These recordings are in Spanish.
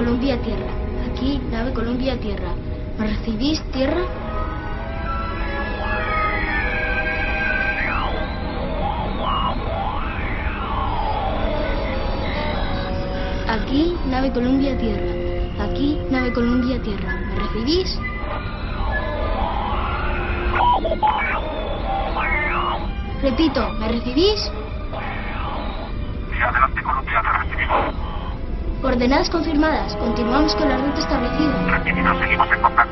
Colombia tierra. Aquí, nave Colombia tierra. ¿Me recibís, tierra? Aquí, nave Colombia tierra. Aquí, nave Colombia tierra. ¿Me recibís? Repito, ¿me recibís? Adelante, Colombia, te recibimos. Con Continuamos con la ruta establecida.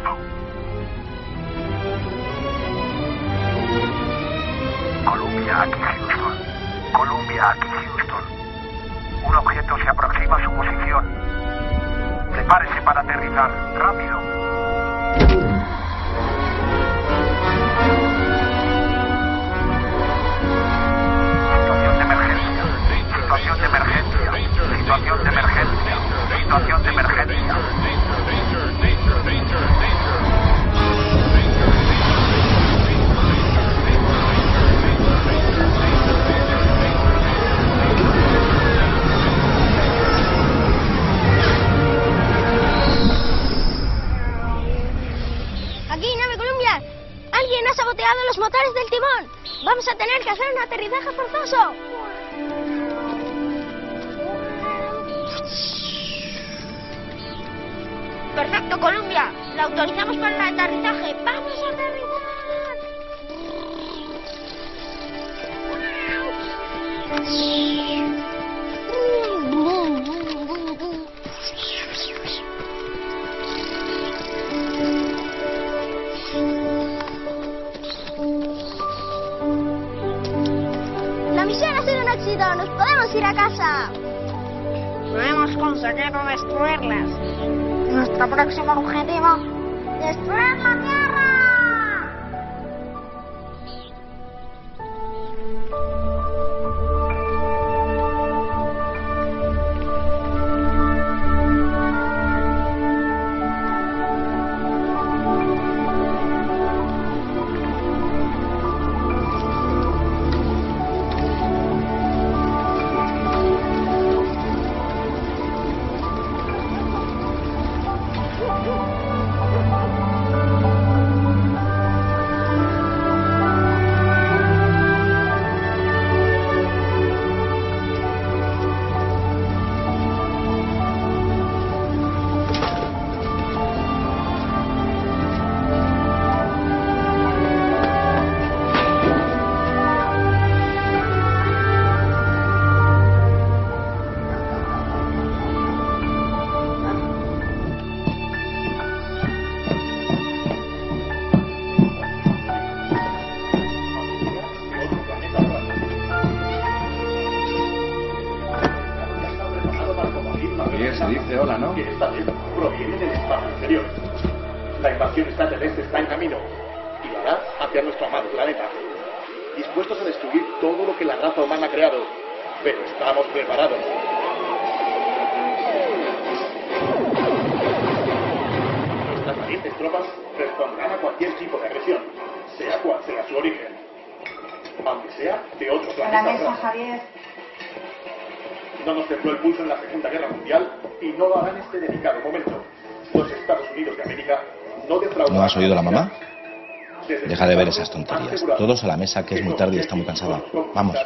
Todos a la mesa, que es muy tarde y está muy cansada. Vamos.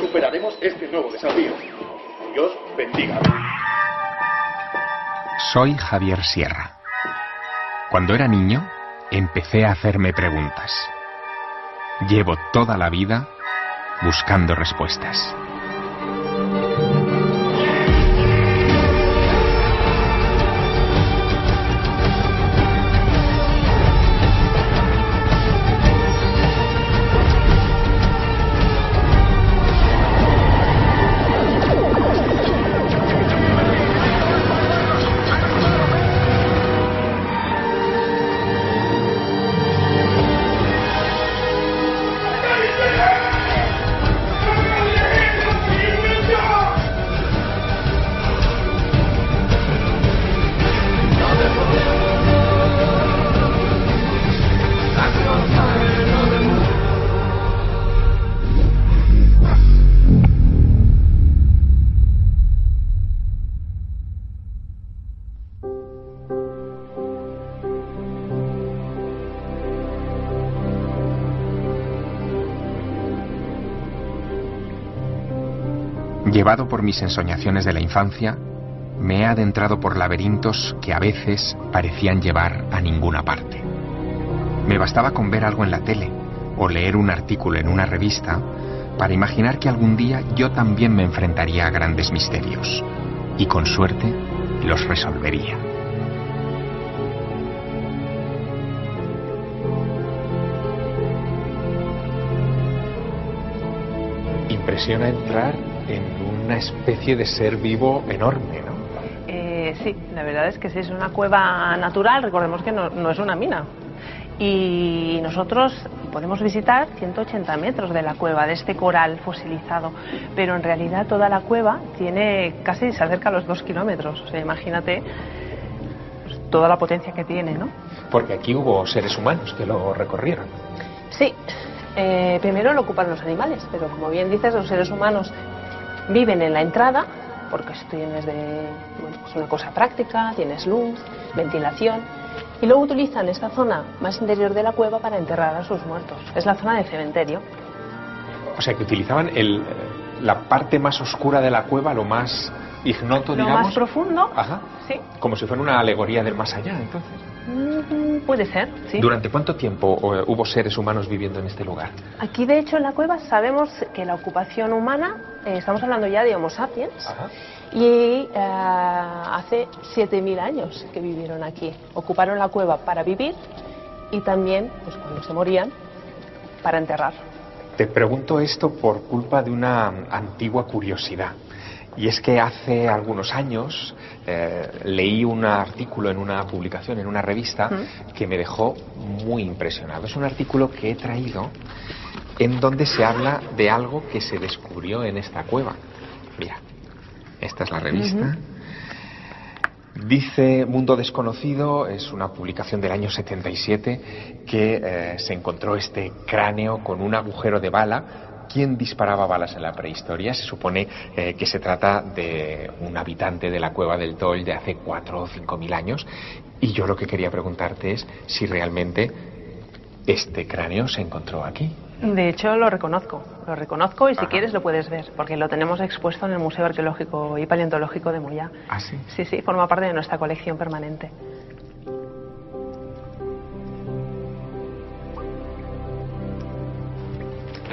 Superaremos este nuevo desafío. Dios bendiga. Soy Javier Sierra. Cuando era niño, empecé a hacerme preguntas. Llevo toda la vida buscando respuestas. Por mis ensoñaciones de la infancia, me he adentrado por laberintos que a veces parecían llevar a ninguna parte. Me bastaba con ver algo en la tele o leer un artículo en una revista para imaginar que algún día yo también me enfrentaría a grandes misterios y con suerte los resolvería. Impresiona entrar en una especie de ser vivo enorme, ¿no? Eh, sí, la verdad es que sí, es una cueva natural, recordemos que no, no es una mina. Y nosotros podemos visitar 180 metros de la cueva, de este coral fosilizado, pero en realidad toda la cueva tiene casi, se acerca a los dos kilómetros, o sea, imagínate pues, toda la potencia que tiene, ¿no? Porque aquí hubo seres humanos que lo recorrieron. Sí, eh, primero lo ocupan los animales, pero como bien dices, los seres humanos viven en la entrada, porque tienes de, bueno, es una cosa práctica, tienes luz, ventilación, y luego utilizan esta zona más interior de la cueva para enterrar a sus muertos. Es la zona de cementerio. O sea, que utilizaban el, la parte más oscura de la cueva, lo más ignoto, Lo digamos. más profundo, Ajá. sí, Como si fuera una alegoría del más allá, entonces. Mm, puede ser, sí. ¿Durante cuánto tiempo eh, hubo seres humanos viviendo en este lugar? Aquí, de hecho, en la cueva sabemos que la ocupación humana, eh, estamos hablando ya de Homo sapiens, Ajá. y eh, hace 7.000 años que vivieron aquí. Ocuparon la cueva para vivir y también, pues cuando se morían, para enterrar. Te pregunto esto por culpa de una antigua curiosidad. Y es que hace algunos años eh, leí un artículo en una publicación, en una revista, que me dejó muy impresionado. Es un artículo que he traído en donde se habla de algo que se descubrió en esta cueva. Mira, esta es la revista. Dice Mundo Desconocido, es una publicación del año 77, que eh, se encontró este cráneo con un agujero de bala. ¿Quién disparaba balas en la prehistoria? Se supone eh, que se trata de un habitante de la cueva del Tol de hace cuatro o cinco mil años. Y yo lo que quería preguntarte es si realmente este cráneo se encontró aquí. De hecho, lo reconozco, lo reconozco y si Ajá. quieres lo puedes ver, porque lo tenemos expuesto en el Museo Arqueológico y Paleontológico de Moya. ¿Ah, sí? Sí, sí, forma parte de nuestra colección permanente.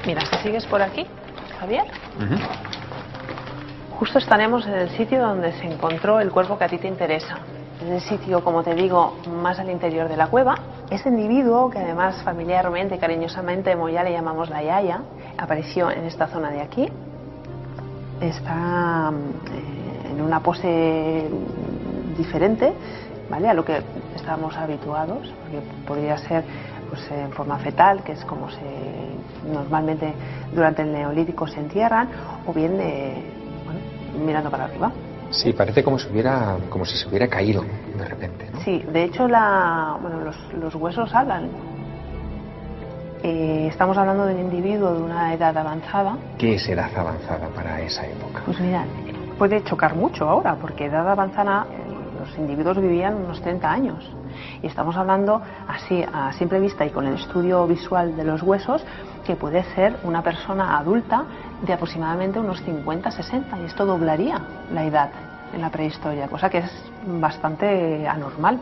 Mira, si sigues por aquí, Javier, justo estaremos en el sitio donde se encontró el cuerpo que a ti te interesa. Es el sitio, como te digo, más al interior de la cueva. Ese individuo, que además familiarmente, cariñosamente, Moya le llamamos la Yaya, apareció en esta zona de aquí. Está mm, en una pose diferente, ¿vale? A lo que estábamos habituados, porque podría ser pues, en forma fetal, que es como se normalmente durante el neolítico se entierran, o bien de, bueno, mirando para arriba. Sí, parece como si, hubiera, como si se hubiera caído de repente. ¿no? Sí, de hecho la, bueno, los, los huesos hablan. Eh, estamos hablando de un individuo de una edad avanzada. ¿Qué es edad avanzada para esa época? Pues mira, puede chocar mucho ahora, porque edad avanzada eh, los individuos vivían unos 30 años. Y estamos hablando así, a simple vista y con el estudio visual de los huesos, que puede ser una persona adulta de aproximadamente unos 50-60, y esto doblaría la edad en la prehistoria, cosa que es bastante anormal,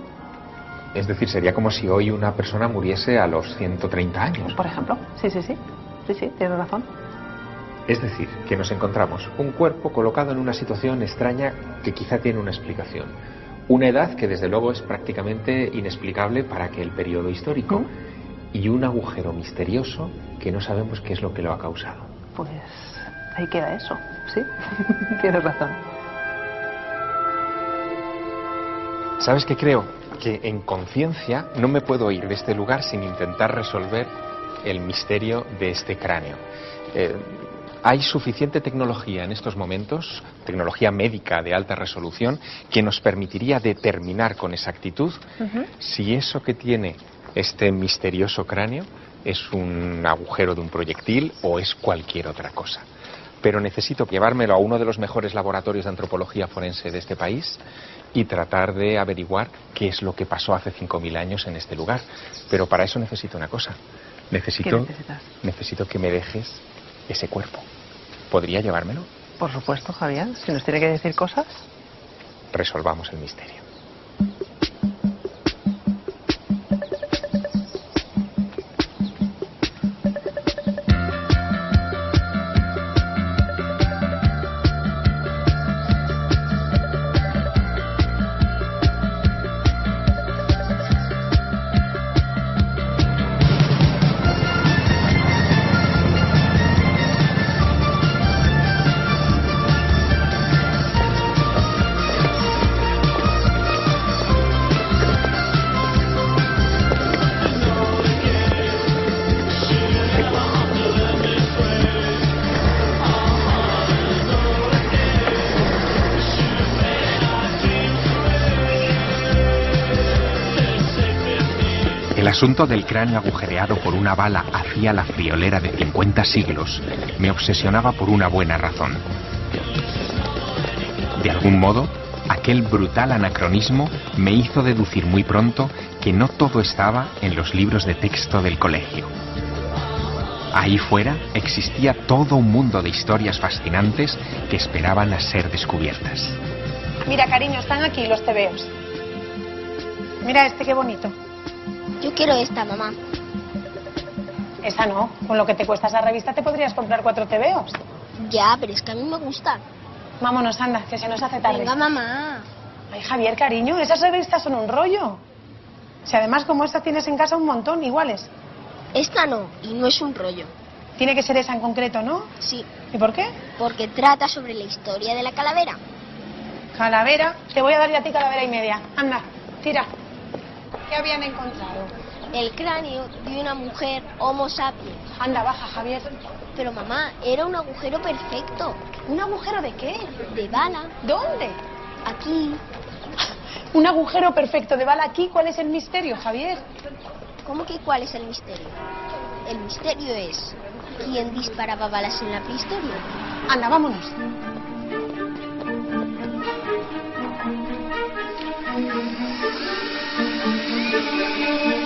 Es decir, sería como si hoy una persona muriese a los 130 años. por ejemplo. Sí, sí, sí. Sí, sí, tienes razón. Es decir, que nos encontramos un cuerpo colocado en una situación extraña que quizá tiene una explicación. Una edad que desde luego es prácticamente inexplicable para aquel periodo histórico. Y un agujero misterioso que no sabemos qué es lo que lo ha causado. Pues ahí queda eso, sí. tienes razón. ¿Sabes qué creo? Que en conciencia no me puedo ir de este lugar sin intentar resolver el misterio de este cráneo. Eh, hay suficiente tecnología en estos momentos, tecnología médica de alta resolución, que nos permitiría determinar con exactitud si eso que tiene este misterioso cráneo es un agujero de un proyectil o es cualquier otra cosa. Pero necesito llevármelo a uno de los mejores laboratorios de antropología forense de este país y tratar de averiguar qué es lo que pasó hace 5.000 años en este lugar. Pero para eso necesito una cosa. Necesito, necesito que me dejes ese cuerpo. ¿Podría llevármelo? Por supuesto, Javier. Si nos tiene que decir cosas. Resolvamos el misterio. Asunto del cráneo agujereado por una bala hacía la friolera de 50 siglos me obsesionaba por una buena razón. De algún modo, aquel brutal anacronismo me hizo deducir muy pronto que no todo estaba en los libros de texto del colegio. Ahí fuera existía todo un mundo de historias fascinantes que esperaban a ser descubiertas. Mira, cariño, están aquí los tebeos. Mira este, qué bonito. Yo quiero esta, mamá. Esa no. Con lo que te cuesta esa revista te podrías comprar cuatro tebeos. Ya, pero es que a mí me gustan. Vámonos, anda, que se nos hace tarde. Venga, mamá. Ay, Javier, cariño, esas revistas son un rollo. Si además como esta tienes en casa un montón, iguales. Esta no, y no es un rollo. Tiene que ser esa en concreto, ¿no? Sí, ¿Y por qué? porque trata sobre la historia de la calavera. Calavera. Te voy a dar ya a ti calavera y media. Anda, tira. ¿Qué habían encontrado? El cráneo de una mujer homo sapiens. Anda, baja, Javier. Pero mamá, era un agujero perfecto. ¿Un agujero de qué? De bala. ¿Dónde? Aquí. Un agujero perfecto de bala aquí. ¿Cuál es el misterio, Javier? ¿Cómo que cuál es el misterio? El misterio es quién disparaba balas en la prehistoria. Anda, vámonos. Thank you.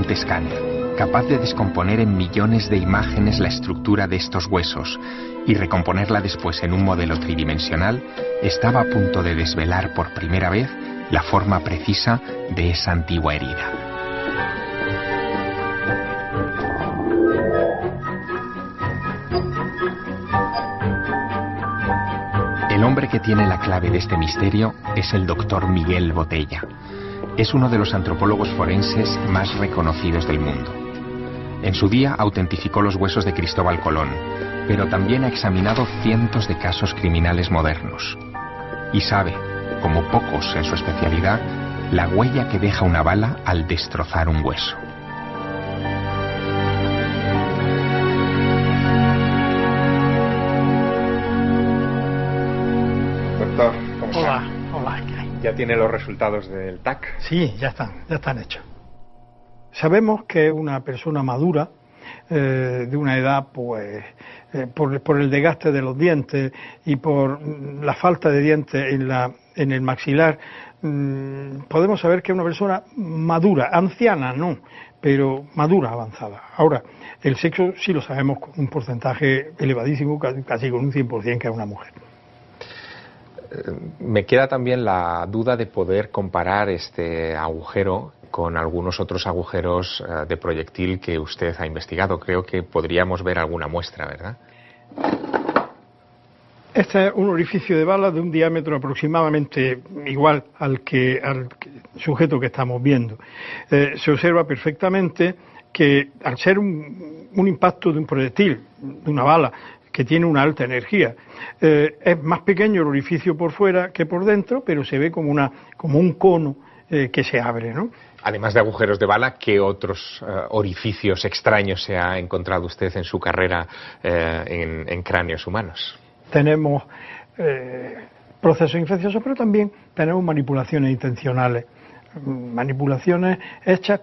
Potente escáner, capaz de descomponer en millones de imágenes la estructura de estos huesos y recomponerla después en un modelo tridimensional, estaba a punto de desvelar por primera vez la forma precisa de esa antigua herida. El hombre que tiene la clave de este misterio es el doctor Miguel Botella. Es uno de los antropólogos forenses más reconocidos del mundo. En su día autentificó los huesos de Cristóbal Colón, pero también ha examinado cientos de casos criminales modernos. Y sabe, como pocos en su especialidad, la huella que deja una bala al destrozar un hueso. ¿Ya tiene los resultados del TAC? Sí, ya están, ya están hechos. Sabemos que una persona madura, eh, de una edad, pues, eh, por, por el desgaste de los dientes y por la falta de dientes en, la, en el maxilar, mm, podemos saber que es una persona madura, anciana no, pero madura, avanzada. Ahora, el sexo sí lo sabemos con un porcentaje elevadísimo, casi casi con un 100% que es una mujer. Me queda también la duda de poder comparar este agujero con algunos otros agujeros eh, de proyectil que usted ha investigado. Creo que podríamos ver alguna muestra, ¿verdad? Este es un orificio de bala de un diámetro aproximadamente igual al que al sujeto que estamos viendo. Eh, se observa perfectamente que al ser un, impacto de un proyectil, de una bala, que tiene una alta energía. Eh, es más pequeño el orificio por fuera que por dentro, pero se ve como, una, como un cono eh, que se abre. ¿no? Además de agujeros de bala, ¿qué otros eh, orificios extraños se ha encontrado usted en su carrera en, en, cráneos humanos? Tenemos procesos infecciosos, pero también tenemos manipulaciones intencionales, manipulaciones hechas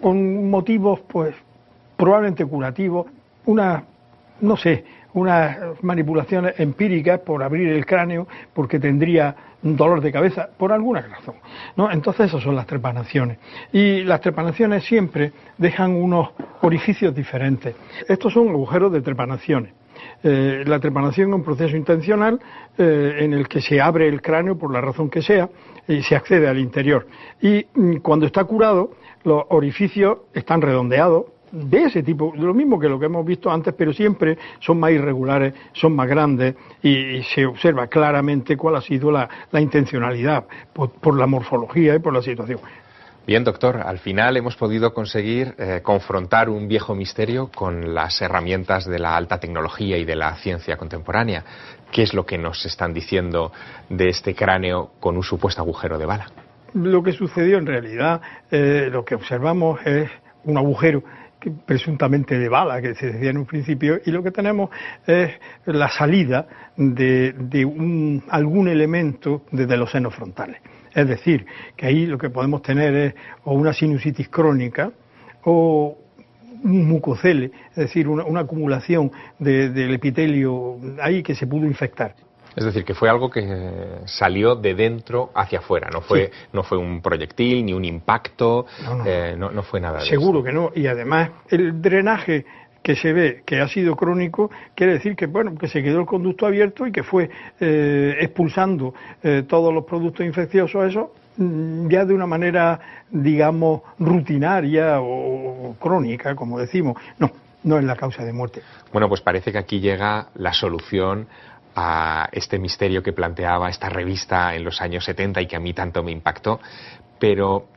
con motivos, pues, probablemente curativos, una, no sé, unas manipulaciones empíricas por abrir el cráneo porque tendría dolor de cabeza por alguna razón. ¿no? Entonces, esas son las trepanaciones. Y las trepanaciones siempre dejan unos orificios diferentes. Estos son agujeros de trepanaciones. Eh, la trepanación es un proceso intencional eh, en el que se abre el cráneo por la razón que sea y se accede al interior. Y mm, cuando está curado, los orificios están redondeados, de ese tipo, de lo mismo que lo que hemos visto antes, pero siempre son más irregulares, son más grandes y, se observa claramente cuál ha sido la, intencionalidad por, la morfología y por la situación. Bien, doctor, al final hemos podido conseguir eh, confrontar un viejo misterio con las herramientas de la alta tecnología y de la ciencia contemporánea. ¿Qué es lo que nos están diciendo de este cráneo con un supuesto agujero de bala? Lo que sucedió en realidad, eh, lo que observamos es un agujero presuntamente de bala, que se decía en un principio, y lo que tenemos es la salida de, algún elemento desde los senos frontales. Es decir, que ahí lo que podemos tener es o una sinusitis crónica o un mucocele, es decir, una, acumulación del epitelio ahí que se pudo infectar. Es decir, que fue algo que salió de dentro hacia afuera, no fue, no fue un proyectil ni un impacto, no, eh, fue nada de Seguro que no, y además el drenaje que se ve que ha sido crónico quiere decir que bueno que se quedó el conducto abierto y que fue eh, expulsando eh, todos los productos infecciosos eso mm, ya de una manera digamos rutinaria o crónica como decimos. No no es la causa de muerte. Bueno pues parece que aquí llega la solución a este misterio que planteaba esta revista en los años 70 y que a mí tanto me impactó, pero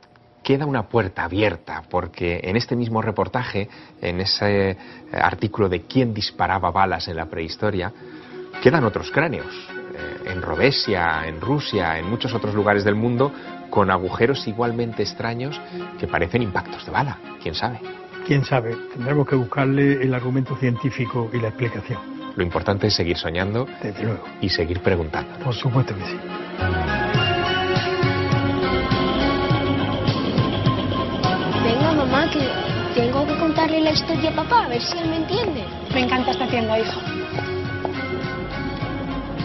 queda una puerta abierta, porque en este mismo reportaje, en ese eh, artículo de quién disparaba balas en la prehistoria, quedan otros cráneos, eh, en Rhodesia, en Rusia, en muchos otros lugares del mundo, con agujeros igualmente extraños que parecen impactos de bala, quién sabe. Quién sabe, tendremos que buscarle el argumento científico y la explicación. Lo importante es seguir soñando y seguir preguntando. Por supuesto que sí. Venga, mamá, que tengo que contarle la historia a papá, a ver si él me entiende. Me encanta esta tienda, hijo.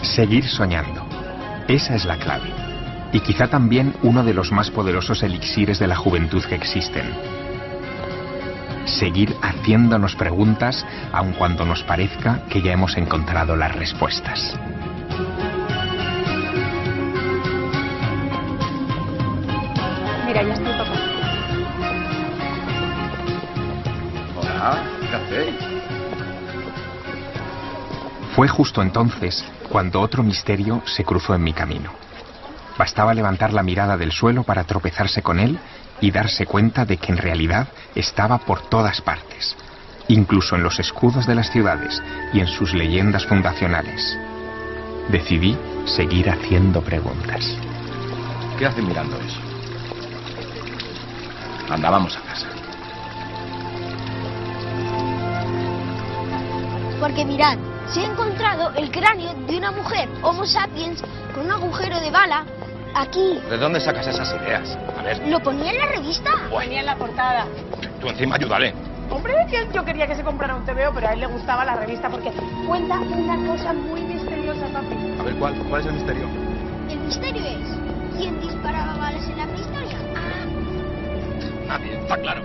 Seguir soñando. Esa es la clave. Y quizá también uno de los más poderosos elixires de la juventud que existen seguir haciéndonos preguntas aun cuando nos parezca que ya hemos encontrado las respuestas. Mira, ya estoy papá. Hola, ¿qué hacéis? Fue justo entonces cuando otro misterio se cruzó en mi camino. Bastaba levantar la mirada del suelo para tropezarse con él y darse cuenta de que en realidad estaba por todas partes, incluso en los escudos de las ciudades y en sus leyendas fundacionales. Decidí seguir haciendo preguntas. ¿Qué hace mirando eso? Anda, vamos a casa. Porque mirad, se ha encontrado el cráneo de una mujer, Homo sapiens, con un agujero de bala Aquí. ¿De dónde sacas esas ideas? A ver. ¿Lo ponía en la revista? Ponía en la portada. Tú encima ayúdale. Hombre, yo quería que se comprara un TVO, pero a él le gustaba la revista porque cuenta una cosa muy misteriosa, papi. A ver, ¿cuál? ¿Cuál es el misterio? El misterio es, ¿quién disparaba balas en la prehistoria? Nadie, está claro.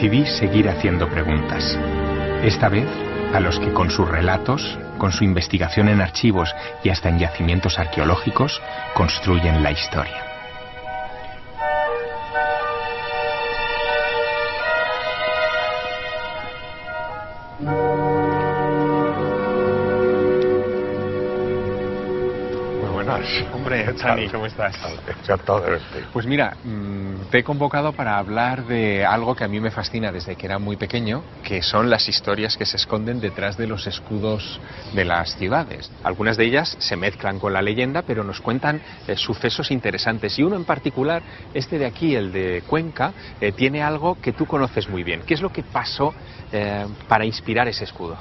Decidí seguir haciendo preguntas. Esta vez a los que con sus relatos, con su investigación en archivos y hasta en yacimientos arqueológicos, construyen la historia. Hombre, Chani, ¿cómo estás? Encantado de verte. Pues mira, mm, te he convocado para hablar de algo que a mí me fascina desde que era muy pequeño, que son las historias que se esconden detrás de los escudos de las ciudades. Algunas de ellas se mezclan con la leyenda, pero nos cuentan eh, sucesos interesantes. Y uno en particular, este de aquí, el de Cuenca, eh, tiene algo que tú conoces muy bien. ¿Qué es lo que pasó eh, para inspirar ese escudo?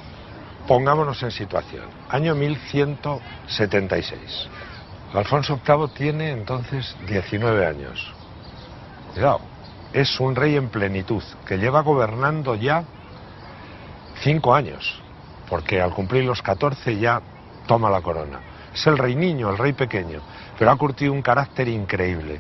Pongámonos en situación. Año 1176. Alfonso VIII tiene entonces 19 años. Cuidado, es un rey en plenitud, que lleva gobernando ya cinco años, porque al cumplir los 14 ya toma la corona. Es el rey niño, el rey pequeño, pero ha curtido un carácter increíble.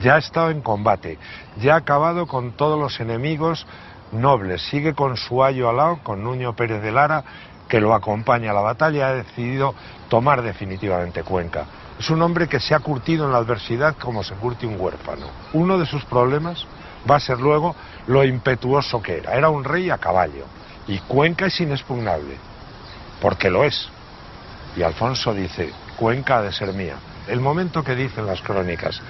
Ya ha estado en combate, ya ha acabado con todos los enemigos nobles, sigue con su ayo al lado, con Nuño Pérez de Lara, que lo acompaña a la batalla, ha decidido tomar definitivamente Cuenca. Es un hombre que se ha curtido en la adversidad como se curte un huérfano. Uno de sus problemas va a ser luego lo impetuoso que era. Era un rey a caballo. Y Cuenca es inexpugnable, porque lo es. Y Alfonso dice, Cuenca ha de ser mía. El momento que dicen las crónicas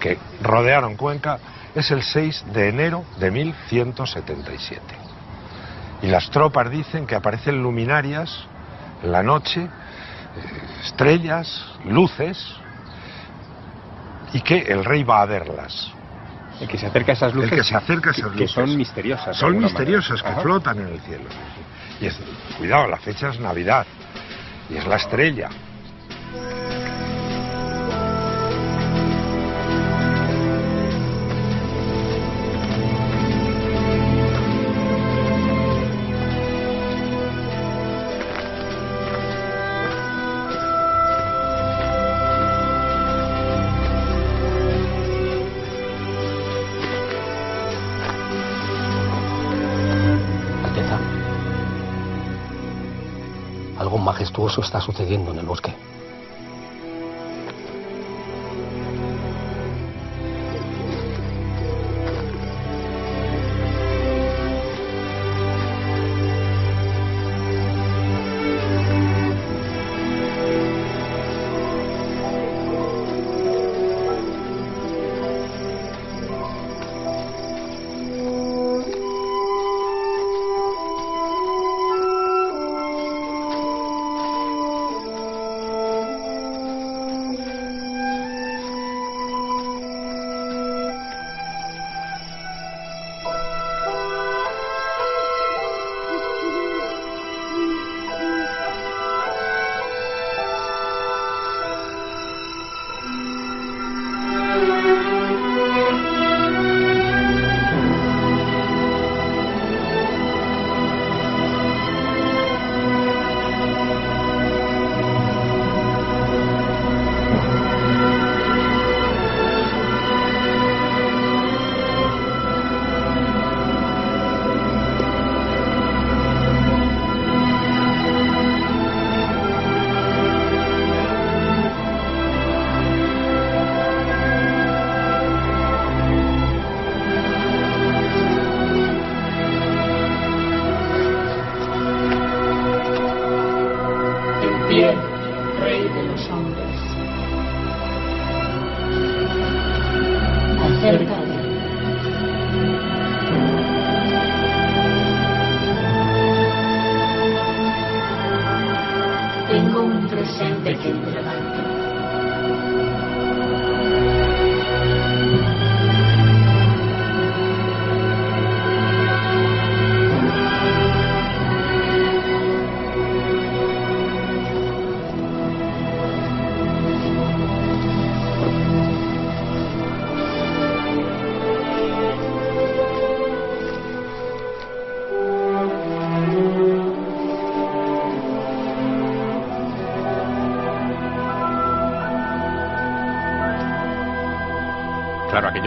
que rodearon Cuenca es el 6 de enero de 1177. Y las tropas dicen que aparecen luminarias la noche, estrellas, luces, y que el rey va a verlas. El que se acerca a esas luces. El que se acerca a esas luces. Que son misteriosas. Son misteriosas, manera. que Ajá. flotan en el cielo. Y es, cuidado, la fecha es Navidad. Y es la estrella. Majestuoso está sucediendo en el bosque.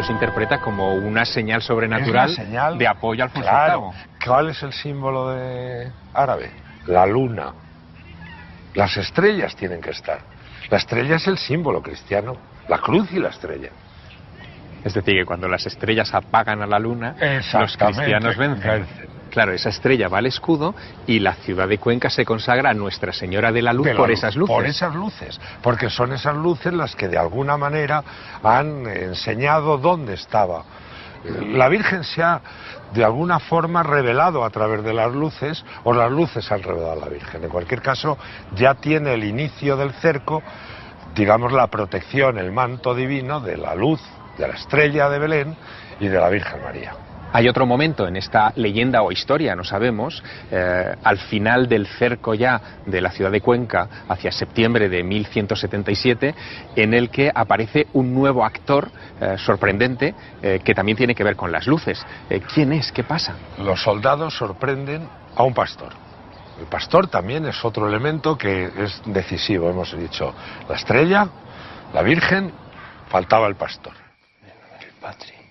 Se interpreta como una señal sobrenatural una señal- de apoyo al Alfonso Claro. VIII. ¿Cuál es el símbolo de árabe? la luna, las estrellas tienen que estar. La estrella es el símbolo cristiano, la cruz y la estrella. Es decir, que cuando las estrellas apagan a la luna, los cristianos vencen. Claro, esa estrella va al escudo y la ciudad de Cuenca se consagra a Nuestra Señora de la Luz De la por luz, esas luces. Por esas luces, porque son esas luces las que de alguna manera han enseñado dónde estaba. La Virgen se ha de alguna forma revelado a través de las luces o las luces han revelado a la Virgen. En cualquier caso, ya tiene el inicio del cerco, digamos la protección, el manto divino de la luz, de la estrella de Belén y de la Virgen María. Hay otro momento en esta leyenda o historia, no sabemos, eh, al final del cerco ya de la ciudad de Cuenca, hacia septiembre de 1177, en el que aparece un nuevo actor eh, sorprendente eh, que también tiene que ver con las luces. Eh, ¿Quién es? ¿Qué pasa? Los soldados sorprenden a un pastor. El pastor también es otro elemento que es decisivo, hemos dicho. La estrella, la Virgen, faltaba el pastor. Filii,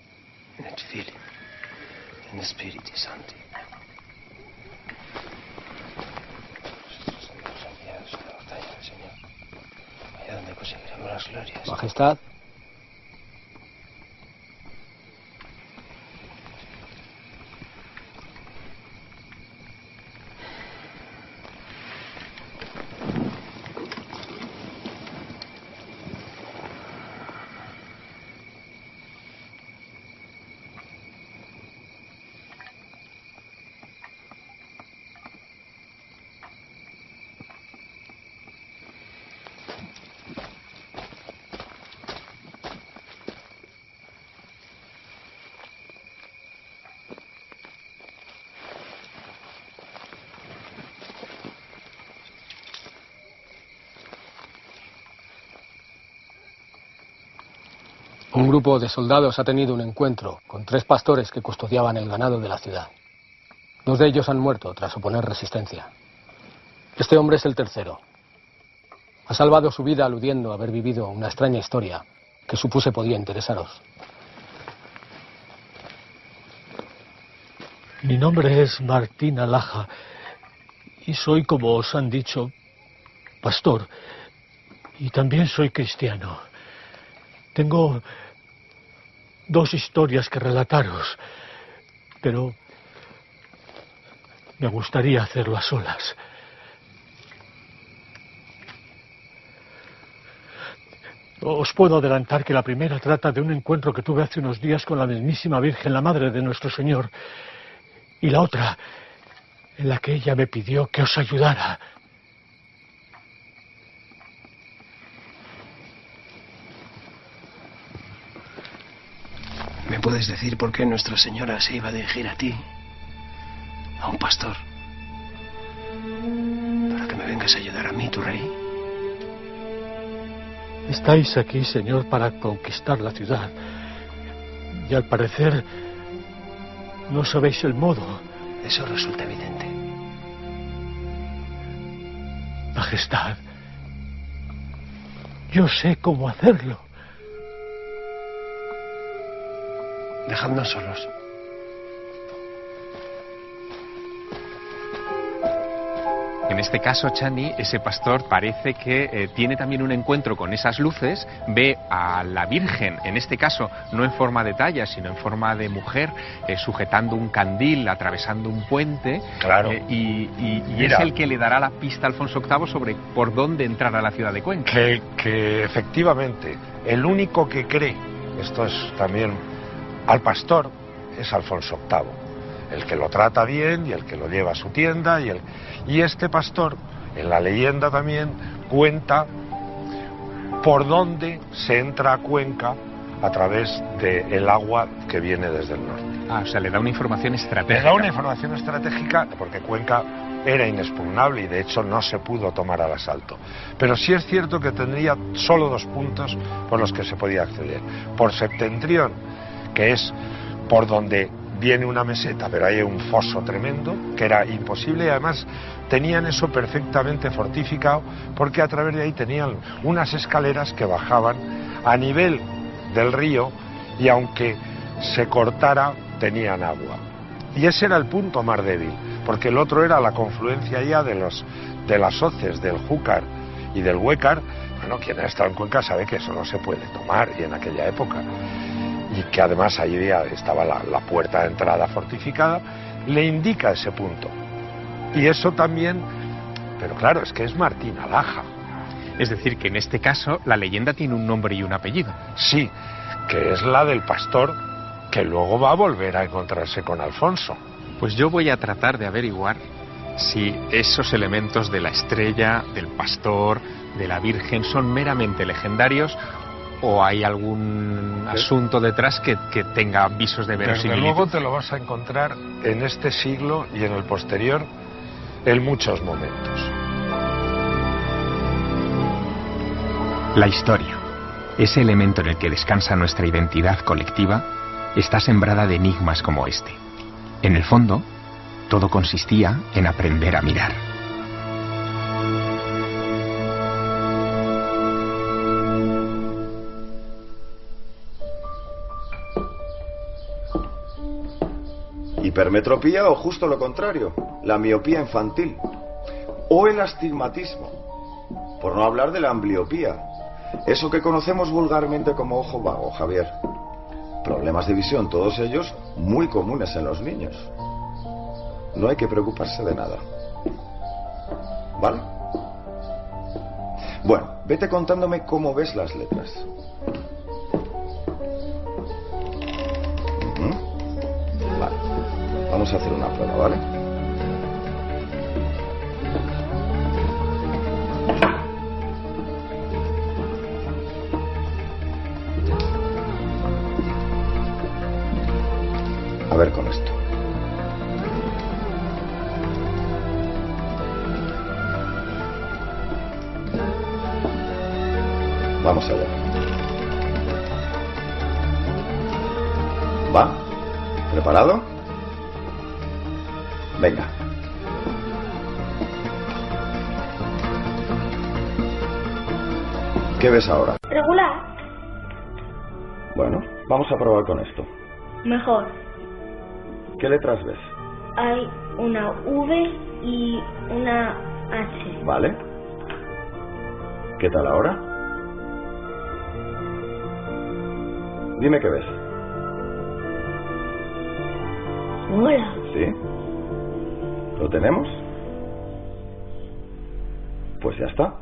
conseguiremos las glorias. Majestad. Un grupo de soldados ha tenido un encuentro con tres pastores que custodiaban el ganado de la ciudad. Dos de ellos han muerto tras oponer resistencia. Este hombre es el tercero. Ha salvado su vida aludiendo a haber vivido una extraña historia que supuse podía interesaros. Mi nombre es Martín Alaja y soy, como os han dicho, pastor y también soy cristiano. Tengo dos historias que relataros, pero me gustaría hacerlo a solas. Os puedo adelantar que la primera trata de un encuentro que tuve hace unos días con la mismísima Virgen, la Madre de nuestro Señor, y la otra en la que ella me pidió que os ayudara. Puedes decir por qué Nuestra Señora se iba a dirigir a ti? A un pastor. Para que me vengas a ayudar a mí, tu rey. Estáis aquí, Señor, para conquistar la ciudad. Y al parecer no sabéis el modo. Eso resulta evidente. Majestad, yo sé cómo hacerlo. Dejadnos solos. En este caso, Chani, ese pastor parece que eh, tiene también un encuentro con esas luces, ve a la Virgen, en este caso no en forma de talla, sino en forma de mujer, eh, sujetando un candil, atravesando un puente, Claro. eh, y, y- y Mira. es el que le dará la pista a Alfonso VIII sobre por dónde entrar a la ciudad de Cuenca. Que, que efectivamente el único que cree, esto es también al pastor, es Alfonso VIII, el que lo trata bien y el que lo lleva a su tienda y, el, y este pastor, en la leyenda también, cuenta por dónde se entra a Cuenca a través del agua que viene desde el norte. Ah, o sea, le da una información Le estratégica. da una información estratégica porque Cuenca era inexpugnable y de hecho no se pudo tomar al asalto. Pero sí es cierto que tendría solo dos puntos por los que se podía acceder. Por septentrión, que es por donde viene una meseta, pero hay un foso tremendo, que era imposible y además tenían eso perfectamente fortificado porque a través de ahí tenían unas escaleras que bajaban a nivel del río y aunque se cortara tenían agua. Y ese era el punto más débil, porque el otro era la confluencia ya de, los, de las hoces del Júcar y del Huécar. Bueno, quien ha estado en Cuenca sabe que eso no se puede tomar y en aquella época. Y que además allí estaba la, la puerta de entrada fortificada, le indica ese punto. Y eso también, pero claro, es que es Martín Alaja. Es decir, que en este caso la leyenda tiene un nombre y un apellido. Sí, que es la del pastor que luego va a volver a encontrarse con Alfonso. Pues yo voy a tratar de averiguar si esos elementos de la estrella, del pastor, de la Virgen son meramente legendarios o hay algún asunto detrás que, que tenga visos de Desde verosimilitud. luego te lo vas a encontrar en este siglo y en el posterior en muchos momentos. La historia, ese elemento en el que descansa nuestra identidad colectiva, está sembrada de enigmas como este. En el fondo, todo consistía en aprender a mirar. Hipermetropía o justo lo contrario, la miopía infantil. O el astigmatismo. Por no hablar de la ambliopía. Eso que conocemos vulgarmente como ojo vago, Javier. Problemas de visión, todos ellos muy comunes en los niños. No hay que preocuparse de nada. ¿Vale? Bueno, vete contándome cómo ves las letras. Vamos a hacer una prueba, ¿vale? A ver con esto. Vamos allá. ¿Va? ¿Preparado? Venga. ¿Qué ves ahora? Regular. Bueno, vamos a probar con esto. Mejor. ¿Qué letras ves? Hay una V y una H. ¿Vale? ¿Qué tal ahora? Dime qué ves. Hola. ¿Sí? ¿Lo tenemos? Pues ya está.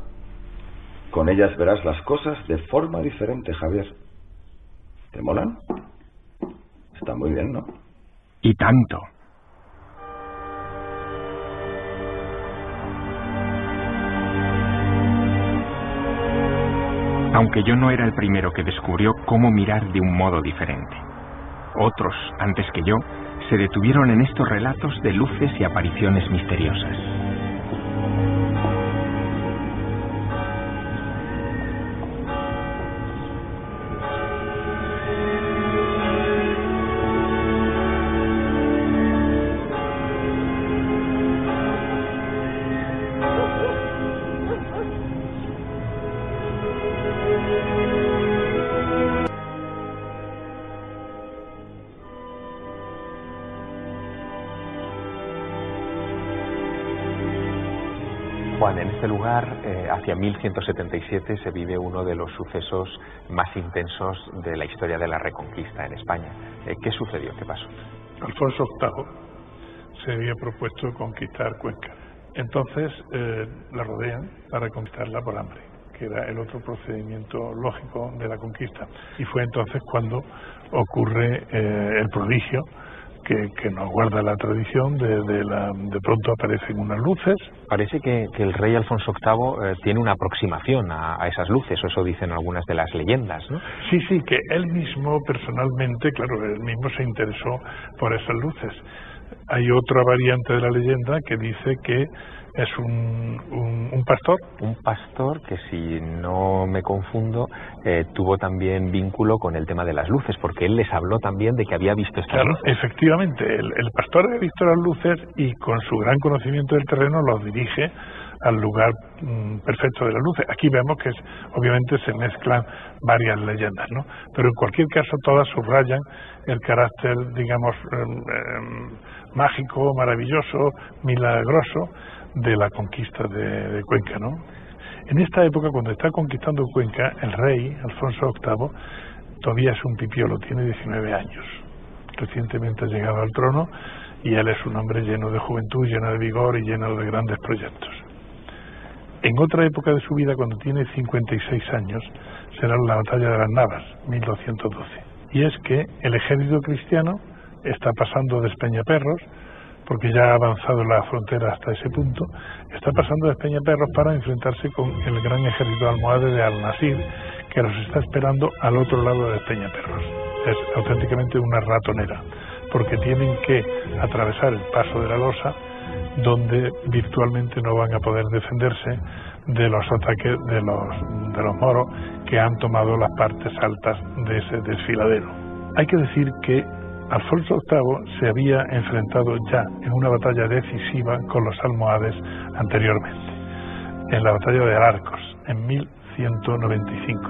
Con ellas verás las cosas de forma diferente, Javier. ¿Te molan? Está muy bien, ¿no? Y tanto. Aunque yo no era el primero que descubrió cómo mirar de un modo diferente. Otros, antes que yo, se detuvieron en estos relatos de luces y apariciones misteriosas. Lugar, eh, hacia 1177, se vive uno de los sucesos más intensos de la historia de la Reconquista en España. Eh, ¿Qué sucedió? ¿Qué pasó? Alfonso VIII se había propuesto conquistar Cuenca. Entonces eh, la rodean para conquistarla por hambre, que era el otro procedimiento lógico de la conquista. Y fue entonces cuando ocurre eh, el prodigio que, que nos guarda la tradición de, de, la, de pronto aparecen unas luces. Parece que, que el rey Alfonso VIII eh, tiene una aproximación a, a, esas luces, o eso dicen algunas de las leyendas, ¿no? Sí, sí, que él mismo personalmente, claro, él mismo se interesó por esas luces. Hay otra variante de la leyenda que dice que es un, un, un, pastor. Un pastor que, si no me confundo, eh, tuvo también vínculo con el tema de las luces, porque él les habló también de que había visto estas claro, luces. Efectivamente, el, el, pastor había visto las luces y con su gran conocimiento del terreno los dirige al lugar mm, perfecto de las luces. Aquí vemos que es, obviamente se mezclan varias leyendas, ¿no? Pero en cualquier caso todas subrayan el carácter, digamos, em, em, mágico, maravilloso, milagroso de la conquista de, Cuenca, ¿no? En esta época, cuando está conquistando Cuenca, el rey, Alfonso VIII, todavía es un pipiolo, tiene 19 años. Recientemente ha llegado al trono y él es un hombre lleno de juventud, lleno de vigor y lleno de grandes proyectos. En otra época de su vida, cuando tiene 56 años, será la batalla de las Navas, 1212. Y es que el ejército cristiano está pasando de Espeñaperros, porque ya ha avanzado la frontera hasta ese punto, está pasando de Espeñaperros para enfrentarse con el gran ejército almohade de Al-Nasir, que los está esperando al otro lado de Espeñaperros. Es auténticamente una ratonera porque tienen que atravesar el paso de la losa donde virtualmente no van a poder defenderse de los ataques de los, de los moros que han tomado las partes altas de ese desfiladero. Hay que decir que Alfonso VIII se había enfrentado ya en una batalla decisiva con los almohades anteriormente, en la batalla de Arcos, en 1195,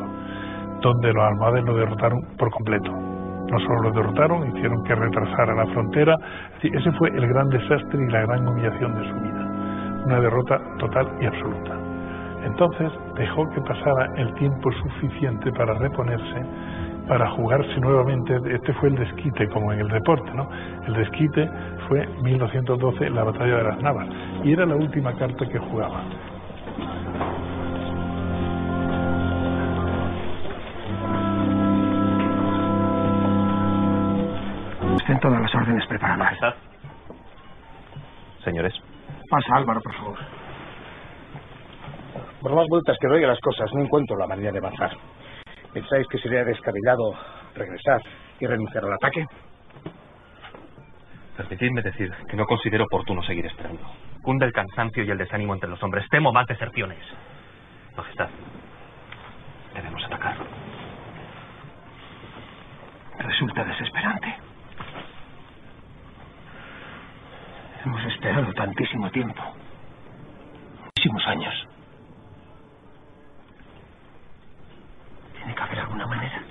donde los almohades lo derrotaron por completo no solo lo derrotaron, hicieron que retrasara la frontera. Ese fue el gran desastre y la gran humillación de su vida. Una derrota total y absoluta. Entonces dejó que pasara el tiempo suficiente para reponerse, para jugarse nuevamente. Este fue el desquite, como en el deporte, ¿no? El desquite fue 1212, la batalla de las Navas, y era la última carta que jugaba. Estén todas las órdenes preparadas. Señores. Pasa, Álvaro, por favor. Por más vueltas que doy a las cosas, no encuentro la manera de avanzar. ¿Pensáis que sería descabellado regresar y renunciar al ataque? Permitidme decir que no considero oportuno seguir esperando. Cunde el cansancio y el desánimo entre los hombres. Temo más deserciones. Majestad, debemos atacar. Resulta desesperante. Hemos esperado tantísimo tiempo. Muchísimos años. Tiene que haber alguna manera.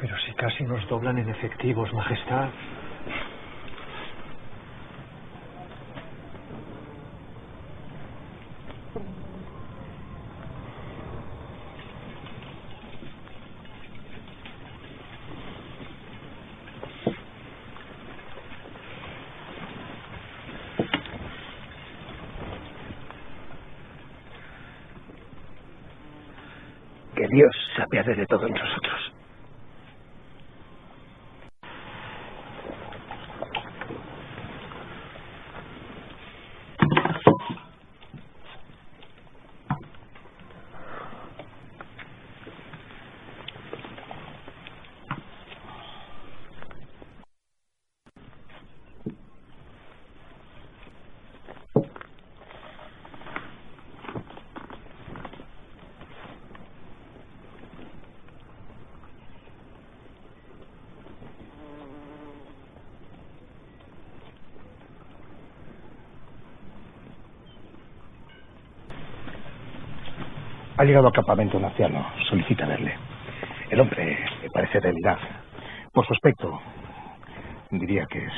Pero si casi nos doblan en efectivos, Majestad. Que Dios se apiade de todos nosotros. Ha llegado al campamento un anciano. Solicita verle. El hombre me parece de edad. Por su aspecto, diría que es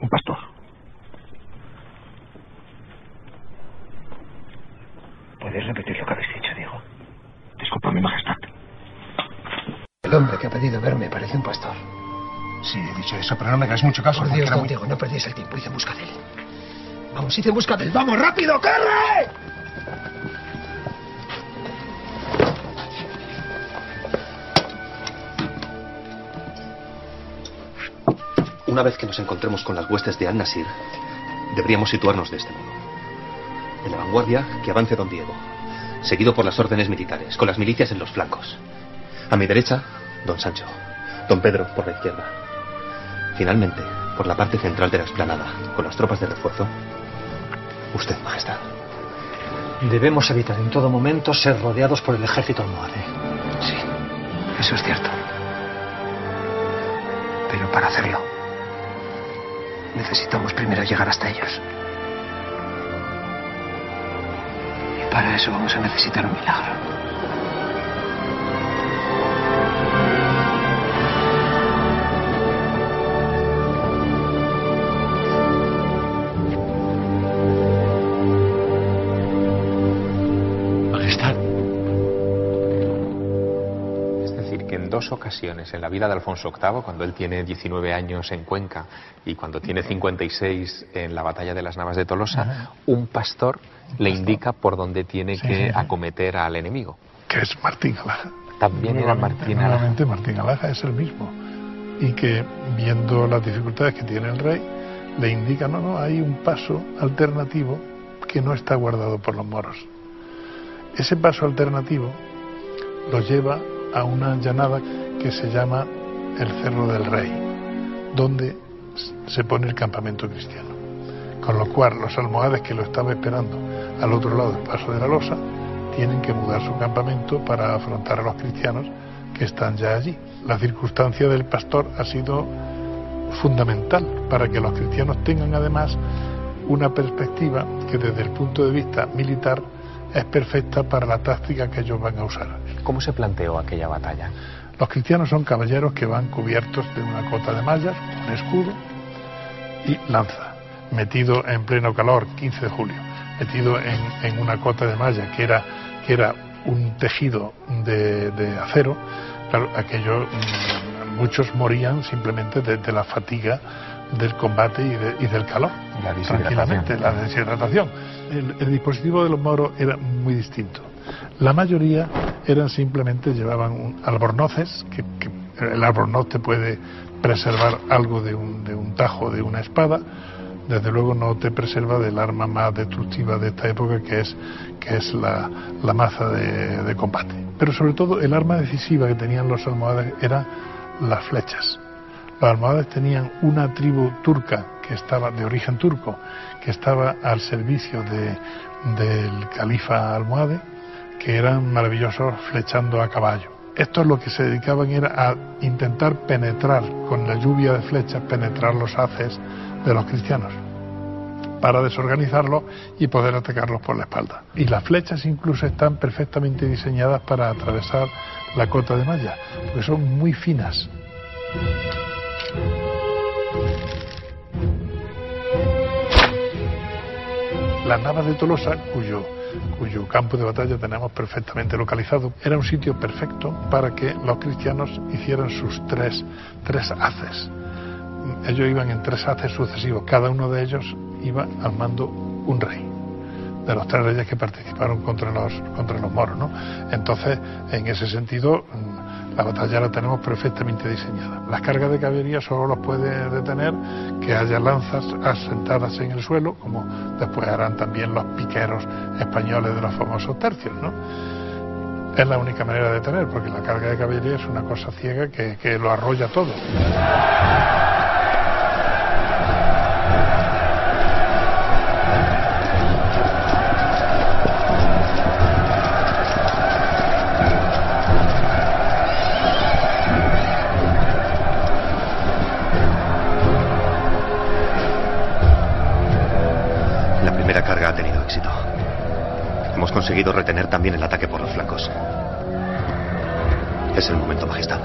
un pastor. ¿Puedes repetir lo que habéis dicho, Diego? Disculpa, mi majestad. El hombre que ha pedido verme parece un pastor. Sí, he dicho eso, pero no me hagas mucho caso. Por Dios, don muy- Diego, no perdéis el tiempo. Id en busca de él. Vamos, id en busca de él. ¡Vamos, rápido, corre! Una vez que nos encontremos con las huestes de Al-Nasir, deberíamos situarnos de este modo. En la vanguardia, que avance don Diego, seguido por las órdenes militares, con las milicias en los flancos. A mi derecha, don Sancho, don Pedro por la izquierda. Finalmente, por la parte central de la explanada, con las tropas de refuerzo, usted, majestad. Debemos evitar en todo momento ser rodeados por el ejército almohade. Sí, eso es cierto. Pero para hacerlo, Necesitamos primero llegar hasta ellos. Y para eso vamos a necesitar un milagro. Ocasiones en la vida de Alfonso VIII, cuando él tiene 19 años en Cuenca y cuando tiene 56 en la batalla de las Navas de Tolosa, un pastor le indica por dónde tiene Sí, que sí, sí. acometer al enemigo. que es Martín Alaja. También era Martín Alaja. nuevamente Martín Alaja es el mismo. Y que viendo las dificultades que tiene el rey, le indica, no, no, hay un paso alternativo que no está guardado por los moros. Ese paso alternativo lo lleva a una llanada que se llama el Cerro del Rey, donde se pone el campamento cristiano. Con lo cual los almohades que lo estaban esperando al otro lado del paso de la losa tienen que mudar su campamento para afrontar a los cristianos que están ya allí. La circunstancia del pastor ha sido fundamental para que los cristianos tengan además una perspectiva que desde el punto de vista militar es perfecta para la táctica que ellos van a usar. ¿Cómo se planteó aquella batalla? Los cristianos son caballeros que van cubiertos de una cota de mallas, un escudo y lanza, metido en pleno calor, 15 de julio, metido en, en una cota de malla que era, que era un tejido de, de acero. Claro, aquello, mm, muchos morían simplemente de, de la fatiga del combate y, de- y del calor. La. Tranquilamente, la deshidratación. El, el dispositivo de los moros era muy distinto. La mayoría eran simplemente, llevaban un- albornoces, que, el albornoz te puede preservar algo de un, de un tajo, de una espada, desde luego no te preserva del arma más destructiva de esta época que es, que es la, la maza de, de combate. Pero sobre todo el arma decisiva que tenían los almohades eran las flechas. Los almohades tenían una tribu turca que estaba de origen turco, que estaba al servicio de, del califa almohade, que eran maravillosos flechando a caballo. Estos lo que se dedicaban era a intentar penetrar con la lluvia de flechas, penetrar los haces de los cristianos para desorganizarlos y poder atacarlos por la espalda. Y las flechas incluso están perfectamente diseñadas para atravesar la cota de malla, porque son muy finas. Las Navas de Tolosa, cuyo, cuyo campo de batalla tenemos perfectamente localizado, era un sitio perfecto para que los cristianos hicieran sus tres, tres haces. Ellos iban en tres haces sucesivos, cada uno de ellos iba al mando un rey de los tres reyes que participaron contra los contra los moros, ¿no? Entonces, en ese sentido, la batalla la tenemos perfectamente diseñada. Las cargas de caballería solo los puede detener que haya lanzas asentadas en el suelo, como después harán también los piqueros españoles de los famosos tercios, ¿no? Es la única manera de detener, porque la carga de caballería es una cosa ciega que, que lo arrolla todo. Conseguido retener también el ataque por los flancos. Es el momento, Majestad.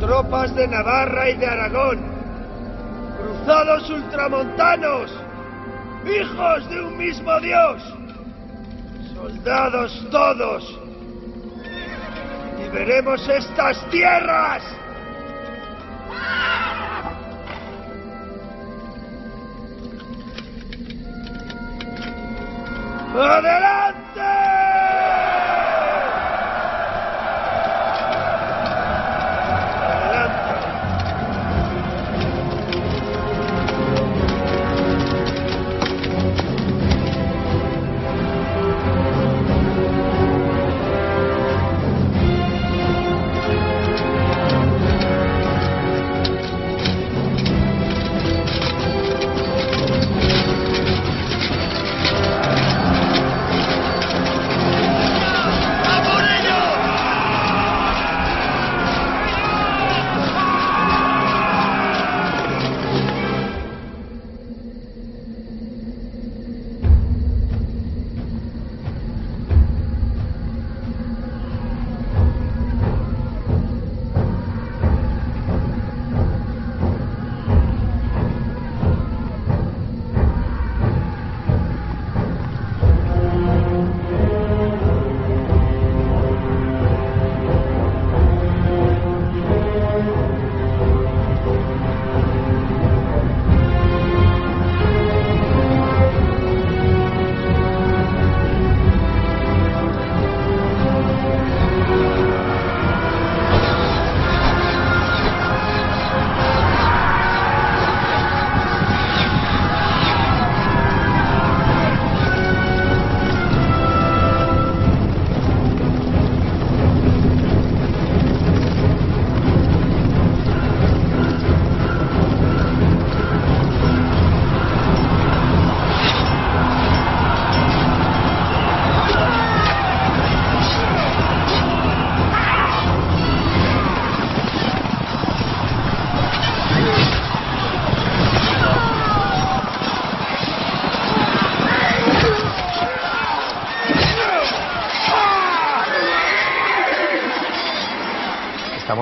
Tropas de Navarra y de Aragón. Cruzados ultramontanos. Hijos de un mismo Dios. Soldados todos. Liberemos estas tierras. ¡Adelante!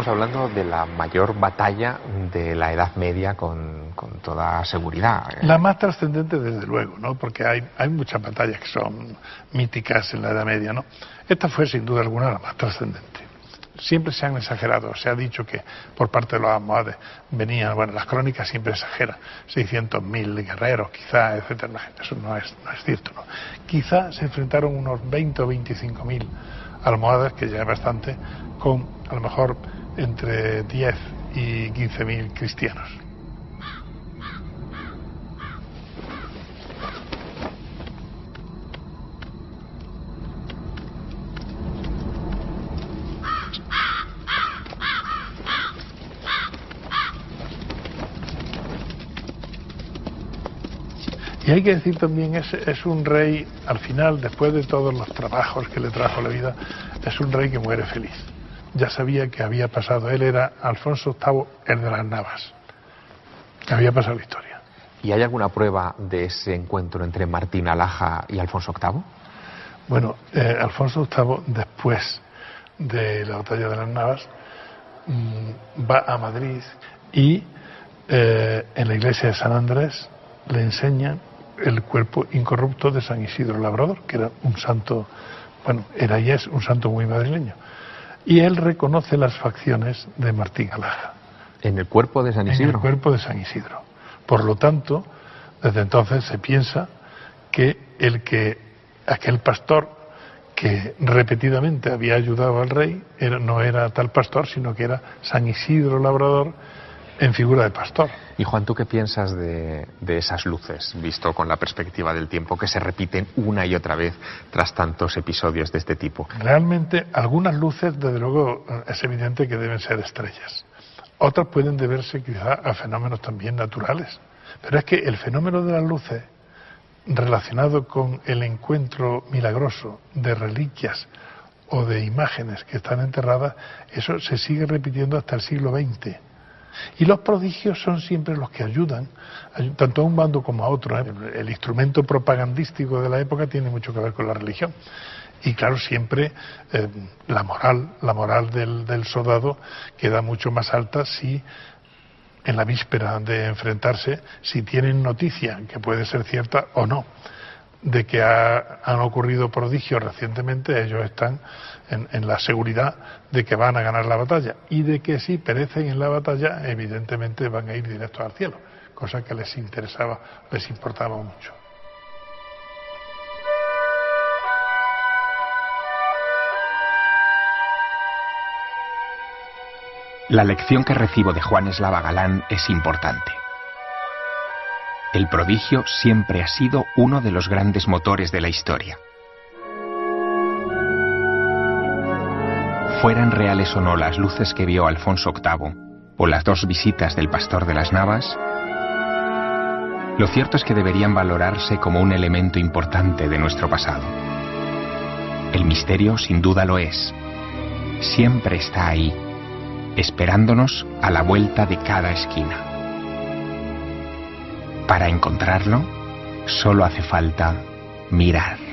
Estamos hablando de la mayor batalla de la Edad Media con, con toda seguridad. La más trascendente, desde luego, ¿no? Porque hay, hay muchas batallas que son míticas en la Edad Media, ¿no? Esta fue, sin duda alguna, la más trascendente. Siempre se han exagerado, se ha dicho que por parte de los almohades venían, bueno, las crónicas siempre exageran, 600.000 guerreros, quizás, etcétera. Eso no es, no es cierto, ¿no? Quizás se enfrentaron unos 20 o 25.000 almohades, que ya es bastante, con a lo mejor entre 10 y 15.000 cristianos. Y hay que decir también, es, es un rey, al final, después de todos los trabajos que le trajo la vida, es un rey que muere feliz. Ya sabía que había pasado, él era Alfonso VIII, el de las Navas. Había pasado la historia. ¿Y hay alguna prueba de ese encuentro entre Martín Alaja y Alfonso VIII? Bueno, eh, Alfonso VIII, después de la batalla de las Navas, mm, va a Madrid y eh, en la iglesia de San Andrés le enseñan el cuerpo incorrupto de San Isidro Labrador, que era un santo, bueno, era y es un santo muy madrileño. Y él reconoce las facciones de Martín Alaja. ¿En el cuerpo de San Isidro? En el cuerpo de San Isidro. Por lo tanto, desde entonces se piensa que el que aquel pastor que repetidamente había ayudado al rey era, no era tal pastor, sino que era San Isidro Labrador en figura de pastor. Y Juan, ¿tú qué piensas de, de, esas luces, visto con la perspectiva del tiempo, que se repiten una y otra vez tras tantos episodios de este tipo? Realmente, algunas luces, desde luego, es evidente que deben ser estrellas. Otras pueden deberse quizá a fenómenos también naturales. Pero es que el fenómeno de las luces, relacionado con el encuentro milagroso de reliquias o de imágenes que están enterradas, eso se sigue repitiendo hasta el siglo XX. Y los prodigios son siempre los que ayudan, tanto a un bando como a otro. ¿eh? El instrumento propagandístico de la época tiene mucho que ver con la religión. Y claro, siempre eh, la moral, la moral del, del, soldado queda mucho más alta si en la víspera de enfrentarse, si tienen noticia, que puede ser cierta o no, de que ha, han ocurrido prodigios recientemente, ellos están en, la seguridad de que van a ganar la batalla y de que si perecen en la batalla, evidentemente van a ir directos al cielo, cosa que les interesaba, les importaba mucho. La lección que recibo de Juan Eslava Galán es importante. El prodigio siempre ha sido uno de los grandes motores de la historia. Fueran reales o no las luces que vio Alfonso VIII o las dos visitas del pastor de las Navas, lo cierto es que deberían valorarse como un elemento importante de nuestro pasado. El misterio sin duda lo es. Siempre está ahí, esperándonos a la vuelta de cada esquina. Para encontrarlo, solo hace falta mirar.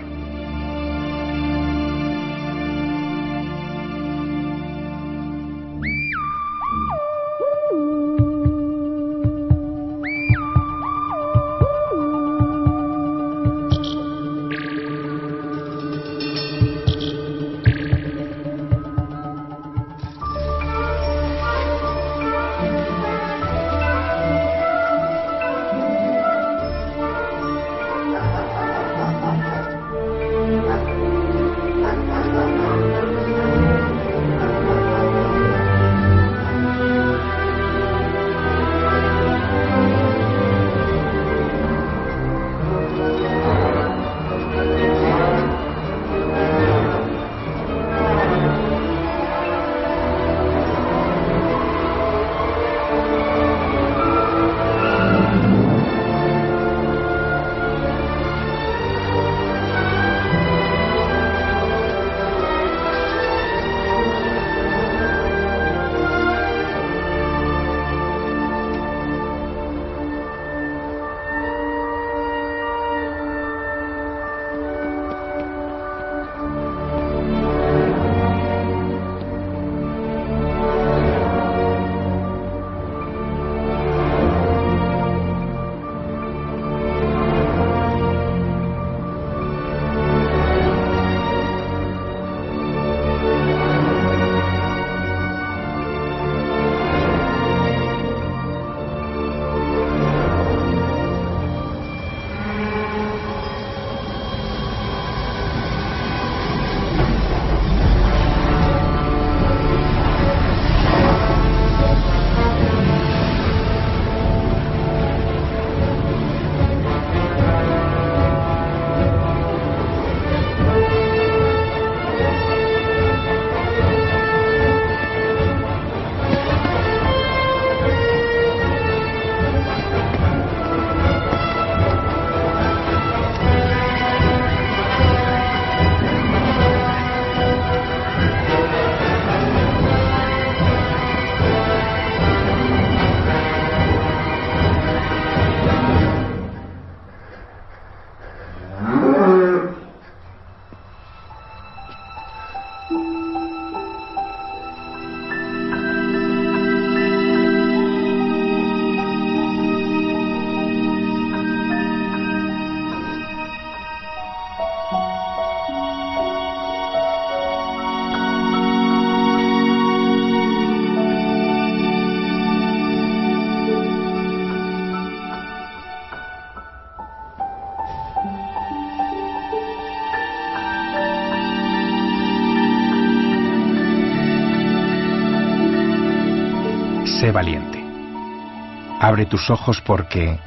Abre tus ojos porque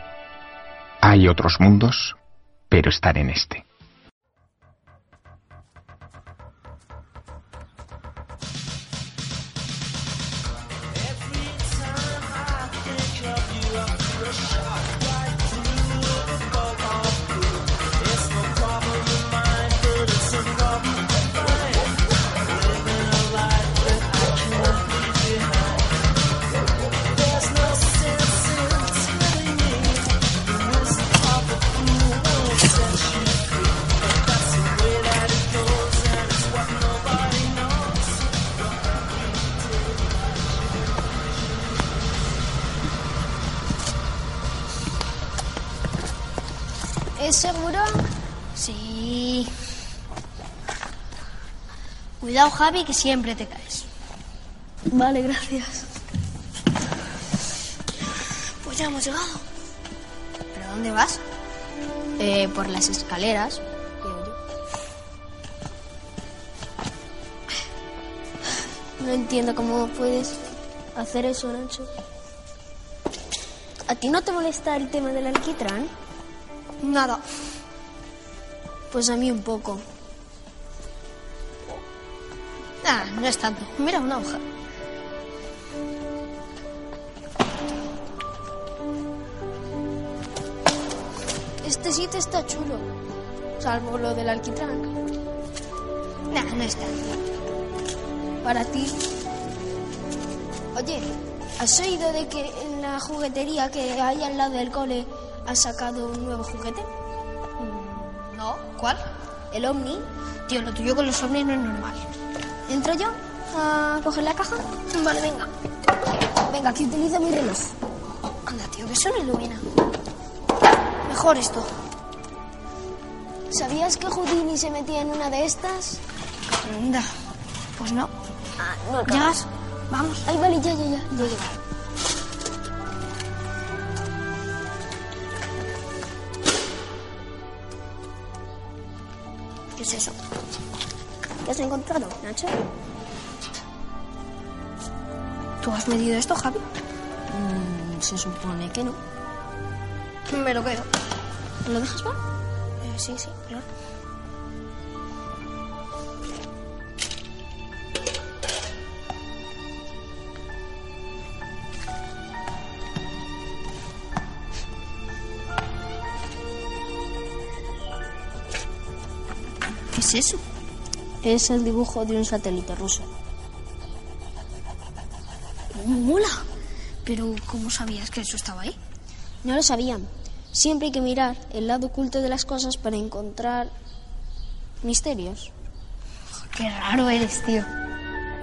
hay otros mundos, pero están en este. Javi, que siempre te caes. Vale, gracias. Pues ya hemos llegado. ¿Pero dónde vas? Eh, por las escaleras. No entiendo cómo puedes hacer eso, Nacho. ¿A ti no te molesta el tema del alquitrán? Nada. Pues a mí un poco. No es tanto. Mira una hoja. Este sitio está chulo. Salvo lo del alquitrán. Nah, no es tanto. Para ti. Oye, ¿has oído de que en la juguetería que hay al lado del cole has sacado un nuevo juguete? Mm, No, ¿cuál? El Omni. Tío, lo tuyo con los ovnis no es normal. ¿Entro yo a coger la caja? Vale, venga. Venga, aquí utilizo mi reloj. Anda, tío, que eso no ilumina. Mejor esto. ¿Sabías que Houdini se metía en una de estas? Anda, pues no. no ¿Llegas? Vamos. Ay, vale, ya, ya, ya. Ya he has encontrado, Nacho? ¿Tú has medido esto, Javi? Mm, se supone que no. Me lo quedo. ¿Me lo dejas? Eh, sí, sí, claro. Es el dibujo de un satélite ruso. ¡Mola! Pero, ¿cómo sabías que eso estaba ahí? No lo sabían. Siempre hay que mirar el lado oculto de las cosas para encontrar misterios. Qué raro eres, tío.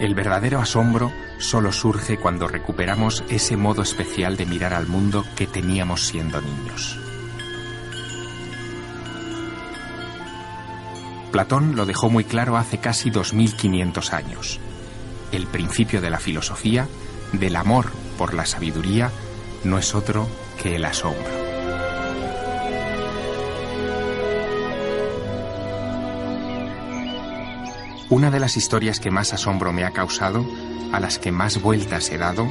El verdadero asombro solo surge cuando recuperamos ese modo especial de mirar al mundo que teníamos siendo niños. Platón lo dejó muy claro hace casi 2500 años. El principio de la filosofía, del amor por la sabiduría, no es otro que el asombro. Una de las historias que más asombro me ha causado, a las que más vueltas he dado,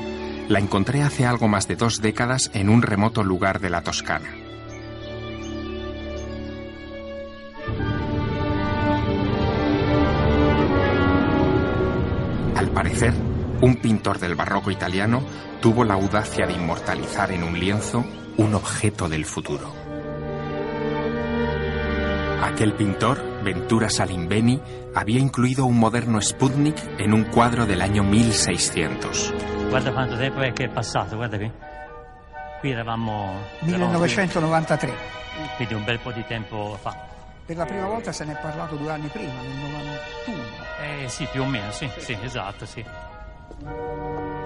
la encontré hace algo más de dos décadas en un remoto lugar de la Toscana. Un pintor del barroco italiano tuvo la audacia de inmortalizar en un lienzo un objeto del futuro. Aquel pintor, Ventura Salimbeni, había incluido un moderno Sputnik en un cuadro del año 1600. Guarda quanto tempo è che è passato, guarda qui. Qui eravamo... eravamo 1993. qui, Quindi un bel po' di tempo fa. Per la prima volta se ne è parlato due anni prima, nel 91. Eh sì, più o meno, sì, sì, esatto, sì.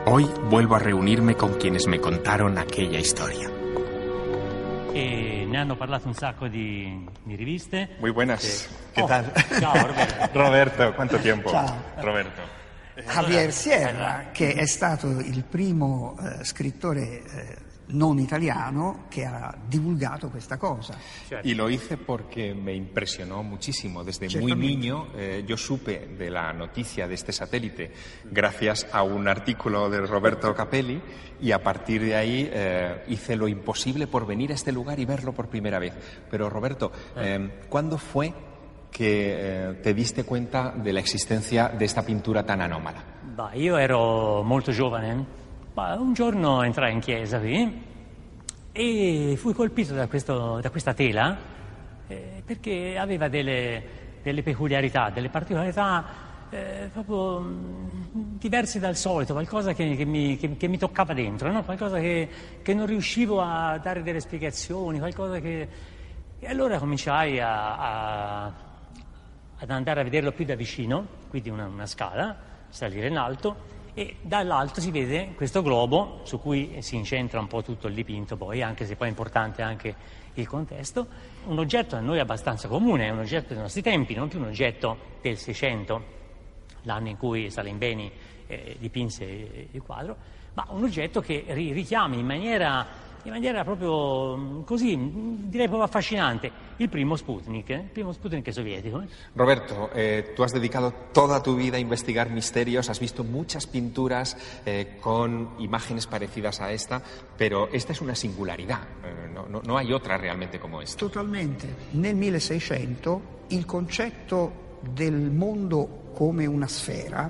Hoy vuelvo a reunirme con quienes me contaron aquella historia. E ne hanno parlato un sacco di, di riviste. Muy buenas. Che- ¿Qué Oh, tal? Ciao, Roberto. Roberto, ¿cuánto tiempo? Ciao. Roberto. Javier Sierra, che è stato il primo eh, scrittore eh, non italiano che ha divulgato questa cosa. Y lo hice porque me impresionó muchísimo. Desde muy niño eh, yo supe de la noticia de este satélite gracias a un artículo de Roberto Capelli y a partir de ahí eh, hice lo imposible por venir a este lugar y verlo por primera vez. Pero Roberto, eh, ¿cuándo fue que eh, te diste cuenta de la existencia de esta pintura tan anómala? Bah, io ero molto giovane, un giorno entrai in chiesa qui e fui colpito da, questo- da questa tela eh, perché aveva delle, delle peculiarità, delle particolarità eh, proprio mm, diverse dal solito, qualcosa che, che mi, che- che mi toccava dentro, no? qualcosa che, che non riuscivo a dare delle spiegazioni, qualcosa che... E allora cominciai a- a, ad andare a vederlo più da vicino, quindi una, una scala, salire in alto e dall'alto si vede questo globo su cui si incentra un po' tutto il dipinto poi, anche se poi è importante anche il contesto, un oggetto a noi abbastanza comune, un oggetto dei nostri tempi, non più un oggetto del Seicento, l'anno in cui Salimbeni eh, dipinse il quadro, ma un oggetto che ri- richiama in maniera, in maniera proprio mm, così, mm, direi proprio affascinante, il primo Sputnik, eh, il primo Sputnik sovietico. eh. Roberto, eh, tú has dedicado toda tu vida a investigar misterios, has visto muchas pinturas eh, con imágenes parecidas a esta, pero esta es una singularidad, eh, no, no- no hay otra realmente como esta. Totalmente. Nel 1600 il concetto del mondo come una sfera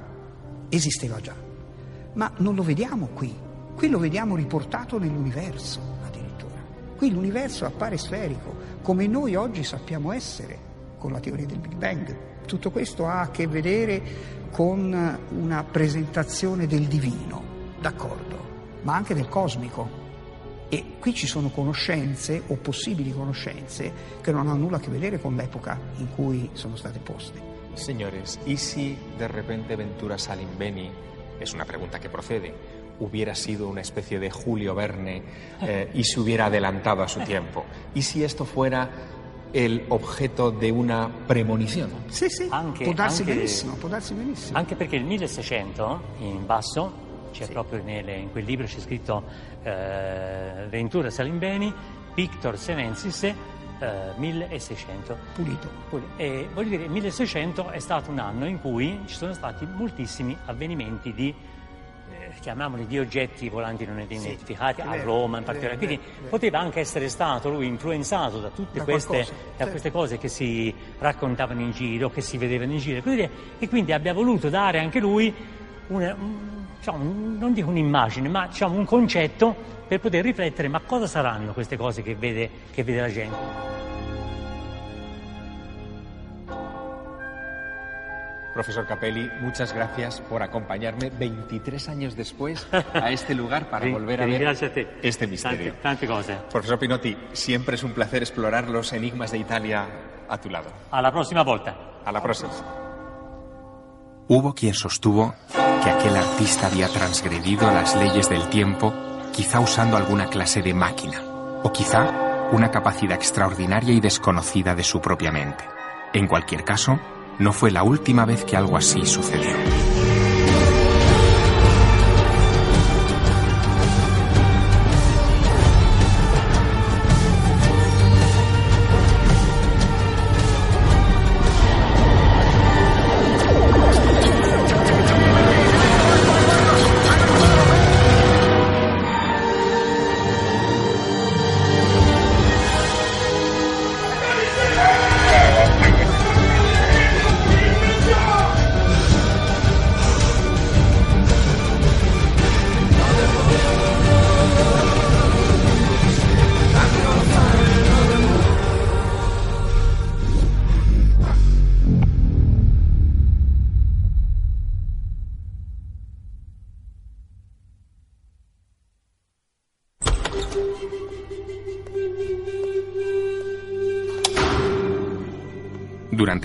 esisteva già, ma non lo vediamo qui, qui lo vediamo riportato nell'universo addirittura. Qui l'universo appare sferico, come noi oggi sappiamo essere con la teoria del Big Bang. Tutto questo ha a che vedere con una presentazione del divino, d'accordo, ma anche del cosmico. E qui ci sono conoscenze o possibili conoscenze che non hanno nulla a che vedere con l'epoca in cui sono state poste. Señores, ¿y si de repente Ventura Salimbeni, es una pregunta que procede, hubiera sido una especie de Julio Verne eh, y se hubiera adelantado a su tiempo? ¿Y si esto fuera el objeto de una premonición? Sì, sì, Anche- può darsi anche- benissimo, può darsi benissimo. Anche perché il 1600 in basso, c'è proprio nelle- in quel libro c'è scritto eh, Ventura Salimbeni, Pictor Senensis, eh, 1600. Pulito. Puli- E voglio dire, il 1600 è stato un anno in cui ci sono stati moltissimi avvenimenti di, chiamiamoli di oggetti volanti non identificati, è a Roma in particolare. Quindi poteva anche essere stato lui influenzato da tutte Da queste, qualcosa, da certo. queste cose che si raccontavano in giro, che si vedevano in giro, e quindi, e quindi abbia voluto dare anche lui una- un- diciamo, non dico un'immagine, ma diciamo un concetto per poter riflettere ma cosa saranno queste cose che vede, che vede la gente. Profesor Capelli, muchas gracias por acompañarme 23 años después a este lugar para volver a ver a este misterio. Profesor Pinotti, siempre es un placer explorar los enigmas de Italia a tu lado. Alla prossima volta. A la próxima. Hubo quien sostuvo que aquel artista había transgredido las leyes del tiempo, quizá usando alguna clase de máquina, o quizá una capacidad extraordinaria y desconocida de su propia mente. En cualquier caso, no fue la última vez que algo así sucedió.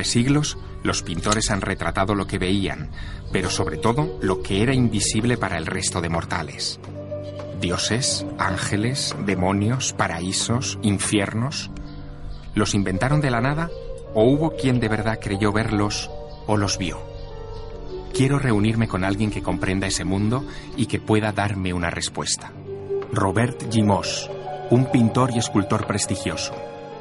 Siglos, los pintores han retratado lo que veían, pero sobre todo lo que era invisible para el resto de mortales. Dioses, ángeles, demonios, paraísos, infiernos. ¿Los inventaron de la nada o hubo quien de verdad creyó verlos o los vio? Quiero reunirme con alguien que comprenda ese mundo y que pueda darme una respuesta. Robert Gimos, un pintor y escultor prestigioso.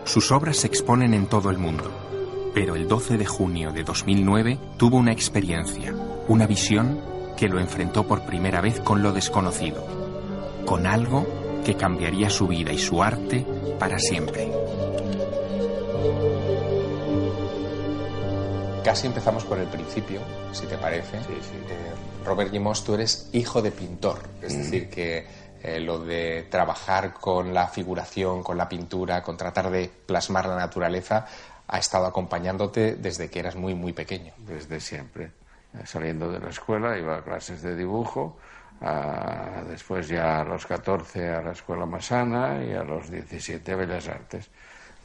Sus obras se exponen en todo el mundo. Pero el 12 de junio de 2009 tuvo una experiencia, una visión que lo enfrentó por primera vez con lo desconocido, con algo que cambiaría su vida y su arte para siempre. Casi empezamos por el principio, si te parece. Eh, Robert Gimos, tú eres hijo de pintor, es decir, que eh, lo de trabajar con la figuración, con la pintura, con tratar de plasmar la naturaleza, ha estado acompañándote desde que eras muy, muy pequeño. Desde siempre. Eh, Saliendo de la escuela iba a clases de dibujo, a- después ya a los 14 a la escuela Masana y a los 17 a Bellas Artes.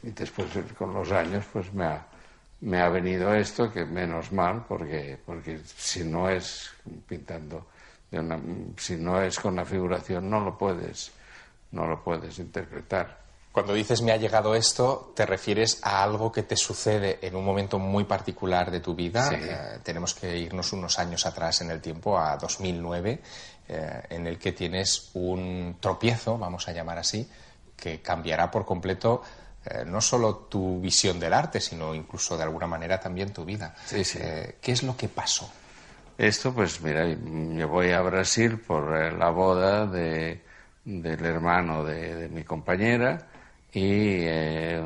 Y después eh, con los años pues me ha, me ha venido esto, que menos mal, porque, porque si no es pintando, de una- si no es con la figuración no lo puedes, no lo puedes interpretar. Cuando dices me ha llegado esto, te refieres a algo que te sucede en un momento muy particular de tu vida. Sí. Eh, tenemos que irnos unos años atrás en el tiempo, a 2009, eh, en el que tienes un tropiezo, vamos a llamar así, que cambiará por completo eh, no solo tu visión del arte, sino incluso de alguna manera también tu vida. Eh, ¿Qué es lo que pasó? Esto, pues mira, yo voy a Brasil por la boda de, del hermano de, de mi compañera y eh,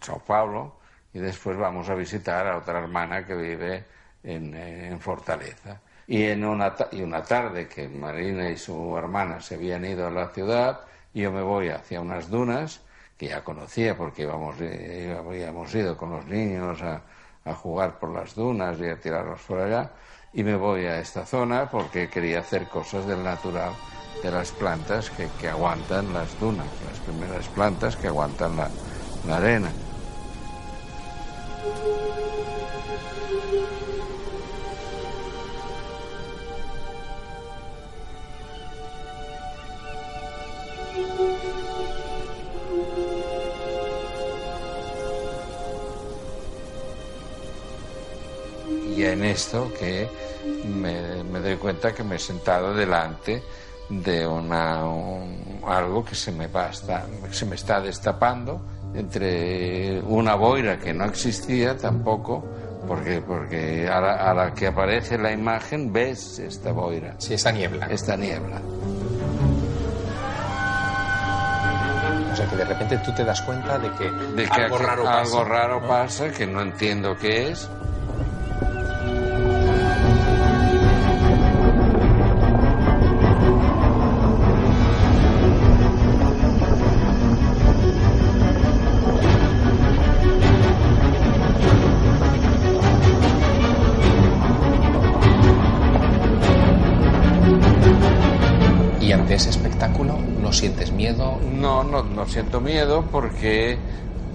Sao Paulo y después vamos a visitar a otra hermana que vive en, eh, Fortaleza. Y en una, y una tarde que Marina y su hermana se habían ido a la ciudad, yo me voy hacia unas dunas que ya conocía porque íbamos, eh, habíamos ido con los niños a, a jugar por las dunas y a tirarlos por allá. Y me voy a esta zona porque quería hacer cosas del natural, de las plantas que, que aguantan las dunas, las primeras plantas que aguantan la, arena. Y en esto que me doy cuenta que me he sentado delante de una, un- algo que se me, va se me está destapando entre una boira que no existía tampoco, porque, porque a, la, a la que aparece la imagen ves esta boira. Sí, esta niebla. Esta niebla. O sea, que de repente tú te das cuenta de que, De que algo raro pasa. algo raro pasa, que no entiendo qué es. No, no, siento miedo porque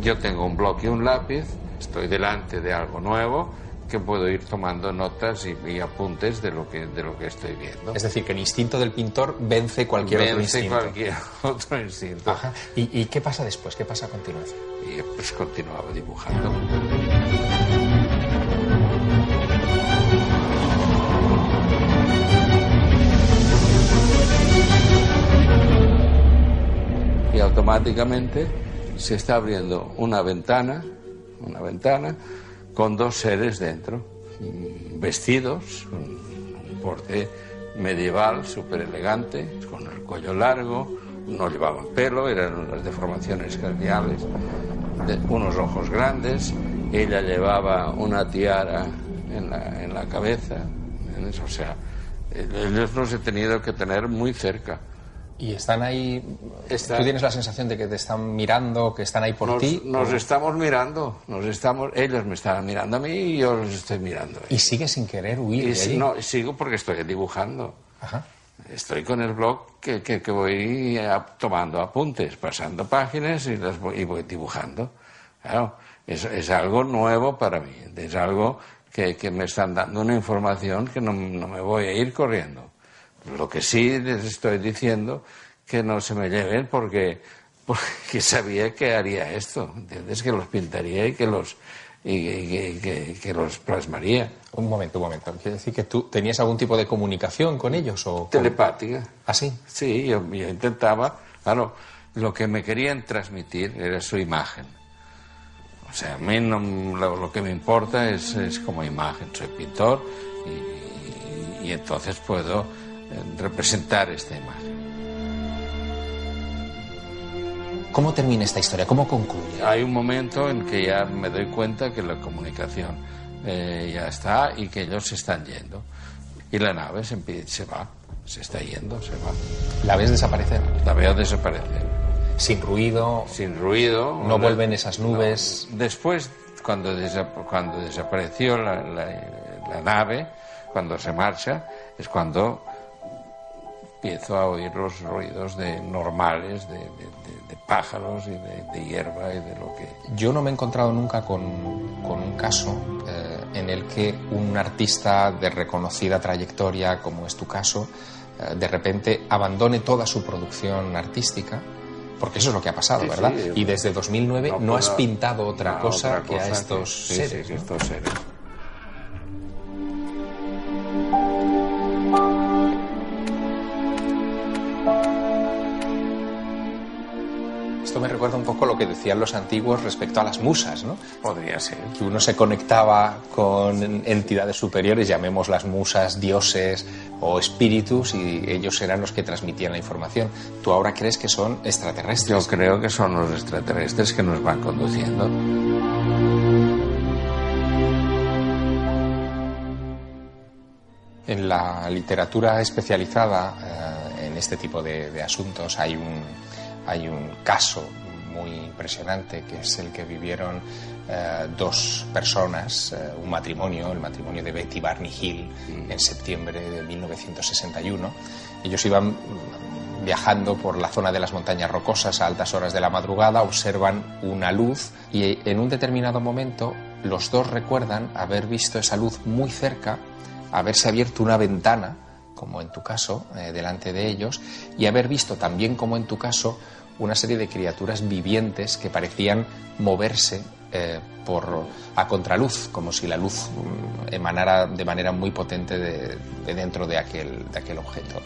yo tengo un bloque y un lápiz, estoy delante de algo nuevo que puedo ir tomando notas y, y apuntes de lo que de lo que estoy viendo. Es decir, que el instinto del pintor vence cualquier otro Vence instinto. cualquier otro instinto. Ajá. ¿Y, y qué pasa después? ¿Qué pasa a continuación? Y pues continuaba dibujando. Y automáticamente se está abriendo una ventana, una ventana con dos seres dentro, vestidos, un porte medieval, súper elegante, con el cuello largo, no llevaban pelo, eran unas deformaciones craneales, de unos ojos grandes, ella llevaba una tiara en la, en la cabeza, o sea, ellos los he tenido que tener muy cerca. Y están ahí. Está- Tú tienes la sensación de que te están mirando, que están ahí por nos, ti. nos o- estamos mirando, nos estamos, ellos me estaban mirando a mí y yo los estoy mirando. Y sigues sin querer huir Y de si- allí. no, sigo porque estoy dibujando. Estoy con el blog que, que- que voy a- tomando apuntes, pasando páginas y, las voy, y voy dibujando. Claro, es, es algo nuevo para mí, es algo que, que me están dando una información que no, no me voy a ir corriendo. Lo que sí les estoy diciendo que no se me lleven porque, porque sabía que haría esto, ¿entiendes? Que los pintaría y que los, y que, que- que los plasmaría. Un momento, un momento. ¿Quiere decir que tú tenías algún tipo de comunicación con ellos? o Telepática. ¿Ah, sí? Sí, yo, yo intentaba, claro, lo que me querían transmitir era su imagen. O sea, a mí no, lo, lo que me importa es, es como imagen. Soy pintor y, y- y entonces puedo eh, representar esta imagen. ¿Cómo termina esta historia? ¿Cómo concluye? Hay un momento en que ya me doy cuenta que la comunicación eh, ya está y que ellos se están yendo. Y la nave se, se va, se está yendo, se va. ¿La ves desaparecer? La veo desaparecer. Sin ruido. Sin ruido. No vuelven esas nubes. No. Después, cuando, desa- cuando desapareció la, la- la nave, cuando se marcha, es cuando empiezo a oír los ruidos de normales de, de- de- de pájaros y de, de hierba y de lo que... Yo no me he encontrado nunca con, con un caso eh, en el que un artista de reconocida trayectoria, como es tu caso, eh, de repente abandone toda su producción artística. Porque eso es lo que ha pasado, Sí, ¿verdad? sí. y desde 2009 no, No has pintado otra no, cosa otra que a cosa estos que- seres. sí, ¿no? estos seres. Esto me recuerda un poco lo que decían los antiguos respecto a las musas, ¿no? Podría ser. Que uno se conectaba con entidades superiores, llamémoslas musas, dioses o espíritus, y ellos eran los que transmitían la información. ¿Tú ahora crees que son extraterrestres? Yo creo que son los extraterrestres que nos van conduciendo. En la literatura especializada eh, en este tipo de, de asuntos hay un, hay un caso muy impresionante que es el que vivieron eh, dos personas, eh, un matrimonio, el matrimonio de Betty Barney Hill en septiembre de 1961. Ellos iban mm, viajando por la zona de las montañas rocosas a altas horas de la madrugada, observan una luz y en un determinado momento los dos recuerdan haber visto esa luz muy cerca haberse abierto una ventana, como en tu caso, eh, delante de ellos, y haber visto también, como en tu caso, una serie de criaturas vivientes que parecían moverse eh, a contraluz, como si la luz mm, emanara de manera muy potente de, de dentro de aquel, de aquel objeto.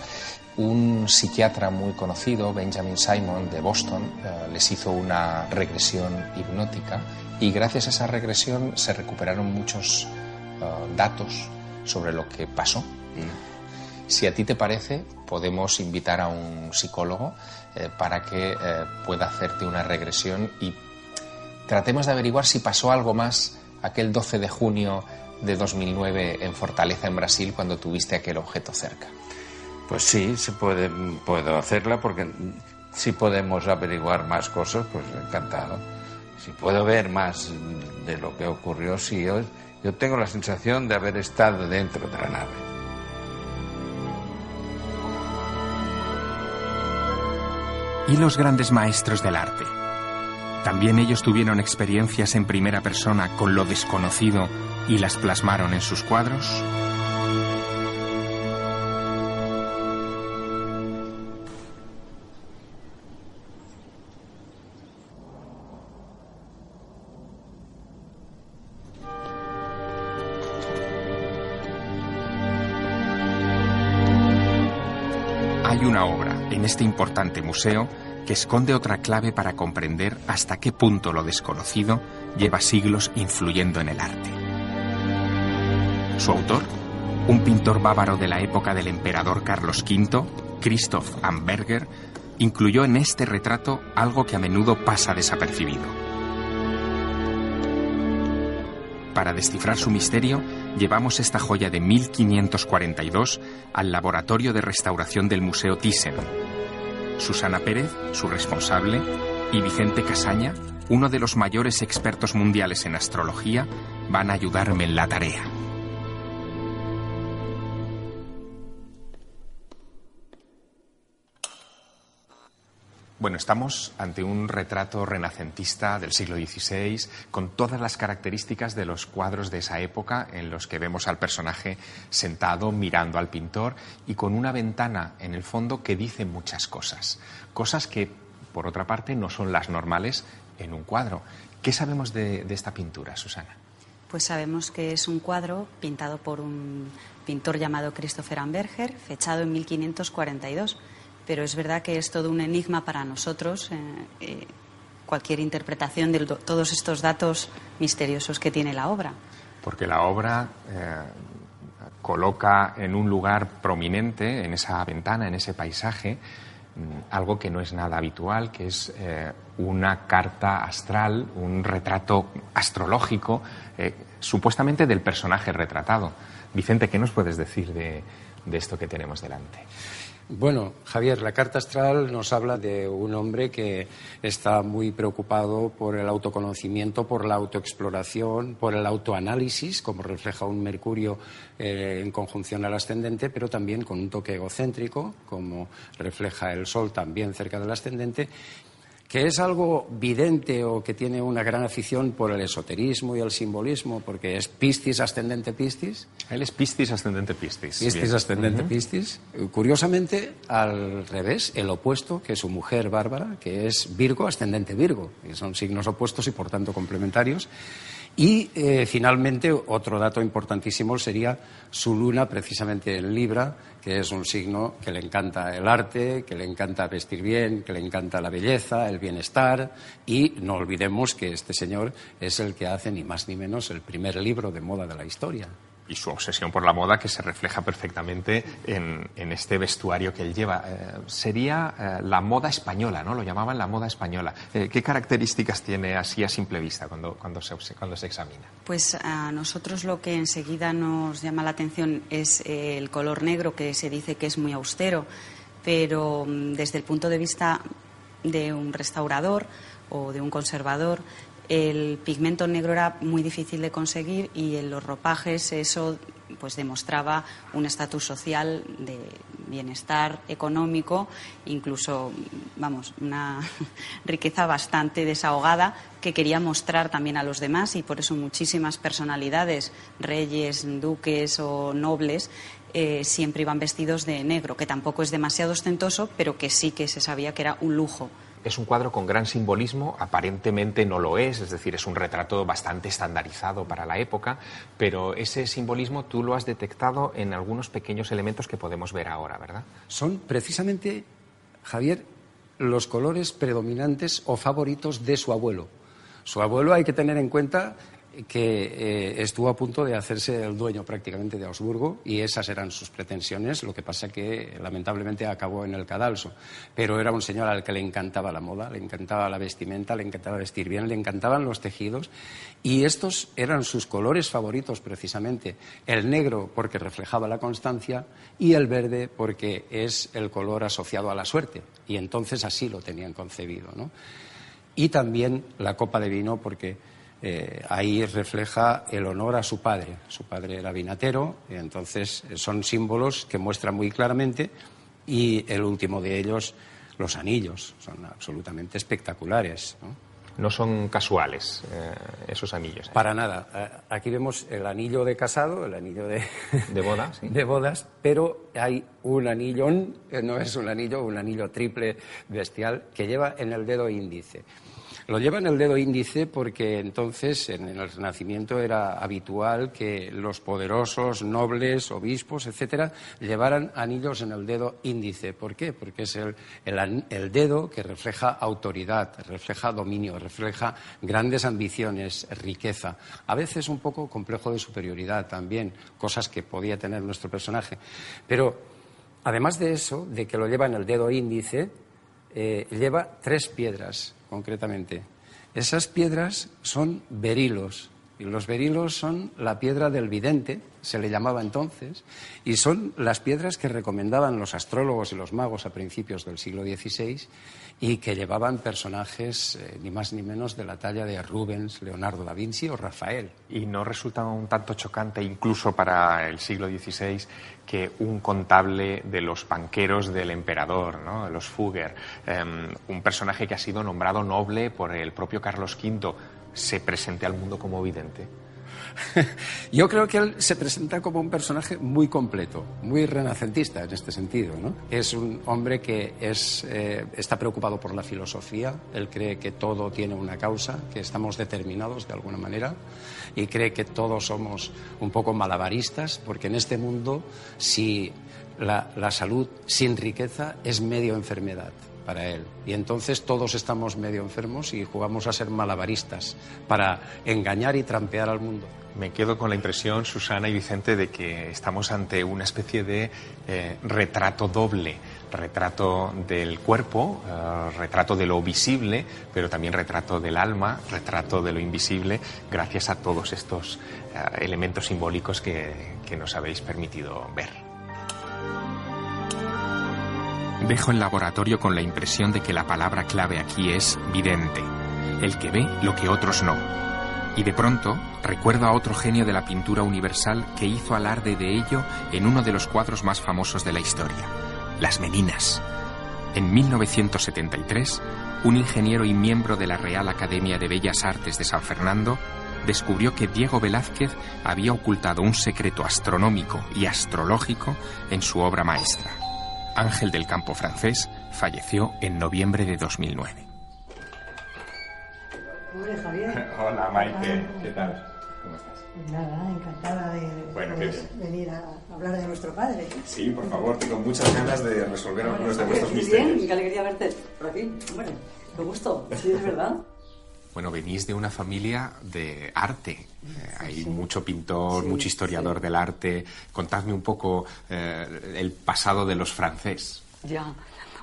Un psiquiatra muy conocido, Benjamin Simon, de Boston, eh, les hizo una regresión hipnótica y gracias a esa regresión se recuperaron muchos datos sobre lo que pasó. Si a ti te parece, podemos invitar a un psicólogo eh, para que eh, pueda hacerte una regresión y tratemos de averiguar si pasó algo más aquel 12 de junio de 2009 en Fortaleza, en Brasil, cuando tuviste aquel objeto cerca. Pues sí, se puede, puedo hacerla porque si podemos averiguar más cosas, pues encantado. Si puedo ver más de lo que ocurrió, sí, yo, yo tengo la sensación de haber estado dentro de la nave. ¿Y los grandes maestros del arte? ¿También ellos tuvieron experiencias en primera persona con lo desconocido y las plasmaron en sus cuadros? Este importante museo que esconde otra clave para comprender hasta qué punto lo desconocido lleva siglos influyendo en el arte. Su autor, un pintor bávaro de la época del emperador Carlos V, Christoph Amberger, incluyó en este retrato algo que a menudo pasa desapercibido. Para descifrar su misterio, llevamos esta joya de 1542 al Laboratorio de Restauración del Museo Thyssen. Susana Pérez, su responsable, y Vicente Casaña, uno de los mayores expertos mundiales en astrología, van a ayudarme en la tarea. Bueno, estamos ante un retrato renacentista del siglo XVI con todas las características de los cuadros de esa época en los que vemos al personaje sentado mirando al pintor y con una ventana en el fondo que dice muchas cosas. Cosas que, por otra parte, no son las normales en un cuadro. ¿Qué sabemos de, de esta pintura, Susana? Pues sabemos que es un cuadro pintado por un pintor llamado Christopher Amberger, fechado en 1542. Pero es verdad que es todo un enigma para nosotros eh, eh, cualquier interpretación de todos estos datos misteriosos que tiene la obra. Porque la obra eh, coloca en un lugar prominente, en esa ventana, en ese paisaje, mm, algo que no es nada habitual, que es una carta astral, un retrato astrológico, supuestamente del personaje retratado. Vicente, ¿qué nos puedes decir de, de esto que tenemos delante? Bueno, Javier, la carta astral nos habla de un hombre que está muy preocupado por el autoconocimiento, por la autoexploración, por el autoanálisis, como refleja un Mercurio eh, en conjunción al ascendente, pero también con un toque egocéntrico, como refleja el Sol también cerca del ascendente, que es algo vidente o que tiene una gran afición por el esoterismo y el simbolismo, porque es Piscis ascendente Piscis. Él es Piscis ascendente Piscis. Piscis Bien. ascendente Ujú. Piscis. Curiosamente, al revés, el opuesto, que es su mujer Bárbara, que es Virgo ascendente Virgo. que son signos opuestos y por tanto complementarios. Y eh, finalmente, otro dato importantísimo sería su luna precisamente en Libra, que es un signo que le encanta el arte, que le encanta vestir bien, que le encanta la belleza, el bienestar. Y no olvidemos que este señor es el que hace ni más ni menos el primer libro de moda de la historia. Y su obsesión por la moda que se refleja perfectamente en, este vestuario que él lleva. Eh, sería eh, la moda española, ¿no? Lo llamaban la moda española. Eh, ¿Qué características tiene así a simple vista cuando, cuando, se, cuando se examina? Pues a nosotros lo que enseguida nos llama la atención es el color negro, que se dice que es muy austero, pero mm, desde el punto de vista de un restaurador o de un conservador, el pigmento negro era muy difícil de conseguir y en los ropajes eso pues demostraba un estatus social de bienestar económico, incluso, vamos, una riqueza bastante desahogada que quería mostrar también a los demás y por eso muchísimas personalidades, reyes, duques o nobles, eh, siempre iban vestidos de negro, que tampoco es demasiado ostentoso, pero que sí que se sabía que era un lujo. Es un cuadro con gran simbolismo, aparentemente no lo es, es decir, es un retrato bastante estandarizado para la época, pero ese simbolismo tú lo has detectado en algunos pequeños elementos que podemos ver ahora, ¿verdad? Son precisamente, Javier, los colores predominantes o favoritos de su abuelo. Su abuelo hay que tener en cuenta que eh, estuvo a punto de hacerse el dueño prácticamente de Augsburgo y esas eran sus pretensiones, lo que pasa que lamentablemente acabó en el cadalso. Pero era un señor al que le encantaba la moda, le encantaba la vestimenta, le encantaba vestir bien, le encantaban los tejidos y estos eran sus colores favoritos precisamente. El negro porque reflejaba la constancia y el verde porque es el color asociado a la suerte y entonces así lo tenían concebido. ¿no? Y también la copa de vino porque eh, ahí refleja el honor a su padre. Su padre era vinatero, y entonces eh, son símbolos que muestran muy claramente y el último de ellos, los anillos, son absolutamente espectaculares. ¿no? No son casuales eh, esos anillos. ¿eh? Para nada. Aquí vemos el anillo de casado, el anillo de, De boda, sí. de bodas, pero hay un anillón, no es un anillo, un anillo triple bestial que lleva en el dedo índice. Lo lleva en el dedo índice porque entonces en el Renacimiento era habitual que los poderosos, nobles, obispos, etcétera, llevaran anillos en el dedo índice. ¿Por qué? Porque es el, dedo que refleja autoridad, refleja dominio, refleja grandes ambiciones, riqueza. A veces un poco complejo de superioridad también, cosas que podía tener nuestro personaje. Pero además de eso, de que lo lleva en el dedo índice, eh, lleva tres piedras, concretamente. Esas piedras son berilos. Y los berilos son la piedra del vidente, se le llamaba entonces, y son las piedras que recomendaban los astrólogos y los magos a principios del siglo XVI y que llevaban personajes eh, ni más ni menos de la talla de Rubens, Leonardo da Vinci o Rafael. ¿Y no resulta un tanto chocante, incluso para el siglo XVI, que un contable de los banqueros del emperador, ¿no? los Fugger, em, un personaje que ha sido nombrado noble por el propio Carlos V, se presente al mundo como vidente? Yo creo que él se presenta como un personaje muy completo, muy renacentista en este sentido. ¿no? Es un hombre que es, eh, está preocupado por la filosofía, él cree que todo tiene una causa, que estamos determinados de alguna manera y cree que todos somos un poco malabaristas, porque en este mundo si la, la salud sin riqueza es medio enfermedad para él. Y entonces todos estamos medio enfermos y jugamos a ser malabaristas para engañar y trampear al mundo. Me quedo con la impresión, Susana y Vicente, de que estamos ante una especie de eh, retrato doble. Retrato del cuerpo, eh, retrato de lo visible, pero también retrato del alma, retrato de lo invisible, gracias a todos estos eh, elementos simbólicos que, que nos habéis permitido ver. Dejo el laboratorio con la impresión de que la palabra clave aquí es vidente, el que ve lo que otros no. Y de pronto recuerdo a otro genio de la pintura universal que hizo alarde de ello en uno de los cuadros más famosos de la historia, Las Meninas. En 1973, un ingeniero y miembro de la Real Academia de Bellas Artes de San Fernando descubrió que Diego Velázquez había ocultado un secreto astronómico y astrológico en su obra maestra. Ángel del Campo francés falleció en noviembre de 2009. Hola, Javier. Hola, Maite. ¿Qué tal? ¿Cómo estás? Pues Nada, encantada de Bueno, bien. venir a hablar de nuestro padre. Sí, por favor, tengo muchas ganas de resolver algunos de vuestros Qué misterios. bien, qué alegría verte por aquí. Hombre, qué gusto. Sí, es verdad. Bueno, venís de una familia de arte. Eh, hay mucho pintor, mucho historiador del arte. Contadme un poco eh, el pasado de los francés. Ya.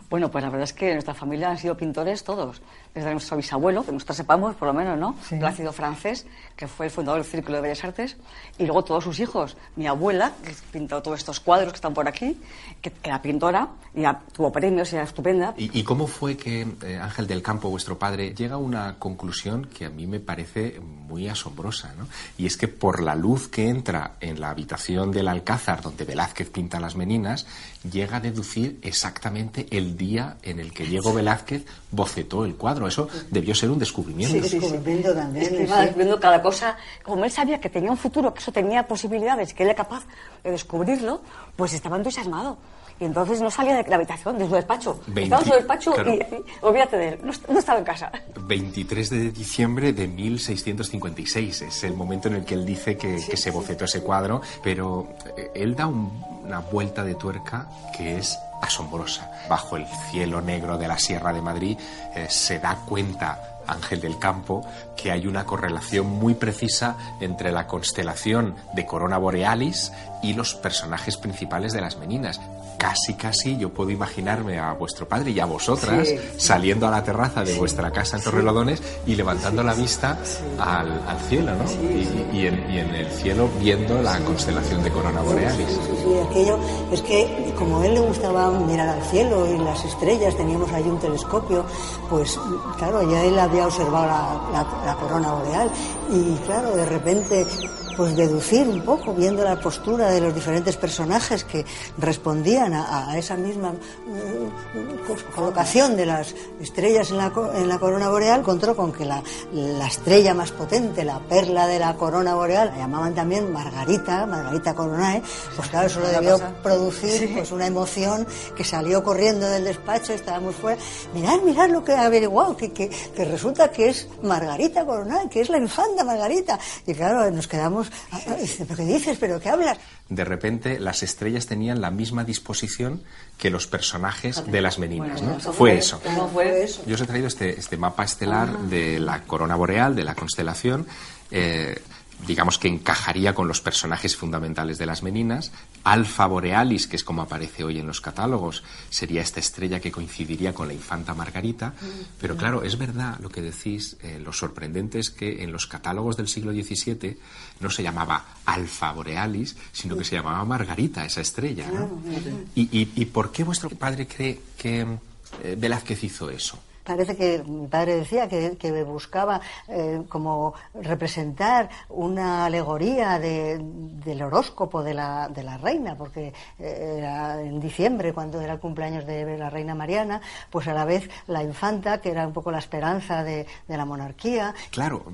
Bueno, pues la verdad es que en nuestra familia han sido pintores todos. Desde nuestro bisabuelo, que nosotros sepamos, por lo menos, ¿no? Sí. Plácido Francés, que fue el fundador del Círculo de Bellas Artes. Y luego todos sus hijos. Mi abuela, que pintó todos estos cuadros que están por aquí, que, que era pintora, y tuvo premios y era estupenda. ¿Y, y cómo fue que eh, Ángel del Campo, vuestro padre, llega a una conclusión que a mí me parece muy asombrosa? ¿no? Y es que por la luz que entra en la habitación del Alcázar, donde Velázquez pinta las meninas, llega a deducir exactamente el día en el que Diego Velázquez bocetó el cuadro. Eso debió ser un descubrimiento. Sí, sí, sí. Descubriendo también, Es que sí. iba descubriendo cada cosa. Como él sabía que tenía un futuro, que eso tenía posibilidades, que él era capaz de descubrirlo, pues estaba entusiasmado. Y entonces no salía de la habitación, de su despacho. Veinti- Estaba en su despacho claro. y, y olvídate de él. No, no estaba en casa. 23 de diciembre de 1656 es el momento en el que él dice que, que se bocetó ese cuadro, pero eh, él da un- una vuelta de tuerca que es asombrosa. Bajo el cielo negro de la Sierra de Madrid eh, se da cuenta Ángel del Campo que hay una correlación muy precisa entre la constelación de Corona Borealis y los personajes principales de las Meninas. Casi, casi yo puedo imaginarme a vuestro padre y a vosotras Sí. saliendo a la terraza de vuestra casa en Torrelodones y levantando la vista al, al cielo, ¿no? Y, y en, y en el cielo viendo la constelación de Corona Borealis. Sí, aquello. Es que como a él le gustaba mirar al cielo y las estrellas, teníamos ahí un telescopio, pues claro, ya él había observado la, la- la corona boreal. Y claro, de repente pues deducir un poco, viendo la postura de los diferentes personajes que respondían a, a esa misma mm, pues, colocación de las estrellas en la, en la corona boreal, encontró con que la, la estrella más potente, la perla de la corona boreal, la llamaban también Margarita, Margarita Coronae, pues claro, eso lo debió producir pues una emoción que salió corriendo del despacho, estábamos fuera, mirad, mirad lo que he averiguado, que, que, que resulta que es Margarita Coronae, que es la infanta Margarita. Y claro, nos quedamos, ¿pero qué dices? ¿Pero qué hablas? De repente las estrellas tenían la misma disposición que los personajes de las meninas, Bueno, ¿no? eso Fue fue- eso. ¿Cómo fue eso? Yo os he traído este, este mapa estelar de la corona boreal, de la constelación. eh, digamos que encajaría con los personajes fundamentales de las meninas. Alfa Borealis, que es como aparece hoy en los catálogos, sería esta estrella que coincidiría con la infanta Margarita. Pero claro, es verdad lo que decís, eh, lo sorprendente es que en los catálogos del siglo XVII no se llamaba Alfa Borealis, sino que se llamaba Margarita, esa estrella. ¿no? ¿Y, y, y por qué vuestro padre cree que eh, Velázquez hizo eso? Parece que mi padre decía que, buscaba eh, como representar una alegoría de- del horóscopo de la, de la reina, porque eh, era en diciembre, cuando era el cumpleaños de la reina Mariana, pues a la vez la infanta, que era un poco la esperanza de, de la monarquía. Claro,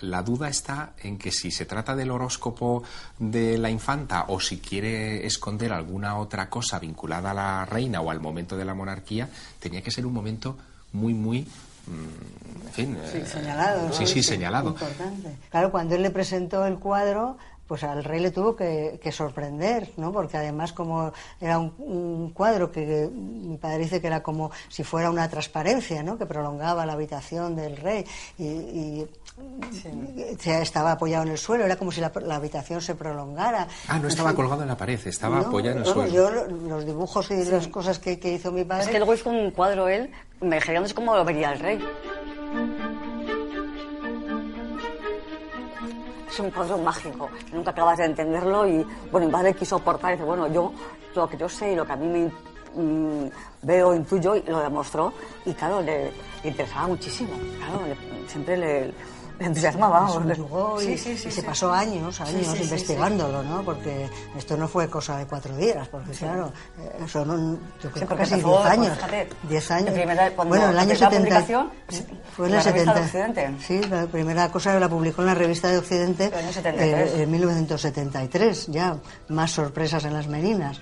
la duda está en que si se trata del horóscopo de la infanta o si quiere esconder alguna otra cosa vinculada a la reina o al momento de la monarquía, tenía que ser un momento muy, muy, mm, en fin, Sí, eh, señalado. Sí, sí, señalado. Importante. Claro, cuando él le presentó el cuadro, pues al rey le tuvo que, que sorprender, ¿no? Porque además como era un, un cuadro que mi padre dice que era como si fuera una transparencia, ¿no? Que prolongaba la habitación del rey y, y se- estaba apoyado en el suelo, era como si la, la habitación se prolongara. Ah, no estaba colgado en la pared, estaba No, apoyado en el bueno, suelo. Yo lo- los dibujos y las cosas que, que hizo mi padre. Es que luego hizo un cuadro él, imaginándose cómo lo vería el rey. Es un cuadro mágico, nunca acabas de entenderlo y, bueno, mi padre quiso aportar y dice, bueno, yo, lo que yo sé y lo que a mí me mm, veo, intuyo, y lo demostró. Y claro, le, le interesaba muchísimo, claro, le- siempre le, vamos, le- subyugó y, Sí, sí, y se pasó años, años investigándolo, ¿no? Porque esto no fue cosa de cuatro días, porque claro, eh, son un- yo creo que casi empezó, diez pues, años. fíjate, Diez años. primera- bueno, el año primera 70. publicación, Fue en la el revista 70. de Occidente. Sí, la primera cosa la publicó en la revista de Occidente el año 73. eh, en 1973, ya. Más sorpresas en las meninas.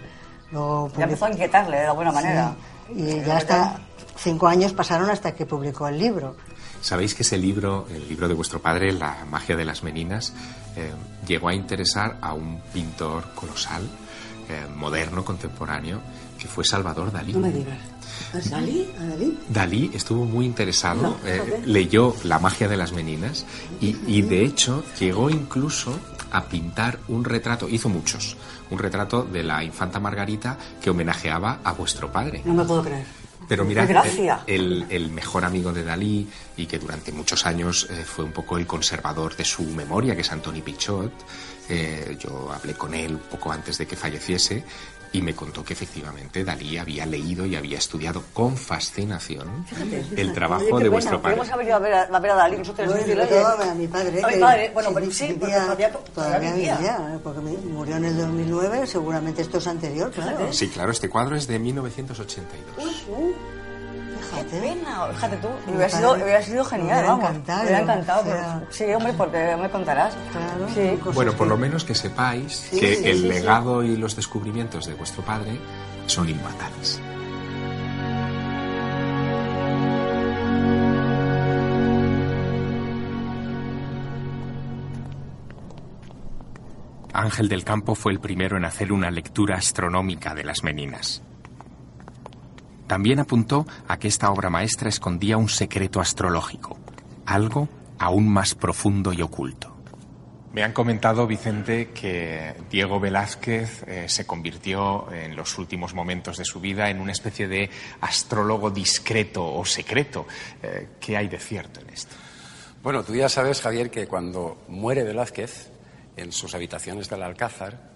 Luego Ya empezó a inquietarle de alguna manera. Sí, y ya hasta cinco años pasaron hasta que publicó el libro. ¿Sabéis que ese libro, el libro de vuestro padre, La magia de las meninas, eh, llegó a interesar a un pintor colosal, eh, moderno, contemporáneo, que fue Salvador Dalí? No me digas. ¿A Dalí? ¿A Dalí? Dalí estuvo muy interesado, No, eh, leyó La magia de las meninas y, y, de hecho llegó incluso a pintar un retrato, hizo muchos, un retrato de la infanta Margarita que homenajeaba a vuestro padre. No me puedo creer. Pero mirad, ¡Qué gracia! el, el mejor amigo de Dalí y que durante muchos años eh, fue un poco el conservador de su memoria, que es Antoni Pichot, eh, yo hablé con él poco antes de que falleciese y me contó que efectivamente Dalí había leído y había estudiado con fascinación el trabajo Oye, de vuestro padre. Podríamos haber ido a ver a, a ver a Dalí nosotros. Bueno, decirle, todo a mi padre. a mi padre, bueno, sí, pero sí, porque vivía- todavía, todavía vivía, porque mi- murió en el 2009, seguramente esto es anterior, claro. Sí, claro, este cuadro es de 1982. Qué pena, fíjate tú, hubiera sido, hubiera sido genial, me vamos. encantado, Me hubiera encantado, o sea, pero- sí, hombre, porque me contarás. sí. Bueno, por lo menos que sepáis Sí, que sí, el sí, sí. legado y los descubrimientos de vuestro padre son inmatables. Ángel del Campo fue el primero en hacer una lectura astronómica de las meninas. También apuntó a que esta obra maestra escondía un secreto astrológico, algo aún más profundo y oculto. Me han comentado, Vicente, que Diego Velázquez eh, se convirtió en los últimos momentos de su vida en una especie de astrólogo discreto o secreto. Eh, ¿Qué hay de cierto en esto? Bueno, tú ya sabes, Javier, que cuando muere Velázquez, en sus habitaciones del Alcázar,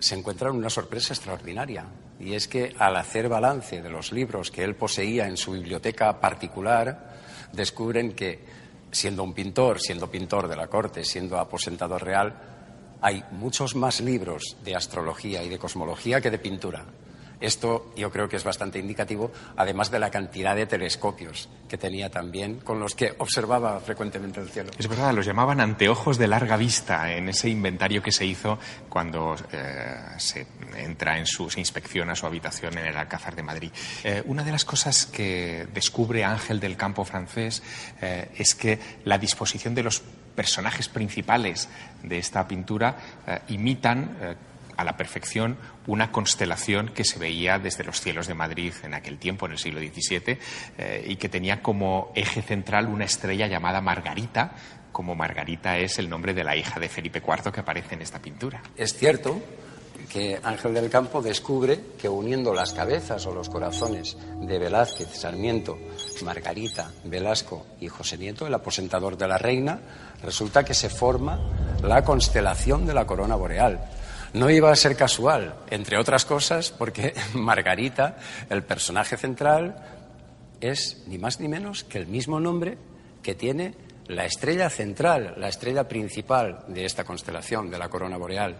se encuentra una sorpresa extraordinaria. Y es que al hacer balance de los libros que él poseía en su biblioteca particular, descubren que, siendo un pintor, siendo pintor de la corte, siendo aposentador real, hay muchos más libros de astrología y de cosmología que de pintura. Esto yo creo que es bastante indicativo, además de la cantidad de telescopios que tenía también, con los que observaba frecuentemente el cielo. Es verdad, los llamaban anteojos de larga vista en ese inventario que se hizo cuando eh, se entra en su, se inspecciona su habitación en el Alcázar de Madrid. Eh, una de las cosas que descubre Ángel del Campo francés eh, es que la disposición de los personajes principales de esta pintura imitan a la perfección una constelación que se veía desde los cielos de Madrid en aquel tiempo, en el siglo XVII, eh, y que tenía como eje central una estrella llamada Margarita, como Margarita es el nombre de la hija de Felipe IV que aparece en esta pintura. Es cierto que Ángel del Campo descubre que uniendo las cabezas o los corazones de Velázquez, Sarmiento, Margarita, Velasco y José Nieto, el aposentador de la reina, resulta que se forma la constelación de la corona boreal. No iba a ser casual, entre otras cosas, porque Margarita, el personaje central, es ni más ni menos que el mismo nombre que tiene la estrella central, la estrella principal de esta constelación, de la corona boreal.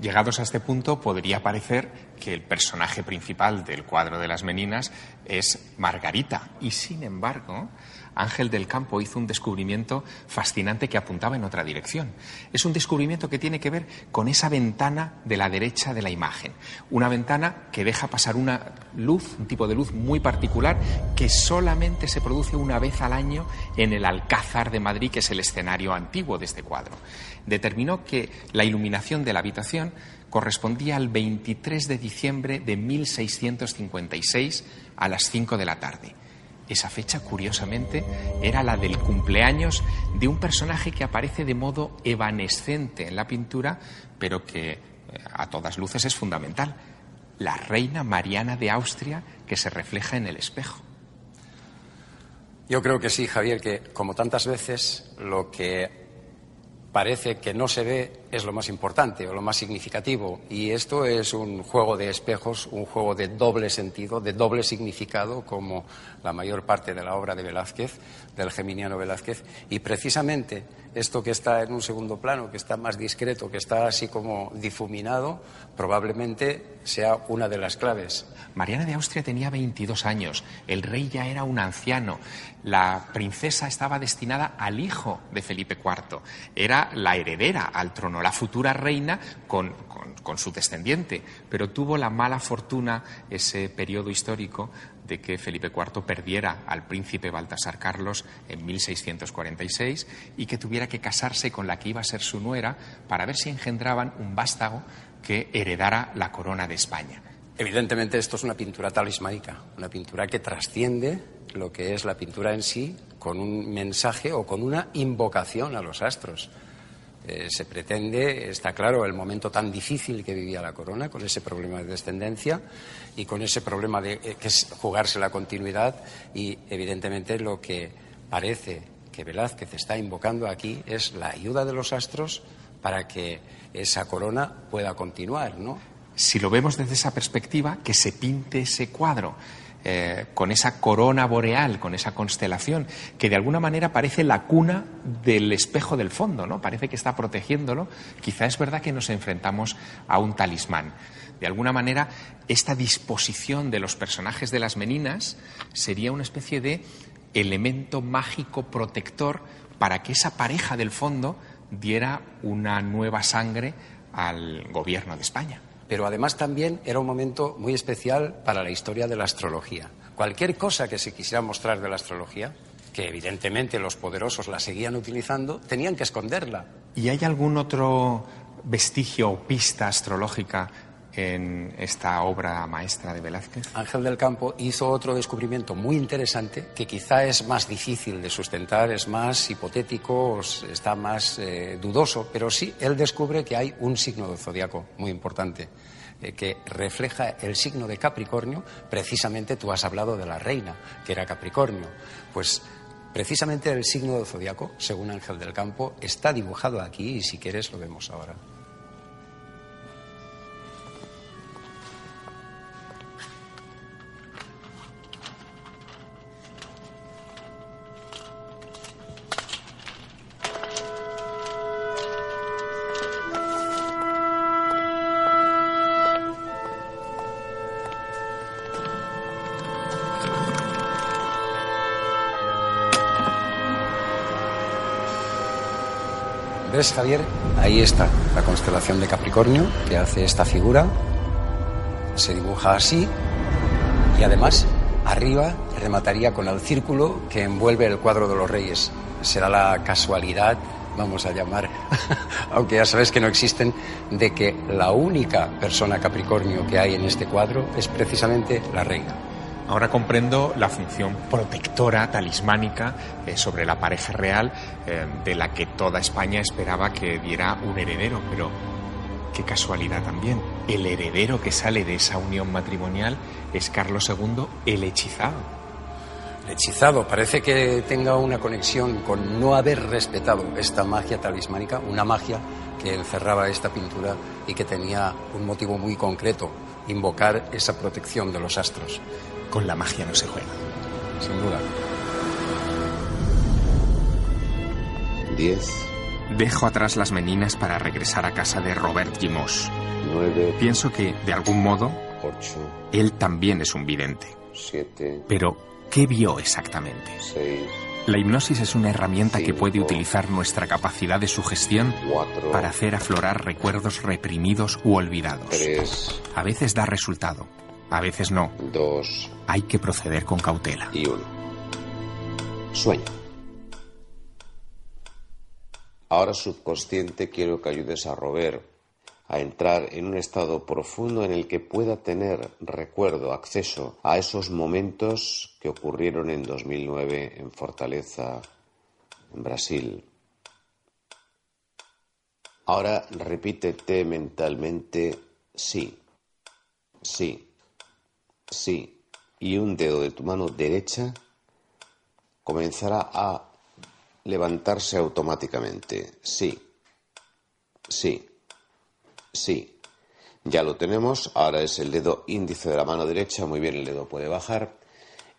Llegados a este punto, podría parecer que el personaje principal del cuadro de las Meninas es Margarita. Y sin embargo, Ángel del Campo hizo un descubrimiento fascinante que apuntaba en otra dirección. Es un descubrimiento que tiene que ver con esa ventana de la derecha de la imagen. Una ventana que deja pasar una luz, un tipo de luz muy particular, que solamente se produce una vez al año en el Alcázar de Madrid, que es el escenario antiguo de este cuadro. Determinó que la iluminación de la habitación correspondía al 23 de diciembre de 1656 a las 5 de la tarde. Esa fecha, curiosamente, era la del cumpleaños de un personaje que aparece de modo evanescente en la pintura, pero que eh, a todas luces es fundamental, la reina Mariana de Austria que se refleja en el espejo. Yo creo que sí, Javier, que como tantas veces lo que parece que no se ve es lo más importante o lo más significativo. Y esto es un juego de espejos, un juego de doble sentido, de doble significado, como la mayor parte de la obra de Velázquez, del Geminiano Velázquez. Y precisamente esto que está en un segundo plano, que está más discreto, que está así como difuminado, probablemente sea una de las claves. Mariana de Austria tenía 22 años, el rey ya era un anciano, la princesa estaba destinada al hijo de Felipe IV, era la heredera al trono, la futura reina con, su descendiente, pero tuvo la mala fortuna ese periodo histórico de que Felipe IV perdiera al príncipe Baltasar Carlos en 1646 y que tuviera que casarse con la que iba a ser su nuera para ver si engendraban un vástago que heredara la corona de España. Evidentemente esto es una pintura talismánica, una pintura que trasciende lo que es la pintura en sí con un mensaje o con una invocación a los astros. Eh, se pretende, está claro, el momento tan difícil que vivía la corona, con ese problema de descendencia y con ese problema de eh, que es jugarse la continuidad y, evidentemente, lo que parece que Velázquez está invocando aquí es la ayuda de los astros para que esa corona pueda continuar, ¿no? Si lo vemos desde esa perspectiva, que se pinte ese cuadro eh, con esa corona boreal, con esa constelación, que de alguna manera parece la cuna del espejo del fondo, ¿no? Parece que está protegiéndolo. Quizá es verdad que nos enfrentamos a un talismán. De alguna manera, esta disposición de los personajes de las meninas sería una especie de elemento mágico protector para que esa pareja del fondo diera una nueva sangre al gobierno de España pero además también era un momento muy especial para la historia de la astrología. Cualquier cosa que se quisiera mostrar de la astrología, que evidentemente los poderosos la seguían utilizando, tenían que esconderla. ¿Y hay algún otro vestigio o pista astrológica en esta obra maestra de Velázquez? Ángel del Campo hizo otro descubrimiento muy interesante que quizá es más difícil de sustentar, es más hipotético, está más eh, dudoso, pero sí, él descubre que hay un signo del zodiaco muy importante eh, que refleja el signo de Capricornio. Precisamente tú has hablado de la reina, que era Capricornio. Pues precisamente el signo del zodiaco, según Ángel del Campo, está dibujado aquí y si quieres lo vemos ahora. ¿Ves, Javier? Ahí está la constelación de Capricornio, que hace esta figura. Se dibuja así. Y además, arriba remataría con el círculo que envuelve el cuadro de los reyes. Será la casualidad, vamos a llamar, aunque ya sabes que no existen, de que la única persona Capricornio que hay en este cuadro es precisamente la reina. Ahora comprendo la función protectora, talismánica, eh, sobre la pareja real eh, de la que toda España esperaba que diera un heredero, pero qué casualidad también. El heredero que sale de esa unión matrimonial es Carlos II, el hechizado. El hechizado parece que tenga una conexión con no haber respetado esta magia talismánica, una magia que encerraba esta pintura y que tenía un motivo muy concreto, invocar esa protección de los astros con la magia no se juega. sin duda. 10. Dejo atrás las meninas para regresar a casa de Robert Gimos. 9. Pienso que, de algún modo, 8. él también es un vidente. 7. Pero, ¿qué vio exactamente? 6. La hipnosis es una herramienta que puede utilizar nuestra capacidad de sugestión para hacer aflorar recuerdos reprimidos u olvidados. 3. A veces da resultado, a veces no. 2. Hay que proceder con cautela. Y 1. Sueño. Ahora subconsciente quiero que ayudes a Robert a entrar en un estado profundo en el que pueda tener recuerdo, acceso a esos momentos que ocurrieron en 2009 en Fortaleza, en Brasil. Ahora repítete mentalmente sí, sí, sí, y un dedo de tu mano derecha comenzará a levantarse automáticamente. Sí, sí, sí. Ya lo tenemos. Ahora es el dedo índice de la mano derecha. Muy bien, el dedo puede bajar.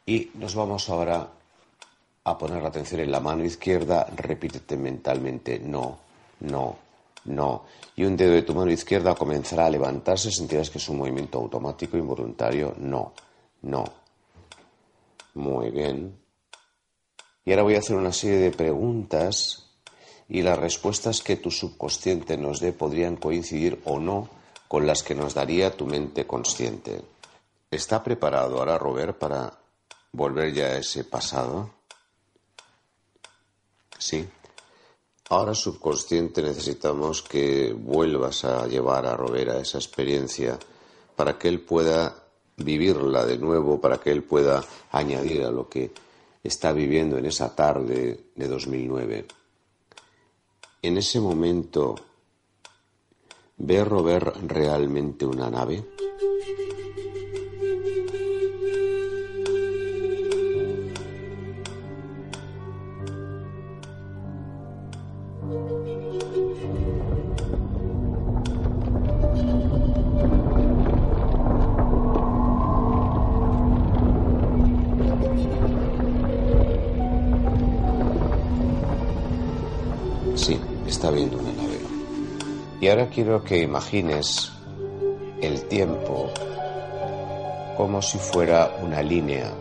Y nos vamos ahora a poner la atención en la mano izquierda. Repítete mentalmente no, no, no. Y un dedo de tu mano izquierda comenzará a levantarse. Sentirás que es un movimiento automático, involuntario. No, no. Muy bien. Y ahora voy a hacer una serie de preguntas y las respuestas que tu subconsciente nos dé podrían coincidir o no con las que nos daría tu mente consciente. ¿Está preparado ahora Robert para volver ya a ese pasado? Sí. Ahora subconsciente necesitamos que vuelvas a llevar a Robert a esa experiencia para que él pueda vivirla de nuevo, para que él pueda añadir a lo que está viviendo en esa tarde de 2009. En ese momento, ¿ve Robert realmente una nave? Ahora quiero que imagines el tiempo como si fuera una línea.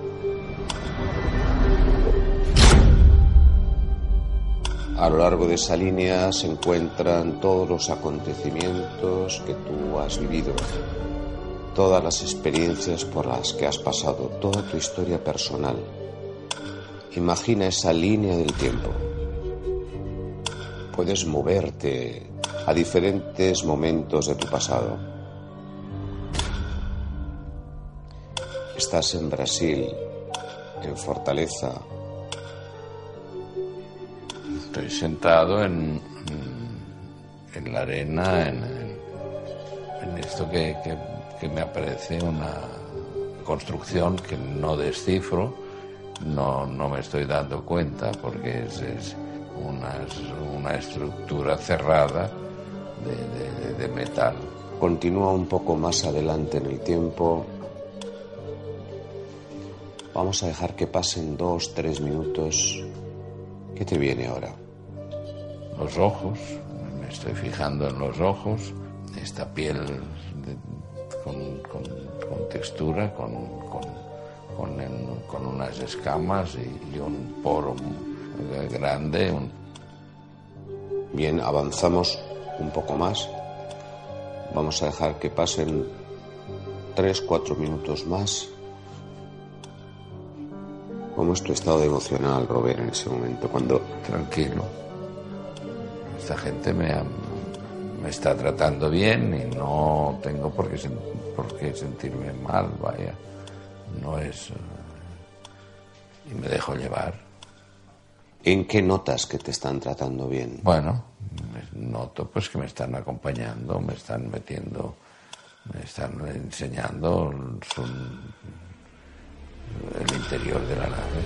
A lo largo de esa línea se encuentran todos los acontecimientos que tú has vivido, todas las experiencias por las que has pasado, toda tu historia personal. Imagina esa línea del tiempo puedes moverte a diferentes momentos de tu pasado. Estás en Brasil, en Fortaleza. Estoy sentado en, en la arena, en, esto que, que, que me aparece una construcción que no descifro, no, no me estoy dando cuenta porque es, es una, una, estructura cerrada de, de, de, metal. Continúa un poco más adelante en el tiempo. Vamos a dejar que pasen dos, tres minutos. ¿Qué te viene ahora? Los ojos, me estoy fijando en los ojos, esta piel con, con, con, textura, con, con, unas escamas y, y un poro grande. Un... Bien, avanzamos un poco más. Vamos a dejar que pasen tres, cuatro minutos más. ¿Cómo es tu estado emocional, Robert, en ese momento? Cuando... Tranquilo. Esta gente me, ha, me está tratando bien y no tengo por qué, por qué sentirme mal, vaya. No es... Y me dejo llevar. ¿En qué notas que te están tratando bien? Bueno, noto pues que me están acompañando, me están metiendo, me están enseñando el interior de la nave.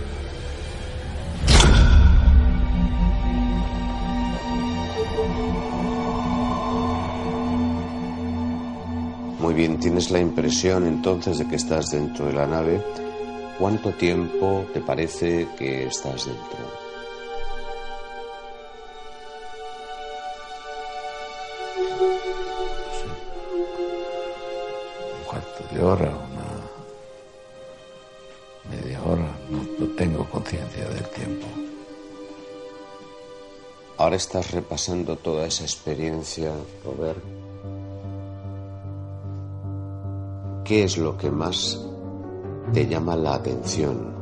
Muy bien, tienes la impresión entonces de que estás dentro de la nave ¿Cuánto tiempo te parece que estás dentro? Hora, una media hora, no, no tengo conciencia del tiempo. Ahora estás repasando toda esa experiencia, Robert. ¿Qué es lo que más te llama la atención?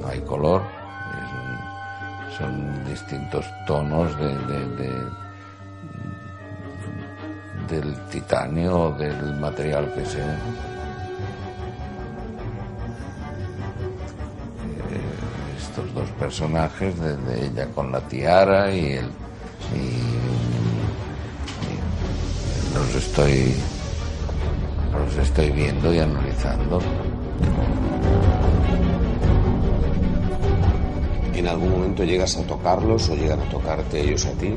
No hay color, son distintos tonos del material que sea. Eh, estos dos personajes, de, de ella con la tiara y el los estoy los estoy viendo y analizando. ¿En algún momento llegas a tocarlos o llegan a tocarte ellos a ti?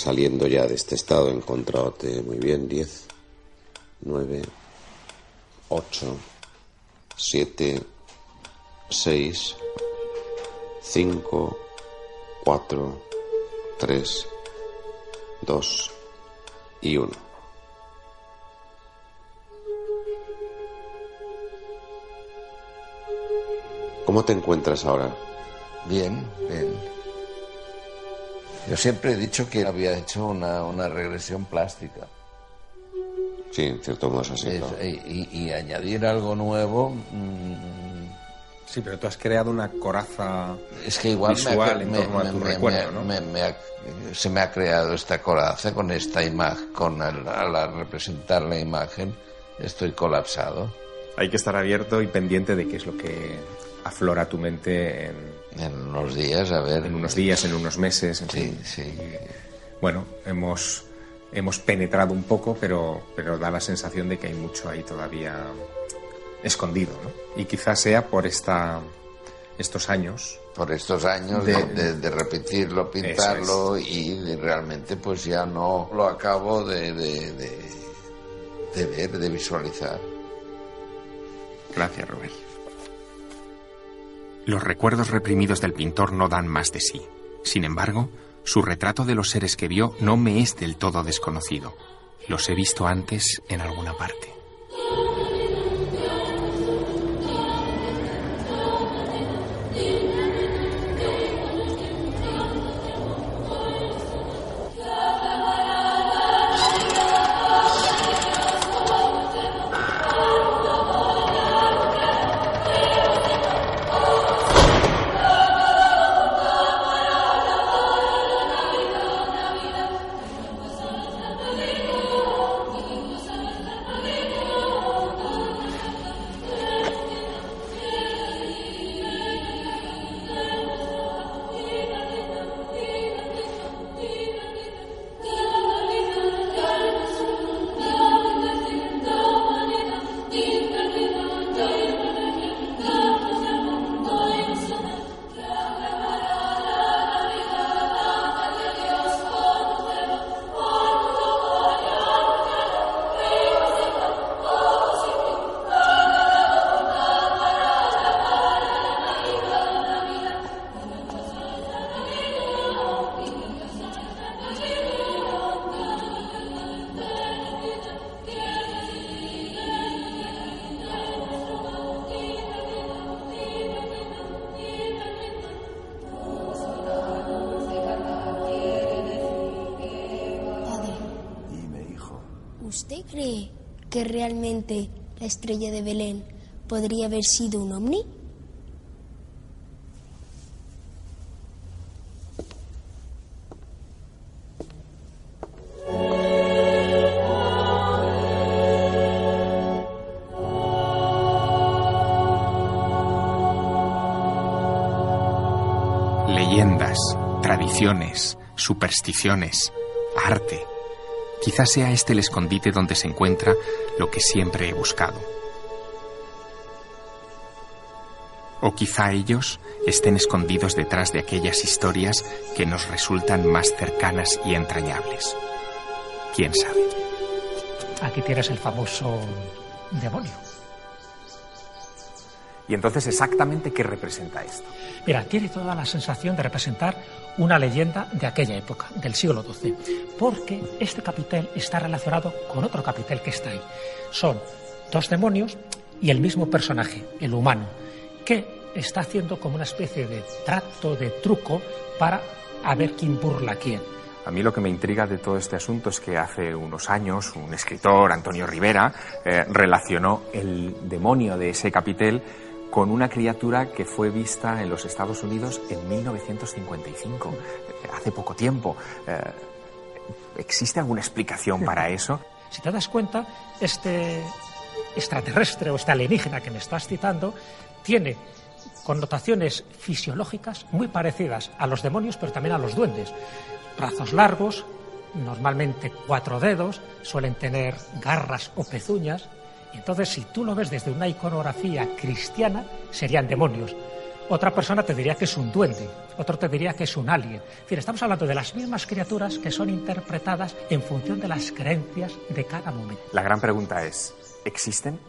Saliendo ya de este estado encontrándote muy bien. 10, 9, 8, 7, 6, 5, 4, 3, 2 y 1. ¿Cómo te encuentras ahora? Bien, bien. Yo siempre he dicho que había hecho una, una regresión plástica. Sí, en cierto modo es así. Es- claro. y, añadir algo nuevo. mm, Sí, pero tú has creado una coraza es que igual me visual en me- torno a me- tu me- recuerdo, me- ¿no? me- me ha- se me ha creado esta coraza con esta imagen, con al representar la imagen, estoy colapsado. Hay que estar abierto y pendiente de qué es lo que aflora tu mente en, En unos días, a ver. en unos días, en unos meses. En Sí, fin. sí. Bueno, hemos, hemos penetrado un poco, pero, pero da la sensación de que hay mucho ahí todavía escondido, ¿no? Y quizás sea por esta, estos años. por estos años De- de, de- de repetirlo, pintarlo y de realmente pues ya no lo acabo de, de, de- de ver, de visualizar. Gracias, Robert. Los recuerdos reprimidos del pintor no dan más de sí. Sin embargo, su retrato de los seres que vio no me es del todo desconocido. Los he visto antes en alguna parte. estrella de Belén podría haber sido un ovni? Leyendas, tradiciones, supersticiones, arte. Quizás sea este el escondite donde se encuentra lo que siempre he buscado. O quizá ellos estén escondidos detrás de aquellas historias que nos resultan más cercanas y entrañables. ¿Quién sabe? Aquí tienes el famoso demonio. Y entonces, ¿exactamente qué representa esto? Mira, tiene toda la sensación de representar una leyenda de aquella época, del siglo XII, porque este capitel está relacionado con otro capitel que está ahí. Son dos demonios y el mismo personaje, el humano, que está haciendo como una especie de trato, de truco, para a ver quién burla a quién. A mí lo que me intriga de todo este asunto es que hace unos años un escritor, Antonio Rivera, eh, relacionó el demonio de ese capitel con una criatura que fue vista en los Estados Unidos en 1955, eh, hace poco tiempo. Eh, ¿Existe alguna explicación para eso? Si te das cuenta, este extraterrestre o este alienígena que me estás citando tiene connotaciones fisiológicas muy parecidas a los demonios, pero también a los duendes. Brazos largos, normalmente cuatro dedos, suelen tener garras o pezuñas, entonces si tú lo ves desde una iconografía cristiana, serían demonios. Otra persona te diría que es un duende, otro te diría que es un alien. En fin, estamos hablando de las mismas criaturas que son interpretadas en función de las creencias de cada momento. La gran pregunta es, ¿existen?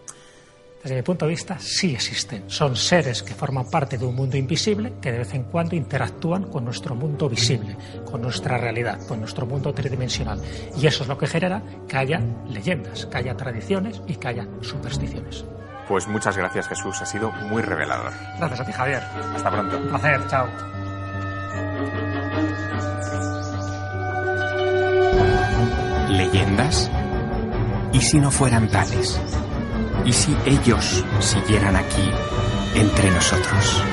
Desde mi punto de vista, sí existen. Son seres que forman parte de un mundo invisible que de vez en cuando interactúan con nuestro mundo visible, con nuestra realidad, con nuestro mundo tridimensional. Y eso es lo que genera que haya leyendas, que haya tradiciones y que haya supersticiones. Pues muchas gracias Jesús, ha sido muy revelador. Gracias a ti, Javier. Hasta pronto. Un placer, chao. ¿Leyendas? ¿Y si no fueran tales? ¿Y si ellos siguieran aquí entre nosotros?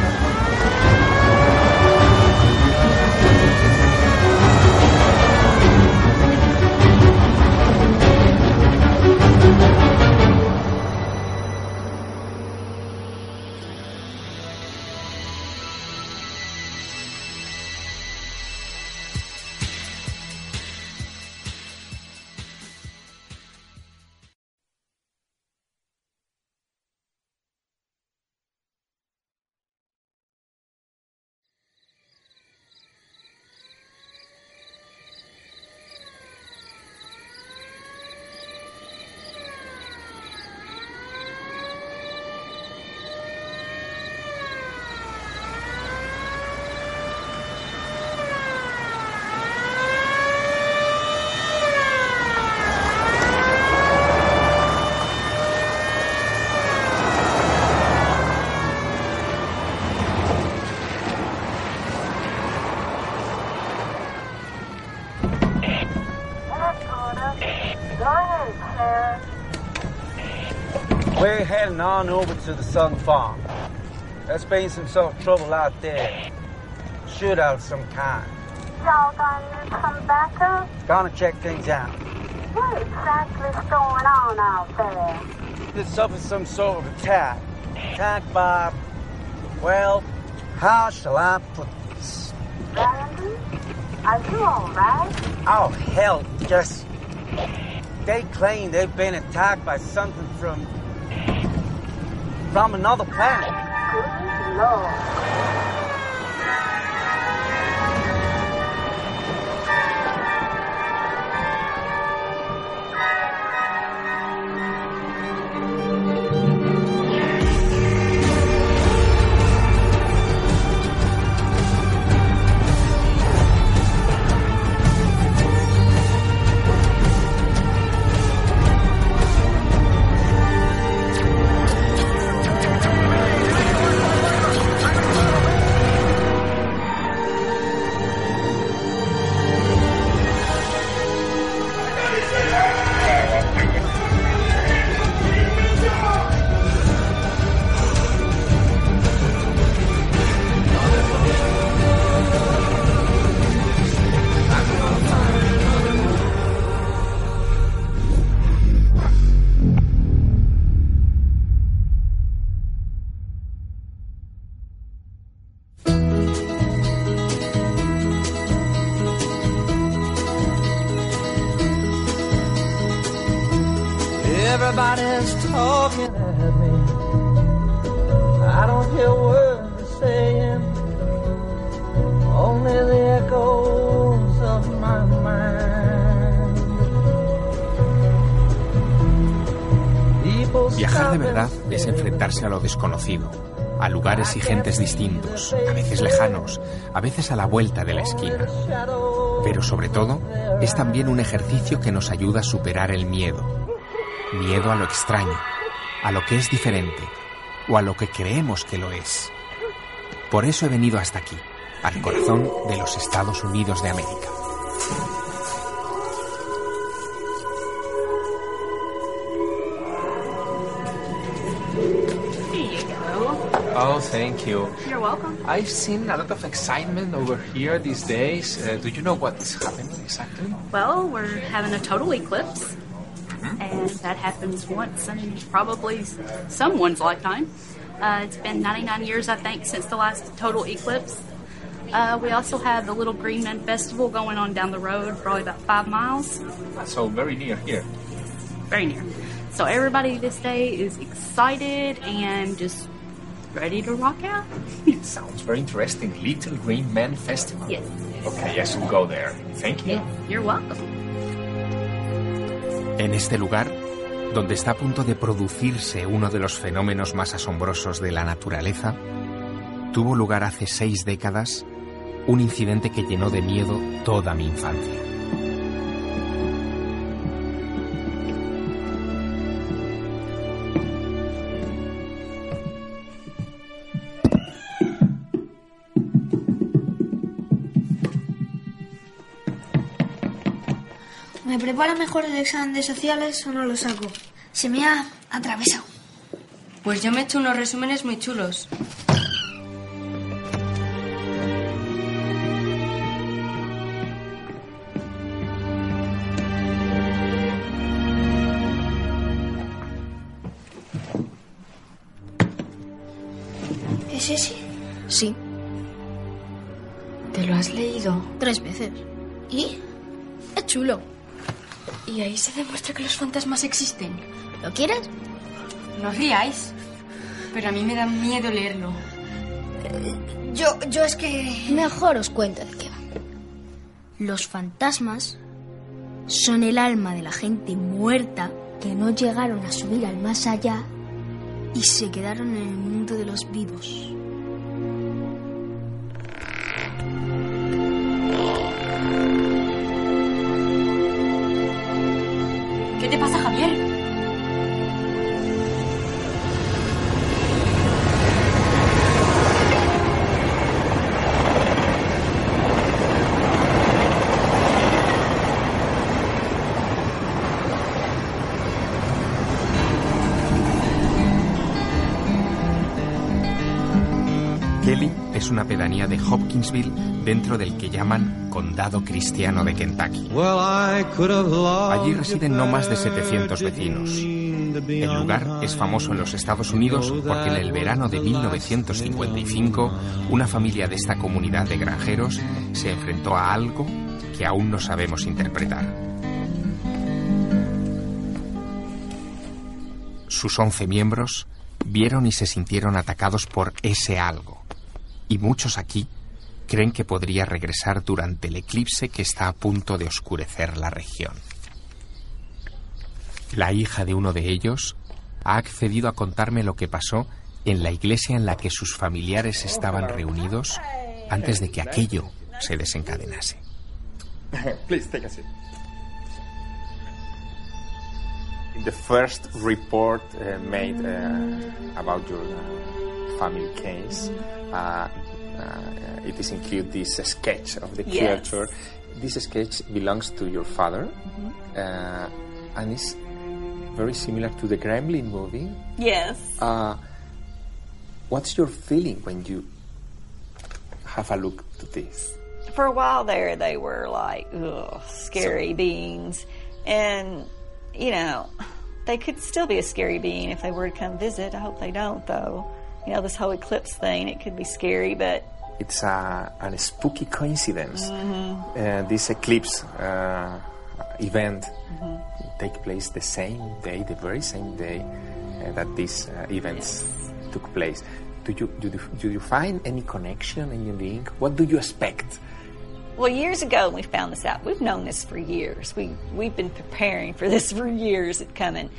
Heading on over to the Sun Farm. There's been some sort of trouble out there. Shootout of some kind. Y'all gonna come back up? Gonna check things out. What exactly's going on out there? They suffered some sort of attack. Attack by, well, how shall I put this? Randy? Are you alright? Oh, hell, just. They claim they've been attacked by something from. From another planet. Good Lord. Desconocido, a lugares y gentes distintos, a veces lejanos, a veces a la vuelta de la esquina. Pero sobre todo, es también un ejercicio que nos ayuda a superar el miedo. Miedo a lo extraño, a lo que es diferente o a lo que creemos que lo es. Por eso he venido hasta aquí, al corazón de los Estados Unidos de América. Thank you. You're welcome. I've seen a lot of excitement over here these days. Uh, do you know what's happening exactly? Well, we're having a total eclipse, and that happens once in probably someone's lifetime. Uh, it's been 99 years, I think, since the last total eclipse. Uh, we also have the Little Green Men Festival going on down the road, probably about five miles, So very near here. very near. So everybody this day is excited and just ready to rock out. Sounds very interesting. Little Green Men Festival. Yes. Okay, I should go there. Thank you. You're welcome. En este lugar, donde está a punto de producirse uno de los fenómenos más asombrosos de la naturaleza, tuvo lugar hace seis décadas un incidente que llenó de miedo toda mi infancia. Prepara mejor el examen de sociales o no lo saco? Se me ha atravesado. Pues yo me he hecho unos resúmenes muy chulos. ¿Es ese? Sí. ¿Te lo has leído? Tres veces. ¿Y? Es chulo. Y ahí se demuestra que los fantasmas existen. ¿Lo quieres? No os riáis. Pero a mí me da miedo leerlo. Yo, yo es que... Mejor os cuento de qué va. Los fantasmas son el alma de la gente muerta que no llegaron a subir al más allá y se quedaron en el mundo de los vivos. ¿Qué te pasa, Javier? De Hopkinsville dentro del que llaman Condado Cristiano de Kentucky. Allí residen no más de 700 vecinos. El lugar es famoso en los Estados Unidos porque en el verano de 1955 una familia de esta comunidad de granjeros se enfrentó a algo que aún no sabemos interpretar. Sus 11 miembros vieron y se sintieron atacados por ese algo. Y muchos aquí creen que podría regresar durante el eclipse que está a punto de oscurecer la región. La hija de uno de ellos ha accedido a contarme lo que pasó en la iglesia en la que sus familiares estaban reunidos antes de que aquello se desencadenase. it is include this sketch of the Yes. creature. This sketch belongs to your father, uh, and is very similar to the Gremlin movie. Yes. Uh, what's your feeling when you have a look to this? for a while there they were like ugh, scary beings and you know they could still be a scary being if they were to come visit i hope they don't though you know this whole eclipse thing it could be scary but It's a, a spooky coincidence. Mhm. Uh, this eclipse uh, event Mhm. take place the same day, the very same day uh, that these uh, events took place. Do you, do, you, do you find any connection, any link? What do you expect? Well, years ago, we found this out. We've known this for years. We we've been preparing for this for years. It coming.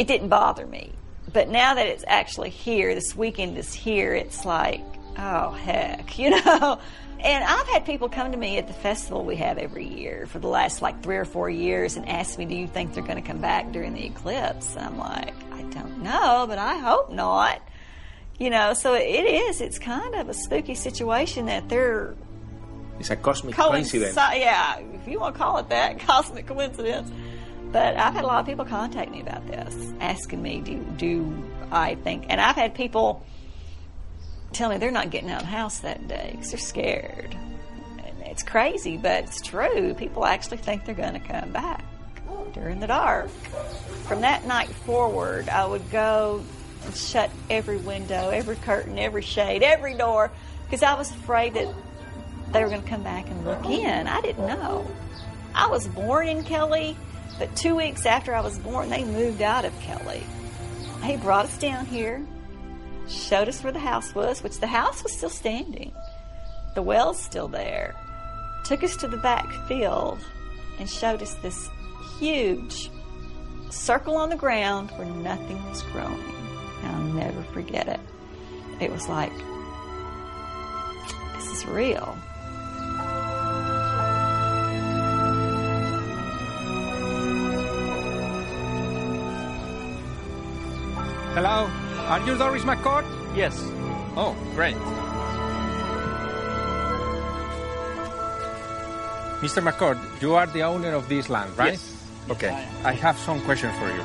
It didn't bother me, but now that it's actually here, this weekend is here. It's like, oh heck, you know. And I've had people come to me at the festival we have every year for the last like three or four years and ask me, "Do you think they're going to come back during the eclipse?" And I'm like, I don't know, but I hope not. You know, so it is. It's kind of a spooky situation that they're It's a cosmic coincidence. Yeah, if you want to call it that, cosmic coincidence. But I've had a lot of people contact me about this, asking me, do do I think? And I've had people tell me they're not getting out of the house that day because they're scared. And it's crazy, but it's true. People actually think they're going to come back during the dark. From that night forward, I would go and shut every window, every curtain, every shade, every door, because I was afraid that they were going to come back and look in. I didn't know. I was born in Kelly, but two weeks after I was born, they moved out of Kelly. He brought us down here, showed us where the house was, which the house was still standing. The well's still there. Took us to the back field and showed us this huge circle on the ground where nothing was growing. And I'll never forget it. It was like, this is real. Hello, are you Doris McCord? Yes. Oh, great. Mr. McCord, you are the owner of this land, right? Yes. Okay. I. Have some questions for you.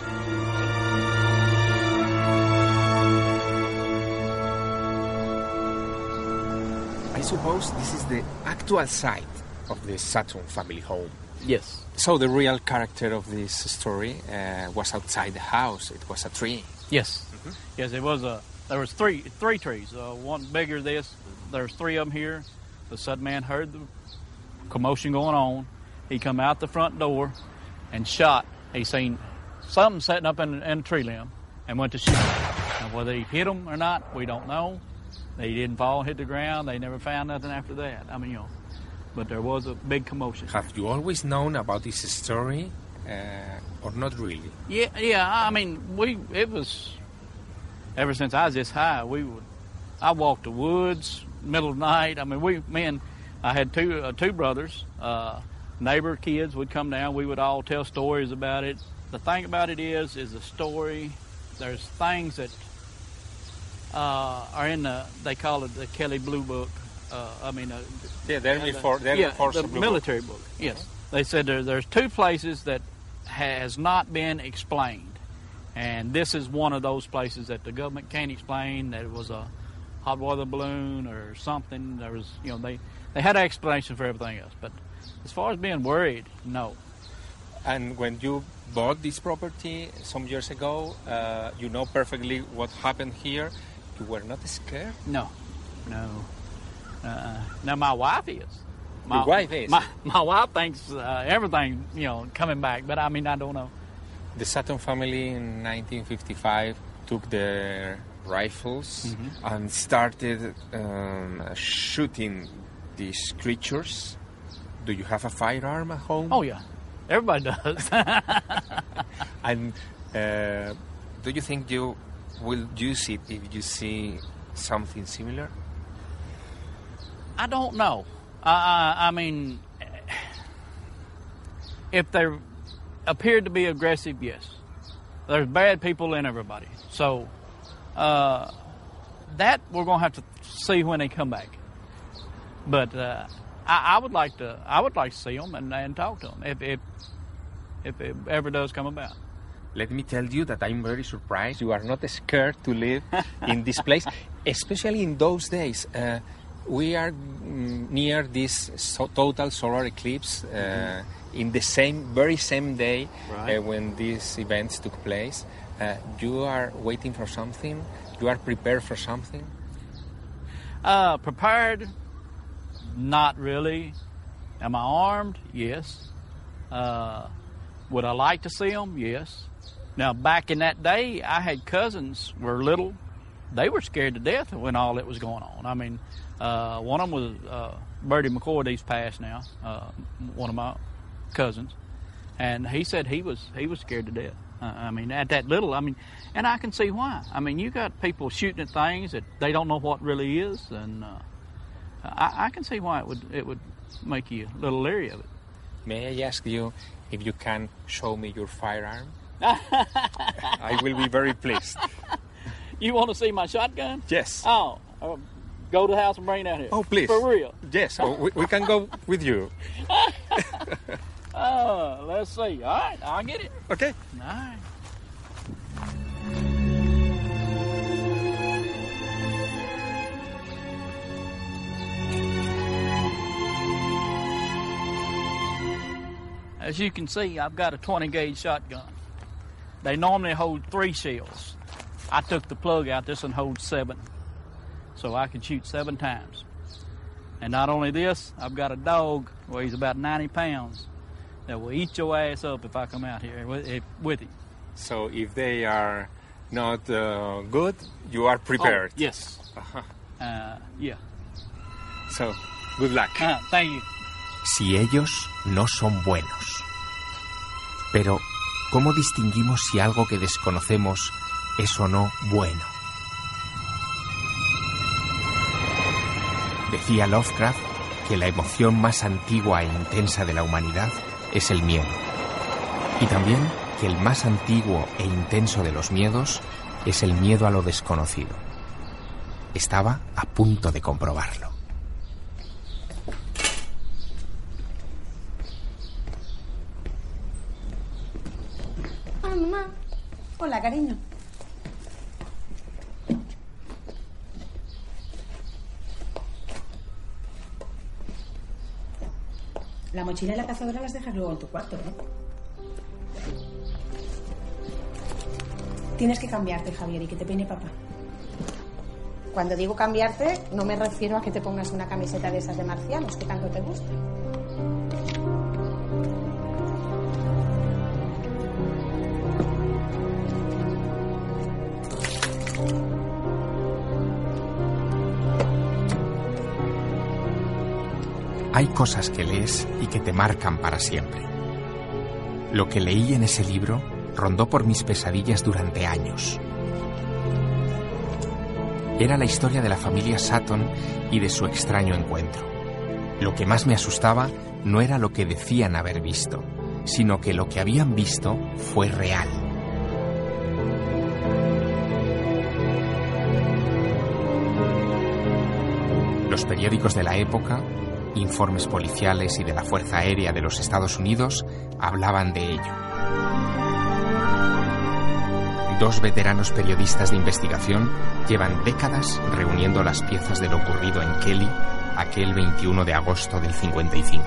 I suppose this is the actual site of the Saturn family home. Yes. So the real character of this story uh, was outside the house. It was a tree. Yes. Yes, it was a. There was three three trees. Uh, one bigger than this. There's three of them here. The sudden man heard the commotion going on. He come out the front door and shot. He seen something setting up in, in a tree limb and went to shoot. Now, whether he hit him or not, we don't know. They didn't fall, hit the ground. They never found nothing after that. I mean, you know, but there was a big commotion. Have you always known about this story, uh, or not really? Yeah, yeah. I mean, we it was ever since I was this high. We would I walked the woods middle of the night. I mean, we me and I had two uh, two brothers. Uh, neighbor kids would come down. We would all tell stories about it. The thing about it is, is a story. There's things that uh, are in the they call it the Kelly Blue Book. Uh, I mean, uh, Yeah, they're the- before- they're yeah, the the military Book. book. Yes, they said there, there's two places that has not been explained, and this is one of those places that the government can't explain. That it was a hot water balloon or something. There was, you know, they they had an explanation for everything else, but as far as being worried, no. And when you bought this property some years ago, uh, you know perfectly what happened here. You were not scared. No, no. Uh, now my wife is. My Your wife is? My, my wife thinks uh, everything, you know, coming back. But I mean, I don't know. The Sutton family in 1955 took their rifles Mm-hmm. and started um, shooting these creatures. Do you have a firearm at home? Oh yeah, everybody does. And uh, do you think you will use it if you see something similar? I don't know. I, mean, if they appeared to be aggressive, yes. There's bad people in everybody. So uh, that we're going to have to see when they come back. But uh, I, I would like to. I would like to see them and, and talk to them if, if if it ever does come about. Let me tell you that I'm very surprised you are not scared to live in this place, especially in those days. Uh, we are mm, near this so- total solar eclipse uh, in the same, very same day Right. uh, when these events took place. Uh, you are waiting for something. You are prepared for something. Uh, prepared? Not really. Am I armed? Yes. Uh, would I like to see them? Yes. Now, back in that day, I had cousins were little. They were scared to death when all that was going on. I mean, uh, one of them was uh, Bertie McCoy. He's passed now. Uh, one of my cousins, and he said he was he was scared to death. Uh, I mean, at that little, I mean, and I can see why. I mean, you got people shooting at things that they don't know what really is, and uh, I, I can see why it would it would make you a little leery of it. May I ask you if you can show me your firearm? I will be very pleased. You want to see my shotgun? Yes. Oh, uh, go to the house and bring it out here. Oh, please. For real. Yes, oh, we, we can go with you. Oh, let's see. All right, I'll get it. Okay. All right. As you can see, I've got a 20 gauge shotgun. They normally hold three shells. I took the plug out, this one holds seven. So I can shoot seven times. And not only this, I've got a dog, weighs about 90 pounds, that will eat your ass up if I come out here with, if- with him. So if they are not uh, good, you are prepared. Oh, yes. Uh-huh. Uh, yeah. So, good luck. Uh, thank you. si ellos no son buenos. Pero, ¿cómo distinguimos si algo que desconocemos es o no bueno? Decía Lovecraft que la emoción más antigua e intensa de la humanidad es el miedo. Y también que el más antiguo e intenso de los miedos es el miedo a lo desconocido. Estaba a punto de comprobarlo. Hola, mamá. Hola, cariño. La mochila y la cazadora las dejas luego en tu cuarto, ¿eh? Tienes que cambiarte, Javier, y que te peine papá. Cuando digo cambiarte, no me refiero a que te pongas una camiseta de esas de marcianos que tanto te gustan. Hay cosas que lees y que te marcan para siempre. Lo que leí en ese libro rondó por mis pesadillas durante años. Era la historia de la familia Sutton y de su extraño encuentro. Lo que más me asustaba no era lo que decían haber visto, sino que lo que habían visto fue real. Los periódicos de la época, informes policiales y de la Fuerza Aérea de los Estados Unidos hablaban de ello. Dos veteranos periodistas de investigación llevan décadas reuniendo las piezas de lo ocurrido en Kelly aquel 21 de agosto del 55.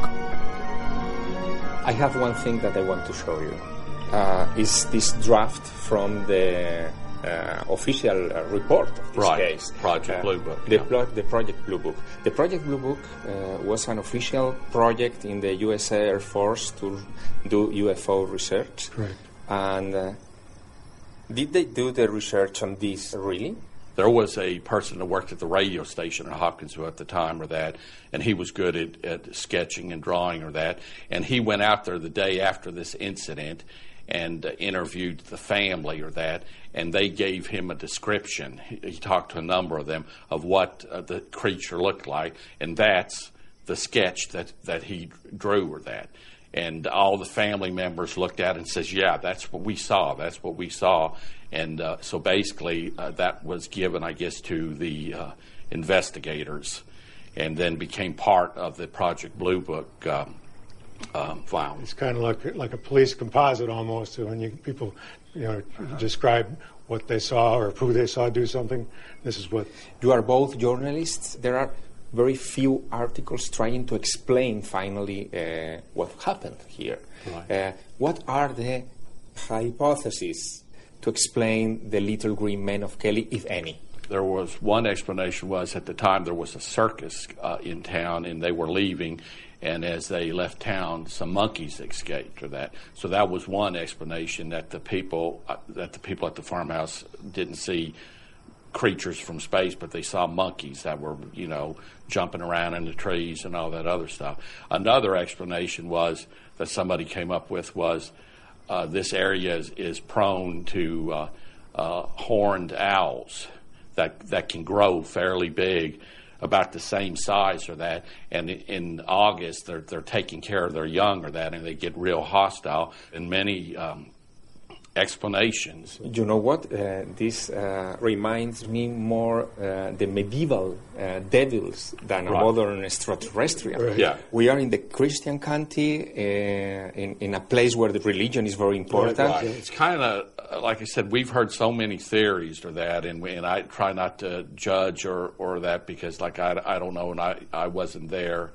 I have one thing that I want to show you. Uh, is this draft from the uh, official uh, report of this Right, case. Project Uh, Blue Book, The, yeah. plo- the Project Blue Book. The Project Blue Book uh, was an official project in the US Air Force to do UFO research. Correct. And uh, did they do the research on this really? There was a person that worked at the radio station in Hopkinsville at the time or that, and he was good at, at sketching and drawing or that. And he went out there the day after this incident and uh, interviewed the family or that, and they gave him a description. He, he talked to a number of them of what uh, the creature looked like, and that's the sketch that, that he drew or that. And all the family members looked at it and says, "Yeah, that's what we saw. That's what we saw." And uh, so basically, uh, that was given, I guess, to the uh, investigators, and then became part of the Project Blue Book um, um, file. It's kind of like like a police composite almost. When you people, you know, describe what they saw or who they saw do something. This is what You are both journalists. There are very few articles trying to explain finally uh, what happened here. Uh, what are the hypotheses to explain the little green men of Kelly, if any? there was one explanation was at the time there was a circus uh, in town and they were leaving and as they left town some monkeys escaped or that. So that was one explanation that the people uh, that the people at the farmhouse didn't see creatures from space but they saw monkeys that were you know jumping around in the trees and all that other stuff. Another explanation was that somebody came up with was uh, this area is, is prone to uh, uh, horned owls that that can grow fairly big, about the same size or that. And in August, they're they're taking care of their young or that, and they get real hostile. And many um, explanations. You know what? Uh, this uh, reminds me more uh, the medieval uh, devils than Right. a modern extraterrestrial. Right. Yeah. We are in the Christian country, uh, in, in a place where the religion is very important. Right. It's kind of like I said. We've heard so many theories or that, and we, and I try not to judge or, or that because like I, I don't know, and I, I wasn't there,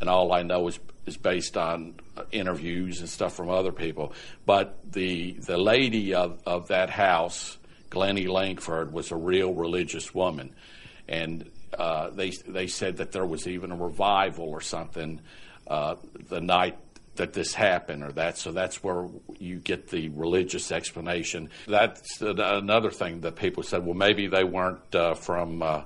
and all I know is is based on interviews and stuff from other people. But the the lady of, of that house, Glennie Langford, was a real religious woman, and uh, they they said that there was even a revival or something uh, the night that this happened or that. So that's where you get the religious explanation. That's another thing that people said well maybe they weren't uh, from uh,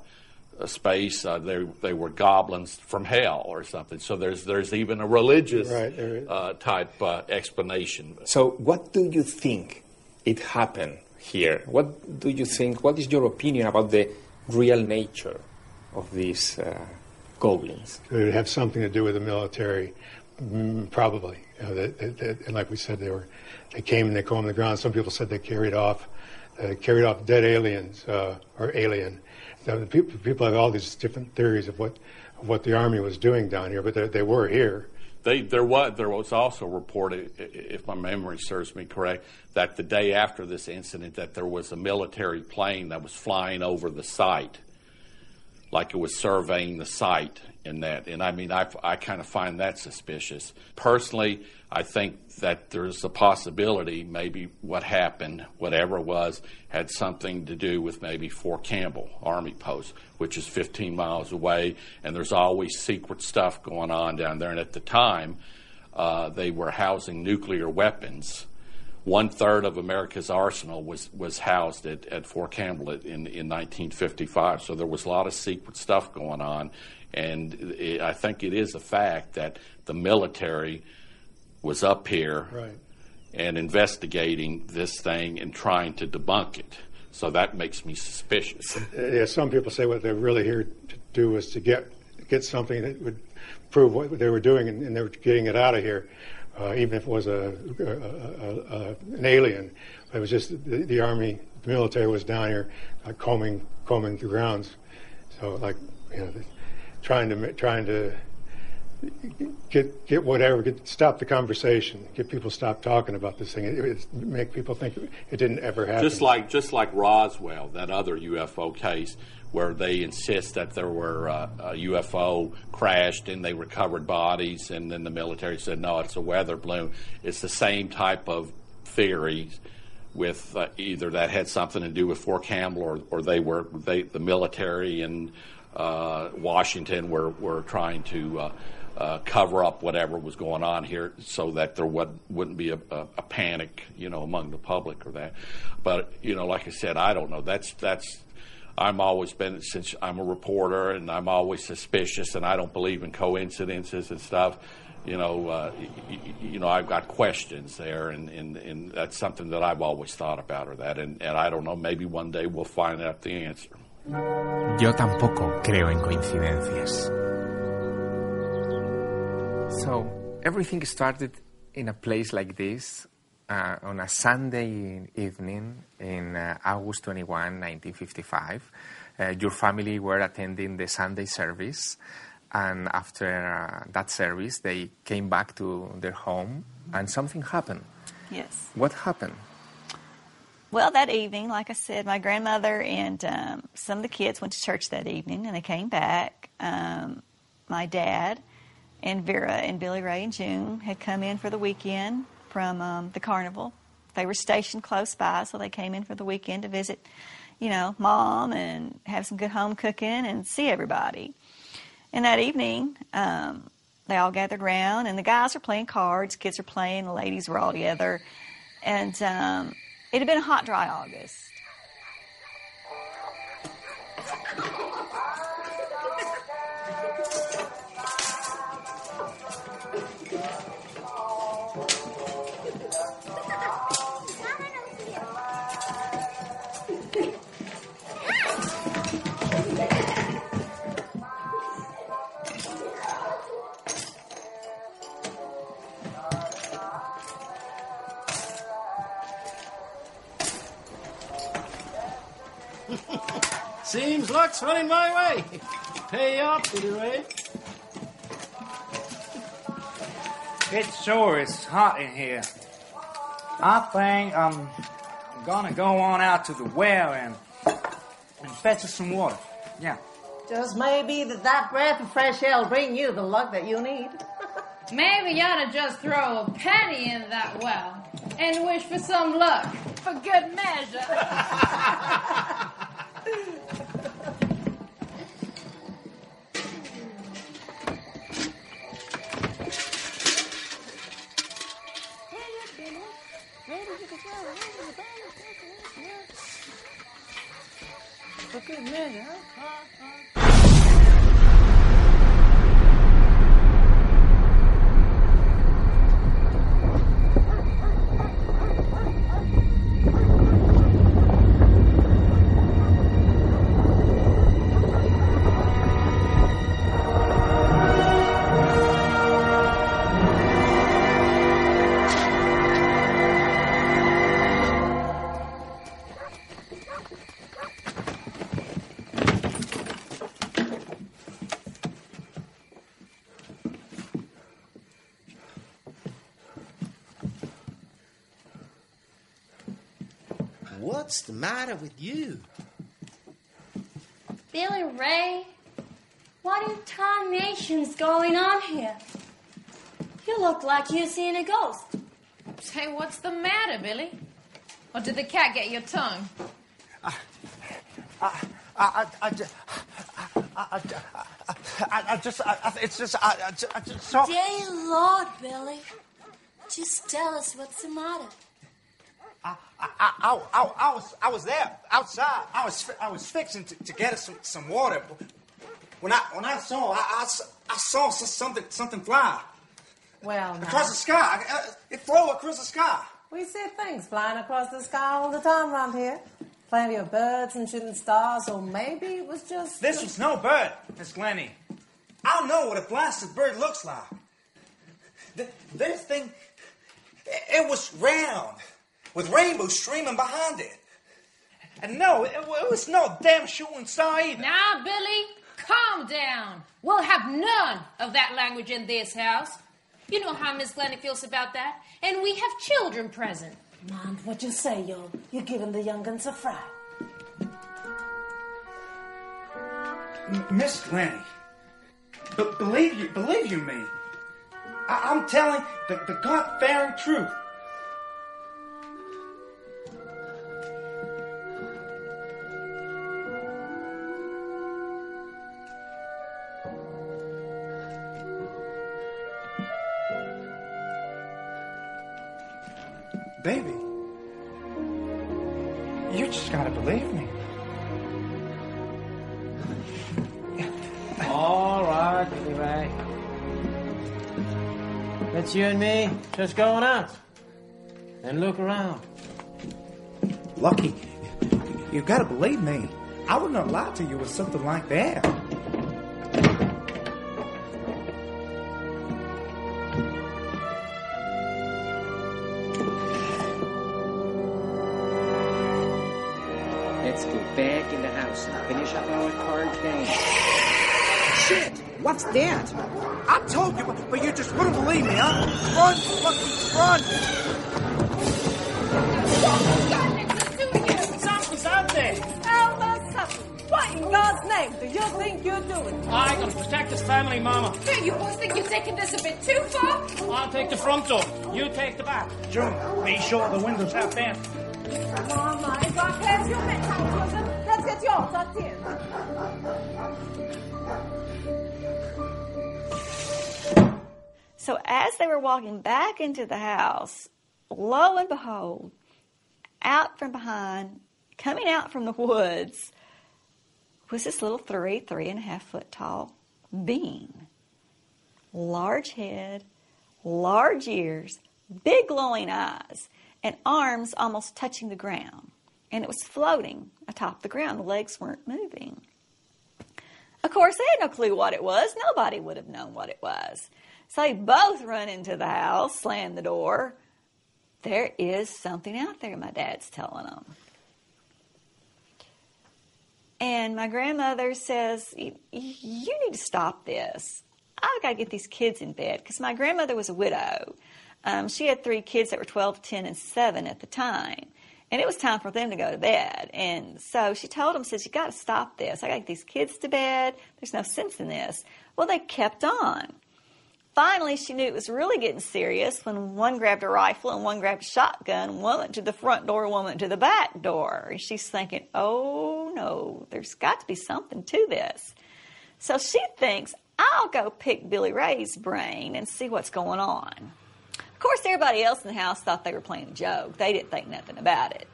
space uh, they they were goblins from hell or something so there's there's even a religious Right, uh, type uh, explanation So, what do you think it happened here? What do you think? What is your opinion about the real nature of these uh, goblins? It would have something to do with the military, mm, probably. You know, that, that, that- and like we said, they were they came and they combed the ground. Some people said they carried off uh, carried off dead aliens uh, or alien. So people, people have all these different theories of what of what the army was doing down here, but they, they were here. They, there was there was also reported, if my memory serves me correct, that the day after this incident, that there was a military plane that was flying over the site, like it was surveying the site in that. And I mean, I, I kind of find that suspicious. Personally, I think that there's a possibility maybe what happened, whatever it was, had something to do with maybe Fort Campbell Army Post, which is 15 miles away, and there's always secret stuff going on down there. And at the time, uh, they were housing nuclear weapons. One third of America's arsenal was, was housed at, at Fort Campbell in, in 1955. So there was a lot of secret stuff going on. And it, I think it is a fact that the military was up here Right. and investigating this thing and trying to debunk it. So that makes me suspicious. Yeah, some people say what they're really here to do is to get get something that would prove what they were doing, and, and they were getting it out of here, uh, even if it was a, a, a, a an alien. It was just the, the army, the military was down here uh, combing combing the grounds. So like you know, trying to trying to get get whatever, get stop the conversation, get people stop talking about this thing, it, it, make people think it didn't ever happen. Just like just like Roswell, that other UFO case where they insist that there were uh, a UFO crashed and they recovered bodies, and then the military said no, it's a weather balloon. It's the same type of theory with uh, either that had something to do with Fort Campbell or, or they were they the military and uh, Washington were were trying to. Uh, cover up whatever was going on here so that there would, wouldn't be a, a, a panic, you know, among the public or that. But, you know, like I said, I don't know. That's, that's, I'm always been, since I'm a reporter and I'm always suspicious and I don't believe in coincidences and stuff, you know, uh, y- y- you know, I've got questions there and, and, and that's something that I've always thought about or that. And, and I don't know, maybe one day we'll find out the answer. Yo tampoco creo en coincidencias. So, everything started in a place like this uh, on a Sunday evening in uh, August 21, 1955. Uh, your family were attending the Sunday service, and after uh, that service, they came back to their home, and something happened. Yes. What happened? Well, that evening, like I said, my grandmother and um, some of the kids went to church that evening, and they came back. Um, my dad and Vera and Billy Ray and June had come in for the weekend from um, the carnival. They were stationed close by, so they came in for the weekend to visit, you know, mom and have some good home cooking and see everybody. And that evening, um, they all gathered around, and the guys were playing cards, kids were playing, the ladies were all together. And um, it had been a hot, dry August. Seems luck's running my way. Pay up, Billy Ray. It sure is hot in here. I think I'm, I'm gonna go on out to the well and, and fetch us some water. Yeah. Just maybe that that breath of fresh air will bring you the luck that you need. Maybe you ought to just throw a penny in that well and wish for some luck, for good measure. Okay, man. Huh? Huh? Huh? Matter with you? Billy Ray, what in tarnation's going on here? You look like you're seeing a ghost. Say, what's the matter, Billy? Or did the cat get your tongue? I, I, I, ju- I, I, I, I just, I, I- it's just, I, I, I just saw. Dear Lord, Billy, just tell us what's the matter. I, I, I, I, I was, I was there outside. I was, I was fixing to, to get us some, some water. When I, when I saw, I, I, I saw something, something fly Well, now, across the sky. I- uh, It flew across the sky. we see things flying across the sky all the time around here. Plenty of birds and shooting stars, or maybe it was just. This was no bird, Miss Glenny. I don't know what a blasted bird looks like. Th- This thing, it it was round, with rainbows streaming behind it. And no, it, it was no damn shooting star either. Now, Billy, calm down. We'll have none of that language in this house. You know how Miss Glenny feels about that. And we have children present. Mind what you say, yo. You're giving the young'uns a fright. Miss Glenny, b- believe you, believe you me. I- I'm telling the, the God-fearing truth. Baby, you just gotta believe me. All right, Ray. It's you and me just going out. And look around. Lucky, you gotta believe me. I wouldn't have lied to you with something like that. What's that? I told you, but, but you just wouldn't believe me, huh? Run, fucking run! Something's out there. Elmer Sutton, what in God's name do you think you're doing? I gotta protect this family, Mama. Hey, you both think you're taking this a bit too far? I'll take the front door. You take the back. June, be sure the windows have been. Mama, if I clears your bedtime, children, let's get yours tucked in. So as they were walking back into the house, lo and behold, out from behind, coming out from the woods, was this little three, three and a half foot tall being. Large head, large ears, big glowing eyes, and arms almost touching the ground. And it was floating atop the ground. The legs weren't moving. Of course, they had no clue what it was. Nobody would have known what it was. So they both run into the house, slam the door. There is something out there, my dad's telling them. And my grandmother says, You need to stop this. I've got to get these kids in bed because my grandmother was a widow. Um, she had three kids that were 12, 10, and 7 at the time. And it was time for them to go to bed. And so she told them, says, you got to stop this. I got to get these kids to bed. There's no sense in this. Well, they kept on. Finally, she knew it was really getting serious when one grabbed a rifle and one grabbed a shotgun. One went to the front door, one went to the back door. And she's thinking, oh no, there's got to be something to this. So she thinks, I'll go pick Billy Ray's brain and see what's going on. Of course, everybody else in the house thought they were playing a joke. They didn't think nothing about it.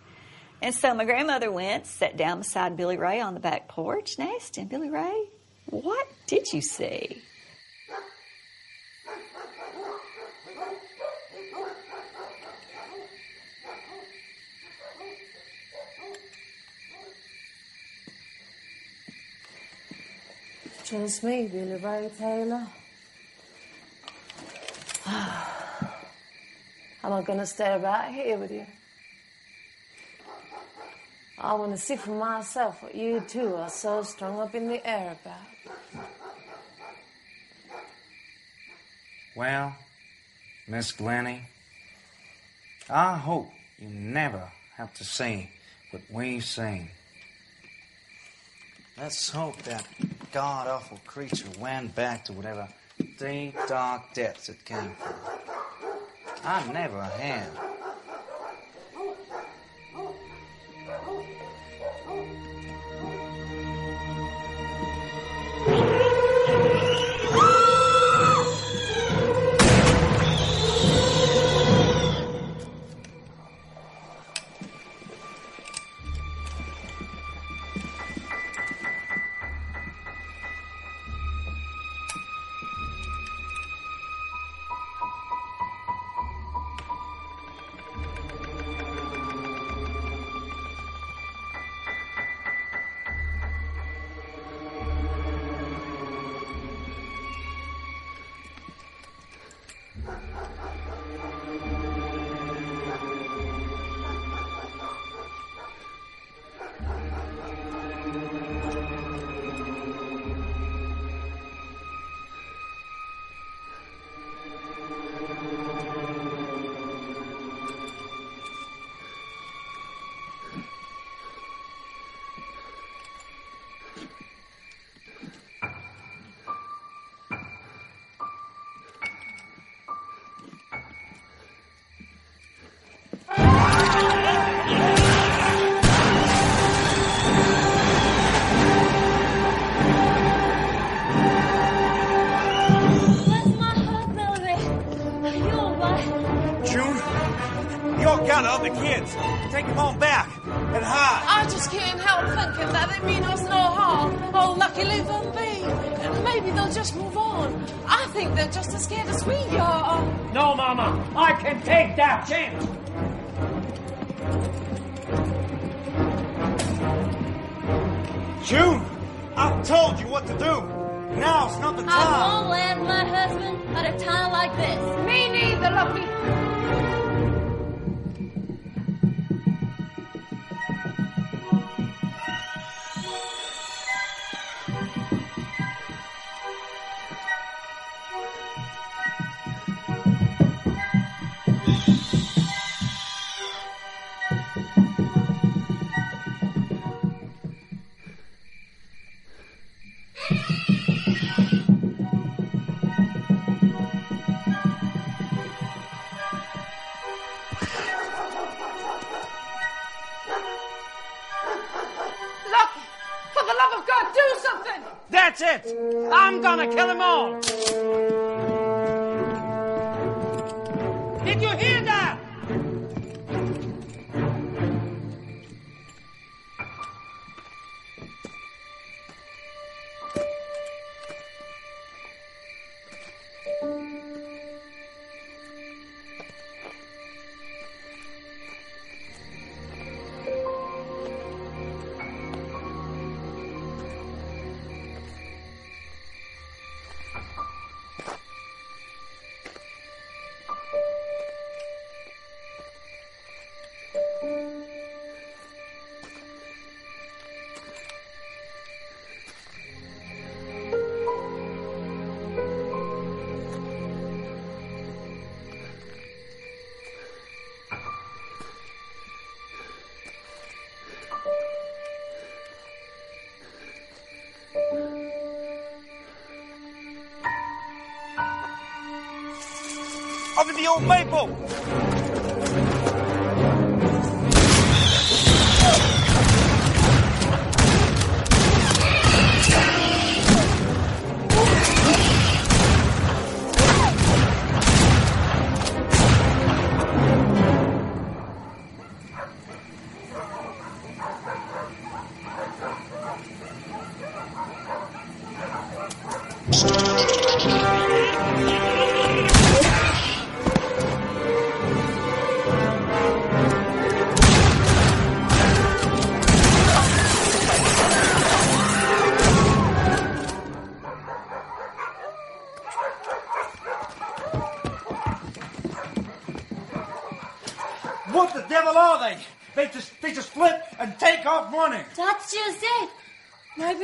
And so my grandmother went, sat down beside Billy Ray on the back porch, and asked him, Billy Ray, what did you see? Just me, Billy Ray Taylor. I'm not gonna stay right here with you. I want to see for myself what you two are so strung up in the air about. Well, Miss Glennie, I hope you never have to sing what we sing. Let's hope that god awful creature went back to whatever deep, dark depths it came from. I never have. You all got other kids. Take them on back and hide. I just can't help thinking that they mean us no harm. Oh, luckily they'll be. Maybe they'll just move on. I think they're just as scared as we are. No, Mama, I can take that chance. June, I've told you what to do. Now's not the time. I won't let my husband at a time like this. Me neither, Lucky. o Maple.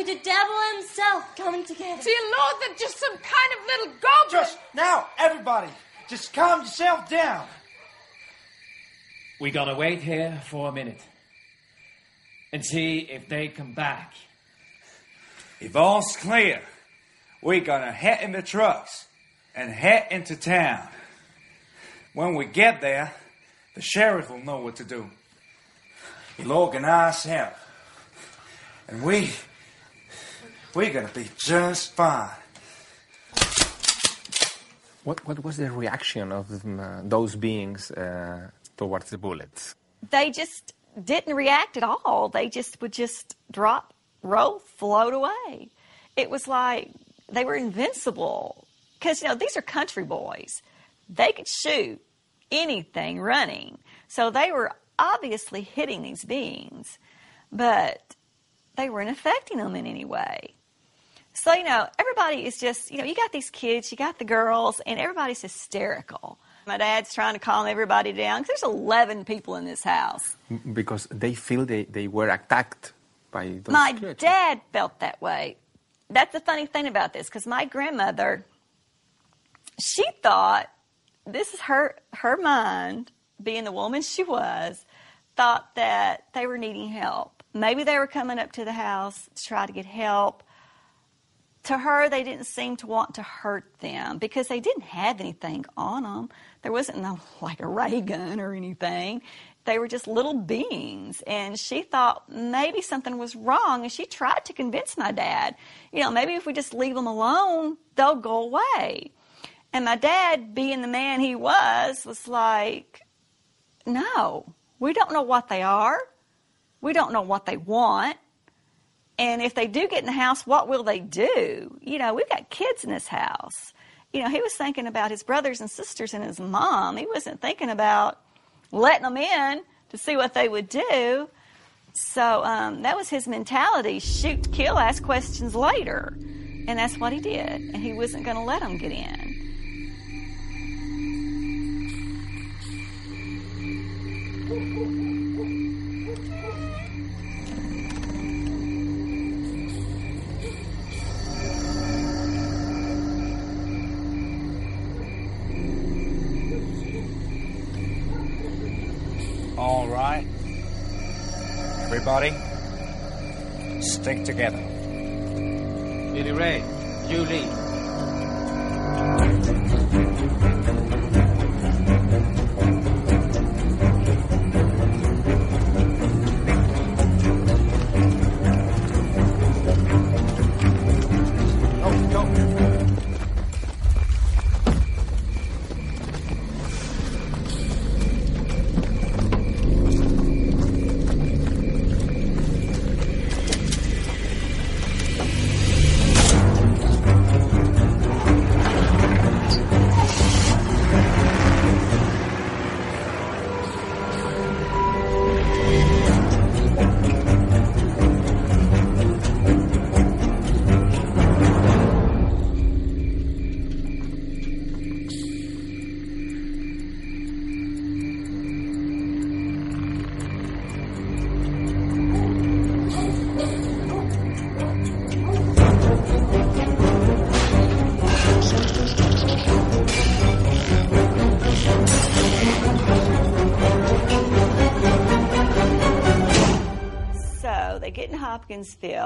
Maybe the devil himself coming together. Dear Lord, they're just some kind of little goblin. Just now, everybody, just calm yourself down. We gotta wait here for a minute and see if they come back. If all's clear, we're gonna head in the trucks and head into town. When we get there, the sheriff will know what to do. He'll organize help. And we, we're gonna be just fine. What, what was the reaction of uh, those beings uh, towards the bullets? They just didn't react at all. They just would just drop, roll, float away. It was like they were invincible. Because, you know, these are country boys. They could shoot anything running. So they were obviously hitting these beings, but they weren't affecting them in any way. So, you know, everybody is just, you know, you got these kids, you got the girls, and everybody's hysterical. My dad's trying to calm everybody down because there's 11 people in this house. Because they feel they, they were attacked by those My creatures. dad felt that way. That's the funny thing about this because my grandmother, she thought this is her her mind, being the woman she was, thought that they were needing help. Maybe they were coming up to the house to try to get help. To her, they didn't seem to want to hurt them because they didn't have anything on them. There wasn't no like a ray gun or anything. They were just little beings. And she thought maybe something was wrong. And she tried to convince my dad, you know, maybe if we just leave them alone, they'll go away. And my dad, being the man he was, was like, no, we don't know what they are. We don't know what they want. And if they do get in the house, what will they do? You know, we've got kids in this house. You know, he was thinking about his brothers and sisters and his mom. He wasn't thinking about letting them in to see what they would do. So um, that was his mentality shoot, kill, ask questions later. And that's what he did. And he wasn't going to let them get in. Everybody, stick together. Billy Ray, you lead.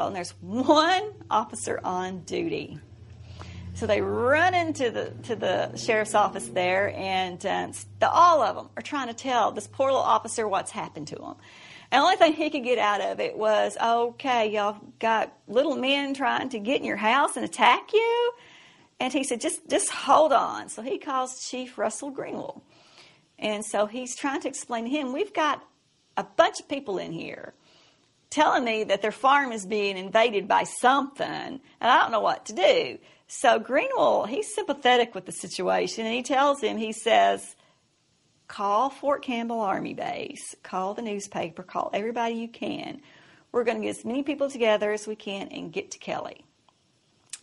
And there's one officer on duty. So they run into the to the sheriff's office there, and um, the, all of them are trying to tell this poor little officer what's happened to him. And the only thing he could get out of it was, "Okay, y'all got little men trying to get in your house and attack you." And he said, "Just just hold on." So he calls Chief Russell Greenwell, and so he's trying to explain to him, "We've got a bunch of people in here." Telling me that their farm is being invaded by something, and I don't know what to do. So Greenwell, he's sympathetic with the situation, and he tells him, he says, call Fort Campbell Army Base, call the newspaper, call everybody you can. We're going to get as many people together as we can and get to Kelly.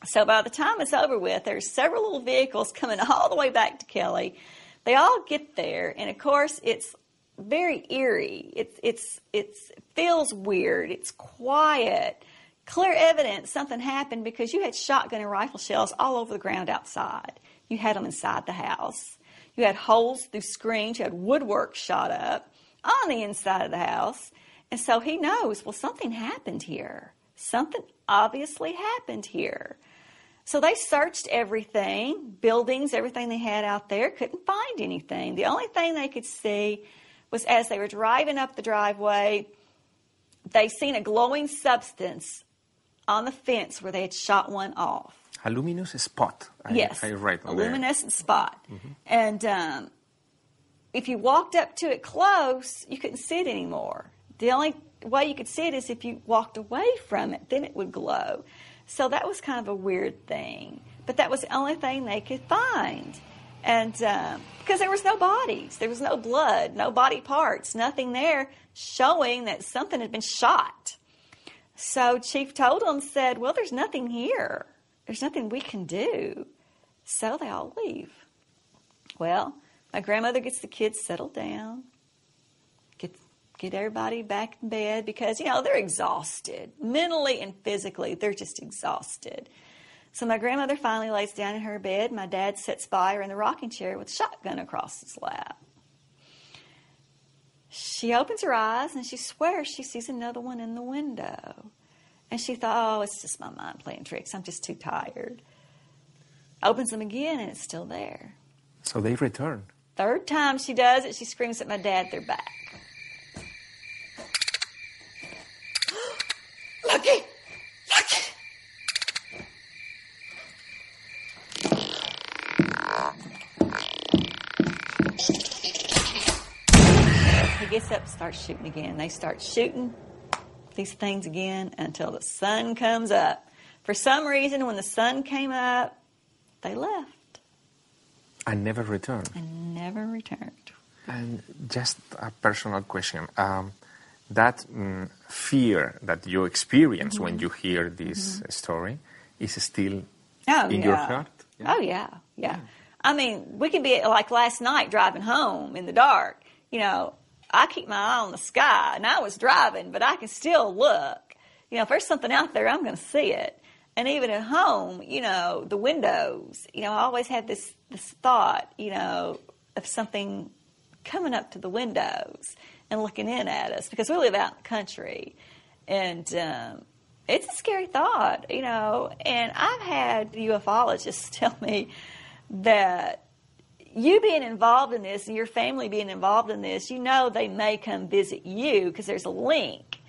So by the time it's over with, there's several little vehicles coming all the way back to Kelly. They all get there, and of course, it's very eerie. It's it's it's it feels weird. It's quiet. Clear evidence something happened because you had shotgun and rifle shells all over the ground outside. You had them inside the house. You had holes through screens. You had woodwork shot up on the inside of the house. And so he knows, well, something happened here. Something obviously happened here. So they searched everything, buildings, everything they had out there, couldn't find anything. The only thing they could see was as they were driving up the driveway, they seen a glowing substance on the fence where they had shot one off. A luminous spot. I, yes, I read a there. luminescent spot. And um, if you walked up to it close, you couldn't see it anymore. The only way you could see it is if you walked away from it, then it would glow. So that was kind of a weird thing. But that was the only thing they could find. And um, because there was no bodies, there was no blood, no body parts, nothing there showing that something had been shot. So Chief told them, said, Well, there's nothing here. There's nothing we can do. So they all leave. Well, my grandmother gets the kids settled down, get, get everybody back in bed because, you know, they're exhausted. Mentally and physically, they're just exhausted. So my grandmother finally lays down in her bed. My dad sits by her in the rocking chair with a shotgun across his lap. She opens her eyes and she swears she sees another one in the window. And she thought, oh, it's just my mind playing tricks. I'm just too tired. Opens them again and it's still there. So they return. Third time she does it, she screams at my dad, they're back. Up and starts shooting again. They start shooting these things again until the sun comes up. For some reason, when the sun came up, they left And never returned. and never returned. And just a personal question. Um, that mm, fear that you experience when Mhm. you hear this Mhm. story is still Oh, in yeah. your heart? Oh, yeah, yeah. I mean, we can be like last night driving home in the dark. You know, I keep my eye on the sky, and I was driving, but I can still look. You know, if there's something out there, I'm going to see it. And even at home, you know, the windows. You know, I always had this this thought, you know, of something coming up to the windows and looking in at us because we live out in the country, and um, it's a scary thought, you know. And I've had ufologists tell me that you being involved in this and your family being involved in this, you know they may come visit you because there's a link.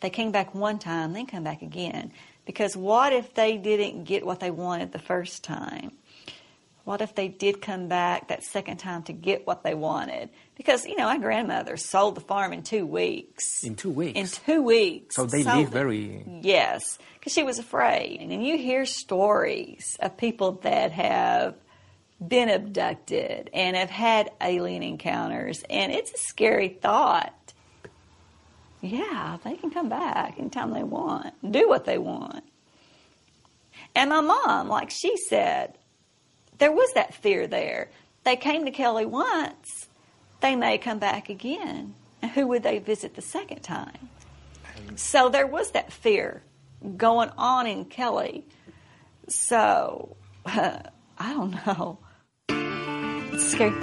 They came back one time, then come back again. Because what if they didn't get what they wanted the first time? What if they did come back that second time to get what they wanted? Because, you know, my grandmother sold the farm in two weeks. In two weeks. In two weeks. So they live very. Yes, because she was afraid. And you hear stories of people that have been abducted and have had alien encounters, and it's a scary thought. Yeah, they can come back anytime they want, do what they want. And my mom, like she said, there was that fear there. They came to Kelly once, they may come back again. And who would they visit the second time? So there was that fear going on in Kelly. So I don't know. Scared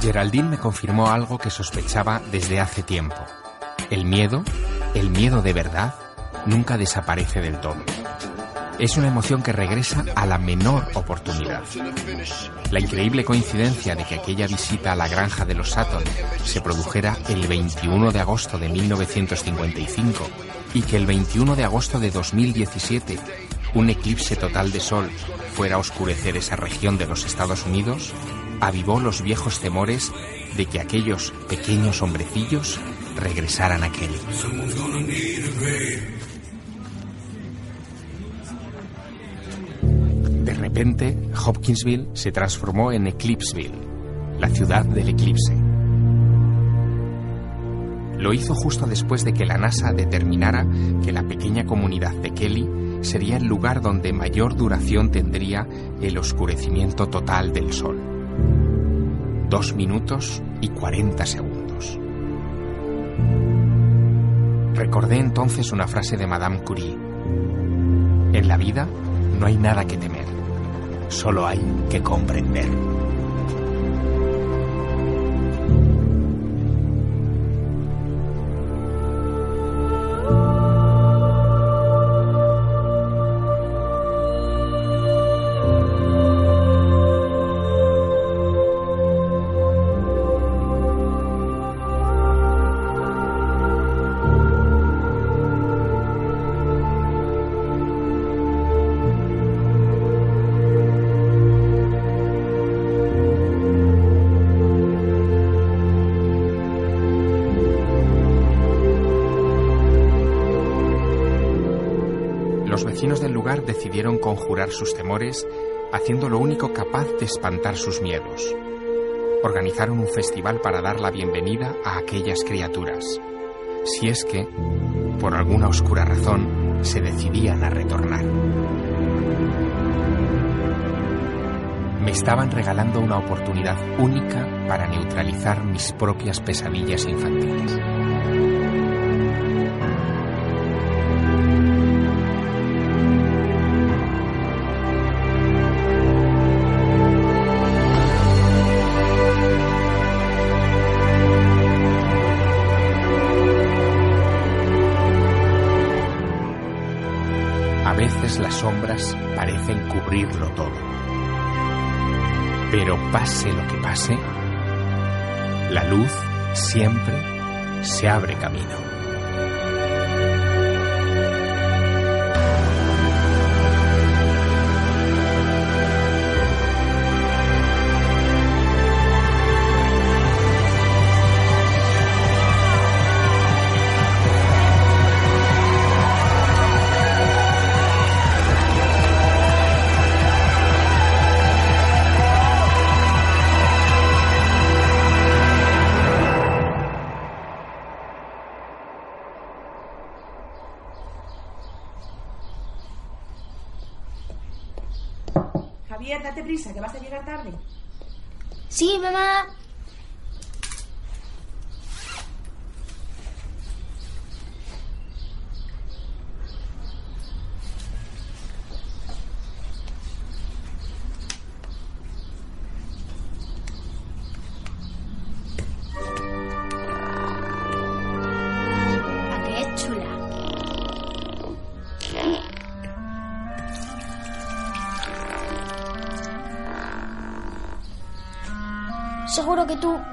Geraldine me confirmó algo que sospechaba desde hace tiempo. El miedo, el miedo de verdad, nunca desaparece del todo. Es una emoción que regresa a la menor oportunidad. La increíble coincidencia de que aquella visita a la granja de los Sutton se produjera el 21 de agosto de 1955 y que el 21 de agosto de 2017 un eclipse total de sol fuera a oscurecer esa región de los Estados Unidos, avivó los viejos temores de que aquellos pequeños hombrecillos regresaran a Kelly. De repente, Hopkinsville se transformó en Eclipseville, la ciudad del eclipse. Lo hizo justo después de que la NASA determinara que la pequeña comunidad de Kelly sería el lugar donde mayor duración tendría el oscurecimiento total del Sol. Dos minutos y cuarenta segundos. Recordé entonces una frase de Madame Curie. En la vida no hay nada que temer, solo hay que comprender. Decidieron conjurar sus temores haciendo lo único capaz de espantar sus miedos. Organizaron un festival para dar la bienvenida a aquellas criaturas, si es que, por alguna oscura razón, se decidían a retornar. Me estaban regalando una oportunidad única para neutralizar mis propias pesadillas infantiles. Pero pase lo que pase, la luz siempre se abre camino.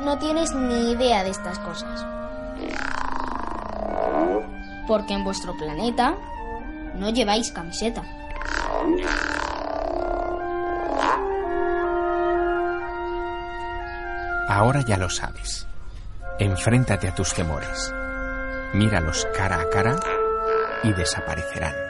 No tienes ni idea de estas cosas. Porque en vuestro planeta no lleváis camiseta. Ahora ya lo sabes. Enfréntate a tus temores. Míralos cara a cara y desaparecerán.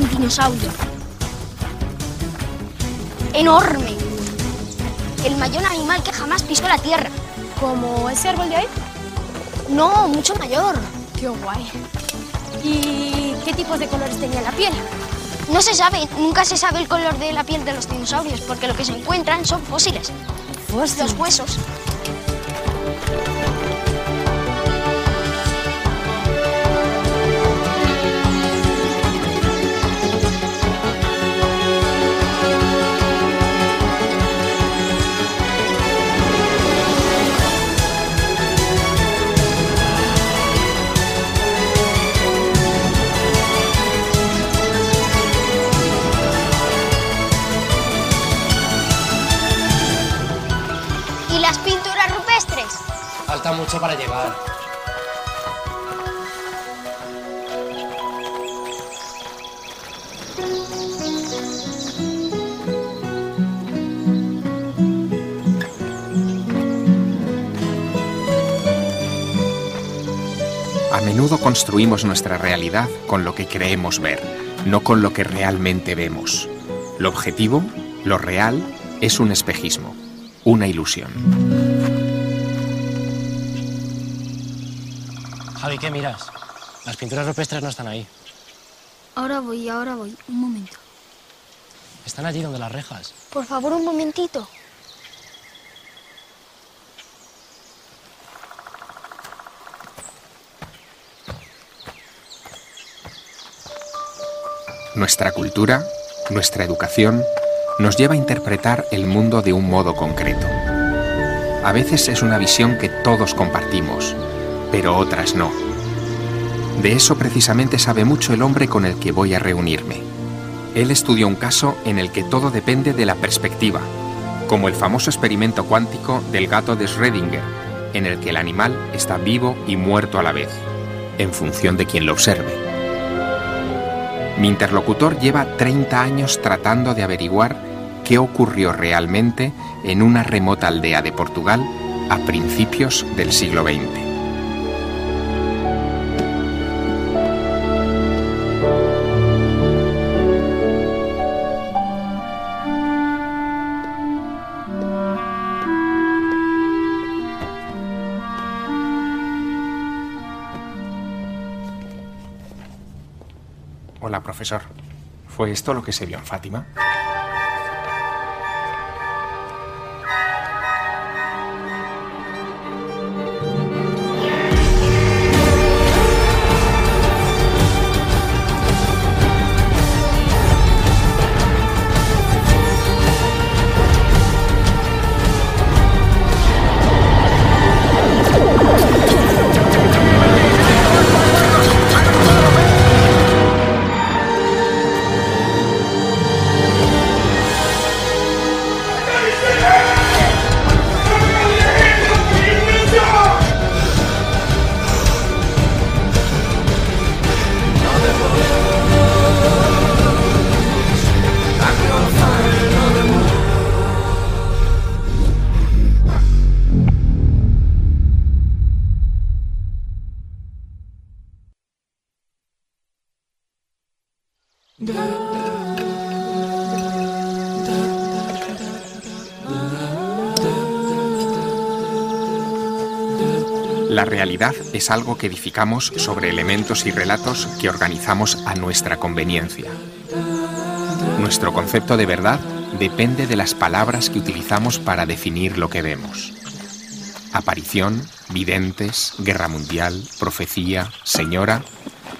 Dinosaurio. Enorme. El mayor animal que jamás pisó la tierra. ¿Como ese árbol de ahí? No, mucho mayor. Qué guay. ¿Y qué tipos de colores tenía la piel? No se sabe, nunca se sabe el color de la piel de los dinosaurios, porque lo que se encuentran son fósiles. ¿Fósiles? Los huesos. Mucho para llegar. A menudo construimos nuestra realidad con lo que creemos ver, no con lo que realmente vemos. Lo objetivo, lo real, es un espejismo, una ilusión. Javi, ¿qué miras? Las pinturas rupestres no están ahí. Ahora voy, ahora voy. Un momento. Están allí donde las rejas. Por favor, un momentito. Nuestra cultura, nuestra educación, nos lleva a interpretar el mundo de un modo concreto. A veces es una visión que todos compartimos, pero otras no. De eso precisamente sabe mucho el hombre con el que voy a reunirme. Él estudió un caso en el que todo depende de la perspectiva, como el famoso experimento cuántico del gato de Schrödinger, en el que el animal está vivo y muerto a la vez, en función de quien lo observe. Mi interlocutor lleva 30 años tratando de averiguar qué ocurrió realmente en una remota aldea de Portugal a principios del siglo XX. ¿Fue esto lo que se vio en Fátima? Realidad es algo que edificamos sobre elementos y relatos que organizamos a nuestra conveniencia. Nuestro concepto de verdad depende de las palabras que utilizamos para definir lo que vemos. Aparición, videntes, guerra mundial, profecía, señora,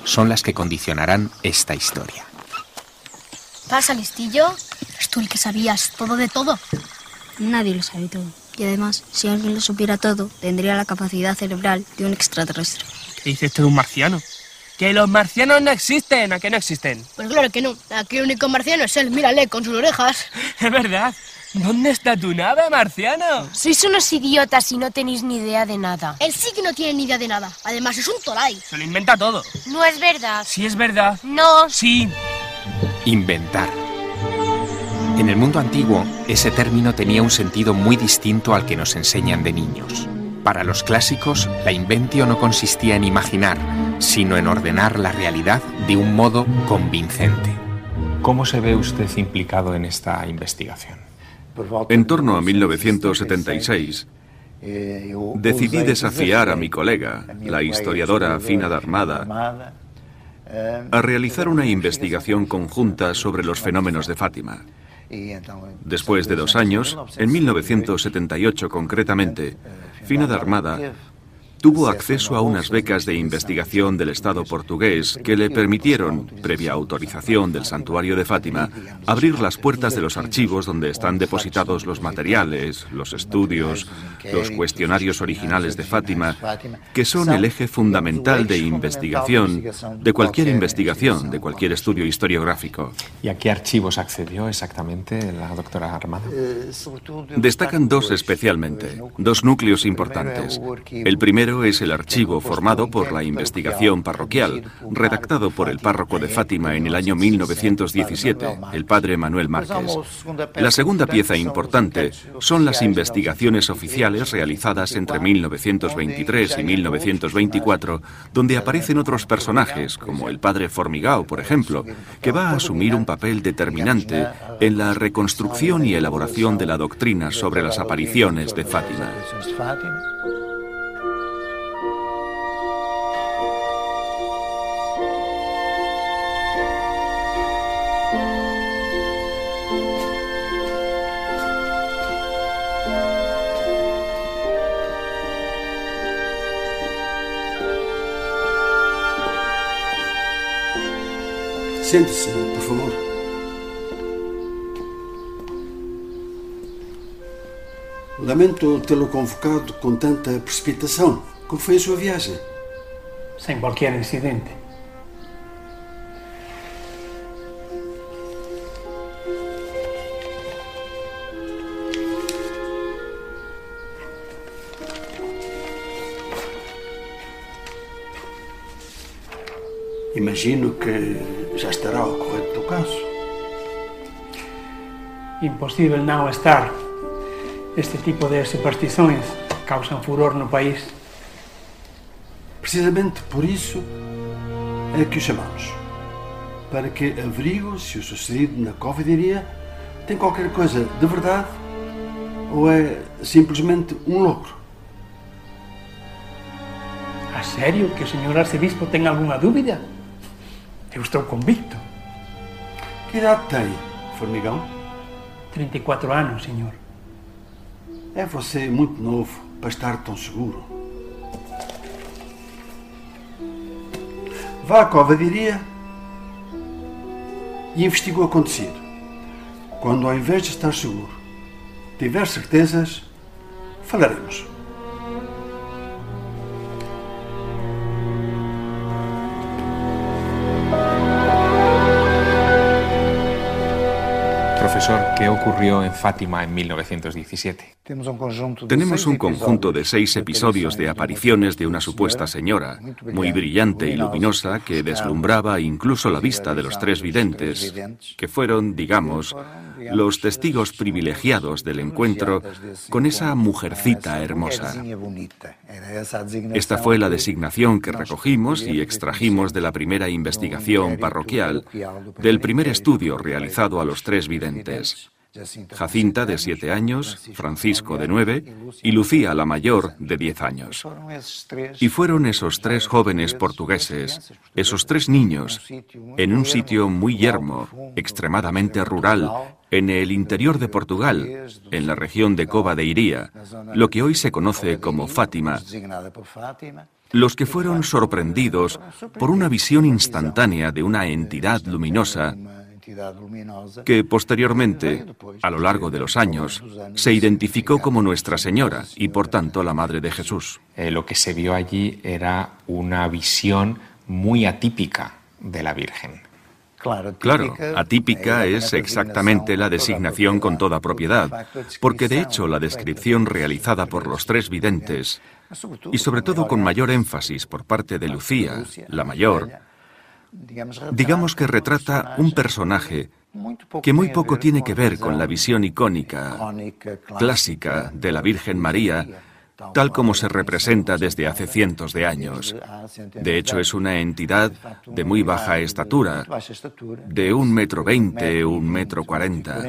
son las que condicionarán esta historia. ¿Pasa, listillo? Eres tú el que sabías todo de todo. Nadie lo sabe todo. Y además, si alguien lo supiera todo, tendría la capacidad cerebral de un extraterrestre. ¿Qué dices tú de un marciano? ¡Que los marcianos no existen! ¿A qué no existen? Pues claro que no. Aquí el único marciano es él. Mírale, con sus orejas. Es verdad. ¿Dónde está tu nave, marciano? Sois unos idiotas y no tenéis ni idea de nada. Él sí que no tiene ni idea de nada. Además, es un tolai. Se lo inventa todo. No es verdad. Sí es verdad. No. Sí. Inventar. En el mundo antiguo, ese término tenía un sentido muy distinto al que nos enseñan de niños. Para los clásicos, la inventio no consistía en imaginar, sino en ordenar la realidad de un modo convincente. ¿Cómo se ve usted implicado en esta investigación? En torno a 1976, decidí desafiar a mi colega, la historiadora Fina Darmada, a realizar una investigación conjunta sobre los fenómenos de Fátima. Después de dos años, en 1978 concretamente, Fina Darmada tuvo acceso a unas becas de investigación del Estado portugués que le permitieron, previa autorización del santuario de Fátima, abrir las puertas de los archivos donde están depositados los materiales, los estudios, los cuestionarios originales de Fátima, que son el eje fundamental de investigación, de cualquier investigación, de cualquier estudio historiográfico. ¿Y a qué archivos accedió exactamente la doctora Armada? Destacan dos especialmente, dos núcleos importantes. El primero es el archivo formado por la investigación parroquial, redactado por el párroco de Fátima en el año 1917, el padre Manuel Márquez. La segunda pieza importante son las investigaciones oficiales realizadas entre 1923 y 1924, donde aparecen otros personajes, como el padre Formigao, por ejemplo, que va a asumir un papel determinante en la reconstrucción y elaboración de la doctrina sobre las apariciones de Fátima. Sente-se, por favor. Lamento tê-lo convocado com tanta precipitação. Como foi a sua viagem? Sem qualquer incidente. Imagino que já estará ao corrente do caso. Impossível não estar. Este tipo de superstições causam furor no país. Precisamente por isso é que o chamamos. Para que averigue se o sucedido na covidaria tem qualquer coisa de verdade ou é simplesmente um logro. A sério que o senhor arcebispo tem alguma dúvida? Eu estou convicto. Que idade tem, Formigão? 34 anos, senhor. É você muito novo para estar tão seguro. Vá à covadiria e investigue o acontecido. Quando, ao invés de estar seguro, tiver certezas, falaremos. Profesor, ¿qué ocurrió en Fátima en 1917? Tenemos un conjunto de seis episodios de apariciones de una supuesta señora, muy brillante y luminosa, que deslumbraba incluso la vista de los tres videntes, que fueron, digamos, los testigos privilegiados del encuentro con esa mujercita hermosa. Esta fue la designación que recogimos y extrajimos de la primera investigación parroquial, del primer estudio realizado a los tres videntes. Jacinta, de siete años, Francisco, de nueve, y Lucía, la mayor, de diez años. Y fueron esos tres jóvenes portugueses, esos tres niños, en un sitio muy yermo, extremadamente rural, en el interior de Portugal, en la región de Cova de Iría, lo que hoy se conoce como Fátima, los que fueron sorprendidos por una visión instantánea de una entidad luminosa que posteriormente, a lo largo de los años, se identificó como Nuestra Señora y por tanto la Madre de Jesús. Eh, lo que se vio allí era una visión muy atípica de la Virgen. Claro, atípica es exactamente la designación con toda propiedad, porque de hecho la descripción realizada por los tres videntes, y sobre todo con mayor énfasis por parte de Lucía, la mayor, digamos que retrata un personaje que muy poco tiene que ver con la visión icónica, clásica de la Virgen María, tal como se representa desde hace cientos de años. De hecho, es una entidad de muy baja estatura, de un metro veinte, un metro cuarenta.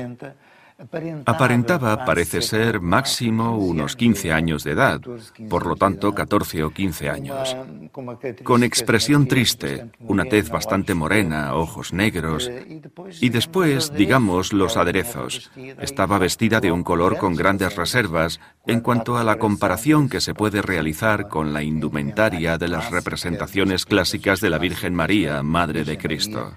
Aparentaba, parece ser, máximo unos 15 años de edad, por lo tanto 14 o 15 años. Con expresión triste, una tez bastante morena, ojos negros, y después, digamos, los aderezos. Estaba vestida de un color con grandes reservas en cuanto a la comparación que se puede realizar con la indumentaria de las representaciones clásicas de la Virgen María, Madre de Cristo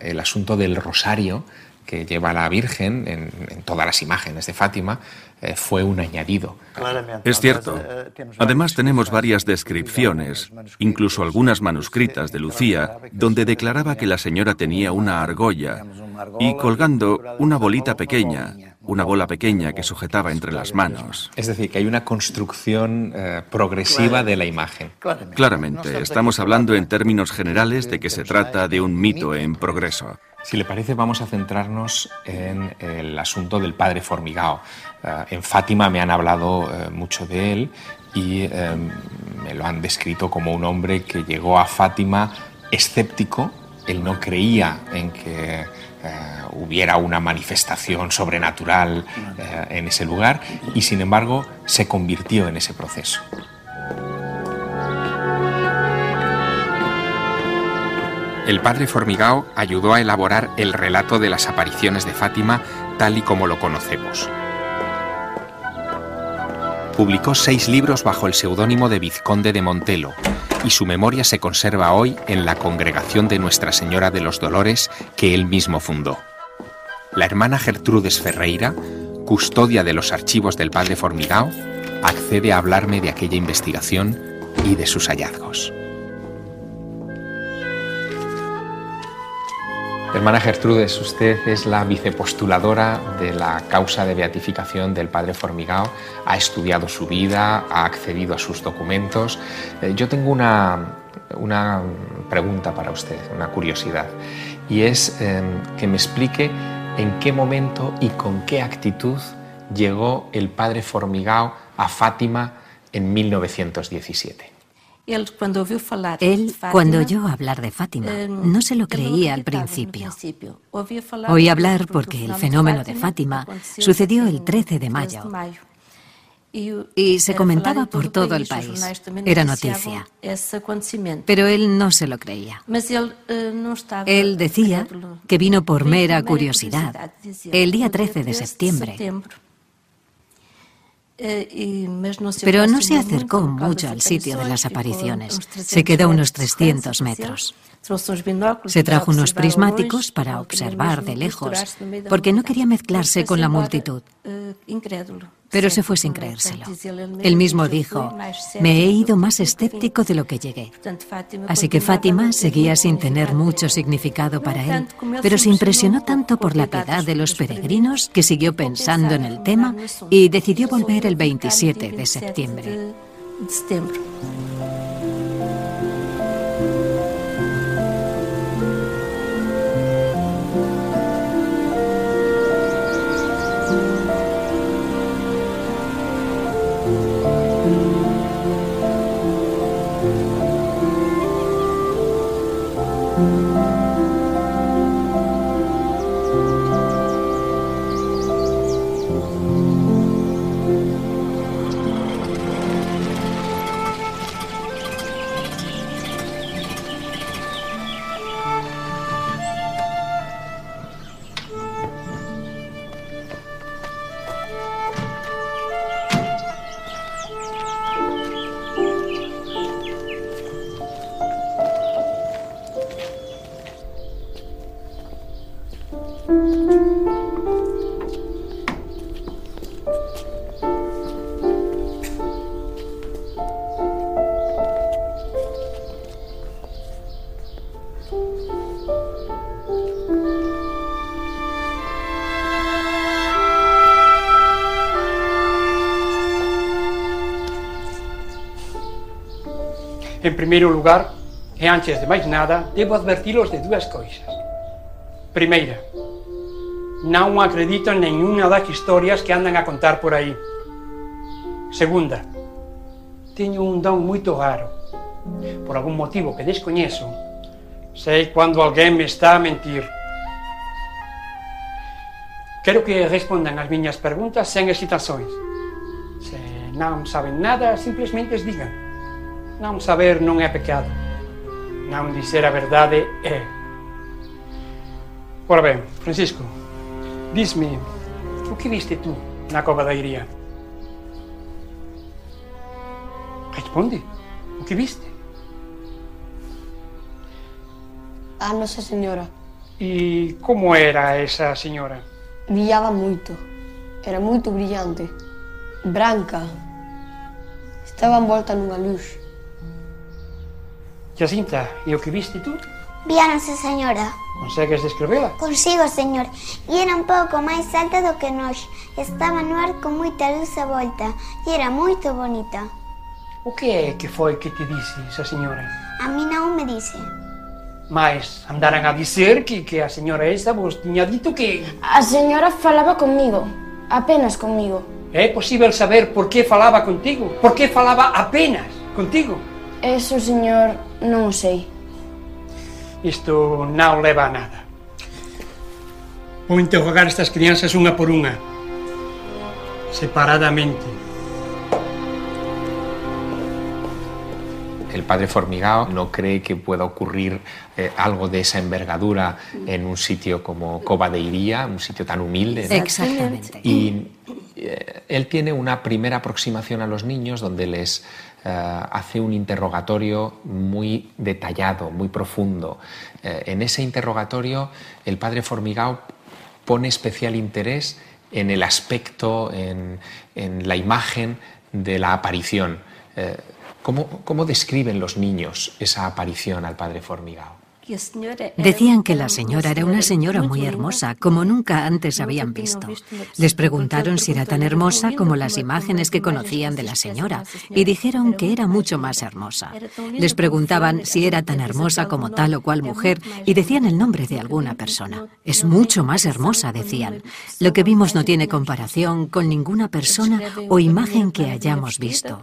el asunto del rosario que lleva la Virgen en, todas las imágenes de Fátima eh, fue un añadido. Es cierto. Además tenemos varias descripciones, incluso algunas manuscritas de Lucía, donde declaraba que la señora tenía una argolla y colgando una bolita pequeña, una bola pequeña que sujetaba entre las manos. Es decir, que hay una construcción eh, progresiva de la imagen. Claramente, estamos hablando en términos generales de que se trata de un mito en progreso. Si le parece, vamos a centrarnos en el asunto del padre Formigao. Eh, en Fátima me han hablado eh, mucho de él y me lo han descrito como un hombre que llegó a Fátima escéptico. Él no creía en que eh, hubiera una manifestación sobrenatural eh, en ese lugar y sin embargo se convirtió en ese proceso. El padre Formigao ayudó a elaborar el relato de las apariciones de Fátima tal y como lo conocemos. Publicó seis libros bajo el seudónimo de Vizconde de Montelo y su memoria se conserva hoy en la congregación de Nuestra Señora de los Dolores que él mismo fundó. La hermana Gertrudes Ferreira, custodia de los archivos del padre Formigao, accede a hablarme de aquella investigación y de sus hallazgos. Hermana Gertrudes, usted es la vicepostuladora de la causa de beatificación del padre Formigao, ha estudiado su vida, ha accedido a sus documentos. Eh, yo tengo una, una pregunta para usted, una curiosidad, y es em, que me explique en qué momento y con qué actitud llegó el padre Formigao a Fátima en 1917. Él, cuando oyó hablar de Fátima, eh, no se lo creía al principio. Oí hablar porque el fenómeno de Fátima sucedió el 13 de mayo y se comentaba por todo el país. Era noticia. Pero él no se lo creía. Eh, él decía que vino por mera curiosidad el día 13 de septiembre Pero no se acercó mucho al sitio de las apariciones. Se quedó a unos 300 metros. Se trajo unos prismáticos para observar de lejos, porque no quería mezclarse con la multitud. Pero se fue sin creérselo. Él mismo dijo, me he ido más escéptico de lo que llegué. Así que Fátima seguía sin tener mucho significado para él, pero se impresionó tanto por la piedad de los peregrinos que siguió pensando en el tema y decidió volver el 27 de septiembre. primeiro lugar, e antes de máis nada, debo advertilos de dúas coisas. Primeira, non acredito en nenhuna das historias que andan a contar por aí. Segunda, teño un don moito raro. Por algún motivo que descoñezo, sei cando alguén me está a mentir. Quero que respondan as miñas preguntas sen hesitações. Se non saben nada, simplemente digan. Non saber non é pecado. Non dizer a verdade é. Ora ben, Francisco, disme, o que viste tú na cova da Iria? Responde, o que viste? Ah, a Nosa Señora. E como era esa señora? Brillaba moito. Era moito brillante. Branca. Estaba envolta nunha luz. Jacinta, e o que viste tú? Viáronse, señora. Consegues describela? Consigo, señor. E era un pouco máis alta do que nós. Estaba no ar con moita luz a volta e era moito bonita. O que é que foi que te dixo esa señora? A mí non me dice. Mais andaran a dizer que, que a señora esa vos tiña dito que... A señora falaba conmigo, apenas conmigo. É posible saber por que falaba contigo? Por que falaba apenas contigo? Eso, señor, non o sei. Isto non leva a nada. Vou interrogar estas crianças unha por unha. Separadamente. El padre Formigao no cree que pueda ocurrir eh, algo de esa envergadura en un sitio como Cova de Iría, un sitio tan humilde. ¿no? Exactamente. Y eh, él tiene una primera aproximación a los niños donde les eh, hace un interrogatorio muy detallado, muy profundo. Eh, en ese interrogatorio el padre Formigao pone especial interés en el aspecto, en, la imagen de la aparición. Eh, ¿cómo, ¿Cómo describen los niños esa aparición al padre Formigao? Decían que la señora era una señora muy hermosa, como nunca antes habían visto. Les preguntaron si era tan hermosa como las imágenes que conocían de la señora, y dijeron que era mucho más hermosa. Les preguntaban si era tan hermosa como tal o cual mujer, y decían el nombre de alguna persona. Es mucho más hermosa, decían. Lo que vimos no tiene comparación con ninguna persona o imagen que hayamos visto.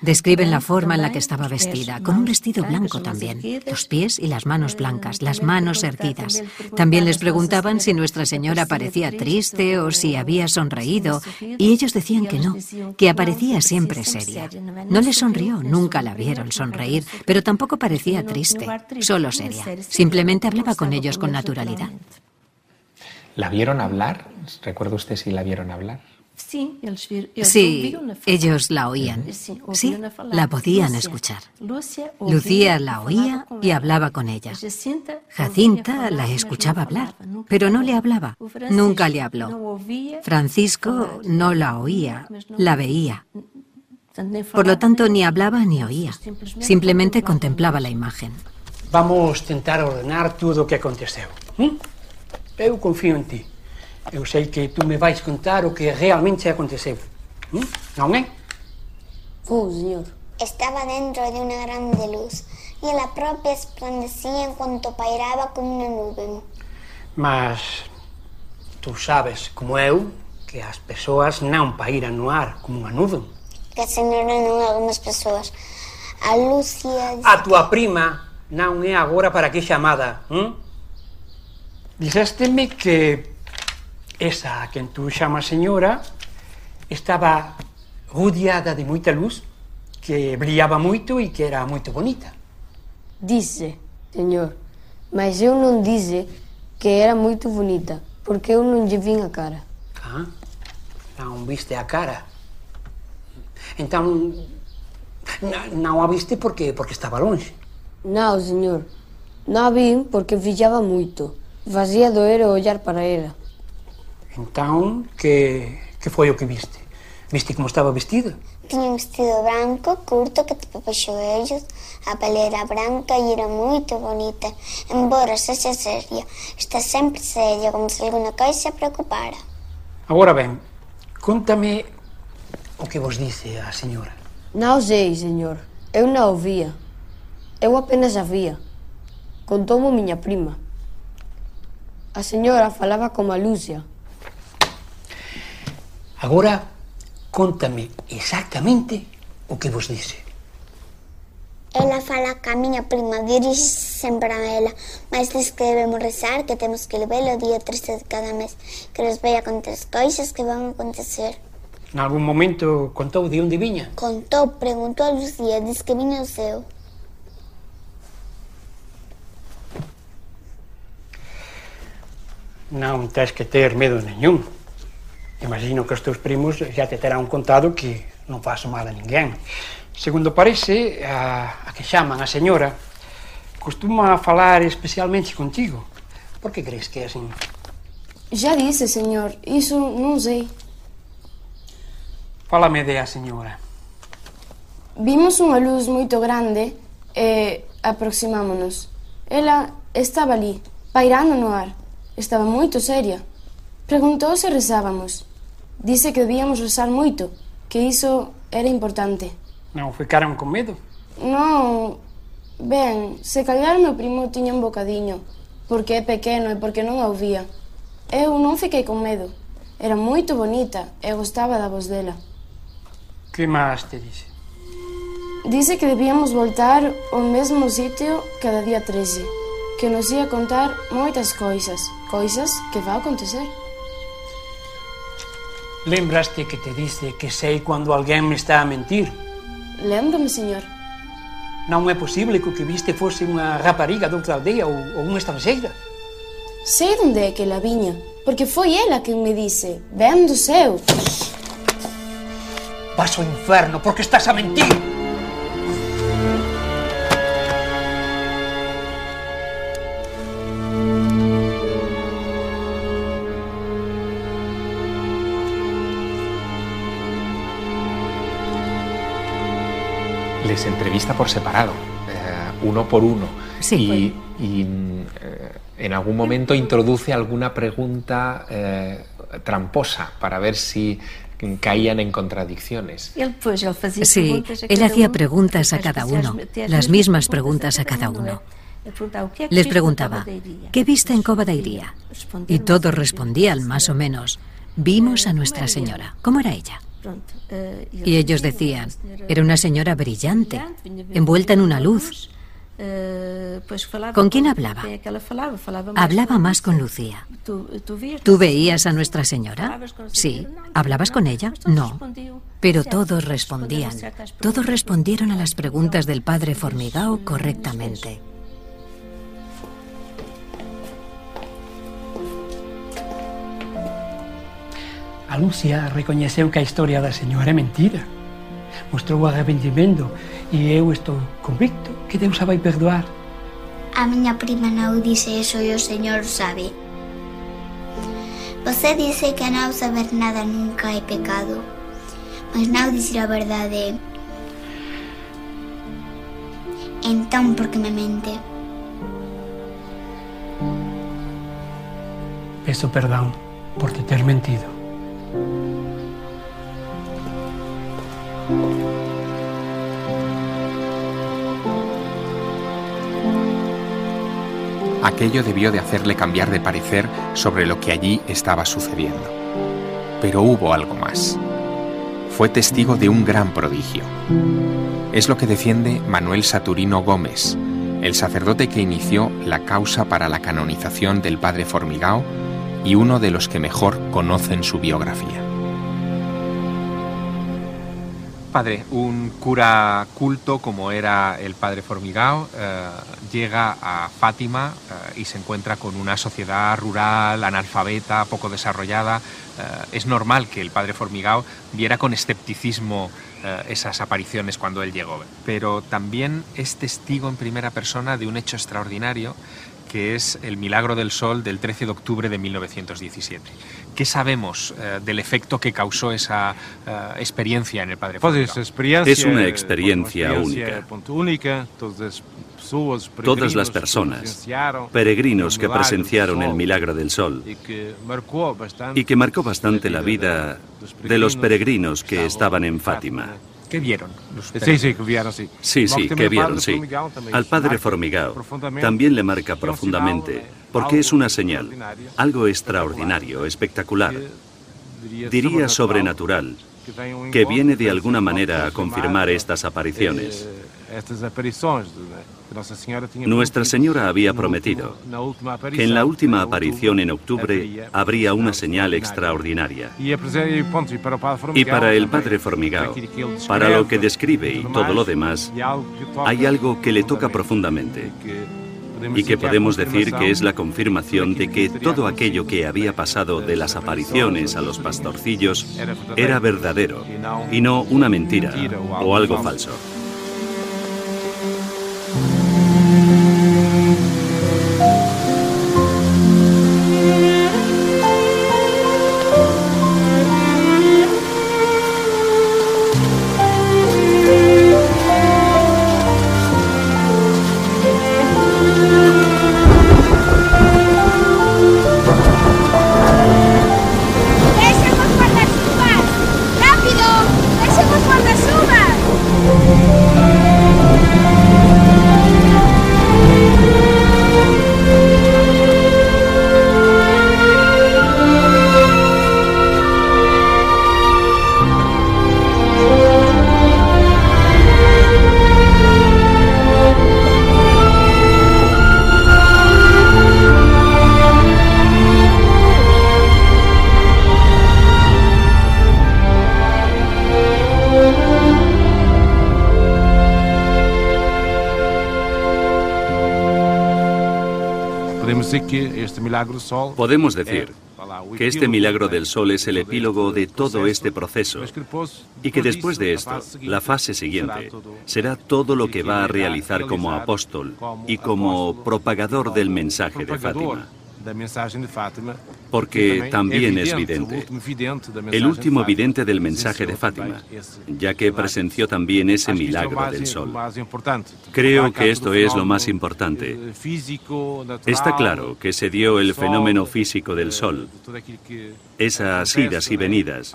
Describen la forma en la que estaba vestida, con un vestido blanco también, los pies y las manos blancas, las manos erguidas. También les preguntaban si Nuestra Señora parecía triste o si había sonreído, y ellos decían que no, que aparecía siempre seria. No le sonrió, nunca la vieron sonreír, pero tampoco parecía triste, solo seria. Simplemente hablaba con ellos con naturalidad. ¿La vieron hablar? ¿Recuerda usted si la vieron hablar? Sí, ellos la oían. Sí, la podían escuchar. Lucía la oía y hablaba con ella. Jacinta la escuchaba hablar, pero no le hablaba. Nunca le habló. Francisco no la oía, la veía. Por lo tanto, ni hablaba ni oía. Simplemente contemplaba la imagen. Vamos tentar ordenar tudo o que aconteceu. Eu confío en ti. Eu sei que tú me vais contar o que realmente aconteceu. Hm? Non é? Vou, señor. Estaba dentro de una grande luz y la propia esplandecía en cuanto pairaba como una nube. Mas tú sabes, como eu, que as persoas non pairan no ar como unha nube. Que a señora non é algunhas persoas. A Lucía... A túa prima non é agora para que chamada, hm? Dixésteme que esa a quen tú chamas señora estaba rodeada de moita luz que brillaba moito e que era moito bonita. Dice, señor, mas eu non dice que era moito bonita, porque eu non lle vin a cara. Ah, non viste a cara. Entón, non a viste porque, porque estaba longe. Non, señor, non a vin porque brillaba moito. Facía doer o ollar para ela. Entón, que, que foi o que viste? Viste como estaba vestida? Tiña un vestido branco, curto, que tapaba os xoellos, a pele era branca e era moito bonita. Embora sexa seria, está sempre seria, como se alguna coisa preocupara. Agora ben, contame o que vos dice a señora. Non sei, señor. Eu non o vía. Eu apenas a vía. Contoumo miña prima. A señora falaba como a Lucia, Agora, contame exactamente o que vos dice. Ela fala ca miña prima, diríxese sempre a ela, mas diz que debemos rezar, que temos que ver o día 13 de cada mes, que nos vai tres coisas que van a acontecer. En algún momento contou de onde viña? Contou, preguntou a Lucía, diz que viña o seu. Non tens que ter medo nenhum. Imagino que os teus primos já te terán contado que non faço mal a ninguén. Segundo parece, a, a que chaman a señora costuma falar especialmente contigo. Por que crees que é así? Já disse, señor, iso non sei. Fálame de a señora. Vimos unha luz moito grande e aproximámonos. Ela estaba ali, pairando no ar. Estaba moito seria. Preguntou se rezábamos. Dice que debíamos rezar moito, que iso era importante. Non ficaron con medo? Non, ben, se calhar meu primo tiña un bocadiño, porque é pequeno e porque non a ouvía. Eu non fiquei con medo. Era moito bonita e gostaba da voz dela. Que máis te dice? Dice que debíamos voltar ao mesmo sitio cada día 13, que nos ia contar moitas coisas, coisas que va acontecer. Lembraste que te dice que sei cando alguén me está a mentir? Lembrome, señor. Non é posible que o que viste fose unha rapariga doutra aldea ou, ou unha estranxeira. Sei onde é que la viña, porque foi ela quen me dice, ven do céu. Vas ao inferno porque estás a mentir. Les entrevista por separado, eh, uno por uno. Sí. Y, y, eh, en algún momento introduce alguna pregunta eh, tramposa para ver si caían en contradicciones. Sí, él hacía preguntas a cada uno, las mismas preguntas a cada uno. Les preguntaba, ¿qué viste en Cova de Iría? Y todos respondían más o menos, vimos a Nuestra Señora. ¿Cómo era ella? Y ellos decían, era una señora brillante, envuelta en una luz. ¿Con quién hablaba? Hablaba más con Lucía. ¿Tú veías a Nuestra Señora? Sí. ¿Hablabas con ella? No. Pero todos respondían. Todos respondieron a las preguntas del padre Formigao correctamente. A Lucia recoñeceu que a historia da señora é mentira. Mostrou arrependimento e eu estou convicto que Deus a vai perdoar. A miña prima non dice eso e o señor sabe. Você dice que non saber nada nunca é pecado. Mas non dicir a verdade. Entón, por que me mente? Peço perdão por te ter mentido. Aquello debió de hacerle cambiar de parecer sobre lo que allí estaba sucediendo. Pero hubo algo más. Fue testigo de un gran prodigio. Es lo que defiende Manuel Saturino Gómez, el sacerdote que inició la causa para la canonización del padre Formigao y uno de los que mejor conocen su biografía. Padre, un cura culto como era el padre Formigao eh, llega a Fátima eh, y se encuentra con una sociedad rural, analfabeta, poco desarrollada. Eh, es normal que el padre Formigao viera con escepticismo esas apariciones cuando él llegó, pero también es testigo en primera persona de un hecho extraordinario que es el milagro del sol del 13 de octubre de 1917. ¿Qué sabemos eh, del efecto que causó esa eh, experiencia en el Padre Formigao? Es una experiencia única. Todas las personas, peregrinos que presenciaron el milagro del sol y que marcó bastante la vida de los peregrinos que estaban en Fátima. ¿Qué vieron? Sí, sí, que vieron, sí. Sí, sí, que vieron, sí. Al padre Formigao también le marca profundamente, porque es una señal, algo extraordinario, espectacular, diría sobrenatural, que viene de alguna manera a confirmar estas apariciones. Nuestra Señora había prometido que en la última aparición en octubre habría una señal extraordinaria. Y para el Padre Formigao, para lo que describe y todo lo demás, hay algo que le toca profundamente. y que podemos decir que es la confirmación de que todo aquello que había pasado de las apariciones a los pastorcillos era verdadero. y no una mentira o algo falso. Podemos decir que este milagro del sol es el epílogo de todo este proceso y que después de esto, la fase siguiente será todo lo que va a realizar como apóstol y como propagador del mensaje de Fátima. Porque también es vidente, el último vidente del mensaje de Fátima, ya que presenció también ese milagro del sol. Creo que esto es lo más importante. Está claro que se dio el fenómeno físico del sol, esas idas y venidas,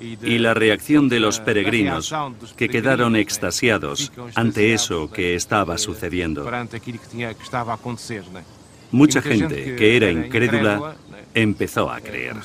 y la reacción de los peregrinos que quedaron extasiados ante eso que estaba sucediendo. Mucha gente que era incrédula empezó a creer.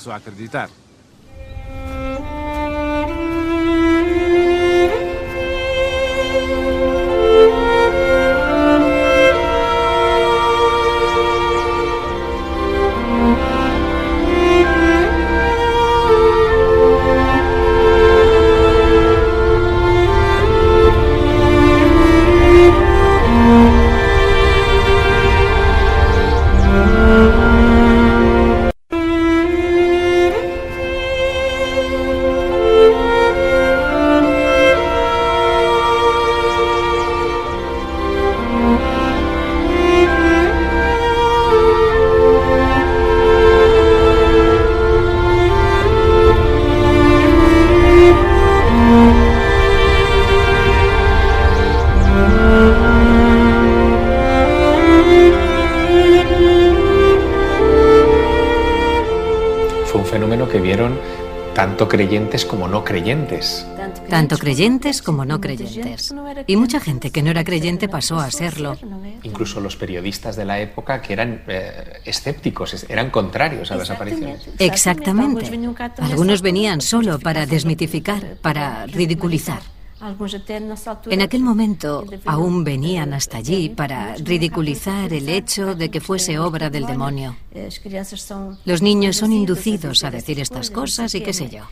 Creyentes como no creyentes. Tanto creyentes como no creyentes. Y mucha gente que no era creyente pasó a serlo. Incluso los periodistas de la época que eran eh, escépticos, eran contrarios a las apariciones. Exactamente. Algunos venían solo para desmitificar, para ridiculizar. En aquel momento aún venían hasta allí para ridiculizar el hecho de que fuese obra del demonio. Los niños son inducidos a decir estas cosas y qué sé yo.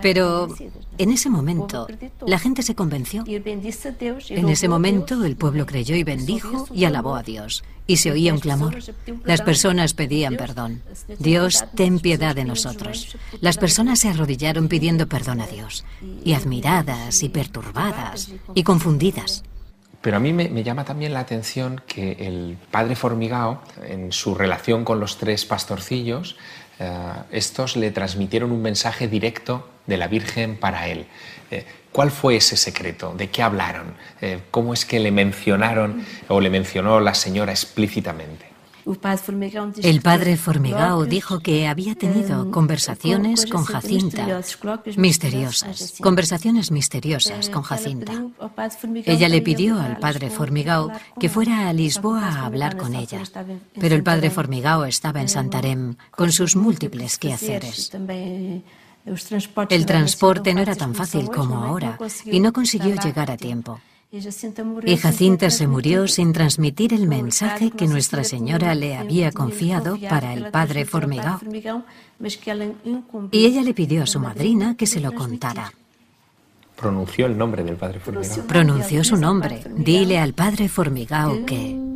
Pero en ese momento la gente se convenció. En ese momento el pueblo creyó y bendijo y alabó a Dios. Y se oía un clamor. Las personas pedían perdón. Dios, ten piedad de nosotros. Las personas se arrodillaron pidiendo perdón a Dios. Y admiradas y perturbadas y confundidas. Pero a mí me, llama también la atención que el padre Formigao, en su relación con los tres pastorcillos, eh, estos le transmitieron un mensaje directo de la Virgen para él. Eh, ¿Cuál fue ese secreto? ¿De qué hablaron? Eh, ¿Cómo es que le mencionaron o le mencionó la señora explícitamente? El padre Formigao dijo que había tenido conversaciones con Jacinta, misteriosas, conversaciones misteriosas con Jacinta. Ella le pidió al padre Formigao que fuera a Lisboa a hablar con ella, pero el padre Formigao estaba en Santarém con sus múltiples quehaceres. El transporte no era tan fácil como ahora y no consiguió llegar a tiempo. Y Jacinta se murió sin transmitir el mensaje que Nuestra Señora le había confiado para el padre Formigao. Y ella le pidió a su madrina que se lo contara. Pronunció el nombre del padre Formigao. Pronunció su nombre. Dile al padre Formigao que...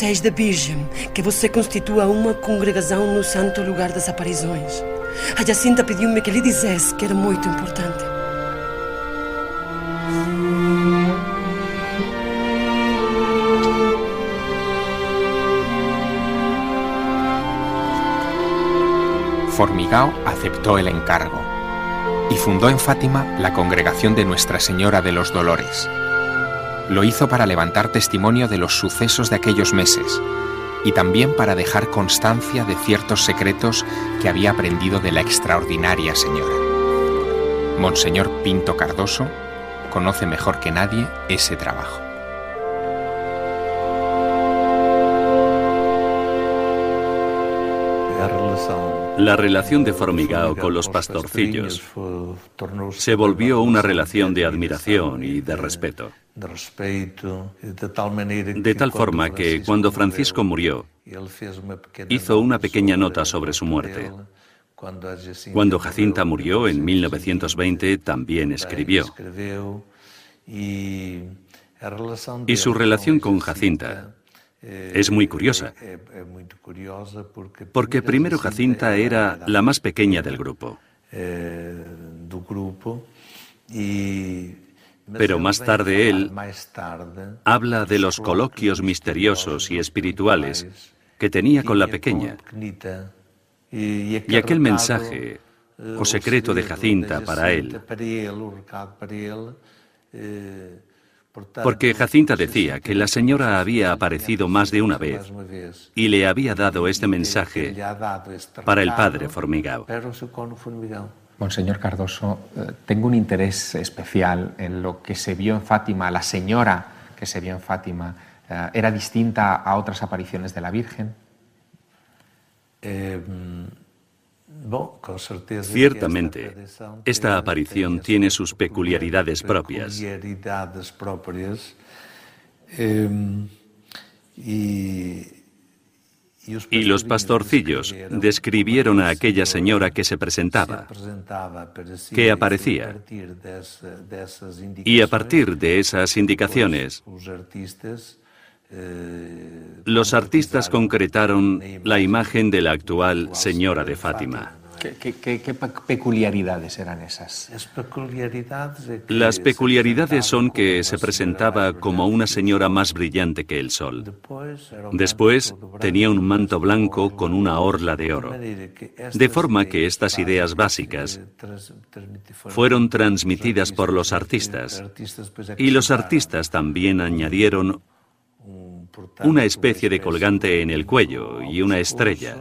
Desejo da Virgem que você constitua uma congregação no santo lugar das aparições. A Jacinta pediu-me que lhe dissesse que era muito importante. Formigao aceptó el encargo y fundó en Fátima la congregación de Nuestra Señora de los Dolores. Lo hizo para levantar testimonio de los sucesos de aquellos meses y también para dejar constancia de ciertos secretos que había aprendido de la extraordinaria señora. Monseñor Pinto Cardoso conoce mejor que nadie ese trabajo. La relación de Formigao con los pastorcillos se volvió una relación de admiración y de respeto. De tal forma que cuando Francisco murió, hizo una pequeña nota sobre su muerte. Cuando Jacinta murió en 1920 también escribió. Y su relación con Jacinta es muy curiosa, porque primero Jacinta era la más pequeña del grupo. Pero más tarde él habla de los coloquios misteriosos y espirituales que tenía con la pequeña. Y aquel mensaje o secreto de Jacinta para él porque Jacinta decía que la señora había aparecido más de una vez y le había dado este mensaje para el padre Formigao. Monseñor Cardoso, eh, tengo un interés especial en lo que se vio en Fátima. La señora que se vio en Fátima eh, era distinta a otras apariciones de la Virgen. Eh, Ciertamente, esta aparición tiene sus peculiaridades propias. Em, y los pastorcillos describieron a aquella señora que se presentaba, que aparecía. Y a partir de esas indicaciones, eh, los artistas concretaron la imagen de la actual Señora de Fátima. ¿Qué, peculiaridades eran esas? Las peculiaridades son que se presentaba como una señora más brillante que el sol. Después tenía un manto blanco con una orla de oro. De forma que estas ideas básicas fueron transmitidas por los artistas. Y los artistas también añadieron una especie de colgante en el cuello y una estrella.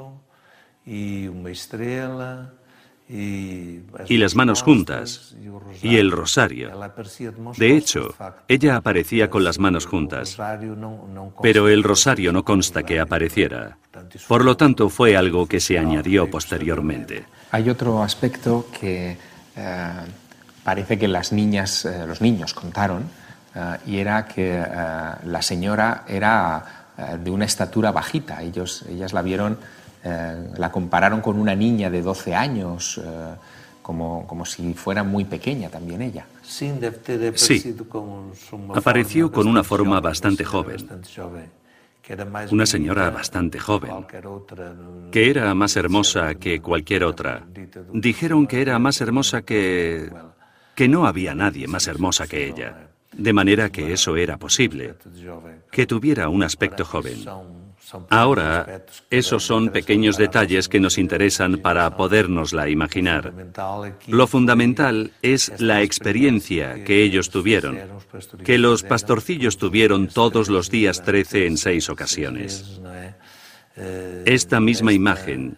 Y las manos juntas, y el rosario. De hecho, ella aparecía con las manos juntas, pero el rosario no consta que apareciera. Por lo tanto, fue algo que se añadió posteriormente. Hay otro aspecto que eh, parece que las niñas, eh, los niños contaron, eh, y era que la señora era de una estatura bajita. Ellos, ellas la vieron eh, la compararon con una niña de 12 años, eh, como, como, si fuera muy pequeña también ella. Sí, apareció con una forma bastante joven, una señora bastante joven, que era más hermosa que cualquier otra. Dijeron que era más hermosa que... que no había nadie más hermosa que ella. De manera que eso era posible, que tuviera un aspecto joven. Ahora, esos son pequeños detalles que nos interesan para podernosla imaginar. Lo fundamental es la experiencia que ellos tuvieron, que los pastorcillos tuvieron todos los días 13 en seis ocasiones. Esta misma imagen,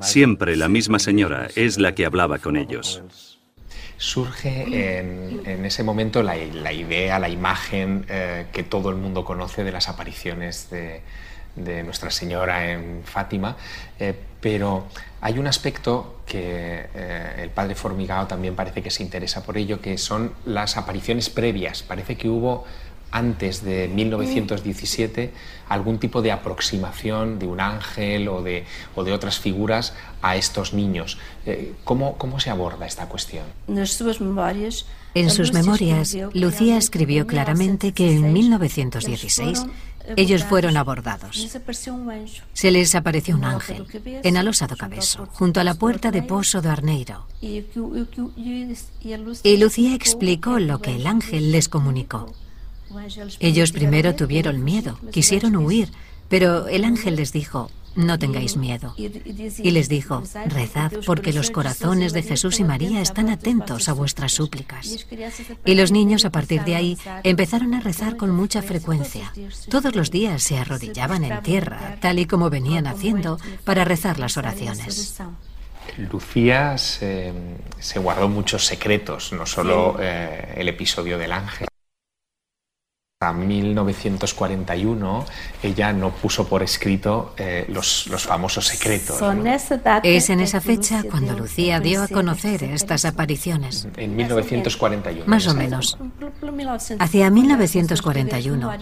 siempre la misma señora, es la que hablaba con ellos. surge en, ese momento la, idea, la imagen eh, que todo el mundo conoce de las apariciones de, de Nuestra Señora en Fátima, eh, pero hay un aspecto que eh, el padre Formigao también parece que se interesa por ello, que son las apariciones previas. Parece que hubo antes de 1917 algún tipo de aproximación de un ángel o de, o de otras figuras a estos niños. Eh, ¿cómo, ¿Cómo se aborda esta cuestión? En sus memorias, Lucía escribió claramente que en 1916 ellos fueron abordados. Se les apareció un ángel en Alosado Cabeso, junto a la puerta de Pozo de Arneiro. Y Lucía explicó lo que el ángel les comunicó. Ellos primero tuvieron miedo, quisieron huir, pero el ángel les dijo, no tengáis miedo. Y les dijo, rezad porque los corazones de Jesús y María están atentos a vuestras súplicas. Y los niños a partir de ahí empezaron a rezar con mucha frecuencia. Todos los días se arrodillaban en tierra, tal y como venían haciendo, para rezar las oraciones. Lucía se, guardó muchos secretos, no solo eh, el episodio del ángel. A 1941 ella no puso por escrito eh, los, los, famosos secretos. Es en esa fecha cuando Lucía dio a conocer estas apariciones. En 1941. Más o menos. Hacia 1941,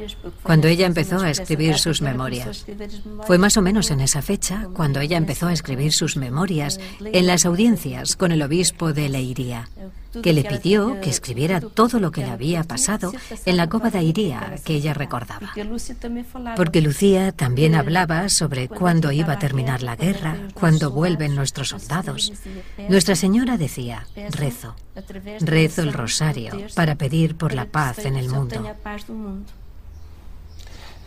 cuando ella empezó a escribir sus memorias. Fue más o menos en esa fecha cuando ella empezó a escribir sus memorias en las audiencias con el obispo de Leiría que le pidió que escribiera todo lo que le había pasado en la de Iría que ella recordaba. Porque Lucía también hablaba sobre cuándo iba a terminar la guerra, cuándo vuelven nuestros soldados. Nuestra Señora decía, rezo, rezo el rosario para pedir por la paz en el mundo.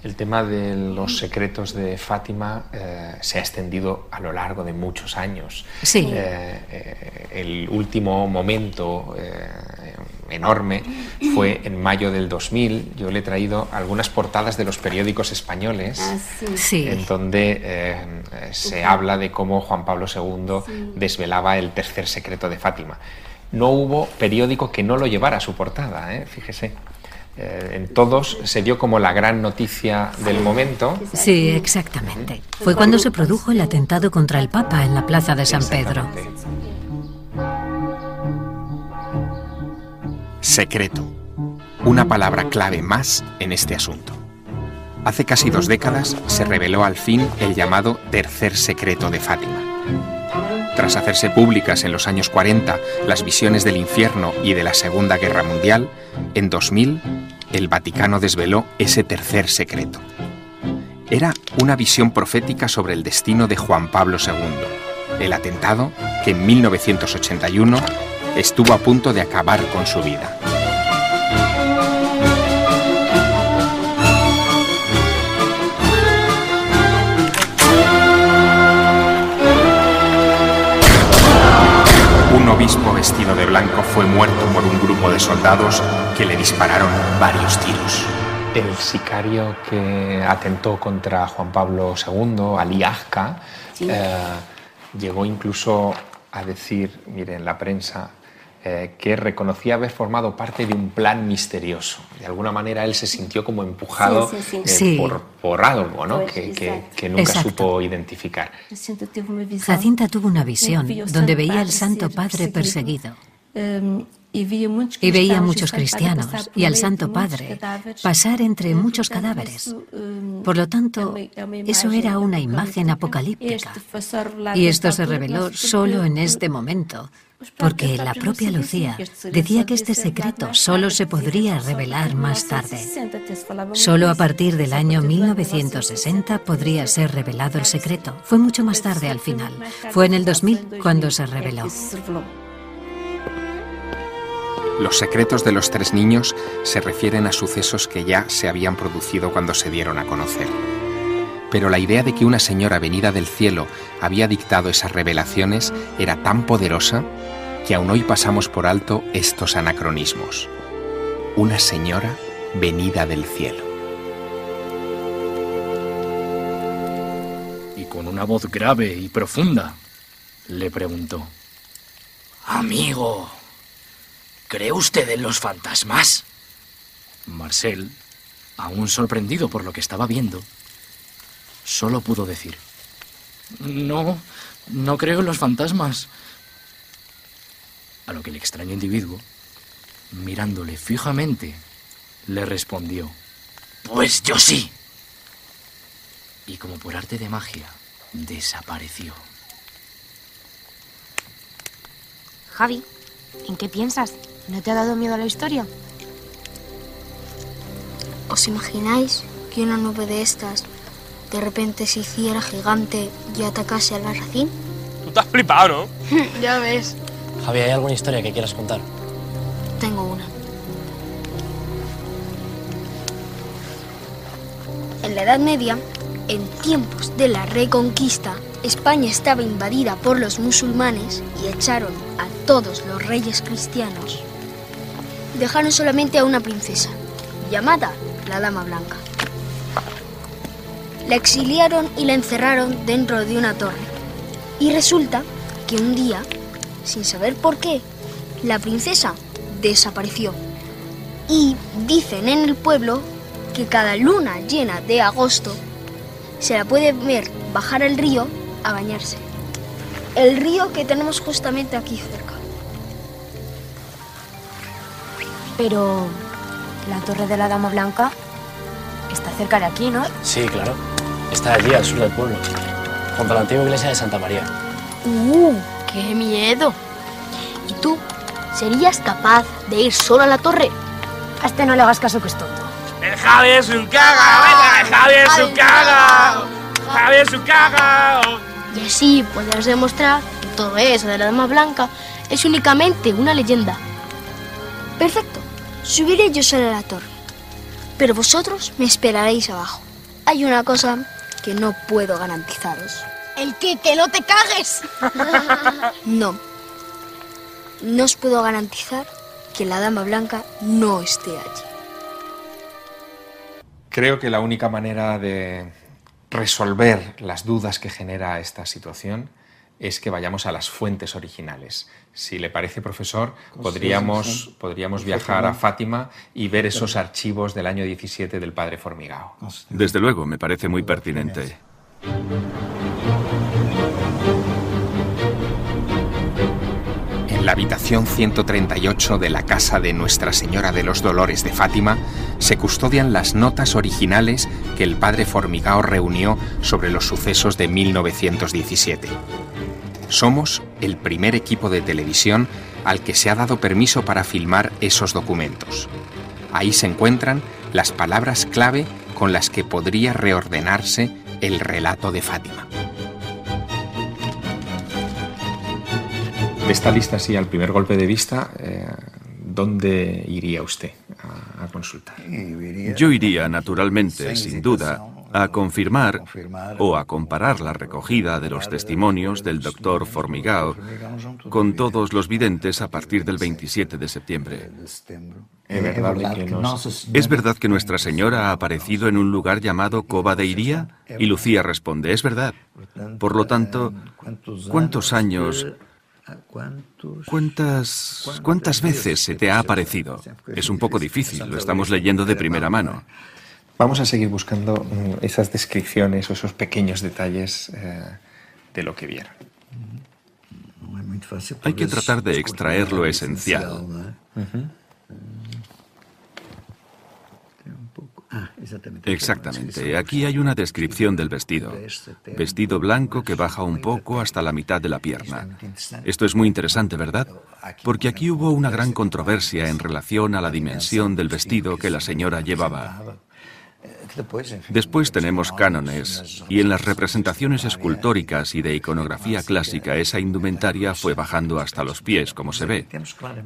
El tema de los secretos de Fátima eh, se ha extendido a lo largo de muchos años. Sí. Eh, eh, el último momento enorme fue en mayo del 2000. Yo le he traído algunas portadas de los periódicos españoles, ah, sí. en donde se habla de cómo Juan Pablo II desvelaba el tercer secreto de Fátima. No hubo periódico que no lo llevara a su portada, fíjese. Eh, en todos se dio como la gran noticia del momento. Sí, exactamente. Fue cuando se produjo el atentado contra el Papa en la Plaza de San Pedro. Secreto. Una palabra clave más en este asunto. Hace casi dos décadas se reveló al fin el llamado tercer secreto de Fátima. Tras hacerse públicas en los años 40 las visiones del infierno y de la Segunda Guerra Mundial, en 2000 el Vaticano desveló ese tercer secreto. Era una visión profética sobre el destino de Juan Pablo II, el atentado que en 1981 estuvo a punto de acabar con su vida. Obispo vestido de blanco fue muerto por un grupo de soldados que le dispararon varios tiros. El sicario que atentó contra Juan Pablo II, Ali Azca, eh, llegó incluso a decir, mire, en la prensa, eh, que reconocía haber formado parte de un plan misterioso. De alguna manera él se sintió como empujado eh, por, por, algo ¿no? Pues, que, que, nunca supo identificar. Jacinta tuvo una visión donde veía al Santo Padre perseguido. Em, y veía muchos cristianos y al Santo Padre pasar entre muchos cadáveres. Por lo tanto, eso era una imagen apocalíptica. Y esto se reveló solo en este momento, porque la propia Lucía decía que este secreto solo se podría revelar más tarde. Solo a partir del año 1960 podría ser revelado el secreto. Fue mucho más tarde al final. Fue en el 2000 cuando se reveló. Los secretos de los tres niños se refieren a sucesos que ya se habían producido cuando se dieron a conocer. Pero la idea de que una señora venida del cielo había dictado esas revelaciones era tan poderosa que aún hoy pasamos por alto estos anacronismos. Una señora venida del cielo. Y con una voz grave y profunda, le preguntó, Amigo, ¿Cree usted en los fantasmas? Marcel, aún sorprendido por lo que estaba viendo, solo pudo decir, No, no creo en los fantasmas. A lo que el extraño individuo, mirándole fijamente, le respondió, Pues yo sí. Y como por arte de magia, desapareció. Javi, ¿en qué piensas? ¿No te ha dado miedo la historia? ¿Os imagináis que una nube de estas de repente se hiciera gigante y atacase al racín? Tú te has flipado, ¿no? ya ves. Javi, ¿hay alguna historia que quieras contar? Tengo una. En la Edad Media, en tiempos de la Reconquista, España estaba invadida por los musulmanes y echaron a todos los reyes cristianos dejaron solamente a una princesa, llamada la Dama Blanca. La exiliaron y la encerraron dentro de una torre. Y resulta que un día, sin saber por qué, la princesa desapareció. Y dicen en el pueblo que cada luna llena de agosto se la puede ver bajar al río a bañarse. El río que tenemos justamente aquí cerca. Pero la torre de la Dama Blanca está cerca de aquí, ¿no? Sí, claro. Está allí, al sur del pueblo, junto a la antigua iglesia de Santa María. ¡Uh! ¡Qué miedo! ¿Y tú? ¿Serías capaz de ir solo a la torre? A este no le hagas caso que es tonto. ¡El Javi es un caga! ¡Venga, el Javi es un caga! ¡Javi es un caga! Y así podrás demostrar que todo eso de la Dama Blanca es únicamente una leyenda. Perfecto. Subiré yo sola a la torre, pero vosotros me esperaréis abajo. Hay una cosa que no puedo garantizaros. ¿El qué? ¡Que no te cagues! no. No os puedo garantizar que la Dama Blanca no esté allí. Creo que la única manera de resolver las dudas que genera esta situación es que vayamos a las fuentes originales. Si le parece, profesor, podríamos, podríamos viajar a Fátima y ver esos archivos del año 17 del padre Formigao. Desde luego, me parece muy pertinente. En la habitación 138 de la casa de Nuestra Señora de los Dolores de Fátima se custodian las notas originales que el padre Formigao reunió sobre los sucesos de 1917. Somos el primer equipo de televisión al que se ha dado permiso para filmar esos documentos. Ahí se encuentran las palabras clave con las que podría reordenarse el relato de Fátima. De esta lista, sí, al primer golpe de vista, eh, ¿dónde iría usted a, a consultar? Yo iría, naturalmente, sin duda, a confirmar o a comparar la recogida de los testimonios del doctor Formigao con todos los videntes a partir del 27 de septiembre. ¿Es verdad que Nuestra Señora ha aparecido en un lugar llamado Cova de Iría? Y Lucía responde, es verdad. Por lo tanto, ¿cuántos años ¿Cuántas, ¿Cuántas veces se te ha aparecido? Es un poco difícil, lo estamos leyendo de primera mano. Vamos a seguir buscando mm, esas descripciones o esos pequeños detalles eh, de lo que vieron. Hay que tratar de extraer lo esencial. Exactamente. Aquí hay una descripción del vestido. Vestido blanco que baja un poco hasta la mitad de la pierna. Esto es muy interesante, ¿verdad? Porque aquí hubo una gran controversia en relación a la dimensión del vestido que la señora llevaba. Después tenemos cánones, y en las representaciones escultóricas y de iconografía clásica esa indumentaria fue bajando hasta los pies, como se ve.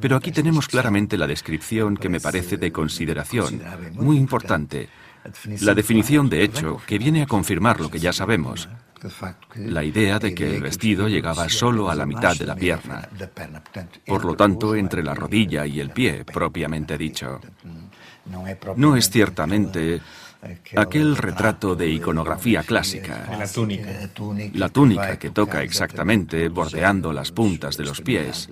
Pero aquí tenemos claramente la descripción que me parece de consideración, muy importante. La definición de hecho, que viene a confirmar lo que ya sabemos. La idea de que el vestido llegaba solo a la mitad de la pierna. Por lo tanto, entre la rodilla y el pie, propiamente dicho. No es ciertamente aquel retrato de iconografía clásica. La túnica. La túnica que toca exactamente bordeando las puntas de los pies.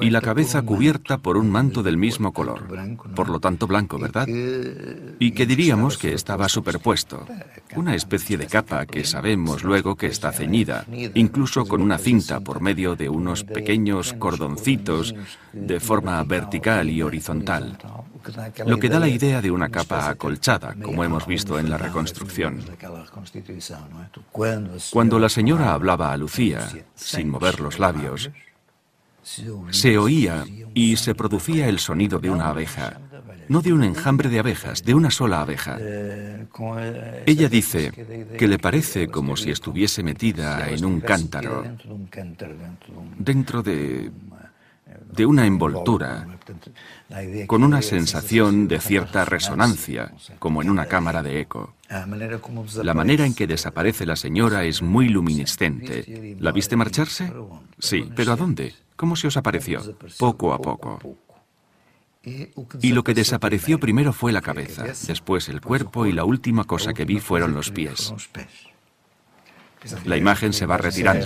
Y la cabeza cubierta por un manto del mismo color. Por lo tanto blanco, ¿verdad? Y que diríamos que estaba superpuesto. Una especie de capa que sabemos luego que está ceñida, incluso con una cinta por medio de unos pequeños cordoncitos de forma vertical y horizontal lo que da la idea de una capa acolchada, como hemos visto en la reconstrucción. Cuando la señora hablaba a Lucía, sin mover los labios, se oía y se producía el sonido de una abeja, no de un enjambre de abejas, de una sola abeja. Ella dice que le parece como si estuviese metida en un cántaro, dentro de de una envoltura, con una sensación de cierta resonancia, como en una cámara de eco. La manera en que desaparece la señora es muy luminiscente. ¿La viste marcharse? Sí, pero ¿a dónde? ¿Cómo se os apareció? Poco a poco. Y lo que desapareció primero fue la cabeza, después el cuerpo y la última cosa que vi fueron los pies. La imagen se va retirando.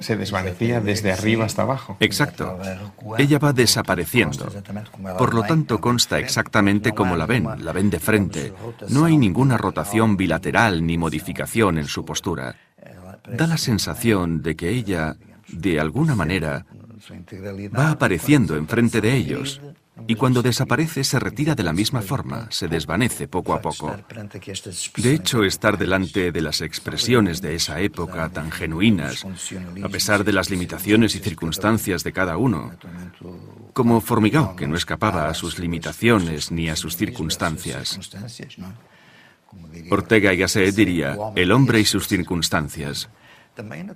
Se desvanecía, desde arriba hasta abajo. Exacto. Ella va desapareciendo. Por lo tanto, consta exactamente como la ven, la ven de frente. No hay ninguna rotación bilateral ni modificación en su postura. Da la sensación de que ella, de alguna manera, va apareciendo enfrente de ellos, y cuando desaparece se retira de la misma forma, se desvanece poco a poco. De hecho, estar delante de las expresiones de esa época tan genuinas, a pesar de las limitaciones y circunstancias de cada uno, como Formigao, que no escapaba a sus limitaciones ni a sus circunstancias. Ortega y Gasset diría, el hombre y sus circunstancias.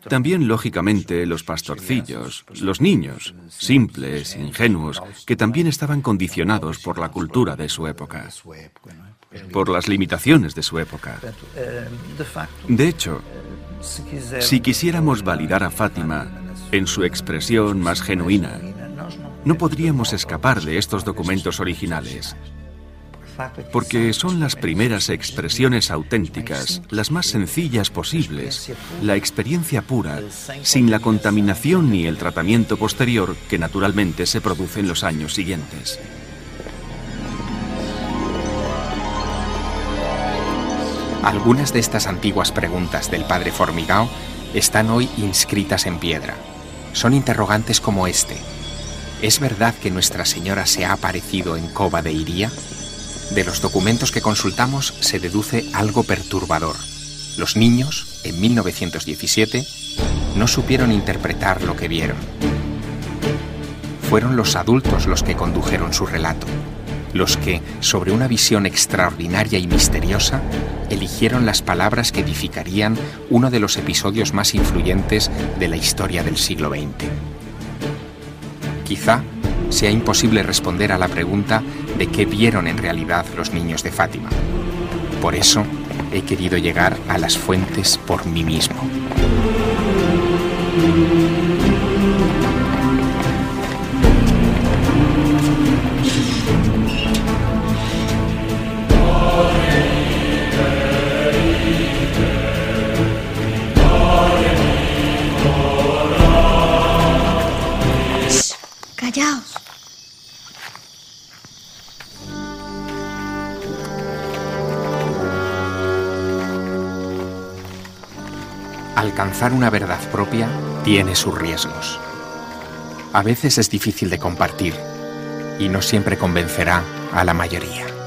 También, lógicamente, los pastorcillos, los niños, simples, ingenuos, que también estaban condicionados por la cultura de su época, por las limitaciones de su época. De hecho, si quisiéramos validar a Fátima en su expresión más genuina, no podríamos escapar de estos documentos originales porque son las primeras expresiones auténticas, las más sencillas posibles, la experiencia pura, sin la contaminación ni el tratamiento posterior que naturalmente se produce en los años siguientes. Algunas de estas antiguas preguntas del padre Formigao están hoy inscritas en piedra. Son interrogantes como este. ¿Es verdad que Nuestra Señora se ha aparecido en Cova de Iría? De los documentos que consultamos se deduce algo perturbador. Los niños, en 1917, no supieron interpretar lo que vieron. Fueron los adultos los que condujeron su relato, los que, sobre una visión extraordinaria y misteriosa, eligieron las palabras que edificarían uno de los episodios más influyentes de la historia del siglo XX. Quizá sea imposible responder a la pregunta de qué vieron en realidad los niños de Fátima. Por eso he querido llegar a las fuentes por mí mismo. Una verdad propia tiene sus riesgos. A veces es difícil de compartir y no siempre convencerá a la mayoría.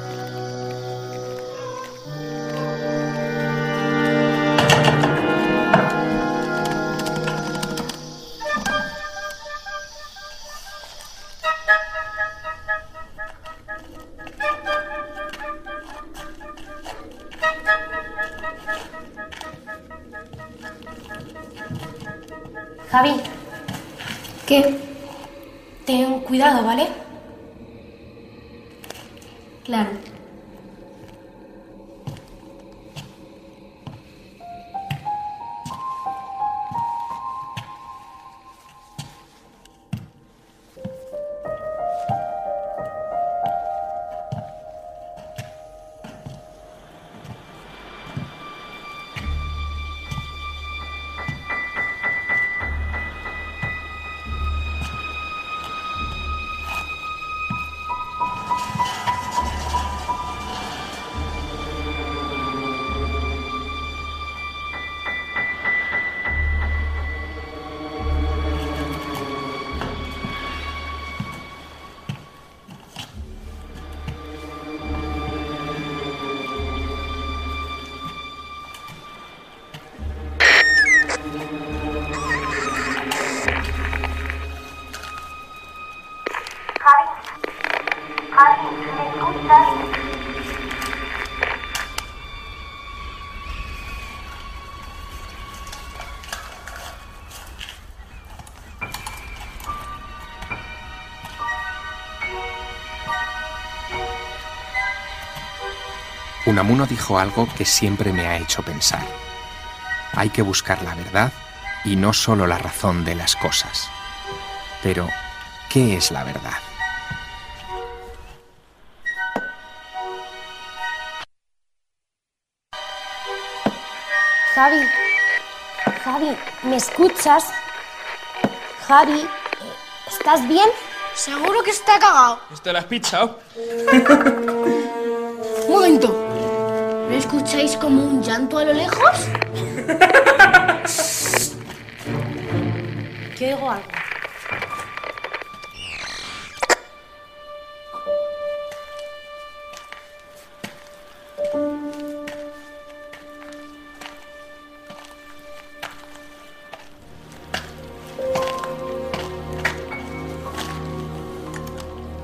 Unamuno dijo algo que siempre me ha hecho pensar. Hay que buscar la verdad y no solo la razón de las cosas. Pero, ¿qué es la verdad? Javi. Javi, ¿me escuchas? Javi, ¿estás bien? Seguro que está cagado. ¿Te la has pichado? Un momento. ¿No escucháis como un llanto a lo lejos? Yo oigo algo.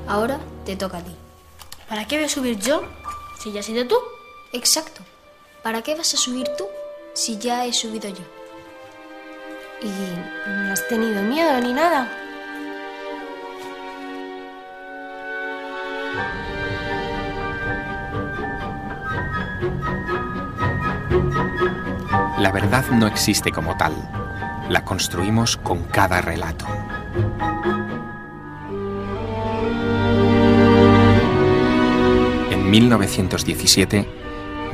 Ahora te toca a ti. ¿Para qué voy a subir yo si ya has ido tú? Exacto. ¿Para qué vas a subir tú si ya he subido yo? ¿Y no has tenido miedo ni nada? La verdad no existe como tal. La construimos con cada relato. En 1917,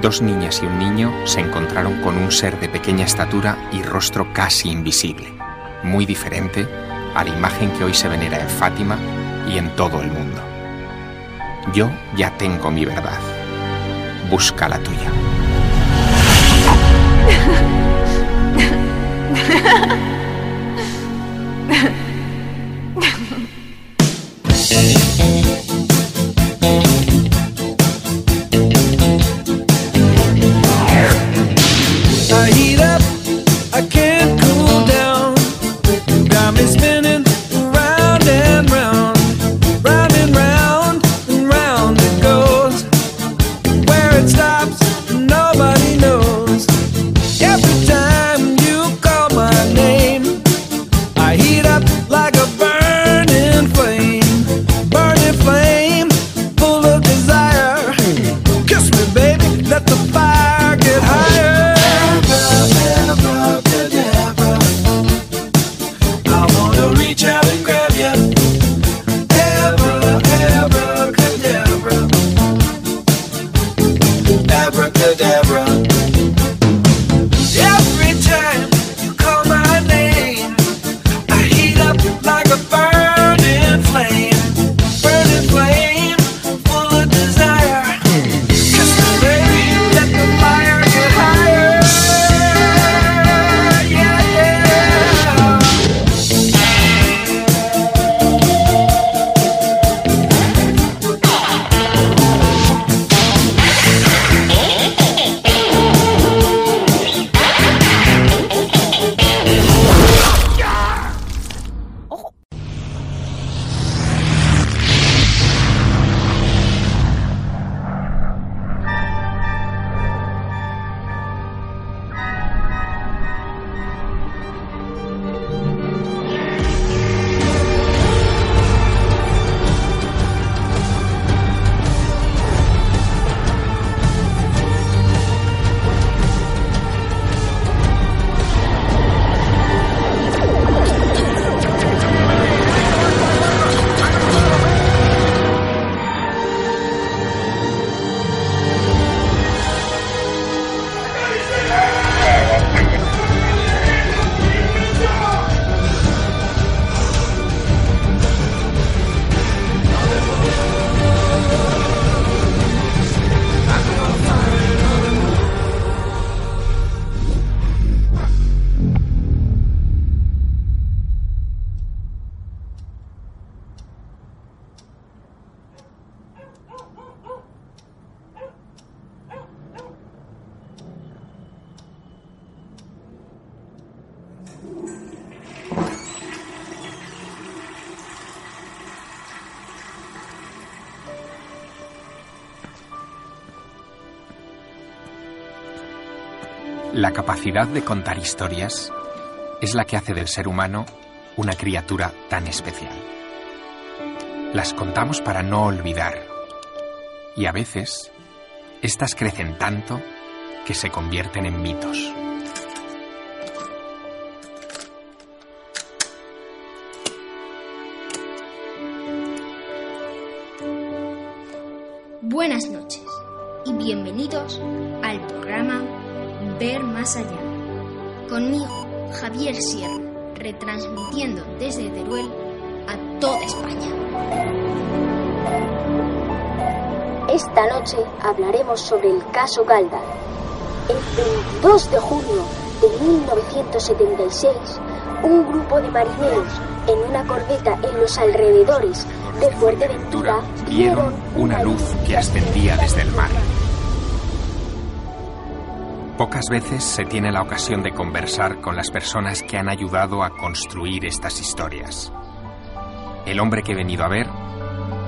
dos niñas y un niño se encontraron con un ser de pequeña estatura y rostro casi invisible, muy diferente a la imagen que hoy se venera en Fátima y en todo el mundo. Yo ya tengo mi verdad. Busca la tuya. capacidad de contar historias es la que hace del ser humano una criatura tan especial. Las contamos para no olvidar y a veces estas crecen tanto que se convierten en mitos. Esta noche hablaremos sobre el caso Galdar. El 22 de junio de 1976, un grupo de marineros en una corbeta en los alrededores de Fuerteventura Vieron una luz que ascendía desde el mar. Pocas veces se tiene la ocasión de conversar con las personas que han ayudado a construir estas historias. El hombre que he venido a ver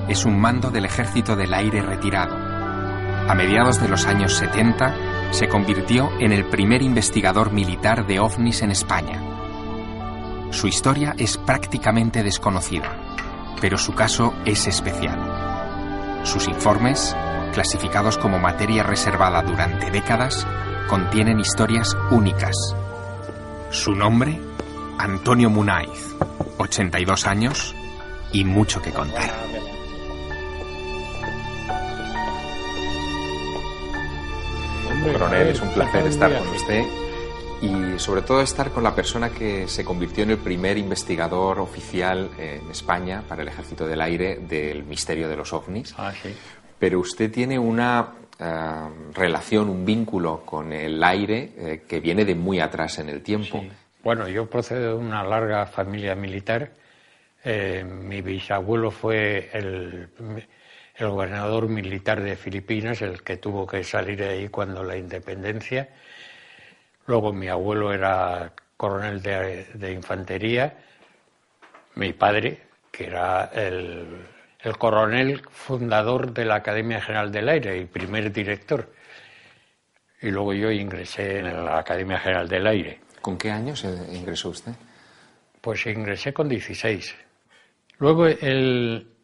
es un mando del Ejército del Aire retirado. A mediados de los años 70 se convirtió en el primer investigador militar de ovnis en España. Su historia es prácticamente desconocida, pero su caso es especial. Sus informes, clasificados como materia reservada durante décadas, contienen historias únicas. Su nombre, Antonio Munaiz, 82 años y mucho que contar. Coronel, es un placer estar con usted y sobre todo estar con la persona que se convirtió en el primer investigador oficial en España para el Ejército del Aire del misterio de los ovnis. Ah, sí. Pero usted tiene una eh, relación, un vínculo con el aire eh, que viene de muy atrás en el tiempo. Sí. Bueno, yo procedo de una larga familia militar. Eh, mi bisabuelo fue el, el gobernador militar de Filipinas, el que tuvo que salir de ahí cuando la independencia. Luego mi abuelo era coronel de, de infantería. Mi padre, que era el, el coronel fundador de la Academia General del Aire y primer director. Y luego yo ingresé en la Academia General del Aire. ¿Con qué años ingresó usted? Pues ingresé con 16. Luego el...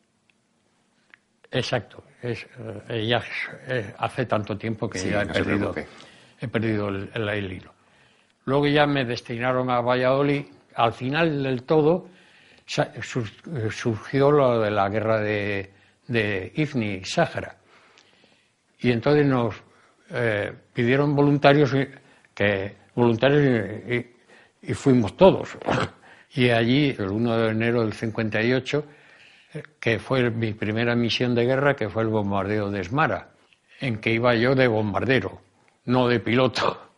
Exacto, es, eh, ya eh, hace tanto tiempo que Sí, ya he no perdido, preocupe. he perdido el, el- el hilo. Luego ya me destinaron a Valladolid. Al final del todo eh, surgió lo de la guerra de, de Ifni y Sáhara. Y entonces nos eh, pidieron voluntarios que voluntarios y, y fuimos todos. Y allí, el 1 de enero del 58, que fue mi primera misión de guerra, que fue el bombardeo de Esmara, en que iba yo de bombardero, no de piloto.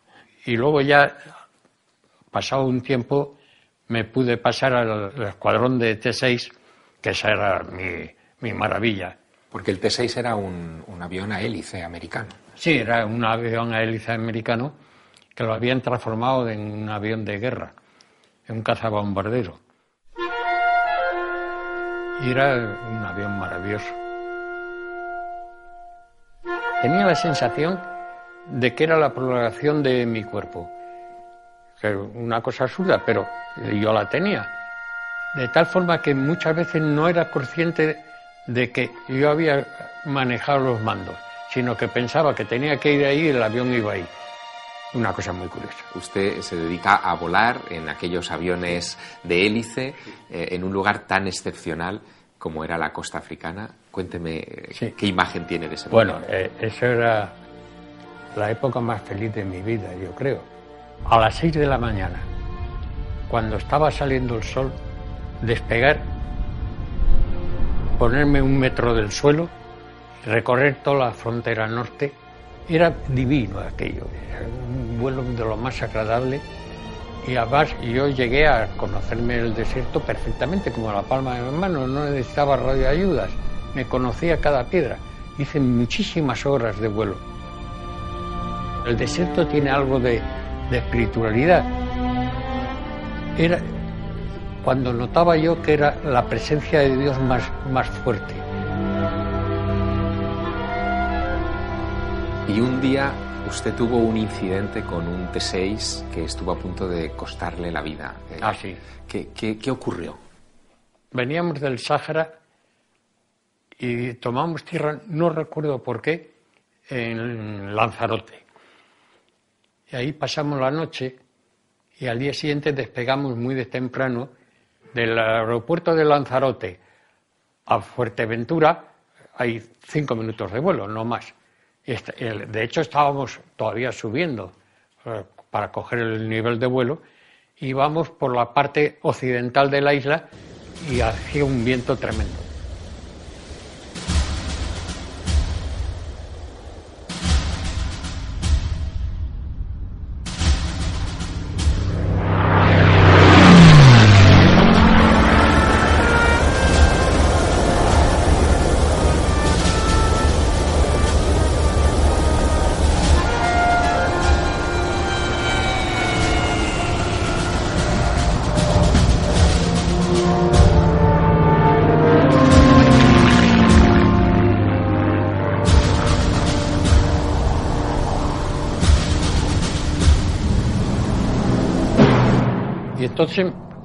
Y luego ya, pasado un tiempo, me pude pasar al, escuadrón de T6, que esa era mi, mi maravilla. Porque el T6 era un, un, avión a hélice americano. Sí, era un avión a hélice americano que lo habían transformado en un avión de guerra, en un cazabombardero. Y era un avión maravilloso. Tenía la sensación de que era la prolongación de mi cuerpo. Una cosa absurda, pero yo la tenía. De tal forma que muchas veces no era consciente de que yo había manejado los mandos, sino que pensaba que tenía que ir ahí y el avión iba ahí. Una cosa muy curiosa. Usted se dedica a volar en aquellos aviones de hélice eh, en un lugar tan excepcional como era la costa africana. Cuénteme sí. qué imagen tiene de ese Bueno, eh, eso era la época más feliz de mi vida, yo creo. A las seis de la mañana, cuando estaba saliendo el sol, despegar, ponerme un metro del suelo, recorrer toda la frontera norte, era divino aquello, un vuelo de lo más agradable y además yo llegué a conocerme el desierto perfectamente, como la palma de mi mano, no necesitaba radioayudas, me conocía cada piedra, hice muchísimas horas de vuelo. El desierto tiene algo de, de espiritualidad. Era cuando notaba yo que era la presencia de Dios más, más fuerte. Y un día usted tuvo un incidente con un T6 que estuvo a punto de costarle la vida. Ah, sí. ¿Qué, qué, qué ocurrió? Veníamos del Sáhara y tomamos tierra, no recuerdo por qué, en Lanzarote. Y ahí pasamos la noche y al día siguiente despegamos muy de temprano del aeropuerto de Lanzarote a Fuerteventura. Hay cinco minutos de vuelo, no más. De hecho, estábamos todavía subiendo para coger el nivel de vuelo y vamos por la parte occidental de la isla y hacía un viento tremendo.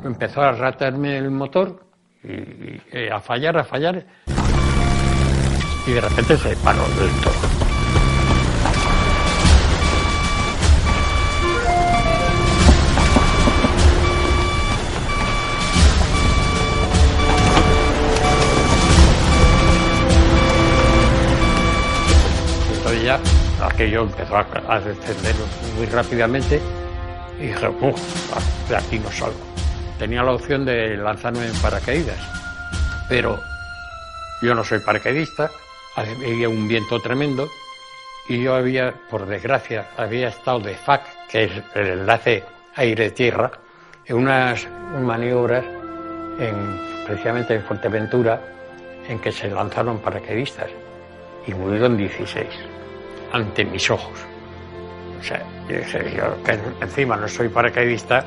Empezó a ratarme el motor y, y, a fallar, a fallar. Y de repente se paró del todo. Entonces ya aquello empezó a descender muy rápidamente y dije, de aquí no salgo. Tenía la opción de lanzarme en paracaídas, pero yo no soy paracaidista, había un viento tremendo y yo había, por desgracia, había estado de FAC, que es el enlace aire-tierra, en unas maniobras en, precisamente en Fuerteventura en que se lanzaron paracaidistas y murieron 16 ante mis ojos. O sea, yo que encima no soy paracaidista,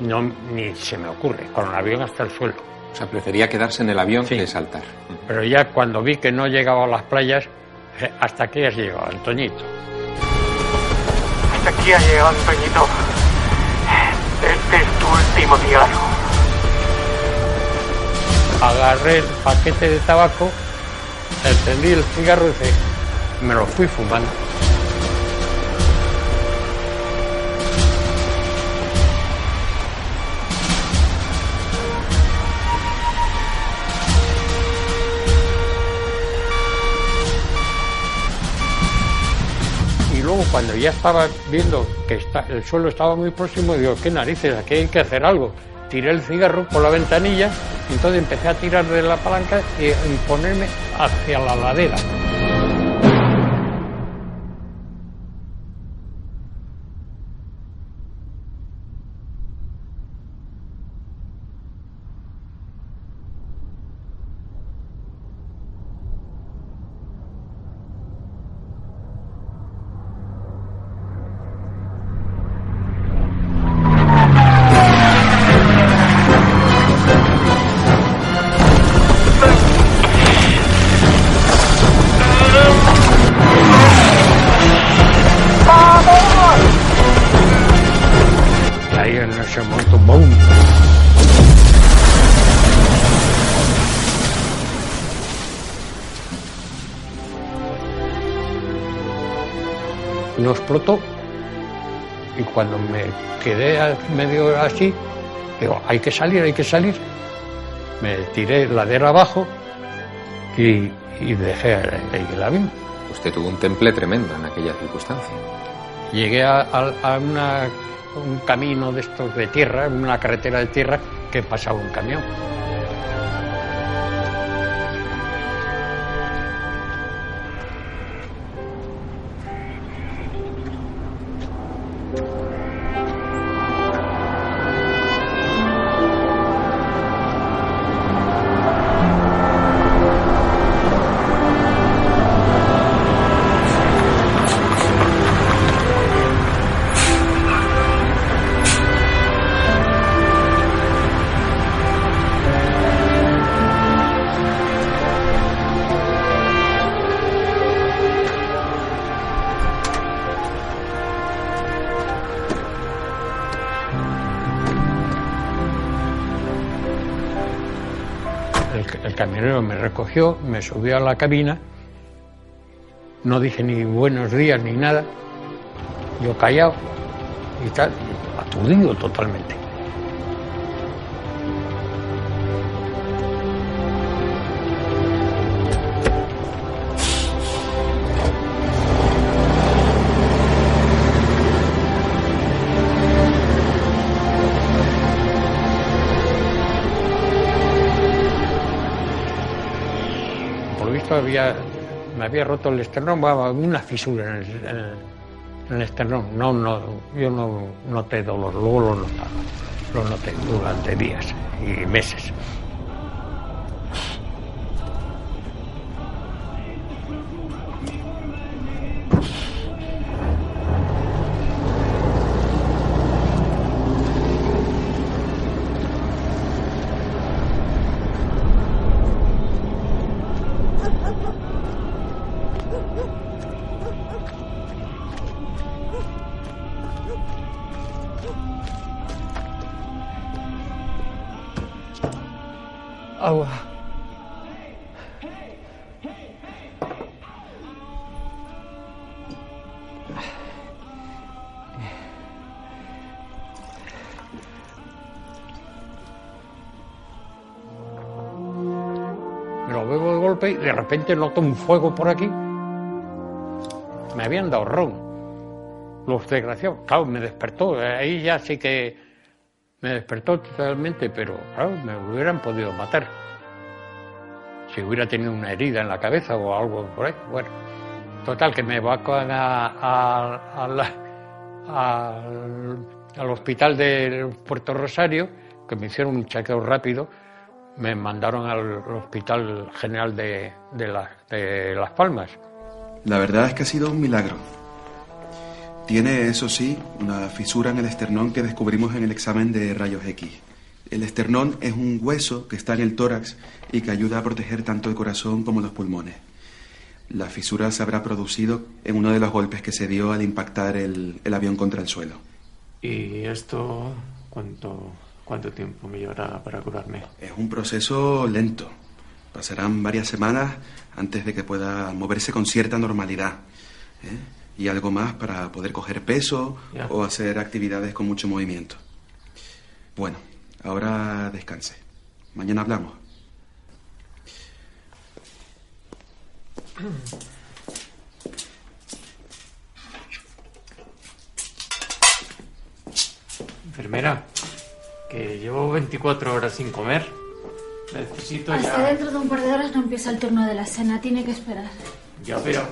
no, ni se me ocurre, con el avión hasta el suelo. O sea, prefería quedarse en el avión sí. que saltar. Pero ya cuando vi que no llegaba a las playas, hasta aquí has llegado, Antoñito. Hasta aquí ha llegado, Antoñito. Este es tu último cigarro. Agarré el paquete de tabaco, encendí el cigarro y me lo fui fumando. Cuando ya estaba viendo que el suelo estaba muy próximo, digo, qué narices, aquí hay que hacer algo. Tiré el cigarro por la ventanilla, entonces empecé a tirar de la palanca y, y ponerme hacia la ladera. Explotó. Y cuando me quedé medio así, digo, hay que salir, hay que salir. Me tiré ladera abajo y, y dejé el, el avión. Usted tuvo un temple tremendo en aquella circunstancia. Llegué a, a- a una- un camino de estos de tierra, una carretera de tierra que pasaba un camión. Me subió a la cabina, no dije ni buenos días ni nada, yo callado y tal, aturdido totalmente. Había, me había roto el esternón, una fisura en el esternón. No, no, yo no noté dolor, luego lo notaba. Lo noté durante días y meses. Repente noto un fuego por aquí. Me habían dado ron. Los desgraciados. Claro, me despertó. Ahí ya sí que me despertó totalmente, pero claro, me hubieran podido matar. Si hubiera tenido una herida en la cabeza o algo por ahí. Bueno, total, que me evacuan a, al- al hospital de Puerto Rosario, que me hicieron un chequeo rápido. Me mandaron al Hospital General de, de la- de Las Palmas. La verdad es que ha sido un milagro. Tiene, eso sí, una fisura en el esternón que descubrimos en el examen de rayos X. El esternón es un hueso que está en el tórax y que ayuda a proteger tanto el corazón como los pulmones. La fisura se habrá producido en uno de los golpes que se dio al impactar el, el avión contra el suelo. ¿Y esto cuánto, ¿Cuánto tiempo me llevará para curarme? Es un proceso lento. Pasarán varias semanas antes de que pueda moverse con cierta normalidad. ¿eh? Y algo más para poder coger peso o hacer actividades con mucho movimiento. Bueno, ahora descanse. Mañana hablamos. Enfermera que llevo 24 horas sin comer. Necesito Hasta ya... dentro de un par de horas no empieza el turno de la cena, tiene que esperar. Ya, pero...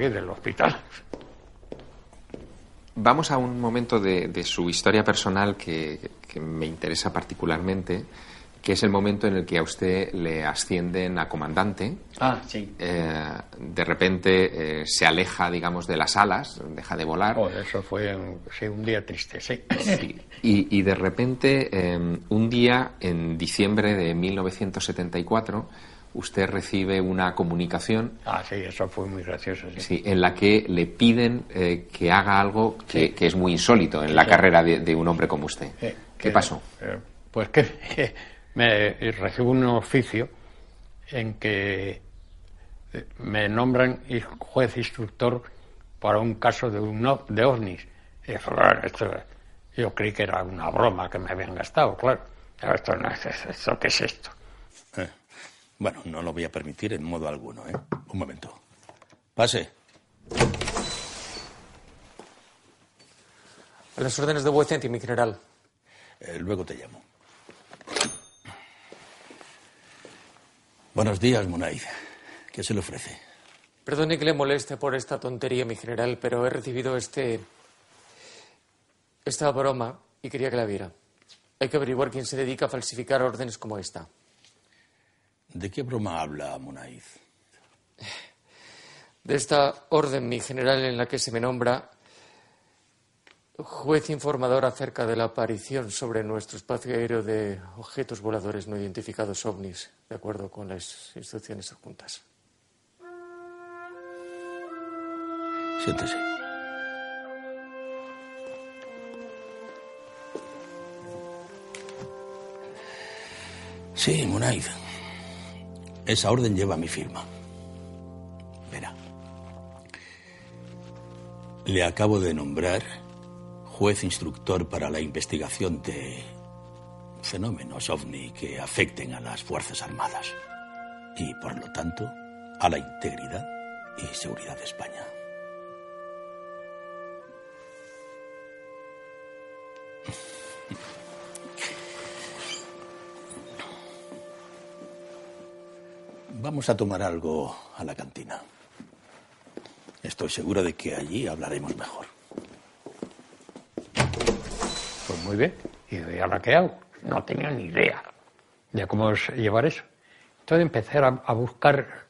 largué del hospital. Vamos a un momento de, de su historia personal que, que me interesa particularmente, que es el momento en el que a usted le ascienden a comandante. Ah, sí. Eh, de repente eh, se aleja, digamos, de las alas, deja de volar. Oh, eso fue un, sí, un día triste, sí. Sí. Y, y de repente, eh, un día en diciembre de 1974, usted recibe una comunicación Ah, sí, eso fue muy gracioso. Sí. sí, en la que le piden eh, que haga algo que, Sí. que es muy insólito en la sí. carrera de, de un hombre como usted. Sí, ¿Qué que- pasó? eh, Pues que me recibo un oficio en que eh, me nombran juez instructor para un caso de, un, de ovnis. Y claro, esto, yo creí que era una broma que me habían gastado, claro. Pero esto no es, es- ¿esto qué es esto? Bueno, no lo voy a permitir en modo alguno, ¿eh? Un momento. Pase. A las órdenes de Vuecencia, mi general. Eh, luego te llamo. Buenos días, Munaid. ¿Qué se le ofrece? Perdone que le moleste por esta tontería, mi general, pero he recibido este. esta broma y quería que la viera. Hay que averiguar quién se dedica a falsificar órdenes como esta. ¿De qué broma habla Munaid? De esta orden, mi general, en la que se me nombra juez informador acerca de la aparición sobre nuestro espacio aéreo de objetos voladores no identificados ovnis, de acuerdo con las instrucciones adjuntas. Siéntese. Sí, Munaid. Esa orden lleva mi firma. Verá. Le acabo de nombrar juez instructor para la investigación de fenómenos ovni que afecten a las Fuerzas Armadas y, por lo tanto, a la integridad y seguridad de España. Vamos a tomar algo a la cantina. Estoy seguro de que allí hablaremos mejor. Pues muy bien. Y ¿y ahora qué hago? No tenía ni idea de cómo llevar eso. Entonces empecé a, a buscar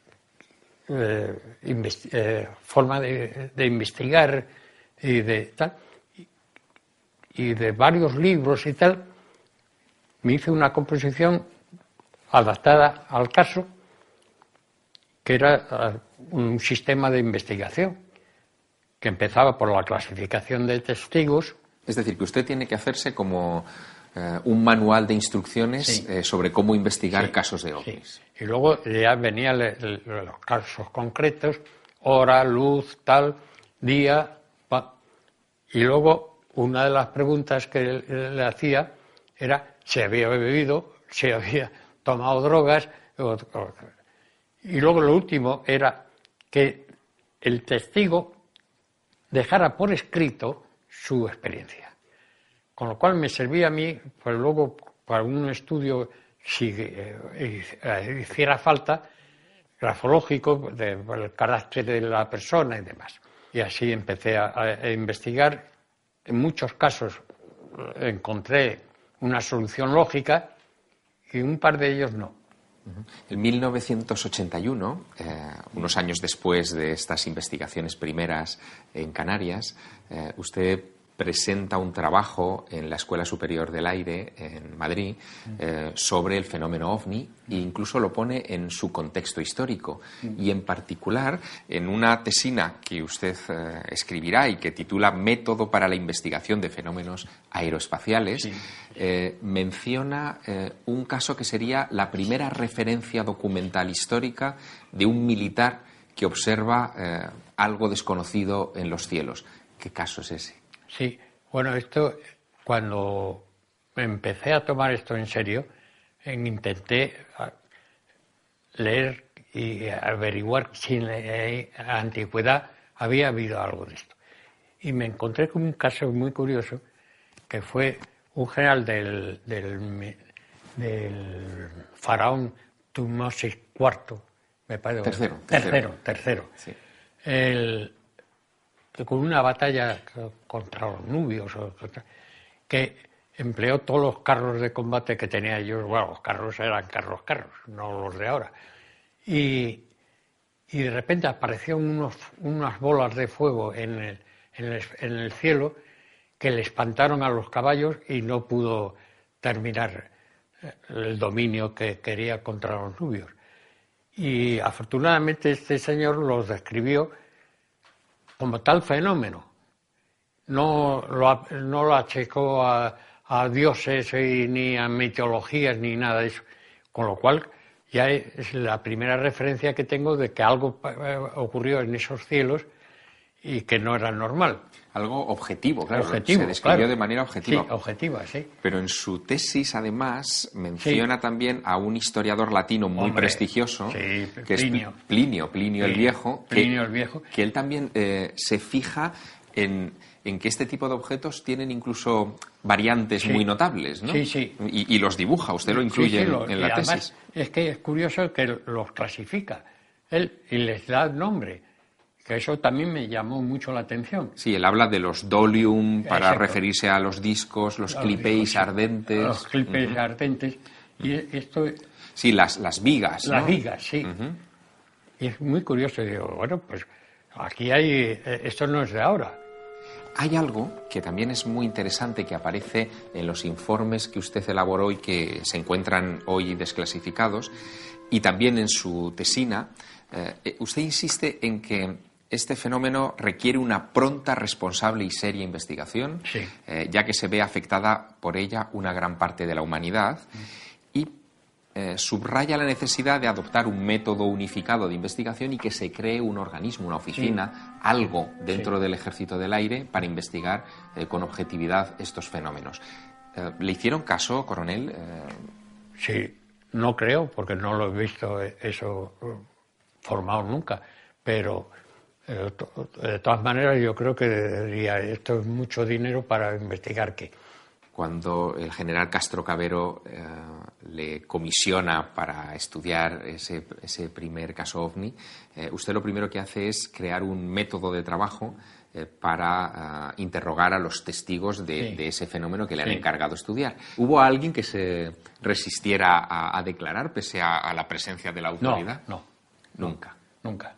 eh, eh, forma de, investigar y de tal. Y de varios libros y tal, me hice una composición adaptada al caso, que era eh, un sistema de investigación, que empezaba por la clasificación de testigos, Es decir, que usted tiene que hacerse como eh, un manual de instrucciones Sí. eh, sobre cómo investigar Sí, casos de ovnis. Y luego ya venían los casos concretos, hora, luz, tal, día. pa. Y luego una de las preguntas que le, le hacía era si había bebido, si había tomado drogas. o- o- y luego lo último era que el testigo dejara por escrito su experiencia. Con lo cual me servía a mí, pues luego para un estudio, si eh, eh, hiciera falta, grafológico, de- del carácter de la persona y demás. Y así empecé a, a investigar. En muchos casos eh, encontré una solución lógica y un par de ellos no. En 1981, eh, unos años después de estas investigaciones primeras en Canarias, eh, usted presenta un trabajo en la Escuela Superior del Aire en Madrid eh, sobre el fenómeno ovni e incluso lo pone en su contexto histórico y en particular en una tesina que usted eh, escribirá y que titula Método para la investigación de fenómenos aeroespaciales eh, menciona un caso que sería la primera referencia documental histórica de un militar que observa algo desconocido en los cielos. ¿Qué caso es ese? Sí, bueno, esto, cuando empecé a tomar esto en serio, intenté ah, leer y averiguar si en la antigüedad había habido algo de esto. Y me encontré con un caso muy curioso, que fue un general del, del, faraón Tumosis IV, me parece. Tercero. Tercero, tercero. El, que con una batalla contra los nubios, que empleó todos los carros de combate que tenía ellos, bueno, los carros eran carros, carros, no los de ahora. Y, y de repente aparecieron unos, unas bolas de fuego en el, en, el, en el cielo que le espantaron a los caballos y no pudo terminar eh, el dominio que quería contra los nubios. Y afortunadamente este señor los describió como tal fenómeno. No lo, no lo achacó a, dioses ni a mitologías ni nada de eso. Con lo cual ya es la primera referencia que tengo de que algo eh, ocurrió en esos cielos y que no era normal. Algo objetivo, claro. Objetivo, se describió de manera objetiva. Sí, objetiva, sí. Pero en su tesis, además, menciona también a un historiador latino muy prestigioso, que Plinio. es Plinio, Plinio el Viejo. Plinio el Viejo. Que él también eh, se fija en, que este tipo de objetos tienen incluso variantes muy notables, ¿no? Sí, sí. Y, los dibuja, usted lo incluye en, la tesis. Es que es curioso que los clasifica él y les da nombre que eso también me llamó mucho la atención. Sí, él habla de los dolium para referirse a los discos, los, clipeis ardentes. Los clipeis ardentes. Y esto... Sí, las, las vigas. Las vigas, sí. Y es muy curioso. Digo, bueno, pues aquí hay... Eh, esto no es de ahora. Hay algo que también es muy interesante que aparece en los informes que usted elaboró y que se encuentran hoy desclasificados, y también en su tesina. Eh, usted insiste en que este fenómeno requiere una pronta, responsable y seria investigación, eh, ya que se ve afectada por ella una gran parte de la humanidad. Y eh, subraya la necesidad de adoptar un método unificado de investigación y que se cree un organismo, una oficina, algo dentro del Ejército del Aire para investigar eh, con objetividad estos fenómenos. ¿Le hicieron caso, coronel? Sí, no creo, porque no lo he visto eso formado nunca, pero de todas maneras, yo creo que diría, esto es mucho dinero para investigar qué. Cuando el general Castro Cabero eh, le comisiona para estudiar ese, primer caso ovni, eh, usted lo primero que hace es crear un método de trabajo eh, para interrogar a los testigos de, ese fenómeno que le han encargado estudiar. ¿Hubo alguien que se resistiera a, declarar pese a, la presencia de la autoridad? No, no. Nunca. Nunca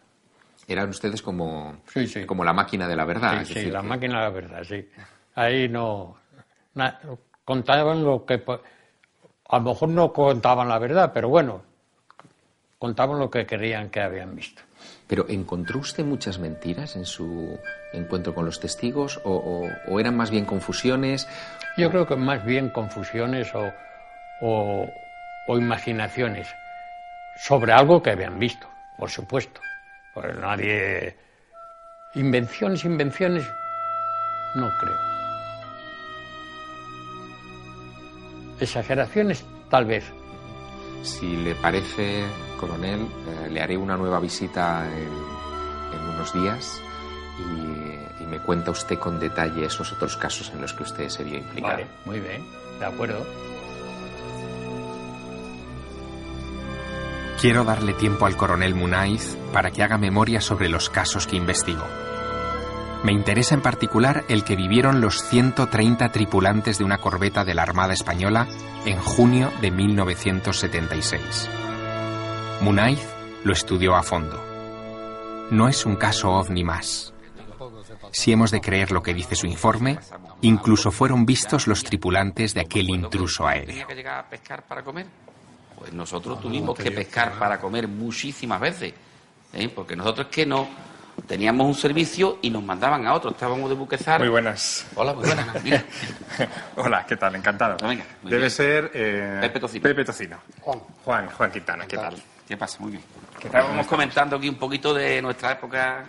eran ustedes como, como la máquina de la verdad. Sí, sí la máquina de la verdad, sí. Ahí no. contaban lo que. A lo mejor no contaban la verdad, pero bueno, contaban lo que querían que habían visto. ¿Pero encontró usted muchas mentiras en su encuentro con los testigos o, eran más bien confusiones? Yo creo que más bien confusiones o, o imaginaciones sobre algo que habían visto, por supuesto. Pues nadie. Invenciones, invenciones, no creo. Exageraciones, tal vez. Si le parece, coronel, eh, le haré una nueva visita en, unos días y, y, me cuenta usted con detalle esos otros casos en los que usted se vio implicado. Vale, muy bien, de acuerdo. Quiero darle tiempo al coronel Munaiz para que haga memoria sobre los casos que investigo. Me interesa en particular el que vivieron los 130 tripulantes de una corbeta de la Armada Española en junio de 1976. Munaiz lo estudió a fondo. No es un caso ovni más. Si hemos de creer lo que dice su informe, incluso fueron vistos los tripulantes de aquel intruso aéreo. Pues nosotros tuvimos que pescar para comer muchísimas veces. ¿eh? Porque nosotros que no teníamos un servicio y nos mandaban a otro. Estábamos de buquezar. Muy buenas. Hola, muy buenas. Mira. Hola, ¿qué tal? Encantado. venga, muy Debe bien. ser... eh, Pepe Tocino. Pepe Tocino. Juan. Juan, Juan Quintana, ¿qué tal? ¿Qué pasa? Muy bien. ¿Qué tal? Estábamos comentando aquí un poquito de nuestra época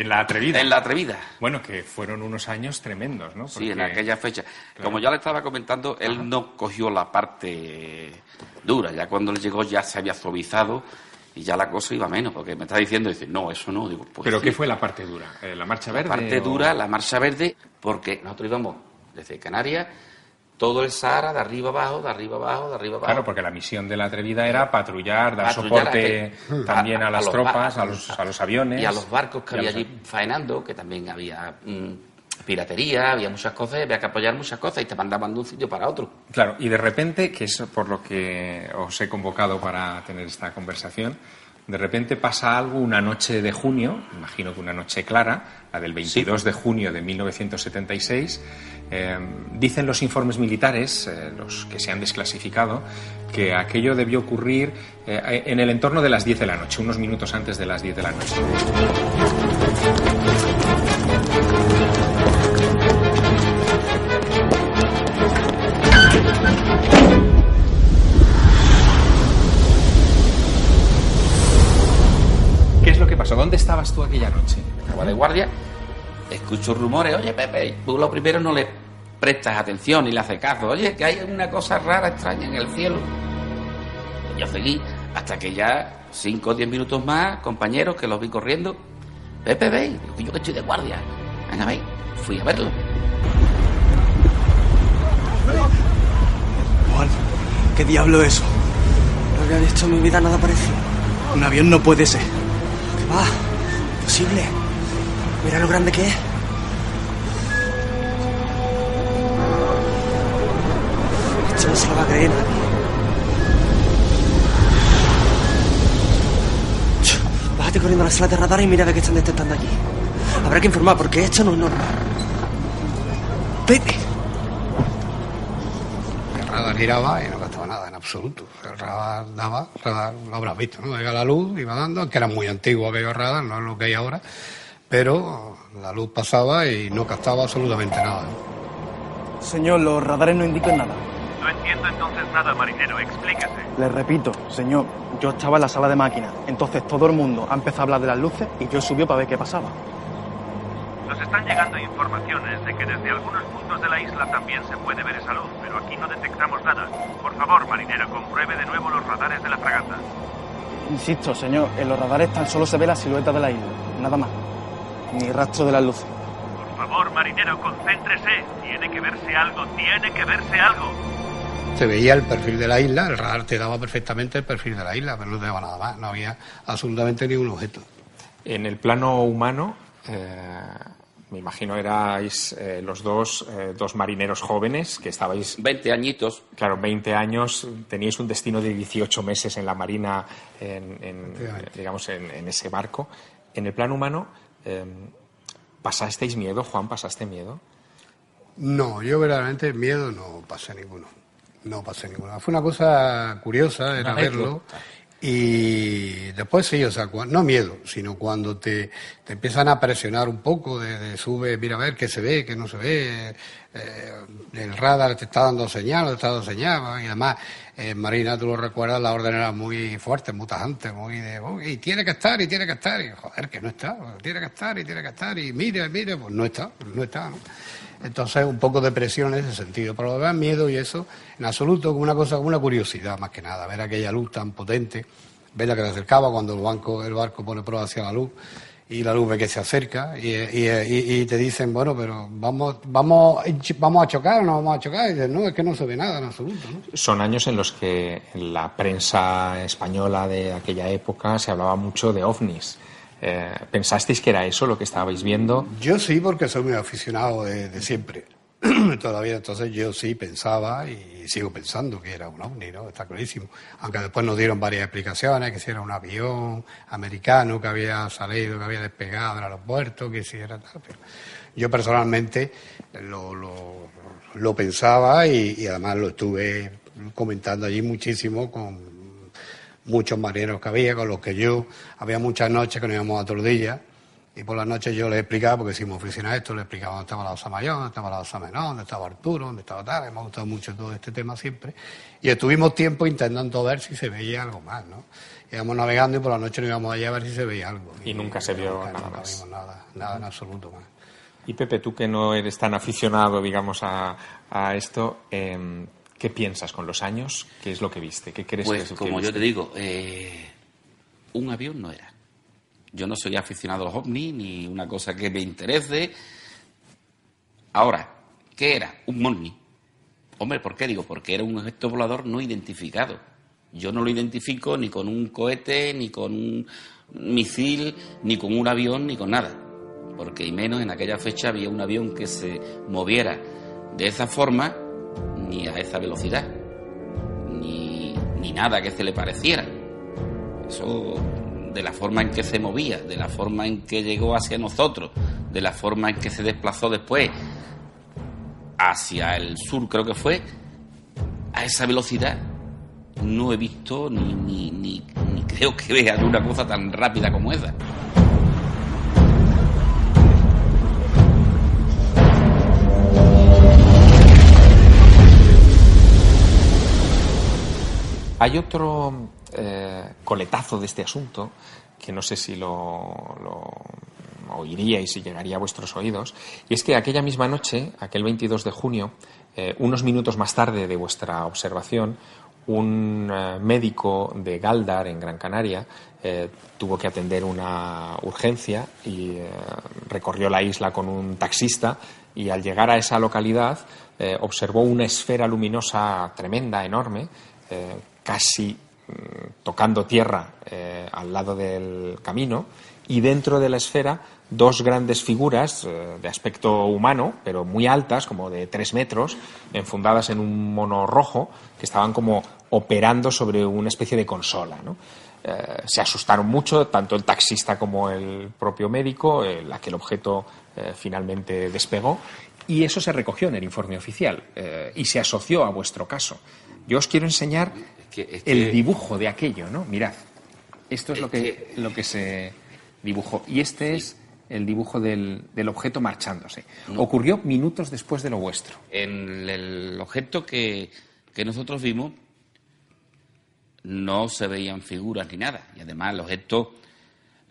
En la atrevida. en la atrevida. Bueno, que fueron unos años tremendos, ¿no? Sí, en aquella fecha. Claro. Como ya le estaba comentando, él no cogió la parte dura. Ya cuando le llegó ya se había suavizado y ya la cosa iba menos. Porque me está diciendo, dice, no, eso no. Digo, pues ¿Pero sí. qué fue la parte dura? Eh, ¿La marcha verde? La parte o- dura, la marcha verde, porque nosotros íbamos desde Canarias, todo el Sahara, de arriba abajo, de arriba abajo, de arriba abajo. Claro, porque la misión de la atrevida era patrullar, dar Patrullar soporte a que- también a, a- a las tropas, a los, a los aviones. Y a los barcos que había los- allí faenando, que también había mm, piratería, había muchas cosas, había que apoyar muchas cosas y te mandaban de un sitio para otro. Claro, y de repente, que es por lo que os he convocado para tener esta conversación, de repente pasa algo una noche de junio, imagino que una noche clara, la del 22 de junio de 1976. Eh, dicen los informes militares, eh, los que se han desclasificado, que aquello debió ocurrir eh, en el entorno de las 10 de la noche, unos minutos antes de las 10 de la noche. ¿Qué es lo que pasó? ¿Dónde estabas tú aquella noche? Estaba de guardia, escucho rumores, oye Pepe, tú lo primero no le prestas atención ni le haces caso, oye, que hay una cosa rara, extraña en el cielo. Y yo seguí hasta que ya, cinco o diez minutos más, compañeros que los vi corriendo, Pepe, ve, yo que estoy de guardia, venga, ve, fui a verlo. Juan, ¿qué diablo es eso? No había visto en mi vida nada parecido. Un avión no puede ser. ¿Qué va? Imposible. Mira lo grande que es. Esto no se lo va a creer nadie. Bájate corriendo a la sala de radar y mira a ver qué están detectando aquí. Habrá que informar porque esto no es normal. Vete. El radar giraba y no gastaba nada en absoluto. El radar daba, lo habrás visto, ¿no? Llega la luz, iba dando, aunque era muy antiguo aquellos radar, no es lo que hay ahora, pero la luz pasaba y no captaba absolutamente nada. Señor, los radares no indican nada. No entiendo entonces nada, marinero. Explíquese. Les repito, señor, yo estaba en la sala de máquinas. Entonces todo el mundo ha empezado a hablar de las luces y yo subió para ver qué pasaba. Nos están llegando informaciones de que desde algunos puntos de la isla también se puede ver esa luz, pero aquí no detectamos nada. Por favor, marinero, compruebe de nuevo los radares de la fragata. Insisto, señor, en los radares tan solo se ve la silueta de la isla, nada más. Ni rastro de las luces. Por favor, marinero, concéntrese. Tiene que verse algo, tiene que verse algo. Se veía el perfil de la isla, el radar te daba perfectamente el perfil de la isla, pero no te daba nada más, no había absolutamente ningún objeto. En el plano humano, eh, me imagino erais eh, los dos, eh, dos marineros jóvenes que estabais... 20 añitos. Claro, 20 años, teníais un destino de 18 meses en la marina, en, en, digamos, en, en ese barco. En el plano humano, ¿pasasteis miedo, Juan? ¿Pasaste miedo? No, yo verdaderamente miedo no pasé ninguno. No pasé ninguno. Fue una cosa curiosa, era verlo. Y después sí, o sea, no miedo, sino cuando te, te empiezan a presionar un poco, de, de sube, mira a ver qué se ve, qué no se ve, eh, el radar te está dando señal, te está dando señal, y además, en Marina, tú lo recuerdas, la orden era muy fuerte, muy tajante, muy de, "Oh, y tiene que estar, y tiene que estar, y joder, que no está, tiene que estar, y tiene que estar, y mire, mire, pues no está, no está. Entonces, un poco de presión en ese sentido. Pero lo miedo y eso, en absoluto, como una cosa, como una curiosidad más que nada. Ver aquella luz tan potente, ver la que se acercaba cuando el, banco, el barco pone prueba hacia la luz y la luz ve que se acerca y, y- y- y te dicen, bueno, pero vamos, vamos, vamos a chocar o no vamos a chocar. Y dices, no, es que no se ve nada en absoluto. ¿no? Son años en los que en la prensa española de aquella época se hablaba mucho de ovnis. Eh, ¿Pensasteis que era eso lo que estabais viendo? Yo sí, porque soy muy aficionado de, de siempre. Todavía entonces yo sí pensaba y sigo pensando que era un ovni, ¿no? Está clarísimo. Aunque después nos dieron varias explicaciones, que si era un avión americano que había salido, que había despegado del aeropuerto, que si era tal. Pero yo personalmente lo, lo, lo pensaba y, además lo estuve comentando allí muchísimo con muchos marineros que había, con los que yo, había muchas noches que nos íbamos a Tordilla y por las noches yo les explicaba, porque si me ofrecían esto, les explicaba dónde estaba la osa mayor, dónde estaba la osa menor, dónde estaba Arturo, dónde estaba tal. Me ha gustado mucho todo este tema siempre. Y estuvimos tiempo intentando ver si se veía algo más, ¿no? Íbamos navegando y por la noche nos íbamos allá a ver si se veía algo. Y nunca se vio nunca, nada nunca más. vimos nada, nada en absoluto más. Y Pepe, tú que no eres tan aficionado, digamos, a, a esto, em, ¿qué piensas con los años? ¿Qué es lo que viste? ¿Qué crees que Pues es lo que como yo viste? te digo, eh, un avión no era. Yo no soy aficionado a los ovnis ni una cosa que me interese. Ahora, ¿qué era? Un ovni. Hombre, ¿por qué digo? Porque era un objeto volador no identificado. Yo no lo identifico ni con un cohete, ni con un misil, ni con un avión, ni con nada. Porque y menos en aquella fecha había un avión que se moviera de esa forma, ni a esa velocidad, ni, ni nada que se le pareciera. Eso de la forma en que se movía, de la forma en que llegó hacia nosotros, de la forma en que se desplazó después hacia el sur, creo que fue, a esa velocidad no he visto ni, creo que vea una cosa tan rápida como esa. Hay otro eh, coletazo de este asunto que no sé si lo, oiríais y llegaría a vuestros oídos, y es que aquella misma noche, aquel 22 de junio, eh, unos minutos más tarde de vuestra observación, un eh, médico de Galdar, en Gran Canaria, tuvo que atender una urgencia y recorrió la isla con un taxista y al llegar a esa localidad observó una esfera luminosa tremenda, enorme, casi tocando tierra eh, al lado del camino y dentro de la esfera dos grandes figuras eh, de aspecto humano, pero muy altas, como de tres metros, enfundadas en un mono rojo, que estaban como operando sobre una especie de consola. Eh, se asustaron mucho, tanto el taxista como el propio médico, el, aquel objeto finalmente despegó, y eso se recogió en el informe oficial y se asoció a vuestro caso. Yo os quiero enseñar es el dibujo de aquello, ¿no? Mirad, esto es, Es lo, que, lo que se dibujó. Y este es el dibujo del, del objeto marchándose. Ocurrió minutos después de lo vuestro. En el objeto que, que nosotros vimos no se veían figuras ni nada. Y además el objeto,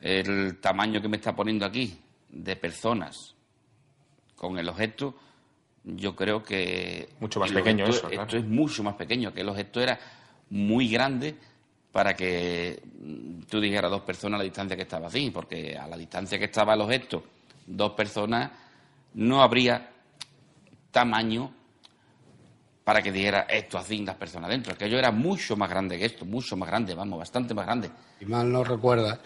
el tamaño que me está poniendo aquí de personas con el objeto, yo creo que... Mucho más pequeño objeto- eso, claro. Esto es mucho más pequeño, que el objeto era muy grande para que mm, tú dijeras dos personas a la distancia que estaba así, porque a la distancia que estaba el objeto, dos personas, no habría tamaño para que dijera esto así las personas dentro. Aquello era mucho más grande que esto, mucho más grande, vamos, bastante más grande. Si mal no recuerda,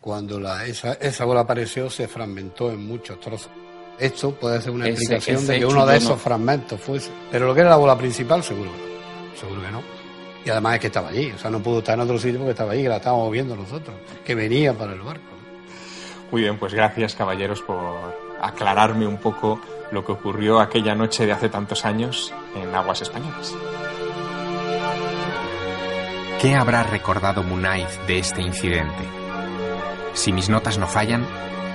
cuando la, esa, esa bola apareció se fragmentó en muchos trozos. Esto puede ser una Ese- explicación ese de que uno de esos no- fragmentos fuese. Pero lo que era la bola principal, seguro. Seguro que no. Y además es que estaba allí. O sea, no pudo estar en otro sitio porque estaba allí, que la estábamos viendo nosotros, que venía para el barco. Muy bien, pues gracias caballeros por aclararme un poco lo que ocurrió aquella noche de hace tantos años en aguas españolas. ¿Qué habrá recordado Munaiz de este incidente? Si mis notas no fallan,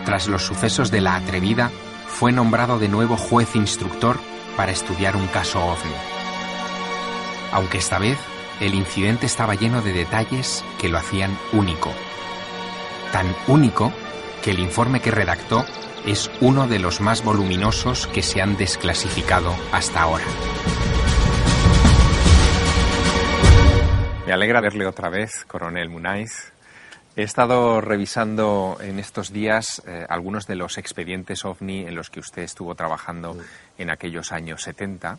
tras los sucesos de la atrevida, fue nombrado de nuevo juez instructor para estudiar un caso OVNI. Aunque esta vez el incidente estaba lleno de detalles que lo hacían único. Tan único que el informe que redactó es uno de los más voluminosos que se han desclasificado hasta ahora. Me alegra verle otra vez, coronel Munaiz. He estado revisando en estos días eh, algunos de los expedientes OVNI en los que usted estuvo trabajando en aquellos años 70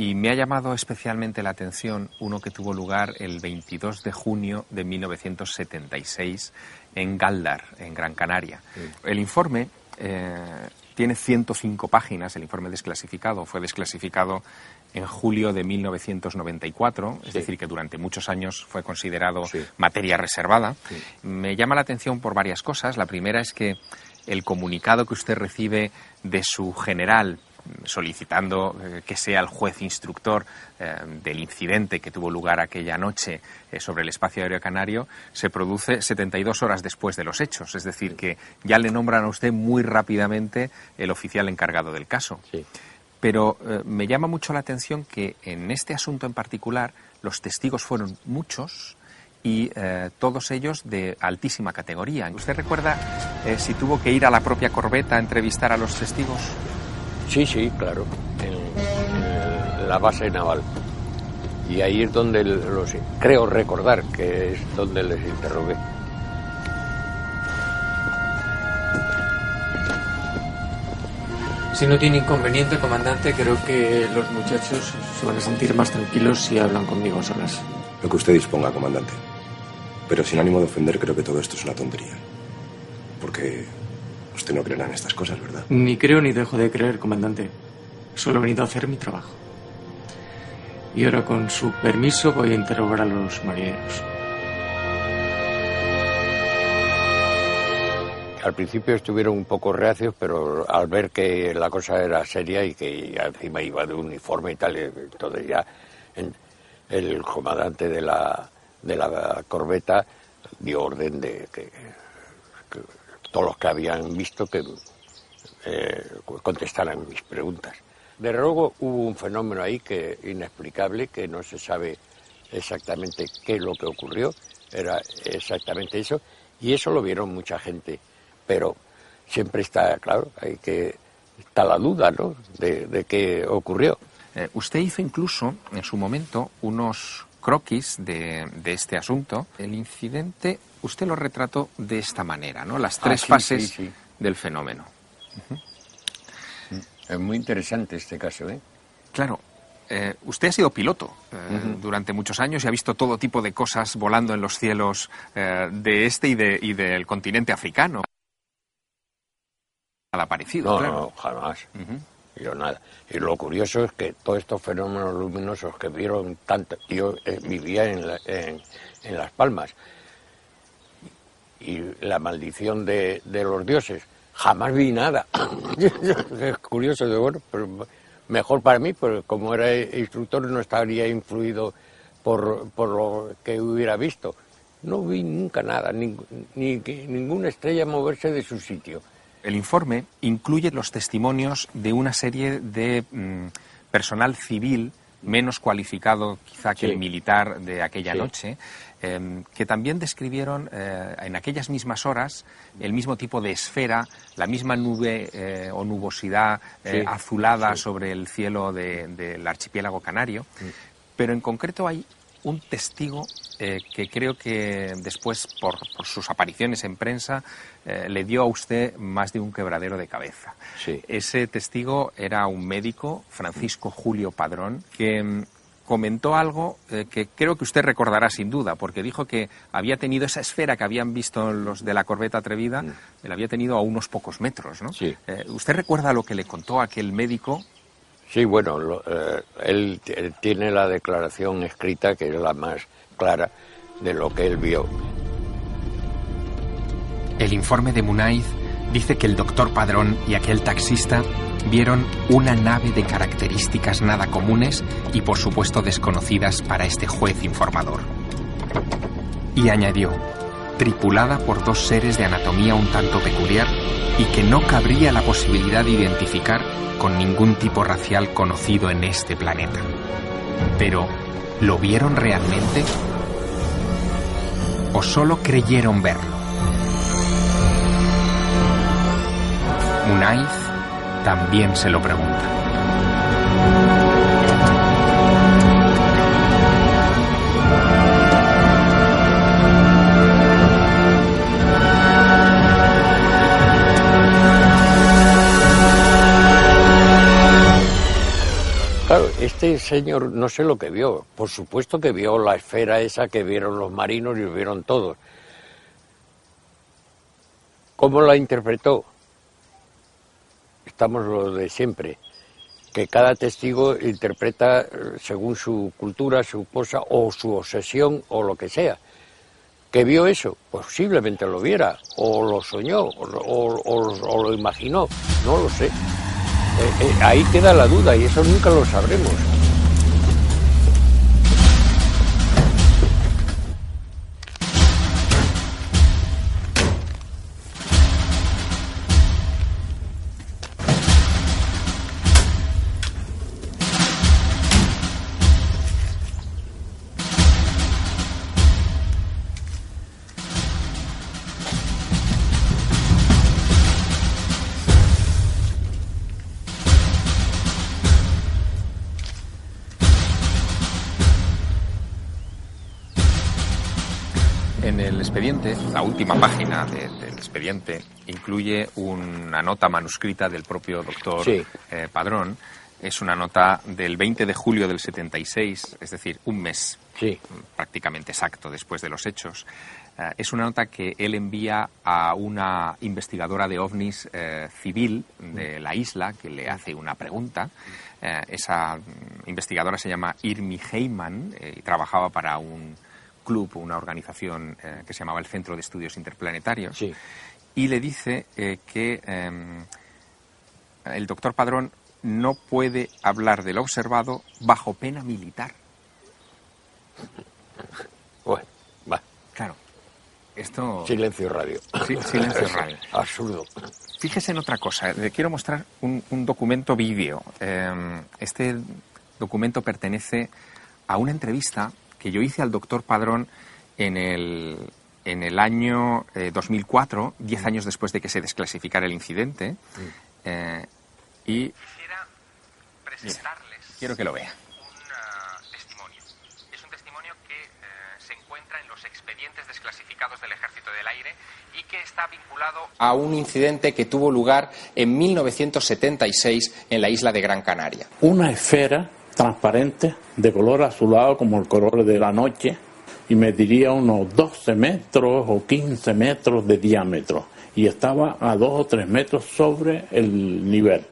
y me ha llamado especialmente la atención uno que tuvo lugar el 22 de junio de 1976 en Galdar, en Gran Canaria. El informe eh, tiene 105 páginas, el informe desclasificado. Fue desclasificado en julio de 1994, es decir, que durante muchos años fue considerado materia reservada. Me llama la atención por varias cosas. La primera es que el comunicado que usted recibe de su general solicitando eh, que sea el juez instructor eh, del incidente que tuvo lugar aquella noche eh, sobre el espacio aéreo canario se produce 72 horas después de los hechos. Es decir, que ya le nombran a usted muy rápidamente el oficial encargado del caso. Pero me llama mucho la atención que en este asunto en particular los testigos fueron muchos y todos ellos de altísima categoría. ¿Usted recuerda si tuvo que ir a la propia corbeta a entrevistar a los testigos? Sí, sí, claro, en, en la base naval. Y ahí es donde los creo recordar que es donde les interrogué. Si no tiene inconveniente, comandante, creo que los muchachos se van a sentir más tranquilos si hablan conmigo a solas. Lo que usted disponga, comandante. Pero sin ánimo de ofender, creo que todo esto es una tontería. Porque usted no creerá en estas cosas, ¿verdad? Ni creo ni dejo de creer, comandante. Solo he venido a hacer mi trabajo. Y ahora, con su permiso, voy a interrogar a los marineros. Al principio estuvieron un poco reacios, pero al ver que la cosa era seria y que ya encima iba de uniforme y tal, entonces ya en- el comandante de la, de la corbeta dio orden de que todos los que habían visto que eh, contestaran mis preguntas. De luego hubo un fenómeno ahí que inexplicable, que no se sabe exactamente qué es lo que ocurrió, era exactamente eso, y eso lo vieron mucha gente, pero siempre está, claro, hay que, está la duda, ¿no?, de, qué ocurrió. Eh, usted hizo incluso en su momento unos croquis de, de este asunto. El incidente, usted lo retrató de esta manera, ¿no? Las Ah, tres sí, fases sí, sí. del fenómeno. Es muy interesante este caso, ¿eh? Claro. eh, usted ha sido piloto eh, durante muchos años y ha visto todo tipo de cosas volando en los cielos eh, de este y, de, y del continente africano. Al aparecido, No, claro. no, jamás. Yo nada. Y lo curioso es que todos estos fenómenos luminosos que vieron tanto, yo eh, vivía en, la- en, en Las Palmas y la maldición de, de los dioses, jamás vi nada. es curioso, de bueno, pero mejor para mí, porque como era instructor no estaría influido por, por lo que hubiera visto. No vi nunca nada, ni, ni ninguna estrella moverse de su sitio. El informe incluye los testimonios de una serie de mm, personal civil menos cualificado quizá que Sí. el militar de aquella Sí. noche, em, que también describieron eh, en aquellas mismas horas el mismo tipo de esfera, la misma nube eh, o nubosidad eh, Sí, azulada sobre el cielo de- del archipiélago canario. Pero en concreto hay un testigo eh, que creo que después, por, por sus apariciones en prensa, eh, le dio a usted más de un quebradero de cabeza. Ese testigo era un médico, Francisco Julio Padrón, que mm, comentó algo eh, que creo que usted recordará sin duda, porque dijo que había tenido esa esfera que habían visto los de la corbeta atrevida, la había tenido a unos pocos metros. ¿no? Eh, ¿Usted recuerda lo que le contó aquel médico? Sí, bueno, lo- eh, él tiene la declaración escrita que es la más clara de lo que él vio. El informe de Munaiz dice que el doctor Padrón y aquel taxista vieron una nave de características nada comunes y por supuesto desconocidas para este juez informador. Y añadió, tripulada por dos seres de anatomía un tanto peculiar y que no cabría la posibilidad de identificar con ningún tipo racial conocido en este planeta. Pero, ¿lo vieron realmente? ¿O solo creyeron verlo? Munaiz también se lo pregunta. Claro, este señor no sé lo que vio. Por supuesto que vio la esfera esa que vieron los marinos y lo vieron todos. ¿Cómo la interpretó? estamos lo de siempre, que cada testigo interpreta eh, según su cultura, su cosa o su obsesión o lo que sea. ¿Que vio eso? Posiblemente lo viera, o lo soñó, o, o, o, o lo imaginó, no lo sé. Eh, eh, ahí queda la duda y eso nunca lo sabremos. Última página de- del expediente, incluye una nota manuscrita del propio doctor Sí. eh, Padrón. Es una nota del 20 de julio del 76, es decir, un mes prácticamente exacto después de los hechos. Eh, es una nota que él envía a una investigadora de ovnis eh, civil de la isla que le hace una pregunta. Eh, esa mm, investigadora se llama Irmi Heyman eh, y trabajaba para un club, una organización eh, que se llamaba el Centro de Estudios Interplanetarios. Y le dice eh, que em, el doctor Padrón no puede hablar del observado bajo pena militar. Bueno, va. Claro. Esto. Silencio radio. Sí, silencio radio. Absurdo. Fíjese en otra cosa. Le quiero mostrar un, un documento vídeo. Eh, este documento pertenece a una entrevista que yo hice al doctor Padrón en el, en el año eh, 2004, diez años después de que se desclasificara el incidente. Eh, y presentarles quiero que lo vea. un ah, testimonio. Es un testimonio que eh, se encuentra en los expedientes desclasificados del Ejército del Aire y que está vinculado a un incidente que tuvo lugar en 1976 en la isla de Gran Canaria. una esfera transparente de color azulado como el color de la noche y mediría unos 12 metros o 15 metros de diámetro y estaba a 2 o 3 metros sobre el nivel.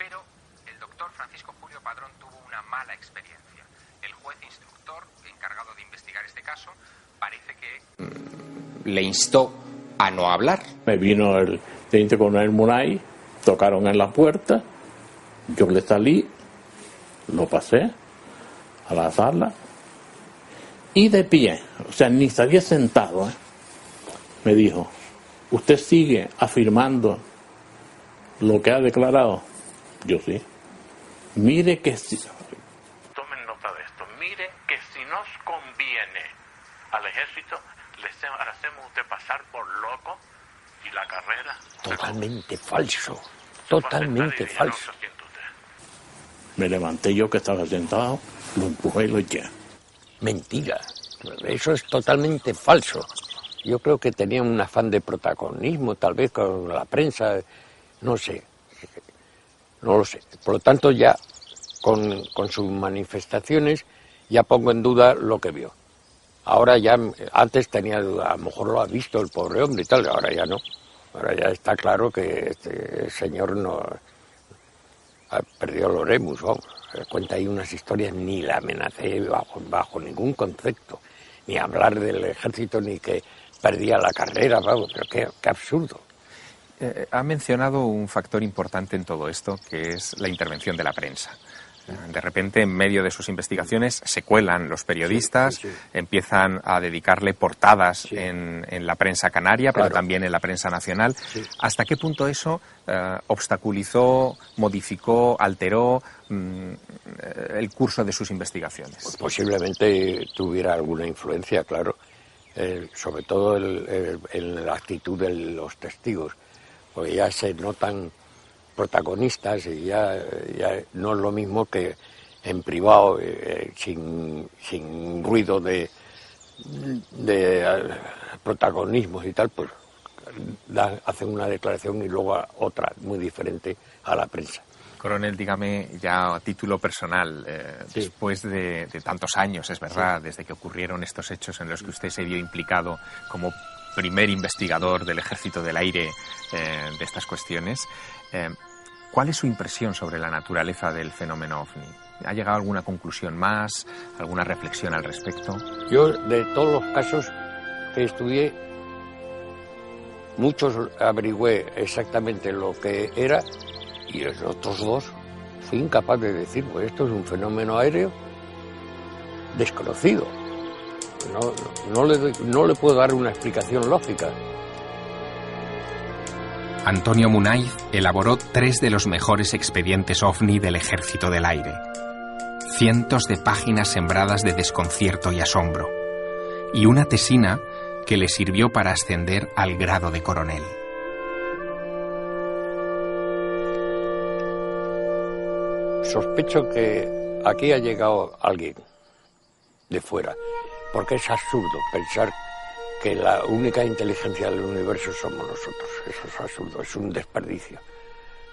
El doctor Francisco Julio Padrón tuvo una mala experiencia. El juez instructor encargado de investigar este caso parece que le instó a no hablar. Me vino el teniente coronel Munay, tocaron en la puerta, yo le salí, lo pasé a la sala y de pie, o sea, ni se había sentado, ¿eh? me dijo, ¿usted sigue afirmando lo que ha declarado? Yo sí. Mire que si... Tomen nota de esto, mire que si nos conviene al ejército, le hacemos usted pasar por loco y la carrera Totalmente falso. Totalmente falso. Me levanté yo que estaba sentado, lo empujé y lo eché. Mentira. Eso es totalmente falso. Yo creo que tenía un afán de protagonismo, tal vez con la prensa, no sé. No lo sé. Por lo tanto, ya con, con sus manifestaciones ya pongo en duda lo que vio. Ahora ya, antes tenía duda, a lo mejor lo ha visto el pobre hombre y tal, ahora ya no. Ahora ya está claro que este señor no ha perdido el Oremus, vamos. Cuenta ahí unas historias, ni la amenacé bajo, bajo ningún concepto, ni hablar del ejército, ni que perdía la carrera, vamos, pero qué, absurdo. Eh, ha mencionado un factor importante en todo esto, que es la intervención de la prensa. De repente, en medio de sus investigaciones, se cuelan los periodistas, Sí, sí, sí. empiezan a dedicarle portadas en, en la prensa canaria, pero también en la prensa nacional. ¿Hasta qué punto eso eh, obstaculizó, modificó, alteró mm, eh, el curso de sus investigaciones? Posiblemente tuviera alguna influencia, claro, eh, sobre todo en la actitud de los testigos, porque ya se notan protagonistas y ya, ya no es lo mismo que en privado, eh, sin, sin ruido de, de eh, protagonismos y tal, pues dan- hacen una declaración y luego otra muy diferente a la prensa. Coronel, dígame ya a título personal, eh, después de, de tantos años, es verdad, desde que ocurrieron estos hechos en los que usted se vio implicado como primer investigador del Ejército del Aire eh, de estas cuestiones, eh, ¿Cuál es su impresión sobre la naturaleza del fenómeno ovni? ¿Ha llegado a alguna conclusión más, alguna reflexión al respecto? Yo, de todos los casos que estudié, muchos averigüé exactamente lo que era y los otros dos fui incapaz de decir, pues esto es un fenómeno aéreo desconocido. No, no, le, no le puedo dar una explicación lógica. Antonio Munaiz elaboró tres de los mejores expedientes ovni del Ejército del Aire. Cientos de páginas sembradas de desconcierto y asombro. Y una tesina que le sirvió para ascender al grado de coronel. Sospecho que aquí ha llegado alguien de fuera, porque es absurdo pensar que la única inteligencia del universo somos nosotros. Eso es absurdo, es un desperdicio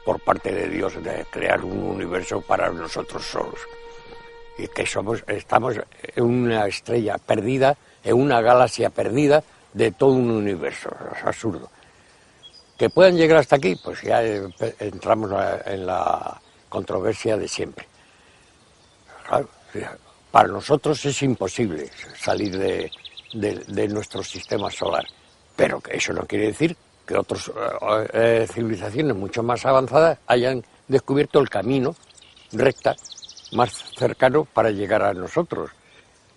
por parte de Dios de crear un universo para nosotros solos. Y que somos, estamos en una estrella perdida, en una galaxia perdida de todo un universo. Es absurdo. Que puedan llegar hasta aquí, pues ya entramos en la controversia de siempre. para nosotros es imposible salir de, de, nuestro sistema solar. Pero eso no quiere decir que otras eh, eh, civilizaciones mucho más avanzadas hayan descubierto el camino recta más cercano para llegar a nosotros,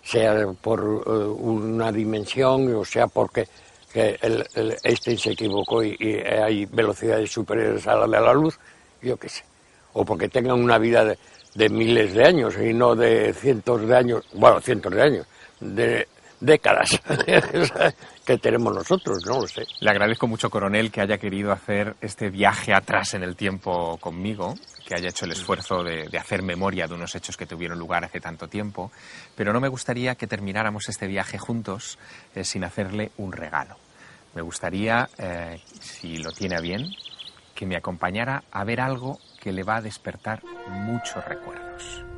sea por eh, una dimensión o sea porque que el, Einstein se equivocó y, hay velocidades superiores a la de la luz, yo qué sé, o porque tengan una vida de, de miles de años y no de cientos de años, bueno, cientos de años, de décadas que tenemos nosotros, no lo sé. Le agradezco mucho, coronel, que haya querido hacer este viaje atrás en el tiempo conmigo, que haya hecho el esfuerzo de, hacer memoria de unos hechos que tuvieron lugar hace tanto tiempo, pero no me gustaría que termináramos este viaje juntos eh, sin hacerle un regalo. Me gustaría, eh, si lo tiene a bien, que me acompañara a ver algo que le va a despertar muchos recuerdos.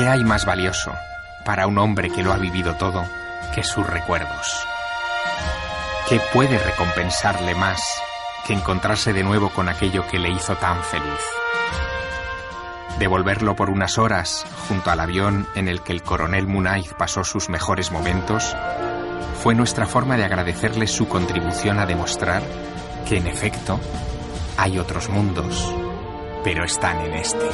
¿Qué hay más valioso para un hombre que lo ha vivido todo que sus recuerdos? ¿Qué puede recompensarle más que encontrarse de nuevo con aquello que le hizo tan feliz? Devolverlo por unas horas junto al avión en el que el coronel Munaiz pasó sus mejores momentos fue nuestra forma de agradecerle su contribución a demostrar que en efecto hay otros mundos, pero están en este.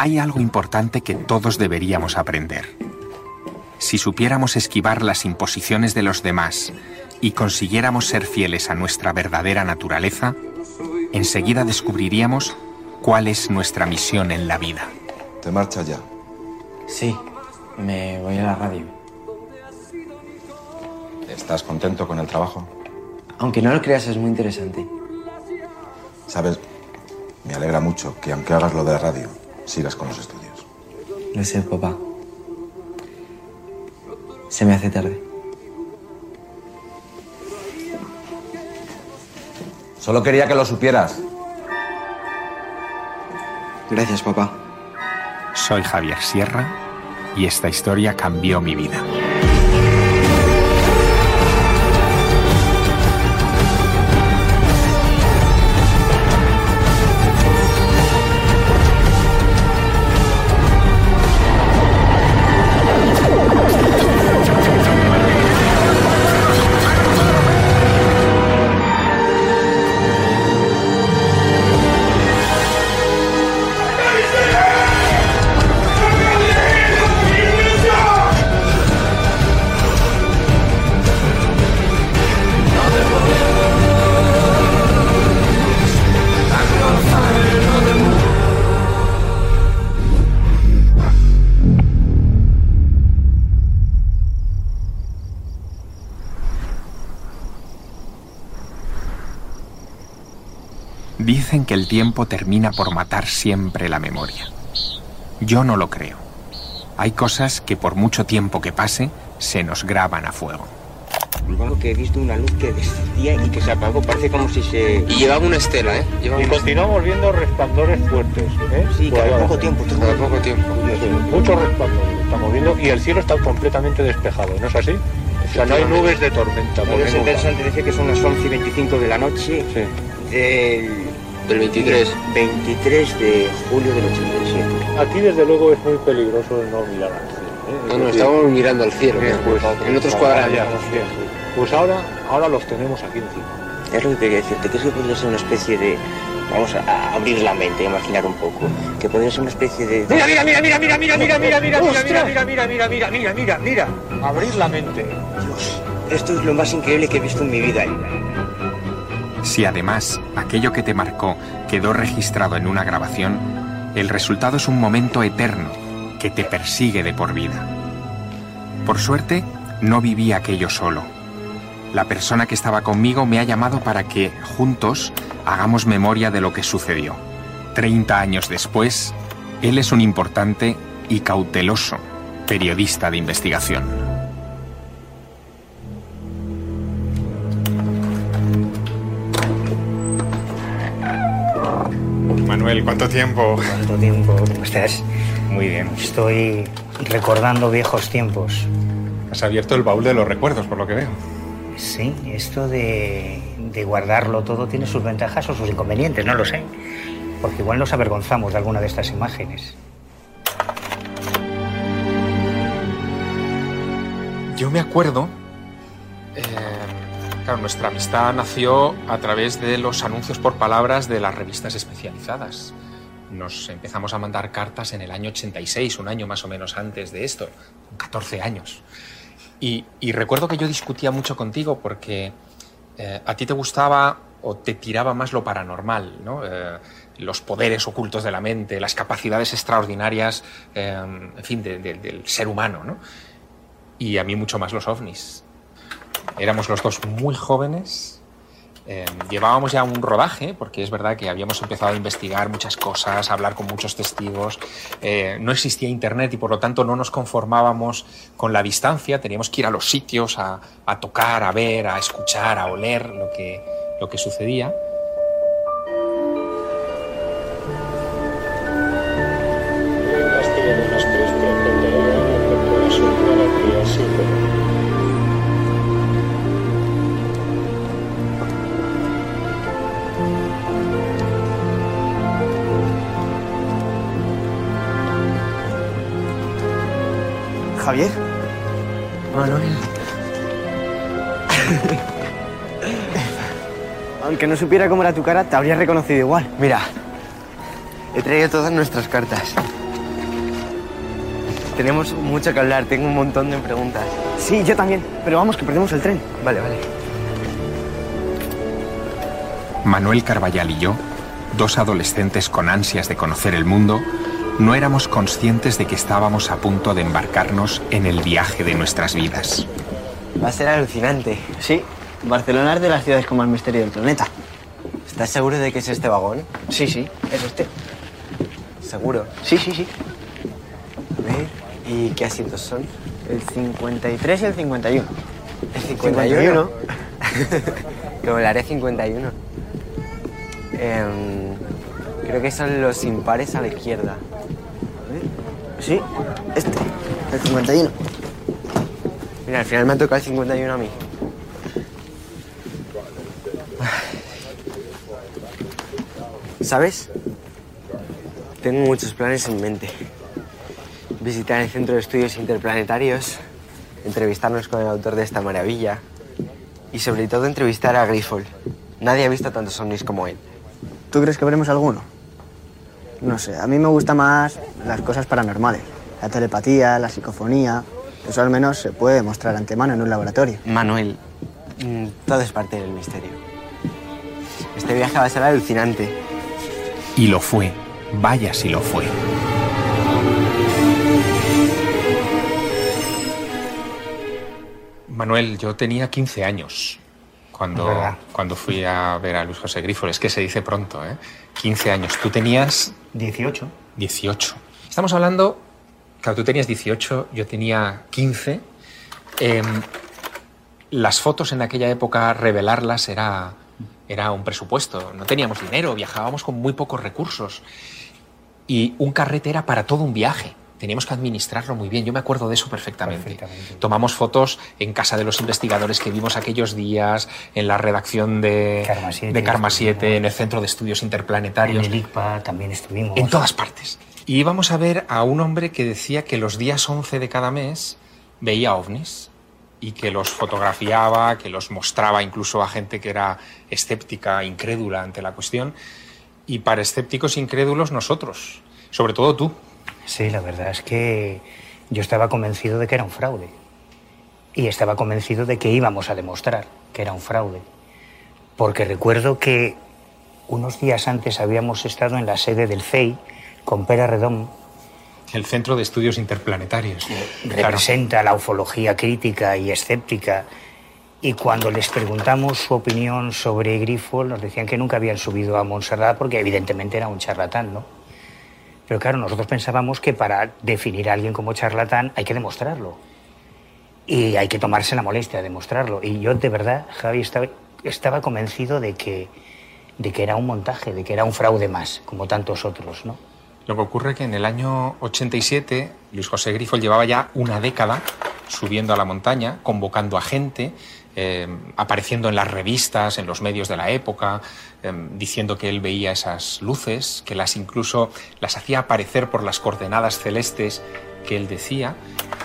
Hay algo importante que todos deberíamos aprender. si supiéramos esquivar las imposiciones de los demás y consiguiéramos ser fieles a nuestra verdadera naturaleza, enseguida descubriríamos cuál es nuestra misión en la vida. ¿Te marchas ya? Sí, me voy a la radio. ¿Estás contento con el trabajo? Aunque no lo creas, es muy interesante. Sabes, me alegra mucho que aunque hagas lo de la radio, sigas con los estudios. Lo sé, papá. Se me hace tarde. Solo quería que lo supieras. Gracias, papá. Soy Javier Sierra y esta historia cambió mi vida. Tiempo termina por matar siempre la memoria. Yo no lo creo. Hay cosas que por mucho tiempo que pase se nos graban a fuego. Recuerdo que he visto una luz que descendía y que se apagó. Parece como si se... Y llevaba una estela, ¿eh? Llevaba Y continuamos viendo resplandores fuertes. ¿eh? Sí, cada poco tiempo. Cada poco tiempo. Muchos resplandores estamos viendo y el cielo está completamente despejado, ¿no es así? O sea, no hay nubes de tormenta. por Es interesante decir que son las 11 y 25 de la noche del... Del 23. 23 de julio del 87. Aquí, desde luego, es muy peligroso no mirar al cielo. ¿eh? No, no, decir, estábamos mirando al cielo, Bien, pues, pues, en otros ah, cuadrantes. Pues ahora, ahora los tenemos aquí encima. Es lo que quería decirte, que eso podría ser una especie de... Vamos a- abrir la mente, imaginar un poco. Que podría ser una especie de... Mira, mira, mira, mira, mira, mira, mira, mira, mira, mira, mira, mira, mira, mira, mira, mira, mira. Abrir la mente. Dios, esto es lo más increíble que he visto en mi vida. Si además aquello que te marcó quedó registrado en una grabación, el resultado es un momento eterno que te persigue de por vida. Por suerte, no viví aquello solo. La persona que estaba conmigo me ha llamado para que, juntos, hagamos memoria de lo que sucedió. Treinta años después, él es un importante y cauteloso periodista de investigación. Manuel, ¿cuánto tiempo? ¿Cuánto tiempo? ¿Cómo estás? Muy bien. Estoy recordando viejos tiempos. Has abierto el baúl de los recuerdos, por lo que veo. Sí, esto de, de guardarlo todo tiene sus ventajas o sus inconvenientes, no lo sé. Porque igual nos avergonzamos de alguna de estas imágenes. Yo me acuerdo. eh, claro, nuestra amistad nació a través de los anuncios por palabras de las revistas especializadas. Nos empezamos a mandar cartas en el año 86, un año más o menos antes de esto, con 14 años. Y, y recuerdo que yo discutía mucho contigo porque eh, a ti te gustaba o te tiraba más lo paranormal, ¿no? Eh, los poderes ocultos de la mente, las capacidades extraordinarias, eh, en fin, de- de- del ser humano, ¿no? y a mí mucho más los ovnis. Éramos los dos muy jóvenes, eh, llevábamos ya un rodaje, porque es verdad que habíamos empezado a investigar muchas cosas, a hablar con muchos testigos, eh, no existía internet y por lo tanto no nos conformábamos con la distancia, teníamos que ir a los sitios a, a tocar, a ver, a escuchar, a oler lo que, lo que sucedía. Aunque no supiera cómo era tu cara, te habría reconocido igual. Mira, he traído todas nuestras cartas. tenemos mucho que hablar. Tengo un montón de preguntas. Sí, yo también. Pero vamos, que perdemos el tren. Vale, vale. Manuel Carballal y yo, dos adolescentes con ansias de conocer el mundo, no éramos conscientes de que estábamos a punto de embarcarnos en el viaje de nuestras vidas. Va a ser alucinante. Sí, Barcelona es de las ciudades con más misterio del planeta. ¿Estás seguro de que es este vagón? Sí, sí, es este. ¿Seguro? Sí, sí, sí. A ver, ¿y qué asientos son? El 53 y el 51. ¿El 51? Como el área 51. Em, creo que son los impares a la izquierda. Sí, este, el 51. Mira, al final me ha tocado el 51 a mí. ¿Sabes? Tengo muchos planes en mente. Visitar el Centro de Estudios Interplanetarios, entrevistarnos con el autor de esta maravilla y sobre todo entrevistar a Grifold. Nadie ha visto tantos ovnis como él. ¿Tú crees que veremos alguno? No sé, a mí me gustan más las cosas paranormales. La telepatía, la psicofonía. Eso al menos se puede demostrar antemano en un laboratorio. Manuel, mm, todo es parte del misterio. Este viaje va a ser alucinante. Y lo fue. Vaya si lo fue. Manuel, yo tenía 15 años cuando, cuando fui a ver a Luis José Grifol. Es que se dice pronto, ¿eh? 15 años. Tú tenías 18. 18. Estamos hablando, claro, tú tenías 18, yo tenía 15. Em, las fotos en aquella época, revelarlas era, era un presupuesto. No teníamos dinero, viajábamos con muy pocos recursos. Y un carrete era para todo un viaje. Teníamos que administrarlo muy bien. Yo me acuerdo de eso perfectamente. Tomamos fotos en casa de los investigadores que vimos aquellos días, en la redacción de Karma 7, de Karma 7, en el Centro de Estudios Interplanetarios. En el ICPA también estuvimos. En todas partes. Y íbamos a ver a un hombre que decía que los días 11 de cada mes veía ovnis y que los fotografiaba, que los mostraba incluso a gente que era escéptica, incrédula ante la cuestión. Y para escépticos incrédulos nosotros, sobre todo tú. Sí, la verdad es que yo estaba convencido de que era un fraude. Y estaba convencido de que íbamos a demostrar que era un fraude. Porque recuerdo que unos días antes habíamos estado en la sede del CEI con Pera Redón. El Centro de Estudios Interplanetarios. Representa la ufología crítica y escéptica. Y cuando les preguntamos su opinión sobre Grifol, nos decían que nunca habían subido a Montserrat porque evidentemente era un charlatán, ¿no? Pero claro, nosotros pensábamos que para definir a alguien como charlatán hay que demostrarlo. Y hay que tomarse la molestia de demostrarlo. Y yo de verdad, Javi, estaba, estaba convencido de que, de que era un montaje, de que era un fraude más, como tantos otros, ¿no? Lo que ocurre que en el año 87 Luis José Grifol llevaba ya una década subiendo a la montaña, convocando a gente, eh, apareciendo en las revistas, en los medios de la época, eh, diciendo que él veía esas luces, que las incluso las hacía aparecer por las coordenadas celestes que él decía.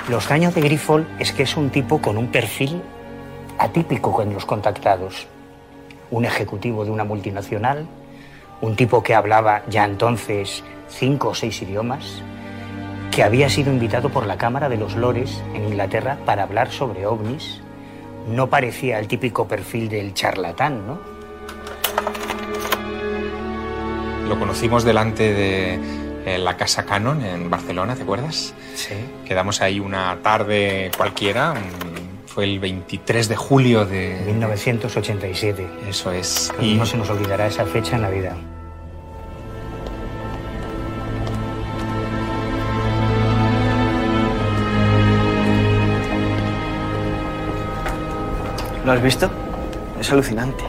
Lo extraño de Grifol es que es un tipo con un perfil atípico en los contactados. Un ejecutivo de una multinacional, un tipo que hablaba ya entonces cinco o seis idiomas, que había sido invitado por la Cámara de los Lores en Inglaterra para hablar sobre ovnis. No parecía el típico perfil del charlatán, ¿no? Lo conocimos delante de eh, la Casa Canon en Barcelona, ¿te acuerdas? Sí. Quedamos ahí una tarde cualquiera, un- fue el 23 de julio de... 1987. Eso es. Y no se nos olvidará esa fecha en la vida. ¿Lo has visto? Es alucinante.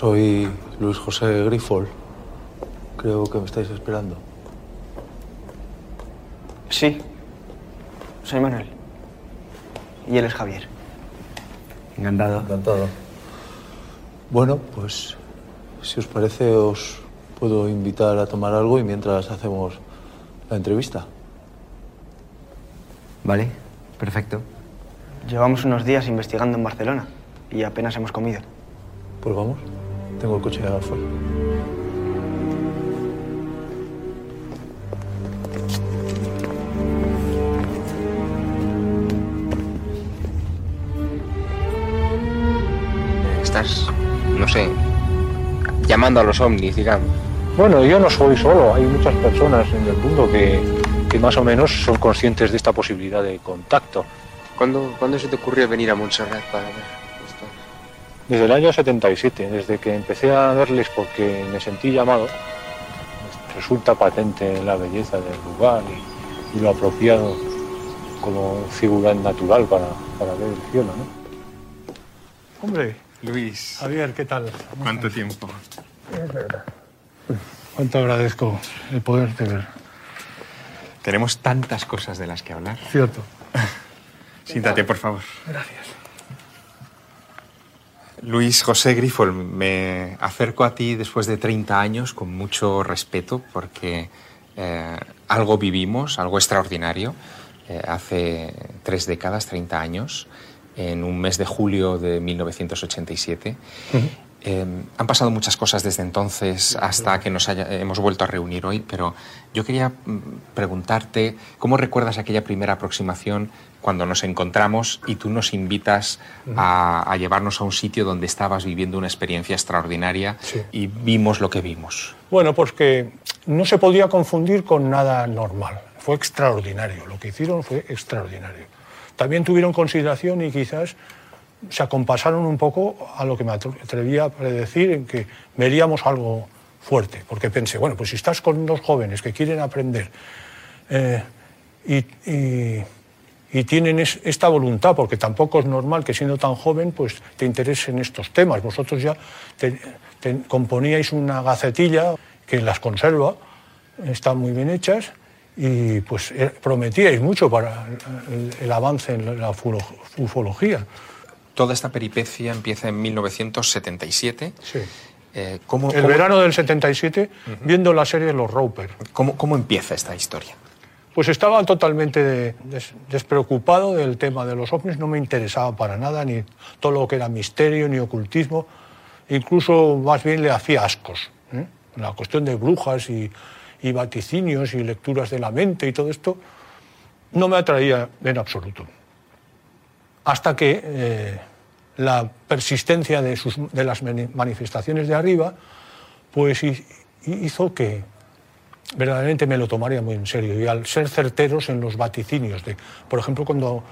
Soy Luis José Grifol. Creo que me estáis esperando. Sí. Soy Manuel. Y él es Javier. Encantado. Encantado. Bueno, pues si os parece os puedo invitar a tomar algo y mientras hacemos la entrevista. Vale, perfecto. Llevamos unos días investigando en Barcelona y apenas hemos comido. Pues vamos. Tengo el coche afuera. Estás, no sé, llamando a los ovnis, digamos. Bueno, yo no soy solo, hay muchas personas en el mundo que, que más o menos son conscientes de esta posibilidad de contacto. ¿Cuándo, ¿Cuándo se te ocurrió venir a Montserrat para ver? Desde el año 77, desde que empecé a verles porque me sentí llamado, resulta patente la belleza del lugar y, y lo apropiado como figura natural para, para ver el cielo, ¿no? Hombre, Luis. Javier, ¿qué tal? ¿Cuánto tiempo? Es verdad. Cuánto agradezco el poderte ver. Tenemos tantas cosas de las que hablar. Cierto. Siéntate, por favor. Gracias. Luis José Grifol, me acerco a ti después de 30 años con mucho respeto porque eh, algo vivimos, algo extraordinario, eh, hace tres décadas, 30 años, en un mes de julio de 1987. Eh, han pasado muchas cosas desde entonces hasta que nos haya- hemos vuelto a reunir hoy, pero yo quería mm, preguntarte cómo recuerdas aquella primera aproximación cuando nos encontramos y tú nos invitas a, a llevarnos a un sitio donde estabas viviendo una experiencia extraordinaria y vimos lo que vimos. Bueno, pues que no se podía confundir con nada normal. Fue extraordinario. Lo que hicieron fue extraordinario. También tuvieron consideración y quizás se acompasaron un poco a lo que me atre- atrevía a predecir en que veríamos algo fuerte. Porque pensé, bueno, pues si estás con dos jóvenes que quieren aprender eh, y, tienen es- esta voluntad, porque tampoco es normal que siendo tan joven pues te interesen estos temas. Vosotros ya te- componíais una gacetilla que las conserva, están muy bien hechas y pues eh, prometíais mucho para el, el avance en la ufología. Toda esta peripecia empieza en 1977. Sí. Eh, ¿cómo, El cómo- verano del 77, viendo la serie Los Roper. ¿Cómo, cómo empieza esta historia? Pues estaba totalmente de- des- despreocupado del tema de los ovnis, no me interesaba para nada, ni todo lo que era misterio, ni ocultismo, incluso más bien le hacía ascos. ¿eh? La cuestión de brujas y, y vaticinios y lecturas de la mente y todo esto no me atraía en absoluto. Hasta que eh, la persistencia de, sus- de las mani- manifestaciones de arriba pues hi- hizo que, verdaderamente me lo tomaría muy en serio. Y al ser certeros en los vaticinios, de, por ejemplo, cuando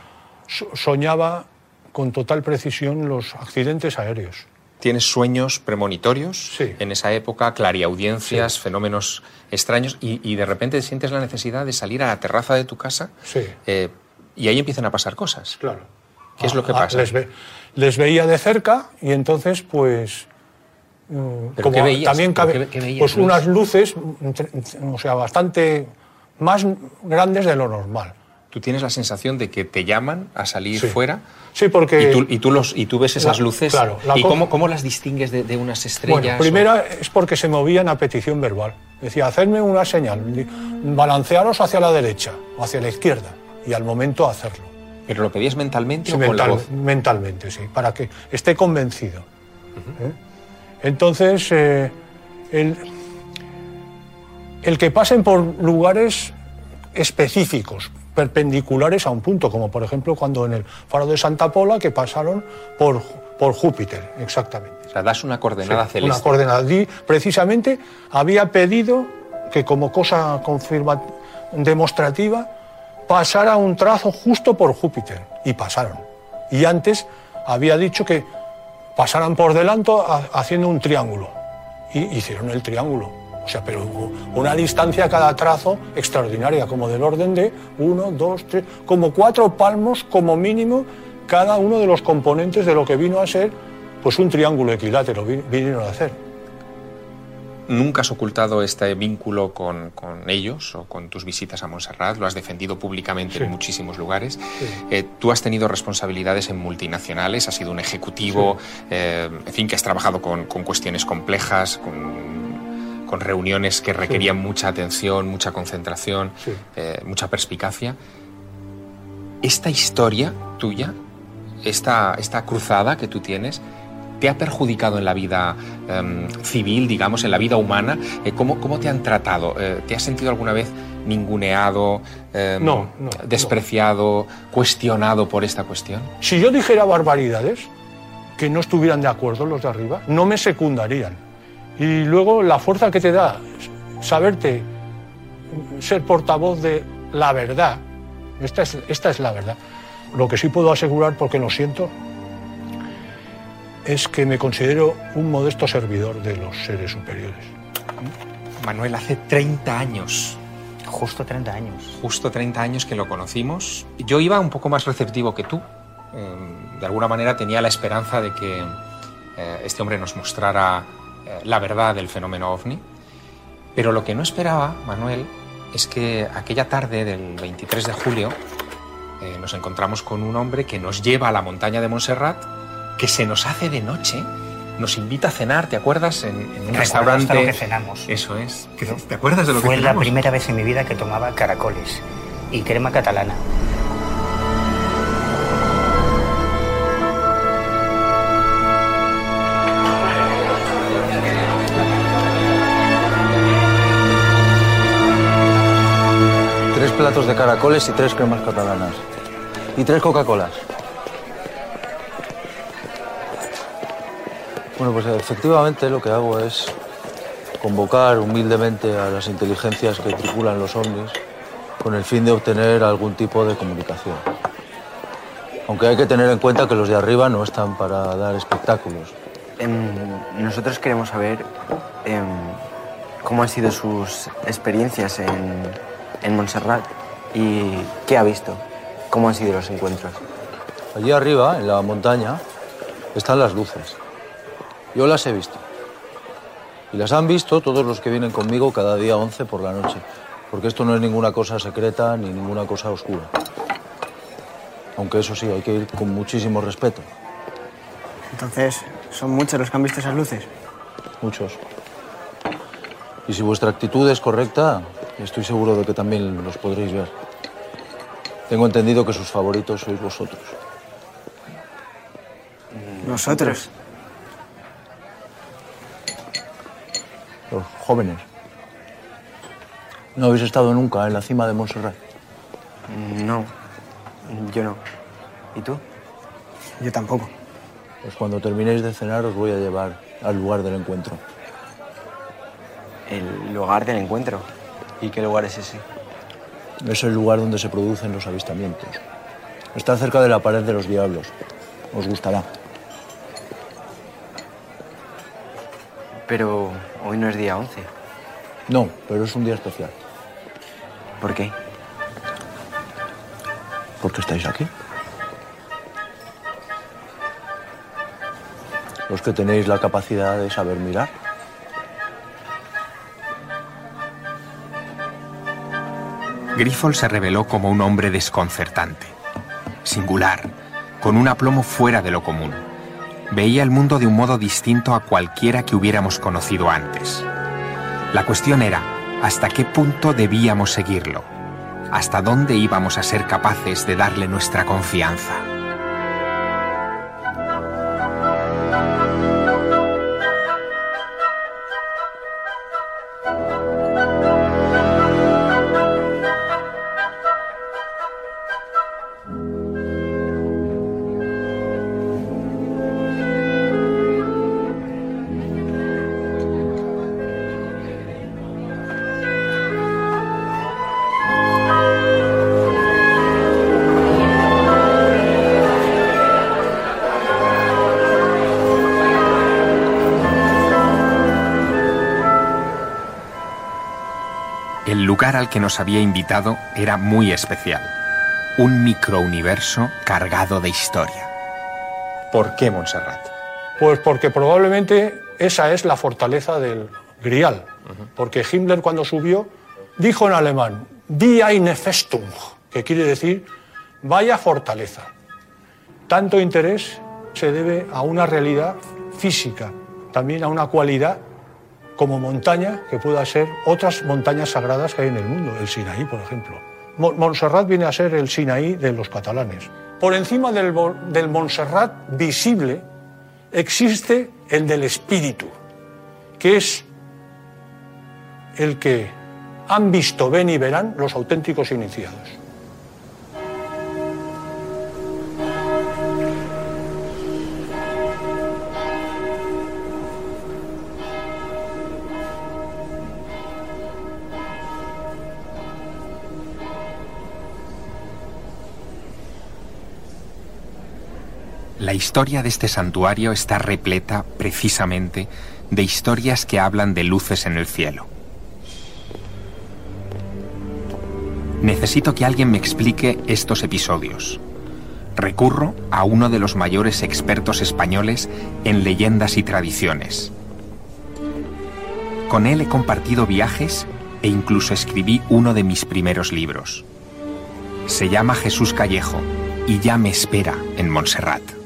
so- soñaba con total precisión los accidentes aéreos. ¿Tienes sueños premonitorios en esa época, clariaudiencias, fenómenos extraños y, y de repente sientes la necesidad de salir a la terraza de tu casa Sí. eh, y ahí empiezan a pasar cosas? Claro. ¿Qué es lo que Ah, pasa? Les, ve- les veía de cerca y entonces, pues. ¿Pero como qué veías? también ¿Pero cabe, qué- qué veías, pues Luis? unas luces, o sea, bastante más grandes de lo normal. Tú tienes la sensación de que te llaman a salir Sí. fuera Sí, porque. y, tú, y tú los, y tú ves esas La- luces. claro, la ¿Y co- cómo, cómo las distingues de, de unas estrellas? Bueno, o- primera es porque se movían a petición verbal. Decía, hacerme una señal, balancearos hacia la derecha o hacia la izquierda y al momento hacerlo. ¿Pero lo pedías mentalmente Sí, o con la mental- voz? mentalmente, sí, para que esté convencido. ¿eh? Entonces, eh, el, el que pasen por lugares específicos, perpendiculares a un punto, como por ejemplo cuando en el faro de Santa Pola que pasaron por, por Júpiter, exactamente. O sea, das una coordenada Sí, celeste. Una coordenada. Precisamente había pedido que como cosa confirma, demostrativa pasara un trazo justo por Júpiter y pasaron. Y antes había dicho que pasaran por delante ha- haciendo un triángulo y hicieron el triángulo. O sea, pero una distancia a cada trazo extraordinaria, como del orden de uno, dos, tres, como cuatro palmos como mínimo cada uno de los componentes de lo que vino a ser pues un triángulo equilátero vi- vinieron a hacer. Nunca has ocultado este vínculo con, con ellos o con tus visitas a Montserrat, lo has defendido públicamente Sí. en muchísimos lugares. Eh, tú has tenido responsabilidades en multinacionales, has sido un ejecutivo, eh, en fin, que has trabajado con, con cuestiones complejas, con, con reuniones que requerían mucha atención, mucha concentración, Sí. eh, mucha perspicacia. Esta historia tuya, esta, esta cruzada que tú tienes, ¿te ha perjudicado en la vida em, civil, digamos, en la vida humana? Eh, ¿cómo, ¿Cómo te han tratado? Eh, ¿Te has sentido alguna vez ninguneado, em, No, no, despreciado, cuestionado por esta cuestión? Si yo dijera barbaridades que no estuvieran de acuerdo los de arriba, no me secundarían. Y luego la fuerza que te da saberte ser portavoz de la verdad, esta es, esta es la verdad. Lo que sí puedo asegurar, porque lo siento, es que me considero un modesto servidor de los seres superiores. Manuel, hace 30 años. Justo 30 años. Justo 30 años que lo conocimos. Yo iba un poco más receptivo que tú. Eh, de alguna manera tenía la esperanza de que eh, este hombre nos mostrara eh, la verdad del fenómeno ovni. Pero lo que no esperaba, Manuel, es que aquella tarde del 23 de julio eh, nos encontramos con un hombre que nos lleva a la montaña de Montserrat, que se nos hace de noche, nos invita a cenar, ¿te acuerdas? En, en un restaurante. lo que cenamos. Eso es. ¿Qué- ¿Te acuerdas de lo Fue que la cenamos? primera vez en mi vida que tomaba caracoles y crema catalana. Tres platos de caracoles y tres cremas catalanas. Y tres Coca-Colas. Bueno, pues efectivamente lo que hago es convocar humildemente a las inteligencias que tripulan los ovnis con el fin de obtener algún tipo de comunicación. Aunque hay que tener en cuenta que los de arriba no están para dar espectáculos. Em, nosotros queremos saber em, cómo han sido sus experiencias en, en Montserrat y qué ha visto, cómo han sido los encuentros. Allí arriba, en la montaña, están las luces. Yo las he visto. Y las han visto todos los que vienen conmigo cada día 11 por la noche. Porque esto no es ninguna cosa secreta ni ninguna cosa oscura. Aunque eso sí, hay que ir con muchísimo respeto. Entonces, ¿son muchos los que han visto esas luces? Muchos. Y si vuestra actitud es correcta, estoy seguro de que también los podréis ver. Tengo entendido que sus favoritos sois vosotros. Nosotros. Los jóvenes. ¿No habéis estado nunca en la cima de Montserrat? No, yo no. ¿Y tú? Yo tampoco. Pues cuando terminéis de cenar os voy a llevar al lugar del encuentro. El lugar del encuentro. ¿Y qué lugar es ese? Es el lugar donde se producen los avistamientos. Está cerca de la pared de los diablos. Os gustará. Pero hoy no es día 11. No, pero es un día especial. ¿Por qué? Porque estáis aquí. Los que tenéis la capacidad de saber mirar. Grifol se reveló como un hombre desconcertante, singular, con un aplomo fuera de lo común. Veía el mundo de un modo distinto a cualquiera que hubiéramos conocido antes. La cuestión era, ¿hasta qué punto debíamos seguirlo? ¿Hasta dónde íbamos a ser capaces de darle nuestra confianza? Al que nos había invitado era muy especial. Un microuniverso cargado de historia. ¿Por qué Montserrat? Pues porque probablemente esa es la fortaleza del Grial. Porque Himmler cuando subió dijo en alemán, Die eine Festung, que quiere decir vaya fortaleza. Tanto interés se debe a una realidad física, también a una cualidad como montaña que pueda ser otras montañas sagradas que hay en el mundo, el Sinaí, por ejemplo. Mo- Montserrat viene a ser el Sinaí de los catalanes. Por encima del, del Montserrat visible existe el del espíritu, que es el que han visto, ven y verán los auténticos iniciados. La historia de este santuario está repleta, precisamente, de historias que hablan de luces en el cielo. Necesito que alguien me explique estos episodios. Recurro a uno de los mayores expertos españoles en leyendas y tradiciones. Con él he compartido viajes e incluso escribí uno de mis primeros libros. Se llama Jesús Callejo y ya me espera en Montserrat.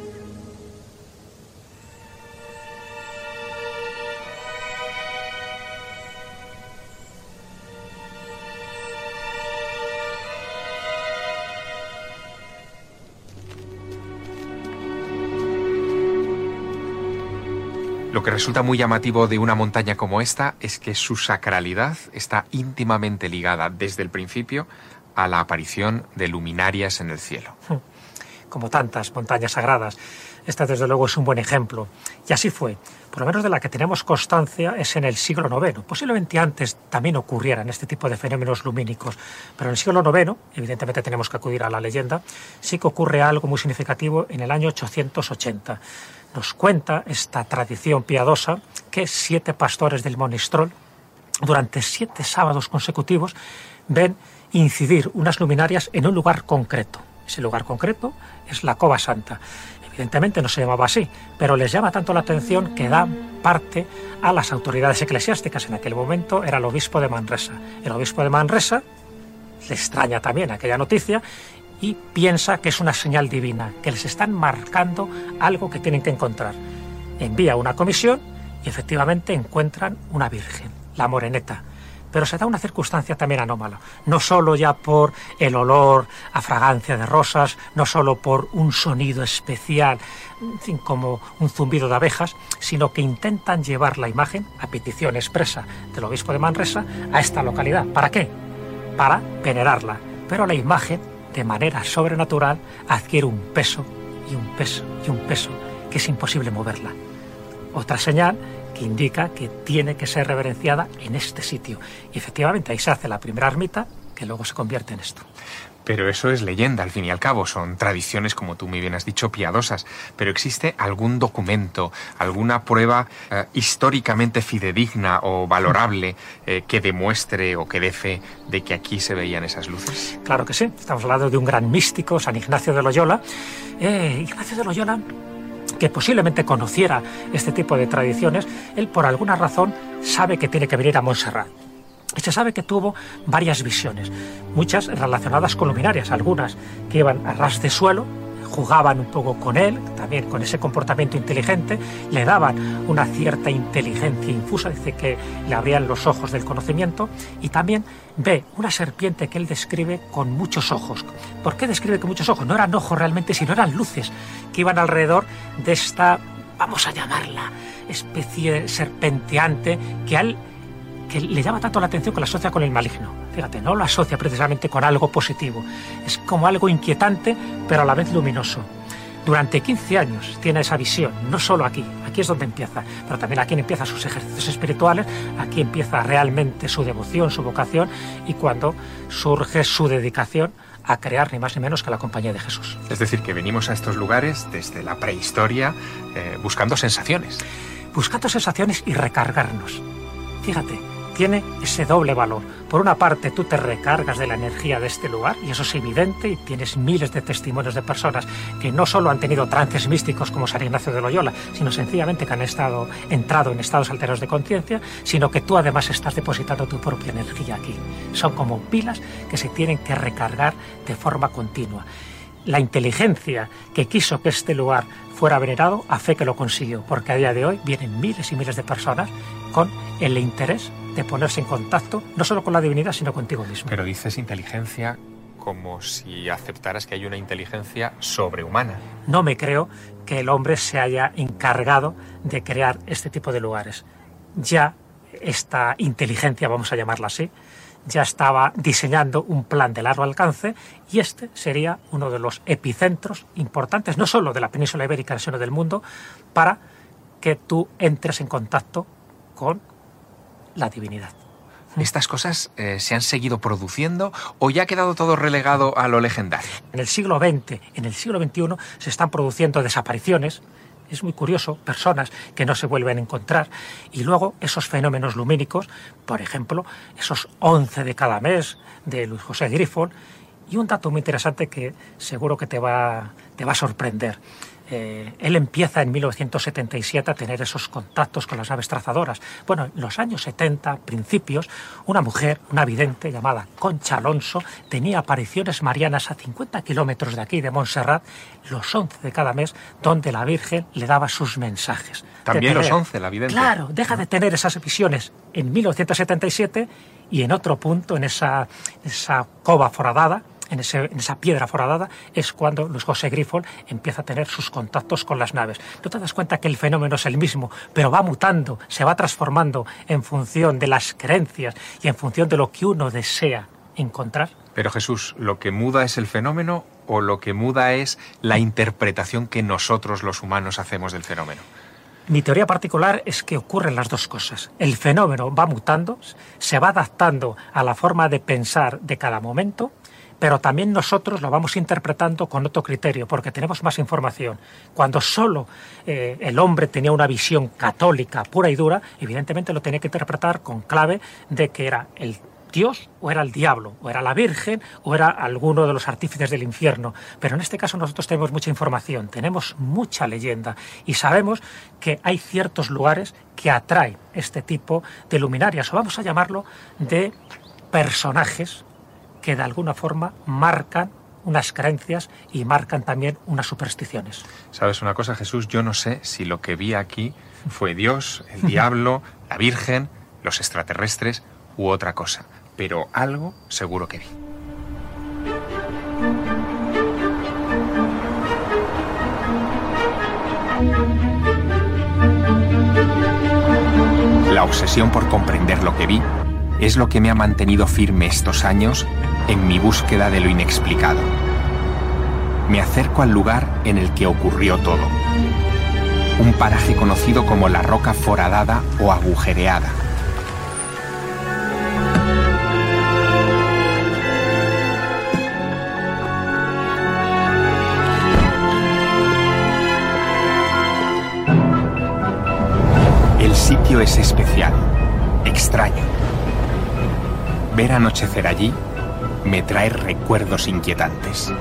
Resulta muy llamativo de una montaña como esta es que su sacralidad está íntimamente ligada desde el principio a la aparición de luminarias en el cielo. como tantas montañas sagradas. Esta, desde luego, es un buen ejemplo. Y así fue. Por lo menos de la que tenemos constancia es en el siglo IX. Posiblemente antes también ocurrieran este tipo de fenómenos lumínicos. Pero en el siglo IX, evidentemente tenemos que acudir a la leyenda, sí que ocurre algo muy significativo en el año 880. Nos cuenta esta tradición piadosa que siete pastores del Monistrol, durante siete sábados consecutivos, ven incidir unas luminarias en un lugar concreto. Ese lugar concreto es la Cova Santa. Evidentemente no se llamaba así, pero les llama tanto la atención que dan parte a las autoridades eclesiásticas. En aquel momento era el obispo de Manresa. El obispo de Manresa le extraña también aquella noticia y piensa que es una señal divina, que les están marcando algo que tienen que encontrar. Envía una comisión y efectivamente encuentran una virgen, la moreneta. Pero se da una circunstancia también anómala, no solo ya por el olor a fragancia de rosas, no solo por un sonido especial, en como un zumbido de abejas, sino que intentan llevar la imagen, a petición expresa del obispo de Manresa, a esta localidad. ¿Para qué? Para venerarla. Pero la imagen, de manera sobrenatural, adquiere un peso y un peso y un peso que es imposible moverla. Otra señal que indica que tiene que ser reverenciada en este sitio. Y efectivamente ahí se hace la primera ermita que luego se convierte en esto. Pero eso es leyenda, al fin y al cabo, son tradiciones, como tú muy bien has dicho, piadosas. Pero ¿existe algún documento, alguna prueba eh, históricamente fidedigna o valorable eh, que demuestre o que dé fe de que aquí se veían esas luces? Claro que sí, estamos hablando de un gran místico, San Ignacio de Loyola. Eh, Ignacio de Loyola que posiblemente conociera este tipo de tradiciones, él por alguna razón sabe que tiene que venir a Montserrat. Se sabe que tuvo varias visiones, muchas relacionadas con luminarias, algunas que iban a ras de suelo, jugaban un poco con él, también con ese comportamiento inteligente, le daban una cierta inteligencia infusa, dice que le abrían los ojos del conocimiento, y también ve una serpiente que él describe con muchos ojos. ¿Por qué describe con muchos ojos? No eran ojos realmente, sino eran luces que iban alrededor de esta, vamos a llamarla, especie serpenteante que al que le llama tanto la atención que la asocia con el maligno. Fíjate, no lo asocia precisamente con algo positivo. Es como algo inquietante, pero a la vez luminoso. Durante 15 años tiene esa visión, no solo aquí, aquí es donde empieza, pero también aquí empiezan sus ejercicios espirituales, aquí empieza realmente su devoción, su vocación y cuando surge su dedicación a crear ni más ni menos que la compañía de Jesús. Es decir, que venimos a estos lugares desde la prehistoria eh, buscando sensaciones. Buscando sensaciones y recargarnos. Fíjate, tiene ese doble valor. Por una parte, tú te recargas de la energía de este lugar, y eso es evidente, y tienes miles de testimonios de personas que no solo han tenido trances místicos como San Ignacio de Loyola, sino sencillamente que han estado, entrado en estados alterados de conciencia, sino que tú además estás depositando tu propia energía aquí. Son como pilas que se tienen que recargar de forma continua. La inteligencia que quiso que este lugar fuera venerado, a fe que lo consiguió, porque a día de hoy vienen miles y miles de personas con el interés de ponerse en contacto no solo con la divinidad, sino contigo mismo. Pero dices inteligencia como si aceptaras que hay una inteligencia sobrehumana. No me creo que el hombre se haya encargado de crear este tipo de lugares. Ya esta inteligencia, vamos a llamarla así, ya estaba diseñando un plan de largo alcance y este sería uno de los epicentros importantes, no solo de la península ibérica, sino del mundo, para que tú entres en contacto con la divinidad. ¿Estas cosas eh, se han seguido produciendo o ya ha quedado todo relegado a lo legendario? En el siglo XX, en el siglo XXI, se están produciendo desapariciones, es muy curioso, personas que no se vuelven a encontrar. Y luego esos fenómenos lumínicos, por ejemplo, esos 11 de cada mes de Luis José Grifol. Y un dato muy interesante que seguro que te va, te va a sorprender. Eh, él empieza en 1977 a tener esos contactos con las aves trazadoras. Bueno, en los años 70, principios, una mujer, una vidente llamada Concha Alonso, tenía apariciones marianas a 50 kilómetros de aquí, de Montserrat, los 11 de cada mes, donde la Virgen le daba sus mensajes. También los 11, la vidente. Claro, deja de tener esas visiones en 1977 y en otro punto, en esa, esa cova foradada, en, esa piedra foradada, es cuando Luis José Grifol empieza a tener sus contactos con las naves. No te das cuenta que el fenómeno es el mismo, pero va mutando, se va transformando en función de las creencias y en función de lo que uno desea encontrar. Pero Jesús, ¿lo que muda es el fenómeno o lo que muda es la interpretación que nosotros los humanos hacemos del fenómeno? Mi teoría particular es que ocurren las dos cosas. El fenómeno va mutando, se va adaptando a la forma de pensar de cada momento pero también nosotros lo vamos interpretando con otro criterio, porque tenemos más información. Cuando solo eh, el hombre tenía una visión católica pura y dura, evidentemente lo tenía que interpretar con clave de que era el Dios o era el diablo, o era la Virgen o era alguno de los artífices del infierno. Pero en este caso nosotros tenemos mucha información, tenemos mucha leyenda y sabemos que hay ciertos lugares que atraen este tipo de luminarias, o vamos a llamarlo de personajes que de alguna forma marcan unas creencias y marcan también unas supersticiones. ¿Sabes una cosa, Jesús? Yo no sé si lo que vi aquí fue Dios, el diablo, la Virgen, los extraterrestres u otra cosa, pero algo seguro que vi. La obsesión por comprender lo que vi es lo que me ha mantenido firme estos años en mi búsqueda de lo inexplicado. Me acerco al lugar en el que ocurrió todo. Un paraje conocido como la roca foradada o agujereada. El sitio es especial, extraño. Ver anochecer allí me trae recuerdos inquietantes.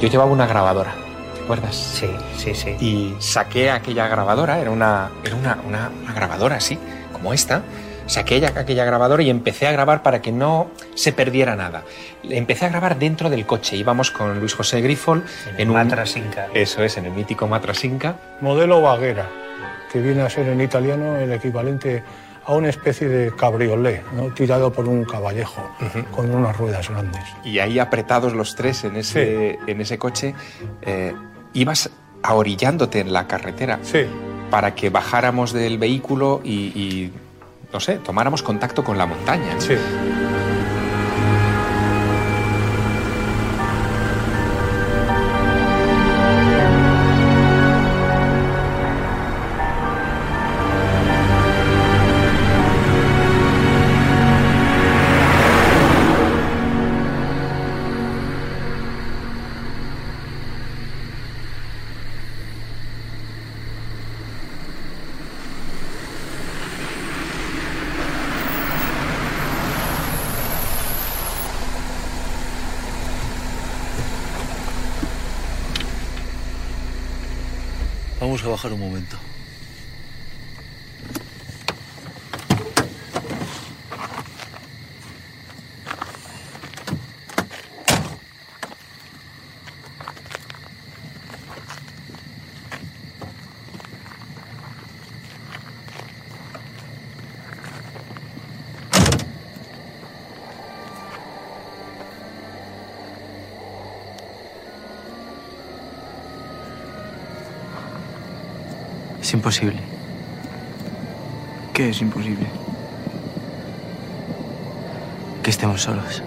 Yo llevaba una grabadora, ¿te acuerdas? Sí, sí, sí. Y saqué aquella grabadora, era una, era una, una, una grabadora así, como esta, saqué aquella grabadora y empecé a grabar para que no se perdiera nada. Empecé a grabar dentro del coche. Íbamos con Luis José Grifol en, en un Matrasinca. Eso es, en el mítico Matrasinca. Modelo Baguera, que viene a ser en italiano el equivalente a una especie de cabriolet, ¿no? tirado por un caballejo, uh -huh. con unas ruedas grandes. Y ahí apretados los tres en ese, sí. en ese coche, eh, ibas ahorillándote en la carretera sí. para que bajáramos del vehículo y, y no sé, tomáramos contacto con la montaña. Sí. Imposible. ¿Qué es imposible? Que estemos solos.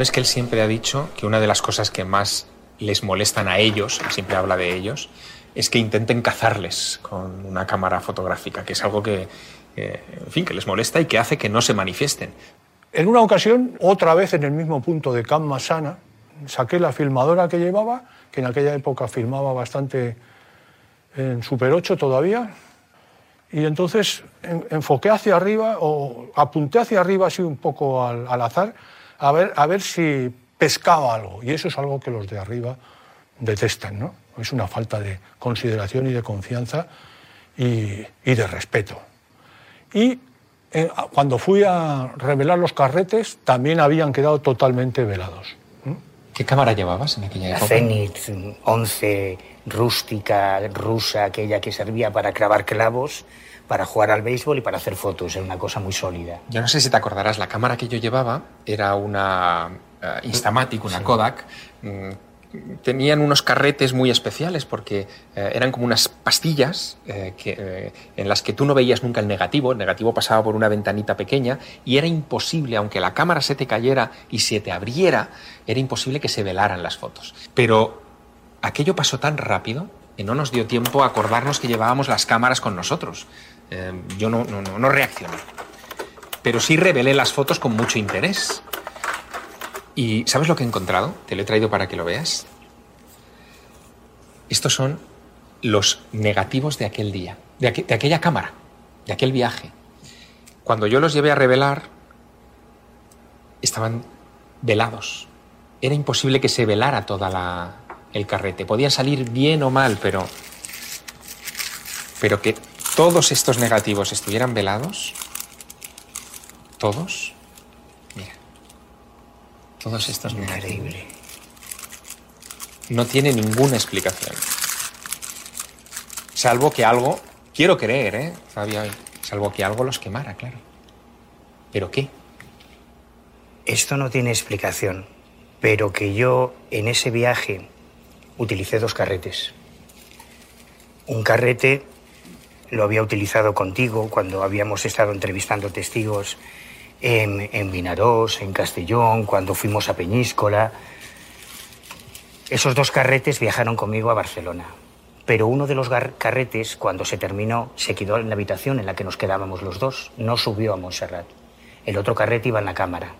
Sabes que él siempre ha dicho que una de las cosas que más les molestan a ellos, siempre habla de ellos, es que intenten cazarles con una cámara fotográfica, que es algo que, en fin, que les molesta y que hace que no se manifiesten. En una ocasión, otra vez en el mismo punto de Camp Masana, saqué la filmadora que llevaba, que en aquella época filmaba bastante en Super 8 todavía, y entonces en- enfoqué hacia arriba o apunté hacia arriba así un poco al azar a ver, a ver si pescaba algo. Y eso es algo que los de arriba detestan, ¿no? Es una falta de consideración y de confianza y, y de respeto. Y eh, cuando fui a revelar los carretes, también habían quedado totalmente velados. ¿Qué cámara llevabas en aquella La época? Zenith 11 rústica, rusa, aquella que servía para clavar clavos, para jugar al béisbol y para hacer fotos. Era una cosa muy sólida. Yo no sé si te acordarás, la cámara que yo llevaba era una eh, Instamatic, una Kodak. Mm, Tenían unos carretes muy especiales porque eh, eran como unas pastillas eh, que, eh, en las que tú no veías nunca el negativo. El negativo pasaba por una ventanita pequeña y era imposible, aunque la cámara se te cayera y se te abriera, era imposible que se velaran las fotos. Pero aquello pasó tan rápido que no nos dio tiempo a acordarnos que llevábamos las cámaras con nosotros. Eh, yo no, no, no, no reaccioné pero sí revelé las fotos con mucho interés. ¿Y sabes lo que he encontrado? Te lo he traído para que lo veas. Estos son los negativos de aquel día, de, de aquella cámara, de aquel viaje. Cuando yo los llevé a revelar, estaban velados. Era imposible que se velara toda la, el carrete. Podía salir bien o mal, pero pero que todos estos negativos estuvieran velados, todos, mira, todos estos negativos. No tiene ninguna explicación. Salvo que algo, quiero creer, ¿eh, Fabio? Salvo que algo los quemara, claro. ¿Pero qué? Esto no tiene explicación, pero que yo en ese viaje utilicé dos carretes. Un carrete lo había utilizado contigo cuando habíamos estado entrevistando testigos en, en en Castellón, cuando fuimos a Peñíscola. Esos dos carretes viajaron conmigo a Barcelona. Pero uno de los carretes, cuando se terminó, se quedó en la habitación en la que nos quedábamos los dos. No subió a Montserrat. El otro carrete iba en la cámara.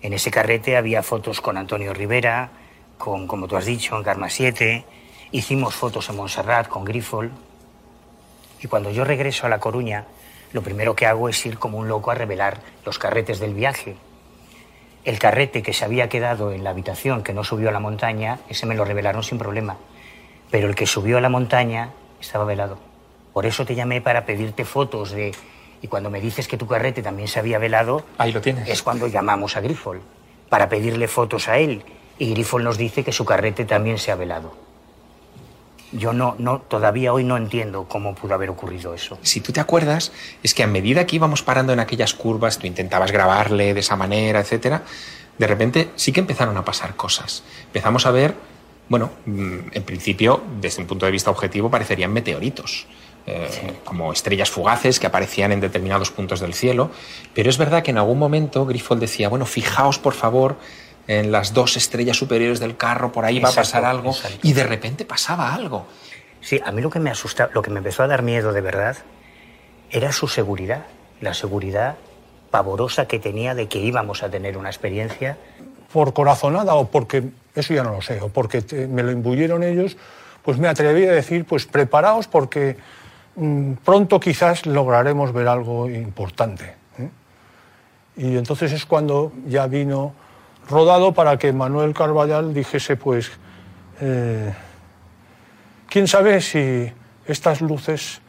En ese carrete había fotos con Antonio Rivera, con, como tú has dicho, en Karma 7. Hicimos fotos en Montserrat con Grifol. Y cuando yo regreso a La Coruña, lo primero que hago es ir como un loco a revelar los carretes del viaje. El carrete que se había quedado en la habitación, que no subió a la montaña, ese me lo revelaron sin problema. Pero el que subió a la montaña estaba velado. Por eso te llamé para pedirte fotos de... Y cuando me dices que tu carrete también se había velado... Ahí lo tienes. Es cuando llamamos a Grifol para pedirle fotos a él. Y Grifol nos dice que su carrete también se ha velado. Yo no, no, todavía hoy no entiendo cómo pudo haber ocurrido eso. Si tú te acuerdas, es que a medida que íbamos parando en aquellas curvas, tú intentabas grabarle de esa manera, etcétera, de repente sí que empezaron a pasar cosas. Empezamos a ver, bueno, mm, en principio, desde un punto de vista objetivo, parecerían meteoritos. eh, como estrellas fugaces que aparecían en determinados puntos del cielo, pero es verdad que en algún momento Grifold decía, bueno, fijaos por favor en las dos estrellas superiores del carro, por ahí va a Exacto, pasar algo, exacto. y de repente pasaba algo. Sí, a mí lo que me asusta, lo que me empezó a dar miedo de verdad, era su seguridad. La seguridad pavorosa que tenía de que íbamos a tener una experiencia. Por corazonada o porque, eso ya no lo sé, o porque te- me lo imbuyeron ellos, pues me atreví a decir, pues preparaos porque mm, pronto quizás lograremos ver algo importante. ¿eh? Y entonces es cuando ya vino rodado para que Manuel Carballal dijese, pues, eh, quién sabe si estas luces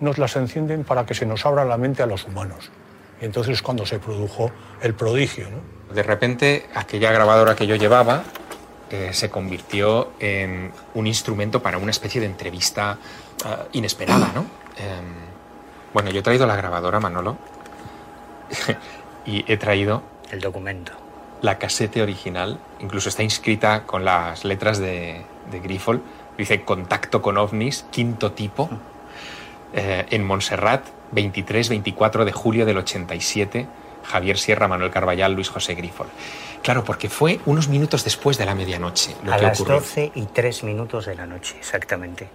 nos las encienden para que se nos abra la mente a los humanos. Y entonces es cuando se produjo el prodigio. ¿no? De repente, aquella grabadora que yo llevaba eh, se convirtió en un instrumento para una especie de entrevista ah, inesperada, ¿no? Em, bueno, yo he traído la grabadora, Manolo, y he traído... El documento. La casete original, incluso está inscrita con las letras de, de Grifol, dice contacto con ovnis, quinto tipo, eh, en Montserrat, 23-24 de julio del 87, Javier Sierra, Manuel Carballal, Luis José Grifol. Claro, porque fue unos minutos después de la medianoche lo a que las ocurrió. 12 y 3 minutos de la noche, exactamente.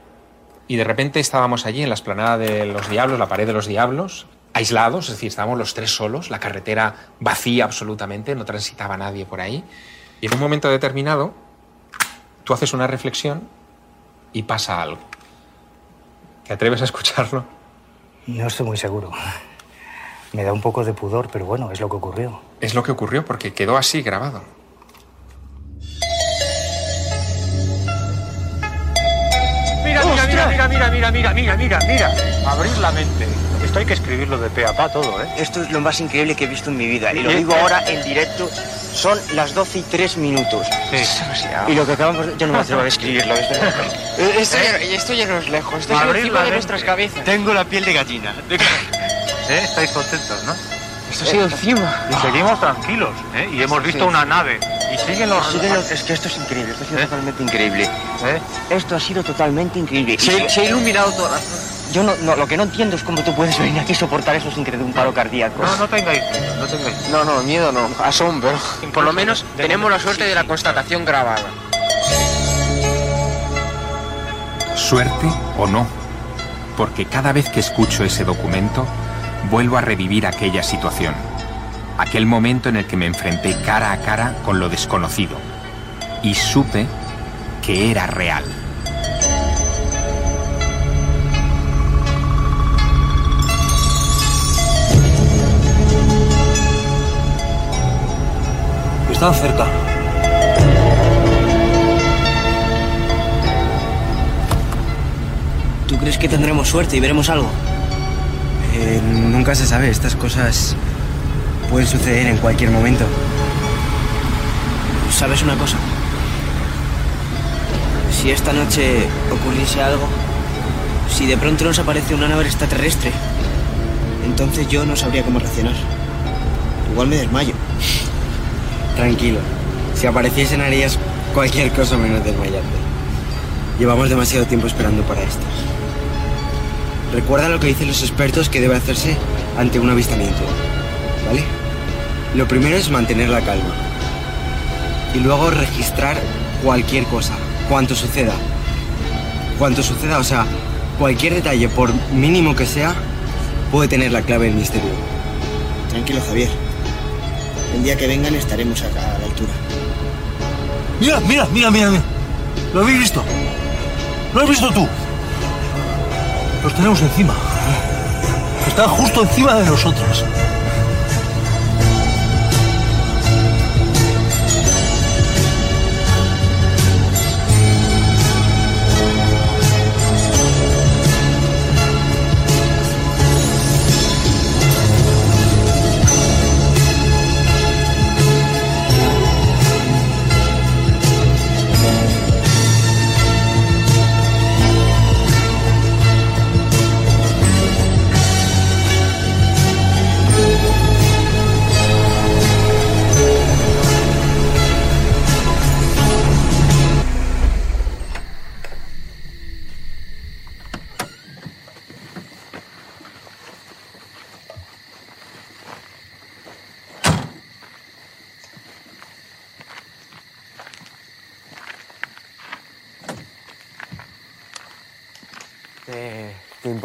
Y de repente estábamos allí en la esplanada de los Diablos, la pared de los Diablos, aislados, es decir, estábamos los tres solos, la carretera vacía absolutamente, no transitaba nadie por ahí. Y en un momento determinado, tú haces una reflexión y pasa algo. ¿Te atreves a escucharlo? No estoy muy seguro. Me da un poco de pudor, pero bueno, es lo que ocurrió. Es lo que ocurrió porque quedó así grabado. Mira, mira, mira, mira, mira, mira, mira, mira, mira, mira. Abrir la mente. Esto hay que escribirlo de pe a pa todo, ¿eh? Esto es lo más increíble que he visto en mi vida. Y lo digo ahora en directo. Son las 12 y 3 minutos. Y lo que acabamos de... Yo no me atrevo a describirlo. Esto, Eh, esto, ya, esto ya no es lejos. Esto es encima de nuestras cabezas. Tengo la piel de gallina. ¿Eh? Estáis contentos, ¿no? Esto ha sido encima. Y seguimos tranquilos, ¿eh? Y hemos visto Sí. una nave. Y siguen los... Siguen los- Es que esto es increíble. Esto ha sido totalmente increíble. ¿Eh? Esto ha sido totalmente increíble. Se- se ha iluminado toda la Yo no, no, lo que no entiendo es cómo tú puedes venir aquí y soportar eso sin que te dé un paro cardíaco. No, no tengáis miedo, no tengáis No, no, miedo no, asombro. Por lo menos tenemos la suerte de la constatación grabada. Suerte o no, porque cada vez que escucho ese documento, vuelvo a revivir aquella situación, aquel momento en el que me enfrenté cara a cara con lo desconocido y supe que era real. Están cerca. ¿Tú crees que tendremos suerte y veremos algo? Eh, nunca se sabe, estas cosas pueden suceder en cualquier momento. ¿Sabes una cosa? Si esta noche ocurriese algo, si de pronto nos aparece una nave extraterrestre, entonces yo no sabría cómo reaccionar. Igual me desmayo. Tranquilo, si apareciesen harías cualquier cosa menos desmayarte. Llevamos demasiado tiempo esperando para esto. Recuerda lo que dicen los expertos que debe hacerse ante un avistamiento, ¿vale? Lo primero es mantener la calma. Y luego registrar cualquier cosa, cuanto suceda. Cuanto suceda, o sea, cualquier detalle, por mínimo que sea, puede tener la clave del misterio. Tranquilo, Javier. El día que vengan estaremos a la altura. Mira, mira, mira, mira, mira. ¿Lo habéis visto? ¿Lo has visto tú? Los tenemos encima. Están justo encima de nosotros.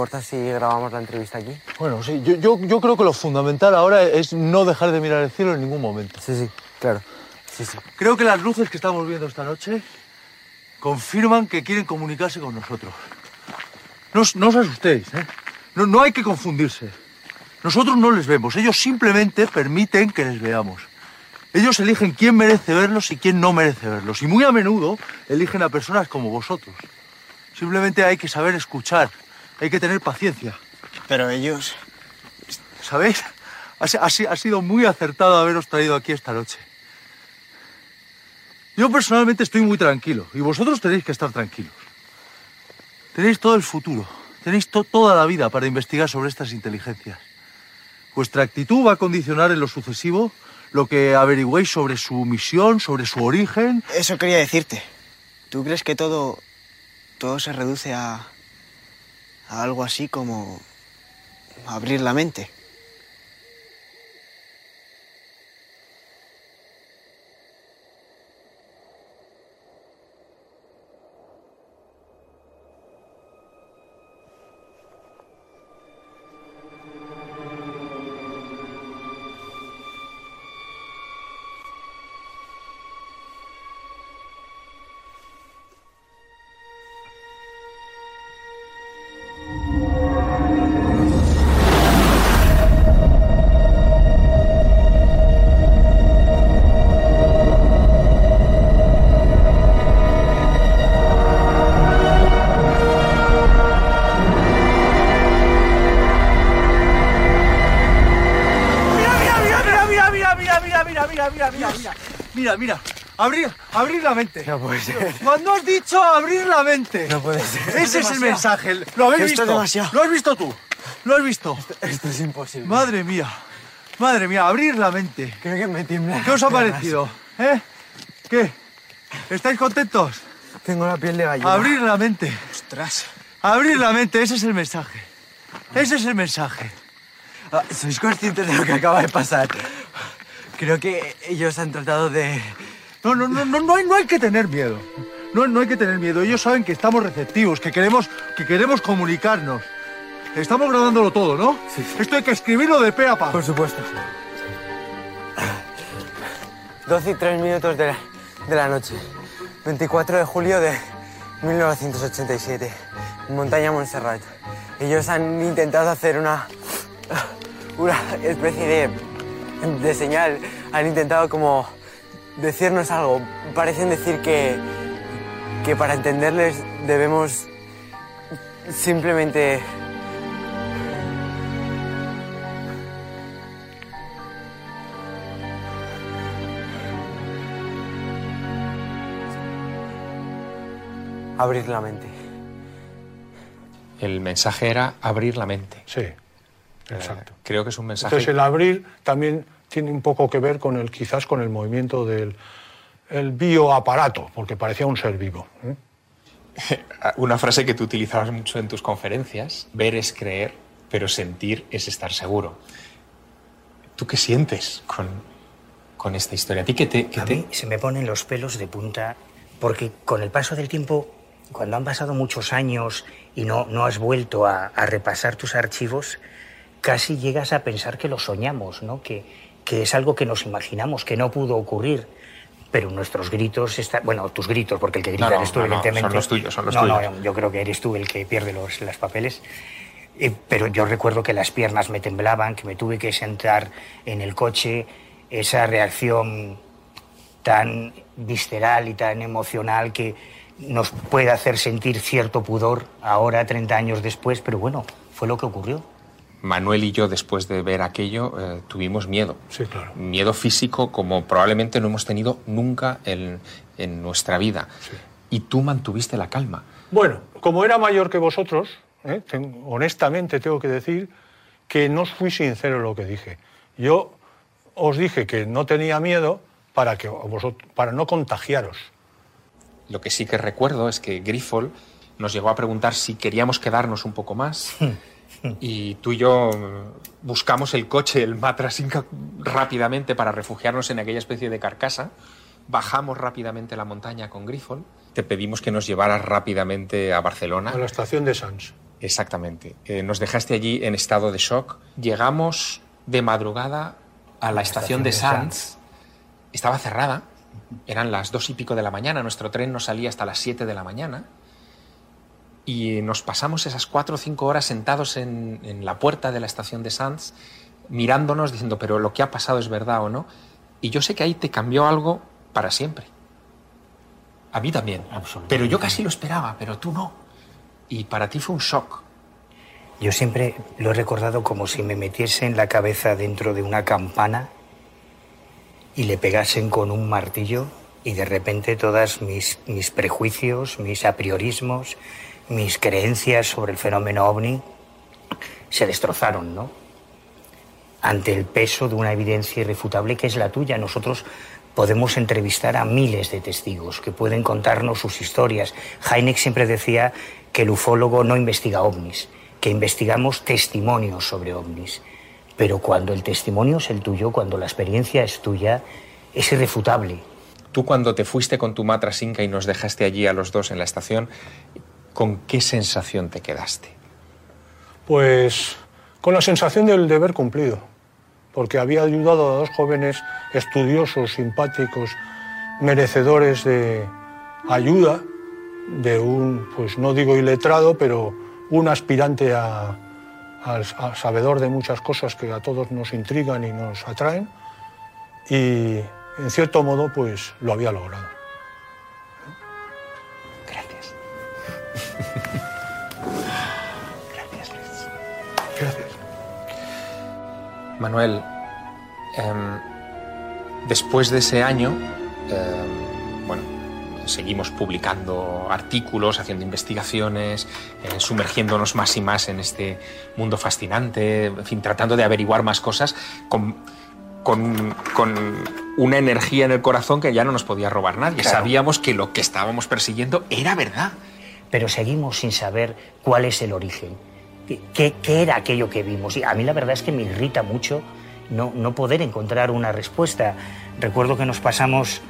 Importa si grabamos la entrevista aquí? Bueno, sí, yo, yo, yo creo que lo fundamental ahora es no dejar de mirar el cielo en ningún momento. Sí, sí, claro. Sí, sí. Creo que las luces que estamos viendo esta noche confirman que quieren comunicarse con nosotros. No, no os asustéis, ¿eh? No, no hay que confundirse. Nosotros no les vemos, ellos simplemente permiten que les veamos. Ellos eligen quién merece verlos y quién no merece verlos. Y muy a menudo eligen a personas como vosotros. Simplemente hay que saber escuchar, hay que tener paciencia. Pero ellos... ¿Sabéis? Ha, ha ha sido muy acertado haberos traído aquí esta noche. Yo personalmente estoy muy tranquilo y vosotros tenéis que estar tranquilos. Tenéis todo el futuro, tenéis to- toda la vida para investigar sobre estas inteligencias. Vuestra actitud va a condicionar en lo sucesivo lo que averigüéis sobre su misión, sobre su origen. Eso quería decirte. ¿Tú crees que todo... todo se reduce a... algo así como... abrir la mente? Mira, mira. Abrir, abrir la mente. No puede ser. Cuando has dicho abrir la mente. No puede ser. Ese es el mensaje. ¿Lo habéis Esto visto? es demasiado. ¿Lo has visto tú? ¿Lo has visto? Esto es imposible. Madre mía. Madre mía, abrir la mente. Creo que me tiembla. ¿Qué os ha parecido? ¿Eh? ¿Qué? ¿Estáis contentos? Tengo la piel de gallina. Abrir la mente. Ostras. Abrir la mente, ese es el mensaje. Ese es el mensaje. Ah, ¿Sois conscientes de lo que acaba de pasar? Creo que ellos han tratado de... No, no, no, no, no hay, no hay que tener miedo. No, no hay que tener miedo. Ellos saben que estamos receptivos, que queremos, que queremos comunicarnos. Estamos grabándolo todo, ¿no? Esto hay que escribirlo de pe a pa. Por supuesto. 12 y 3 minutos de la, de la noche. 24 de julio de 1987. Montaña Montserrat. Ellos han intentado hacer una, una especie de, de señal. Han intentado como decirnos algo. Parecen decir que, que para entenderles debemos simplemente abrir la mente. El mensaje era abrir la mente. Sí, Eh, exacto. creo que es un mensaje. Entonces el abrir también tiene un poco que ver con el, quizás con el movimiento del el bioaparato, porque parecía un ser vivo. ¿eh? Una frase que tú utilizabas mucho en tus conferencias: ver es creer, pero sentir es estar seguro. ¿Tú qué sientes con, con esta historia? ¿A ti qué te.? qué A te- mí se me ponen los pelos de punta porque con el paso del tiempo, cuando han pasado muchos años y no, no has vuelto a, a repasar tus archivos, casi llegas a pensar que lo soñamos, ¿no? que, que es algo que nos imaginamos, que no pudo ocurrir. Pero nuestros gritos, está, bueno, tus gritos, porque el que grita No, no, eres tú, no, no, evidentemente. son los tuyos, son los no, tuyos. No, yo creo que eres tú el que pierde los, los papeles. Eh, pero yo recuerdo que las piernas me temblaban, que me tuve que sentar en el coche, esa reacción tan visceral y tan emocional que nos puede hacer sentir cierto pudor ahora, 30 años después, pero bueno, fue lo que ocurrió. Manuel y yo, después de ver aquello, eh, tuvimos miedo. Sí, claro. Miedo físico como probablemente no hemos tenido nunca en, en nuestra vida. Y tú mantuviste la calma. Bueno, como era mayor que vosotros, ¿eh? ten- honestamente tengo que decir que no fui sincero en lo que dije. Yo os dije que no tenía miedo para, que vosot- para no contagiaros. Lo que sí que recuerdo es que Grifol nos llegó a preguntar si queríamos quedarnos un poco más. Y tú y yo buscamos el coche, el Matras Inca, rápidamente para refugiarnos en aquella especie de carcasa. Bajamos rápidamente la montaña con Grifol. Te pedimos que nos llevaras rápidamente a Barcelona. A la estación de Sants. Exactamente. Eh, nos dejaste allí en estado de shock. Llegamos de madrugada a la estación, de Sanz. Estaba cerrada. Eran las dos y pico de la mañana. Nuestro tren no salía hasta las siete de la mañana. Y nos pasamos esas cuatro o cinco horas sentados en, en la puerta de la estación de Sanz, mirándonos, diciendo, pero lo que ha pasado es verdad o no. Y yo sé que ahí te cambió algo para siempre. A mí también. Pero yo casi lo esperaba, pero tú no. Y para ti fue un shock. Yo siempre lo he recordado como si me metiesen la cabeza dentro de una campana y le pegasen con un martillo y de repente todas mis, mis prejuicios, mis apriorismos, mis creencias sobre el fenómeno ovni se destrozaron, ¿no? Ante el peso de una evidencia irrefutable que es la tuya. Nosotros podemos entrevistar a miles de testigos que pueden contarnos sus historias. Heineck siempre decía que el ufólogo no investiga ovnis, que investigamos testimonios sobre ovnis. Pero cuando el testimonio es el tuyo, cuando la experiencia es tuya, es irrefutable. Tú cuando te fuiste con tu matras inca y nos dejaste allí a los dos en la estación, ¿con qué sensación te quedaste? Pues con la sensación del deber cumplido, porque había ayudado a dos jóvenes estudiosos, simpáticos, merecedores de ayuda de un, pues no digo iletrado, pero un aspirante a, sabedor de muchas cosas que a todos nos intrigan y nos atraen, y en cierto modo pues lo había logrado. Gracias, Luis. Gracias. Manuel, eh, después de ese año, eh, bueno, seguimos publicando artículos, haciendo investigaciones, eh, sumergiéndonos más y más en este mundo fascinante, en fin, tratando de averiguar más cosas con, con, con una energía en el corazón que ya no nos podía robar nadie. Claro. Sabíamos que lo que estábamos persiguiendo era verdad. Pero seguimos sin saber cuál es el origen. ¿Qué, era aquello que vimos? Y a mí la verdad es que me irrita mucho no, no poder encontrar una respuesta. Recuerdo que nos pasamos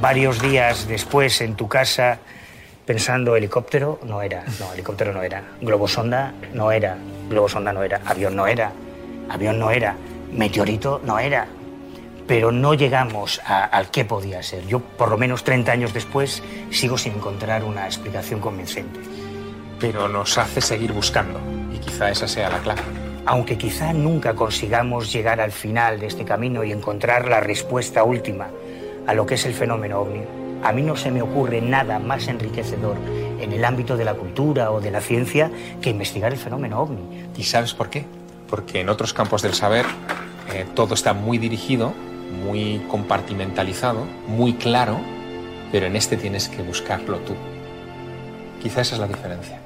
varios días después en tu casa pensando helicóptero no era, no, helicóptero no era, globosonda no era, globosonda no era, avión no era, avión no era, meteorito no era. Pero no llegamos a- al qué podía ser. Yo, por lo menos 30 años después, sigo sin encontrar una explicación convincente. Pero nos hace seguir buscando y quizá esa sea la clave. Aunque quizá nunca consigamos llegar al final de este camino y encontrar la respuesta última a lo que es el fenómeno ovni, a mí no se me ocurre nada más enriquecedor en el ámbito de la cultura o de la ciencia que investigar el fenómeno ovni. ¿Y sabes por qué? Porque en otros campos del saber eh, todo está muy dirigido, muy compartimentalizado, muy claro, pero en este tienes que buscarlo tú. Quizá esa es la diferencia.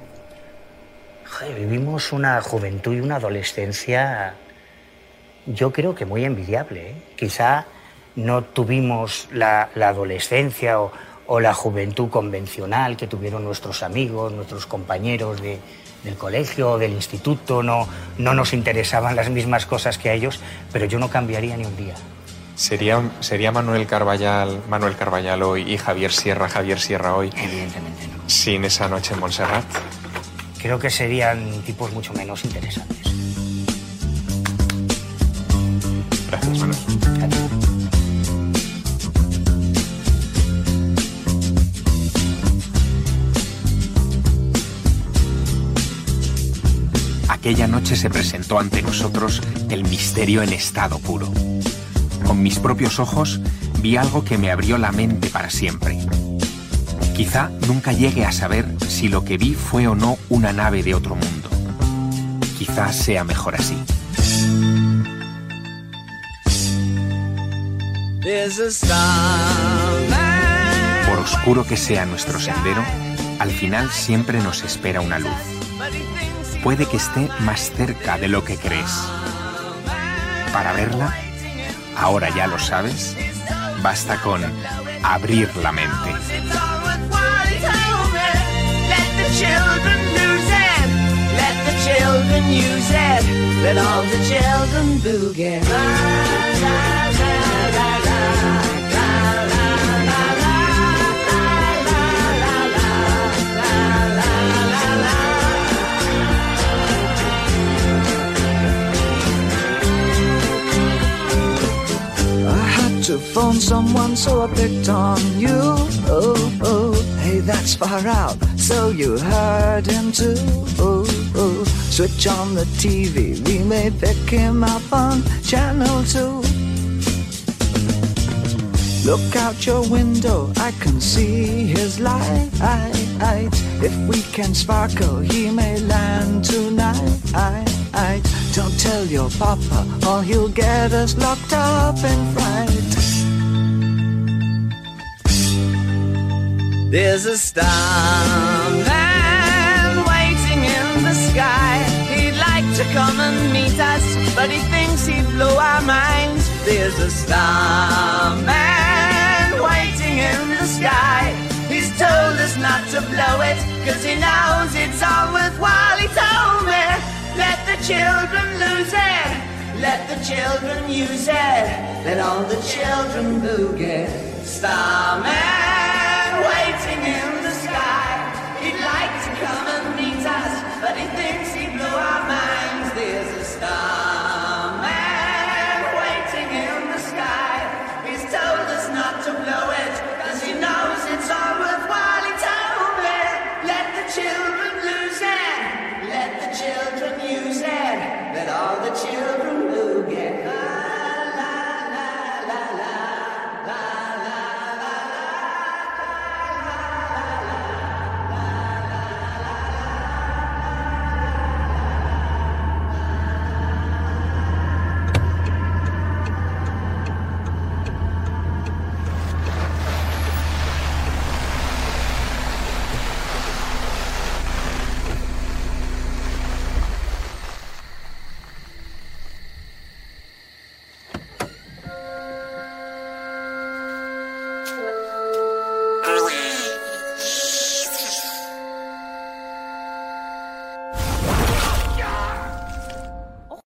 Vivimos una juventud y una adolescencia, yo creo que muy envidiable. ¿eh? Quizá no tuvimos la, adolescencia o, la juventud convencional que tuvieron nuestros amigos, nuestros compañeros de- del colegio del instituto, no, no nos interesaban las mismas cosas que a ellos, pero yo no cambiaría ni un día. ¿Sería, sería Manuel Carballal, Manuel Carballal hoy y Javier Sierra, Javier Sierra hoy? Evidentemente no. Sin esa noche en Montserrat. Creo que serían tipos mucho menos interesantes. Gracias, Manuel. Aquella noche se presentó ante nosotros el misterio en estado puro. Con mis propios ojos vi algo que me abrió la mente para siempre. Quizá nunca llegue a saber si lo que vi fue o no una nave de otro mundo. Quizá sea mejor así. Por oscuro que sea nuestro sendero, al final siempre nos espera una luz. Puede que esté más cerca de lo que crees. Para verla, ahora ya lo sabes, basta con abrir la mente. To phone someone, so I picked on you. Oh, oh, hey, that's far out. So you heard him too. Oh, oh, switch on the TV. We may pick him up on channel two. Look out your window, I can see his light. If we can sparkle, he may land tonight. Don't tell your papa, or he'll get us locked up in fright. There's a starman waiting in the sky. He'd like to come and meet us, but he thinks he'd blow our minds. There's a starman in the sky. He's told us not to blow it, cause he knows it's all worthwhile. He told me, let the children lose it, let the children use it, let all the children boogie. Starman waiting in the sky. He'd like to come and meet us, but he thinks he blew our minds. There's a star. that you